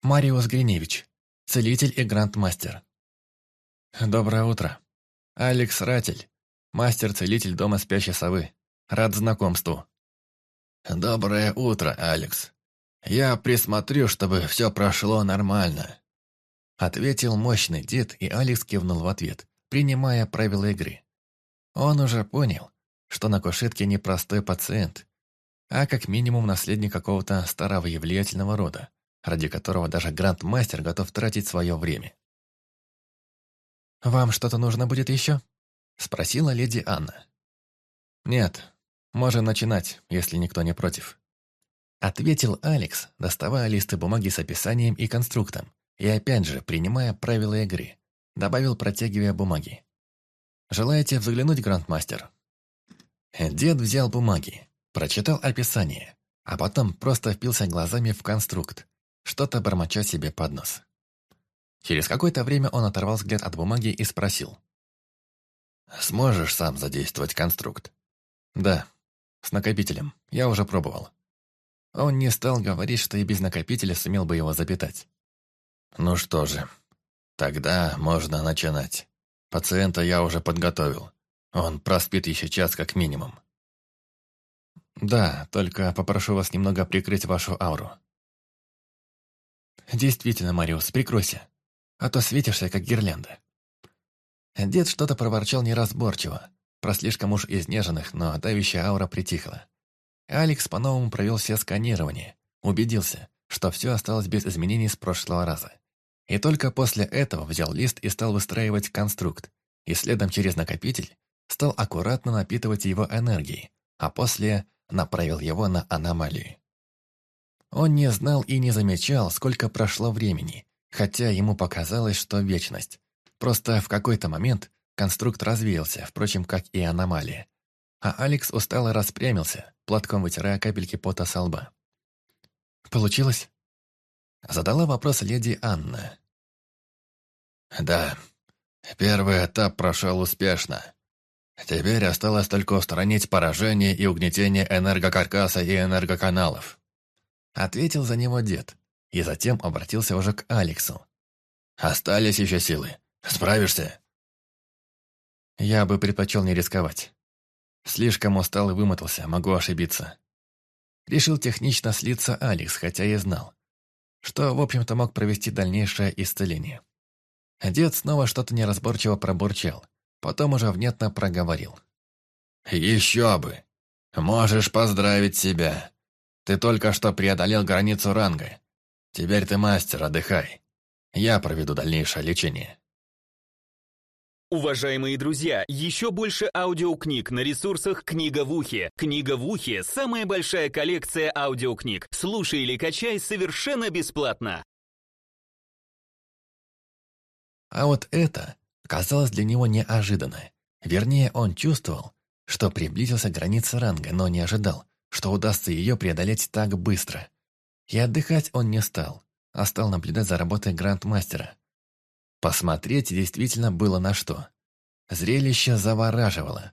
Speaker 1: Мариус Гриневич, целитель и грандмастер». «Доброе утро. Алекс Ратель, мастер-целитель дома спящей совы. Рад знакомству».
Speaker 7: «Доброе утро, Алекс. Я присмотрю, чтобы все прошло нормально»,
Speaker 1: ответил мощный дед, и Алекс кивнул в ответ, принимая правила игры. Он уже понял, что на кушетке не простой пациент, а как минимум наследник какого-то старого и влиятельного рода, ради которого даже грандмастер готов тратить свое время. «Вам что-то нужно будет еще?» – спросила леди Анна.
Speaker 3: «Нет, можем начинать, если никто не против», –
Speaker 1: ответил Алекс, доставая листы бумаги с описанием и конструктом, и опять же принимая правила игры, добавил, протягивая бумаги. «Желаете взглянуть, грандмастер?» Дед взял бумаги, прочитал описание, а потом просто впился глазами в конструкт, что-то бормоча себе под нос. Через какое-то время он оторвал взгляд от бумаги и спросил.
Speaker 7: «Сможешь сам задействовать конструкт?»
Speaker 3: «Да, с накопителем. Я уже пробовал».
Speaker 1: Он не стал говорить, что и без накопителя сумел бы его запитать.
Speaker 7: «Ну что же, тогда можно начинать». Пациента я уже подготовил. Он проспит еще час как минимум.
Speaker 1: Да, только попрошу вас немного прикрыть вашу ауру. Действительно, Мариус, прикройся. а то светишься, как гирлянда». Дед что-то проворчал неразборчиво, про слишком уж изнеженных, но давящая аура притихла. Алекс по-новому провел все сканирования, убедился, что все осталось без изменений с прошлого раза. И только после этого взял лист и стал выстраивать конструкт, и следом через накопитель стал аккуратно напитывать его энергией, а после направил его на аномалию. Он не знал и не замечал, сколько прошло времени, хотя ему показалось, что вечность. Просто в какой-то момент конструкт развеялся, впрочем, как и аномалия. А Алекс устало распрямился, платком вытирая капельки пота со лба. «Получилось?» Задала вопрос леди Анна.
Speaker 7: «Да, первый этап прошел успешно. Теперь осталось только устранить поражение и угнетение энергокаркаса и энергоканалов».
Speaker 1: Ответил за него дед, и затем обратился уже к Алексу.
Speaker 7: «Остались еще силы. Справишься?»
Speaker 1: «Я бы предпочел не рисковать. Слишком устал и вымотался, могу ошибиться». Решил технично слиться Алекс, хотя и знал, что, в общем-то, мог провести дальнейшее исцеление. Дед снова что-то неразборчиво пробурчал, потом уже внятно проговорил.
Speaker 7: «Еще бы! Можешь поздравить себя. Ты только что преодолел границу ранга. Теперь ты мастер, отдыхай. Я проведу дальнейшее лечение».
Speaker 2: Уважаемые друзья, еще больше аудиокниг на ресурсах «Книга в ухе». «Книга в ухе» — самая большая коллекция аудиокниг. Слушай или качай совершенно бесплатно.
Speaker 1: А вот это казалось для него неожиданно. Вернее, он чувствовал, что приблизился к границе ранга, но не ожидал, что удастся ее преодолеть так быстро. И отдыхать он не стал, а стал наблюдать за работой грандмастера. Посмотреть действительно было на что. Зрелище завораживало.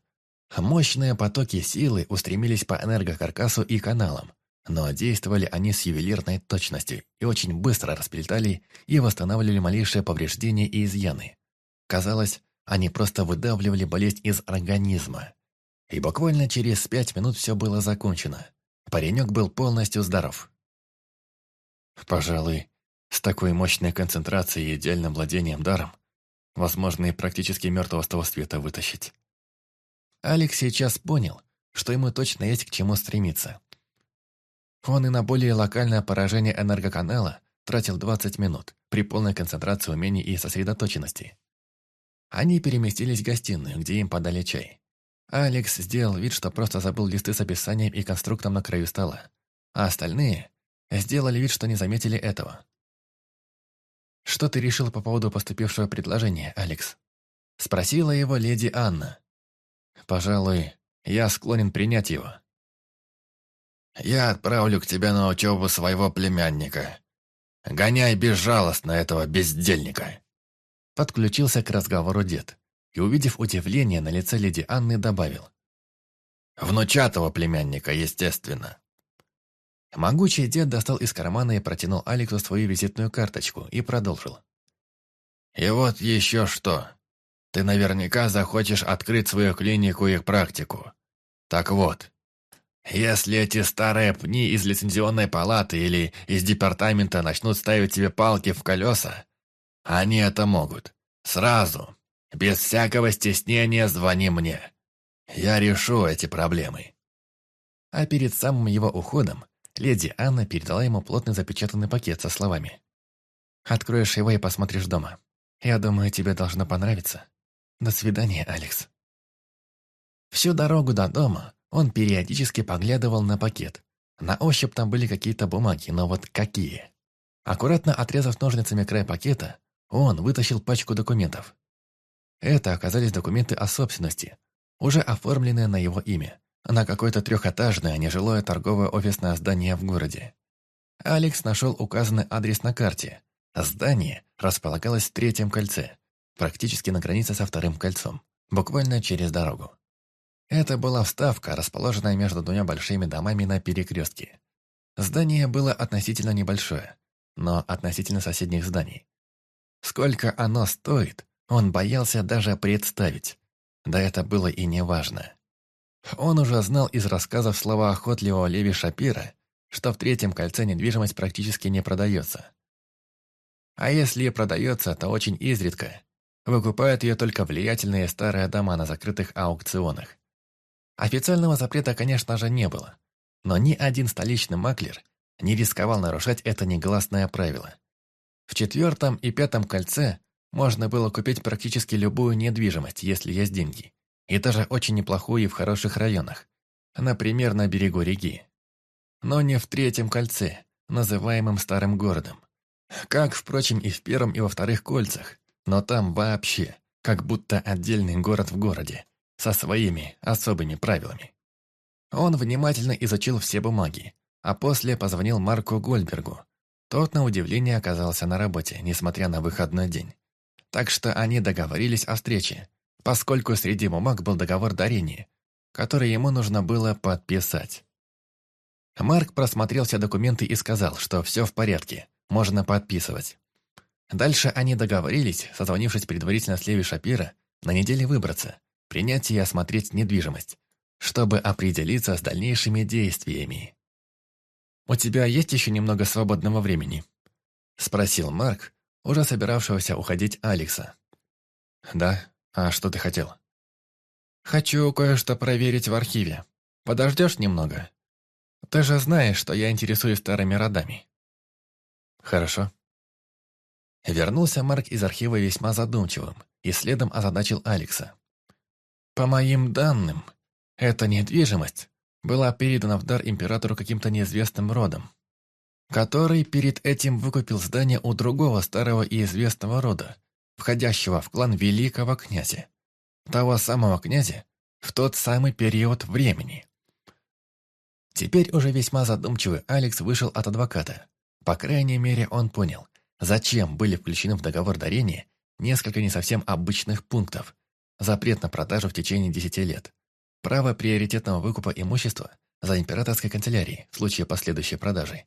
Speaker 1: Мощные потоки силы устремились по энергокаркасу и каналам, но действовали они с ювелирной точностью и очень быстро расплетали и восстанавливали малейшие повреждения и изъяны. Казалось, они просто выдавливали болезнь из организма. И буквально через пять минут все было закончено. Паренек был полностью здоров. Пожалуй, с такой мощной концентрацией и идеальным владением даром возможно и практически мертвого с того света вытащить. Алекс сейчас понял, что ему точно есть к чему стремиться. Он и на более локальное поражение энергоканала тратил 20 минут при полной концентрации умений и сосредоточенности. Они переместились в гостиную, где им подали чай. Алекс сделал вид, что просто забыл листы с описанием и конструктом на краю стола, а остальные сделали вид, что не заметили этого. «Что ты решил по поводу поступившего предложения, Алекс?» Спросила его леди Анна. «Пожалуй, я склонен принять его».
Speaker 7: «Я отправлю к тебе на учебу своего племянника. Гоняй безжалостно этого бездельника!»
Speaker 1: Подключился к разговору дед и, увидев удивление на лице леди Анны, добавил.
Speaker 7: «Внучатого племянника, естественно».
Speaker 1: Могучий дед достал из кармана и протянул Алексу свою визитную карточку и продолжил.
Speaker 7: «И вот еще что. Ты наверняка захочешь открыть свою клинику и практику. Так вот, если эти старые пни из лицензионной палаты или из департамента начнут ставить тебе палки в колеса, они это могут. Сразу, без всякого стеснения звони мне. Я решу эти проблемы».
Speaker 1: А перед самым его уходом Леди Анна передала ему плотный запечатанный пакет со словами. «Откроешь его и посмотришь дома. Я думаю, тебе должно понравиться. До свидания, Алекс». Всю дорогу до дома он периодически поглядывал на пакет. На ощупь там были какие-то бумаги, но вот какие? Аккуратно отрезав ножницами край пакета, он вытащил пачку документов. Это оказались документы о собственности, уже оформленные на его имя на какое-то трехэтажное нежилое торговое офисное здание в городе. Алекс нашел указанный адрес на карте. Здание располагалось в третьем кольце, практически на границе со вторым кольцом, буквально через дорогу. Это была вставка, расположенная между двумя большими домами на перекрестке. Здание было относительно небольшое, но относительно соседних зданий. Сколько оно стоит, он боялся даже представить. Да это было и не важно. Он уже знал из рассказов слова охотливого Леви Шапира, что в третьем кольце недвижимость практически не продается. А если и продается, то очень изредка. Выкупают ее только влиятельные старые дома на закрытых аукционах. Официального запрета, конечно же, не было. Но ни один столичный маклер не рисковал нарушать это негласное правило. В четвертом и пятом кольце можно было купить практически любую недвижимость, если есть деньги. И даже очень неплохую и в хороших районах. Например, на берегу реки. Но не в третьем кольце, называемом Старым городом. Как, впрочем, и в первом и во вторых кольцах. Но там вообще, как будто отдельный город в городе, со своими особыми правилами. Он внимательно изучил все бумаги, а после позвонил Марку Гольбергу. Тот, на удивление, оказался на работе, несмотря на выходной день. Так что они договорились о встрече, поскольку среди бумаг был договор дарения, который ему нужно было подписать. Марк просмотрел все документы и сказал, что все в порядке, можно подписывать. Дальше они договорились, созвонившись предварительно с Леви Шапира, на неделе выбраться, принять и осмотреть недвижимость, чтобы определиться с дальнейшими действиями. «У тебя есть еще немного свободного времени?» – спросил Марк, уже собиравшегося уходить Алекса. «Да? А что ты хотел?» «Хочу кое-что проверить в архиве. Подождешь немного? Ты же знаешь, что я интересуюсь старыми родами». «Хорошо». Вернулся Марк из архива весьма задумчивым и следом озадачил Алекса. «По моим данным, эта недвижимость была передана в дар императору каким-то неизвестным родом, который перед этим выкупил здание у другого старого и известного рода, входящего в клан великого князя. Того самого князя в тот самый период времени. Теперь уже весьма задумчивый Алекс вышел от адвоката. По крайней мере, он понял, зачем были включены в договор дарения несколько не совсем обычных пунктов. Запрет на продажу в течение 10 лет. Право приоритетного выкупа имущества за императорской канцелярией в случае последующей продажи.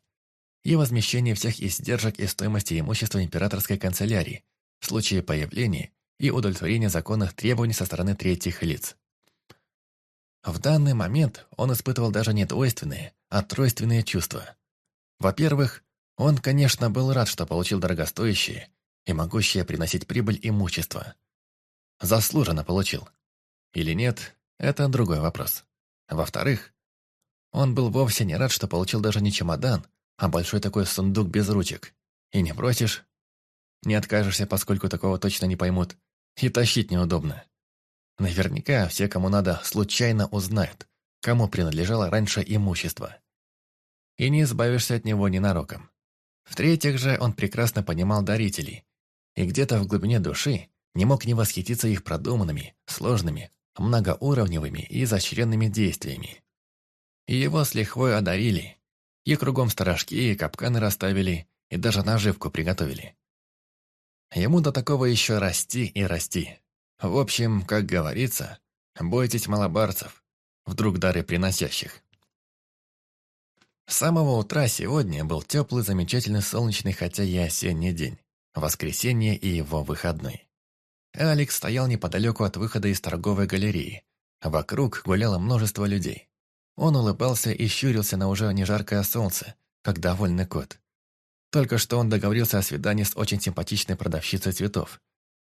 Speaker 1: И возмещение всех издержек и стоимости имущества императорской канцелярии в случае появления и удовлетворения законных требований со стороны третьих лиц. В данный момент он испытывал даже не двойственные, а тройственные чувства. Во-первых, он, конечно, был рад, что получил дорогостоящее и могущее приносить прибыль имущество. Заслуженно получил. Или нет, это другой вопрос. Во-вторых, он был вовсе не рад, что получил даже не чемодан, а большой такой сундук без ручек. И не бросишь, не откажешься, поскольку такого точно не поймут, и тащить неудобно. Наверняка все, кому надо, случайно узнают, кому принадлежало раньше имущество. И не избавишься от него ненароком. В-третьих же, он прекрасно понимал дарителей, и где-то в глубине души не мог не восхититься их продуманными, сложными, многоуровневыми и изощренными действиями. И его с лихвой одарили, и кругом сторожки, и капканы расставили, и даже наживку приготовили. Ему до такого еще расти и расти. В общем, как говорится, бойтесь малобарцев, вдруг дары приносящих. С самого утра сегодня был теплый, замечательный солнечный, хотя и осенний день. Воскресенье и его выходной. Алекс стоял неподалеку от выхода из торговой галереи. Вокруг гуляло множество людей. Он улыбался и щурился на уже не жаркое солнце, как довольный кот. Только что он договорился о свидании с очень симпатичной продавщицей цветов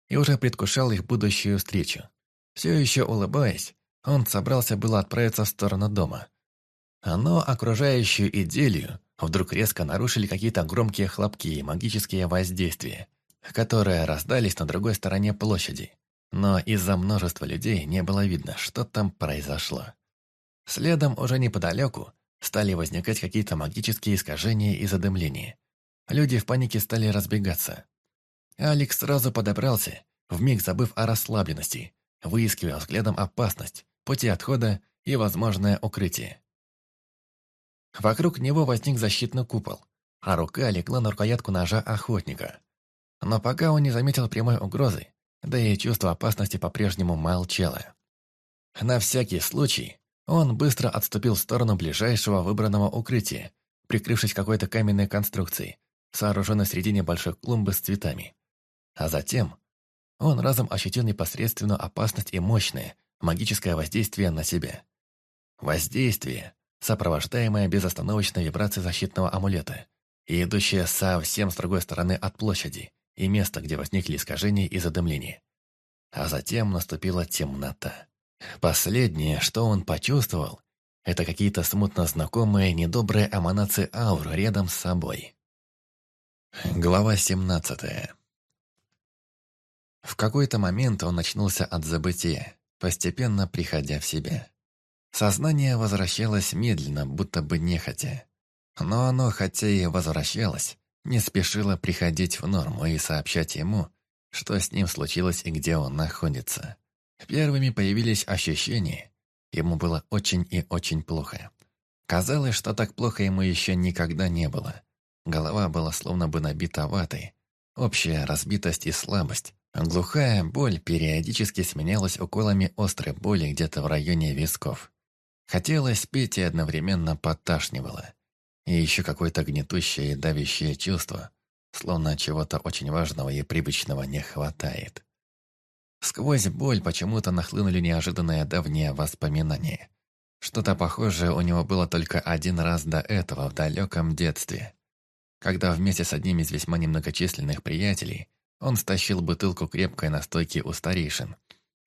Speaker 1: и уже предвкушал их будущую встречу. Все еще улыбаясь, он собрался было отправиться в сторону дома. Но окружающую идиллию вдруг резко нарушили какие-то громкие хлопки и магические воздействия, которые раздались на другой стороне площади. Но из-за множества людей не было видно, что там произошло. Следом уже неподалеку стали возникать какие-то магические искажения и задымления. Люди в панике стали разбегаться. Алекс сразу подобрался, вмиг забыв о расслабленности, выискивая взглядом опасность, пути отхода и возможное укрытие. Вокруг него возник защитный купол, а рука легла на рукоятку ножа охотника. Но пока он не заметил прямой угрозы, да и чувство опасности по-прежнему молчало. На всякий случай он быстро отступил в сторону ближайшего выбранного укрытия, прикрывшись какой-то каменной конструкцией, сооруженной среди небольшой клумбы с цветами. А затем он разом ощутил непосредственную опасность и мощное магическое воздействие на себя. Воздействие, сопровождаемое безостановочной вибрацией защитного амулета, и идущая совсем с другой стороны от площади и места, где возникли искажения и задымления. А затем наступила темнота. Последнее, что он почувствовал, это какие-то смутно знакомые недобрые эманации ауры рядом с собой. Глава 17 В какой-то момент он очнулся от забытия, постепенно приходя в себя. Сознание возвращалось медленно, будто бы нехотя. Но оно, хотя и возвращалось, не спешило приходить в норму и сообщать ему, что с ним случилось и где он находится. Первыми появились ощущения. Ему было очень и очень плохо. Казалось, что так плохо ему еще никогда не было. Голова была словно бы набита ватой. Общая разбитость и слабость. Глухая боль периодически сменялась уколами острой боли где-то в районе висков. Хотелось пить и одновременно подташнивало. И еще какое-то гнетущее и давящее чувство, словно чего-то очень важного и привычного не хватает. Сквозь боль почему-то нахлынули неожиданные давние воспоминания. Что-то похожее у него было только один раз до этого, в далеком детстве. Когда вместе с одним из весьма немногочисленных приятелей он стащил бутылку крепкой настойки у старейшин.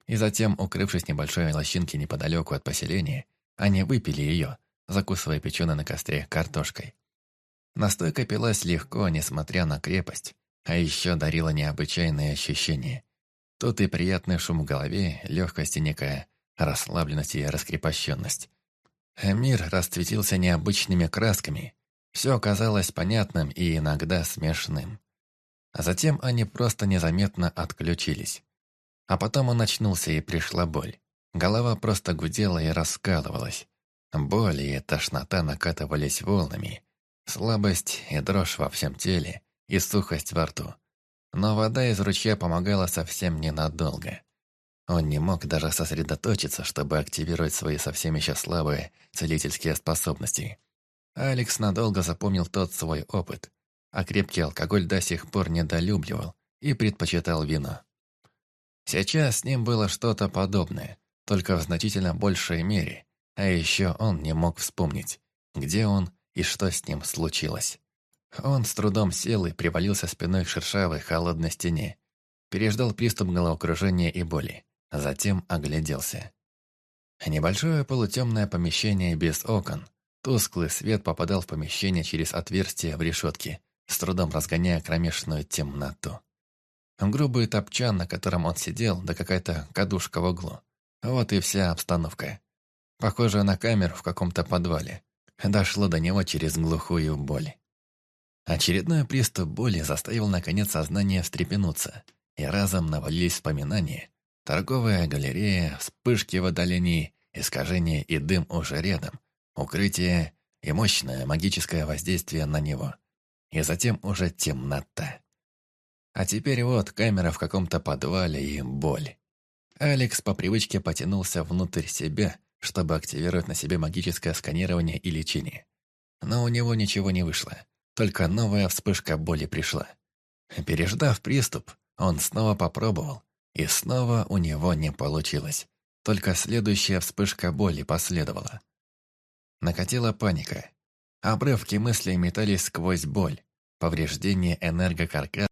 Speaker 1: И затем, укрывшись в небольшой лощинке неподалеку от поселения, они выпили ее, закусывая печеной на костре картошкой. Настойка пилась легко, несмотря на крепость, а еще дарила необычайные ощущения. Тут и приятный шум в голове, легкость и некая расслабленность и раскрепощенность. Мир расцветился необычными красками. Все оказалось понятным и иногда смешным. А затем они просто незаметно отключились. А потом он очнулся и пришла боль. Голова просто гудела и раскалывалась. Боль и тошнота накатывались волнами. Слабость и дрожь во всем теле, и сухость во рту. Но вода из ручья помогала совсем ненадолго. Он не мог даже сосредоточиться, чтобы активировать свои совсем еще слабые целительские способности. Алекс надолго запомнил тот свой опыт, а крепкий алкоголь до сих пор недолюбливал и предпочитал вино. Сейчас с ним было что-то подобное, только в значительно большей мере, а еще он не мог вспомнить, где он и что с ним случилось. Он с трудом сел и привалился спиной к шершавой холодной стене. Переждал приступ головокружения и боли. Затем огляделся. Небольшое полутемное помещение без окон. Тусклый свет попадал в помещение через отверстие в решетке, с трудом разгоняя кромешную темноту. Грубый топчан, на котором он сидел, да какая-то кадушка в углу. Вот и вся обстановка. Похоже на камеру в каком-то подвале. Дошло до него через глухую боль. Очередной приступ боли заставил наконец сознание встрепенуться, и разом навалились вспоминания. Торговая галерея, вспышки в отдалении, искажение и дым уже рядом, укрытие и мощное магическое воздействие на него. И затем уже темнота. А теперь вот камера в каком-то подвале и боль. Алекс по привычке потянулся внутрь себя, чтобы активировать на себе магическое сканирование и лечение. Но у него ничего не вышло, только новая вспышка боли пришла. Переждав приступ, он снова попробовал, и снова у него не получилось. Только следующая вспышка боли последовала. Накатила паника. Обрывки мыслей метались сквозь боль. Повреждение энергокаркаса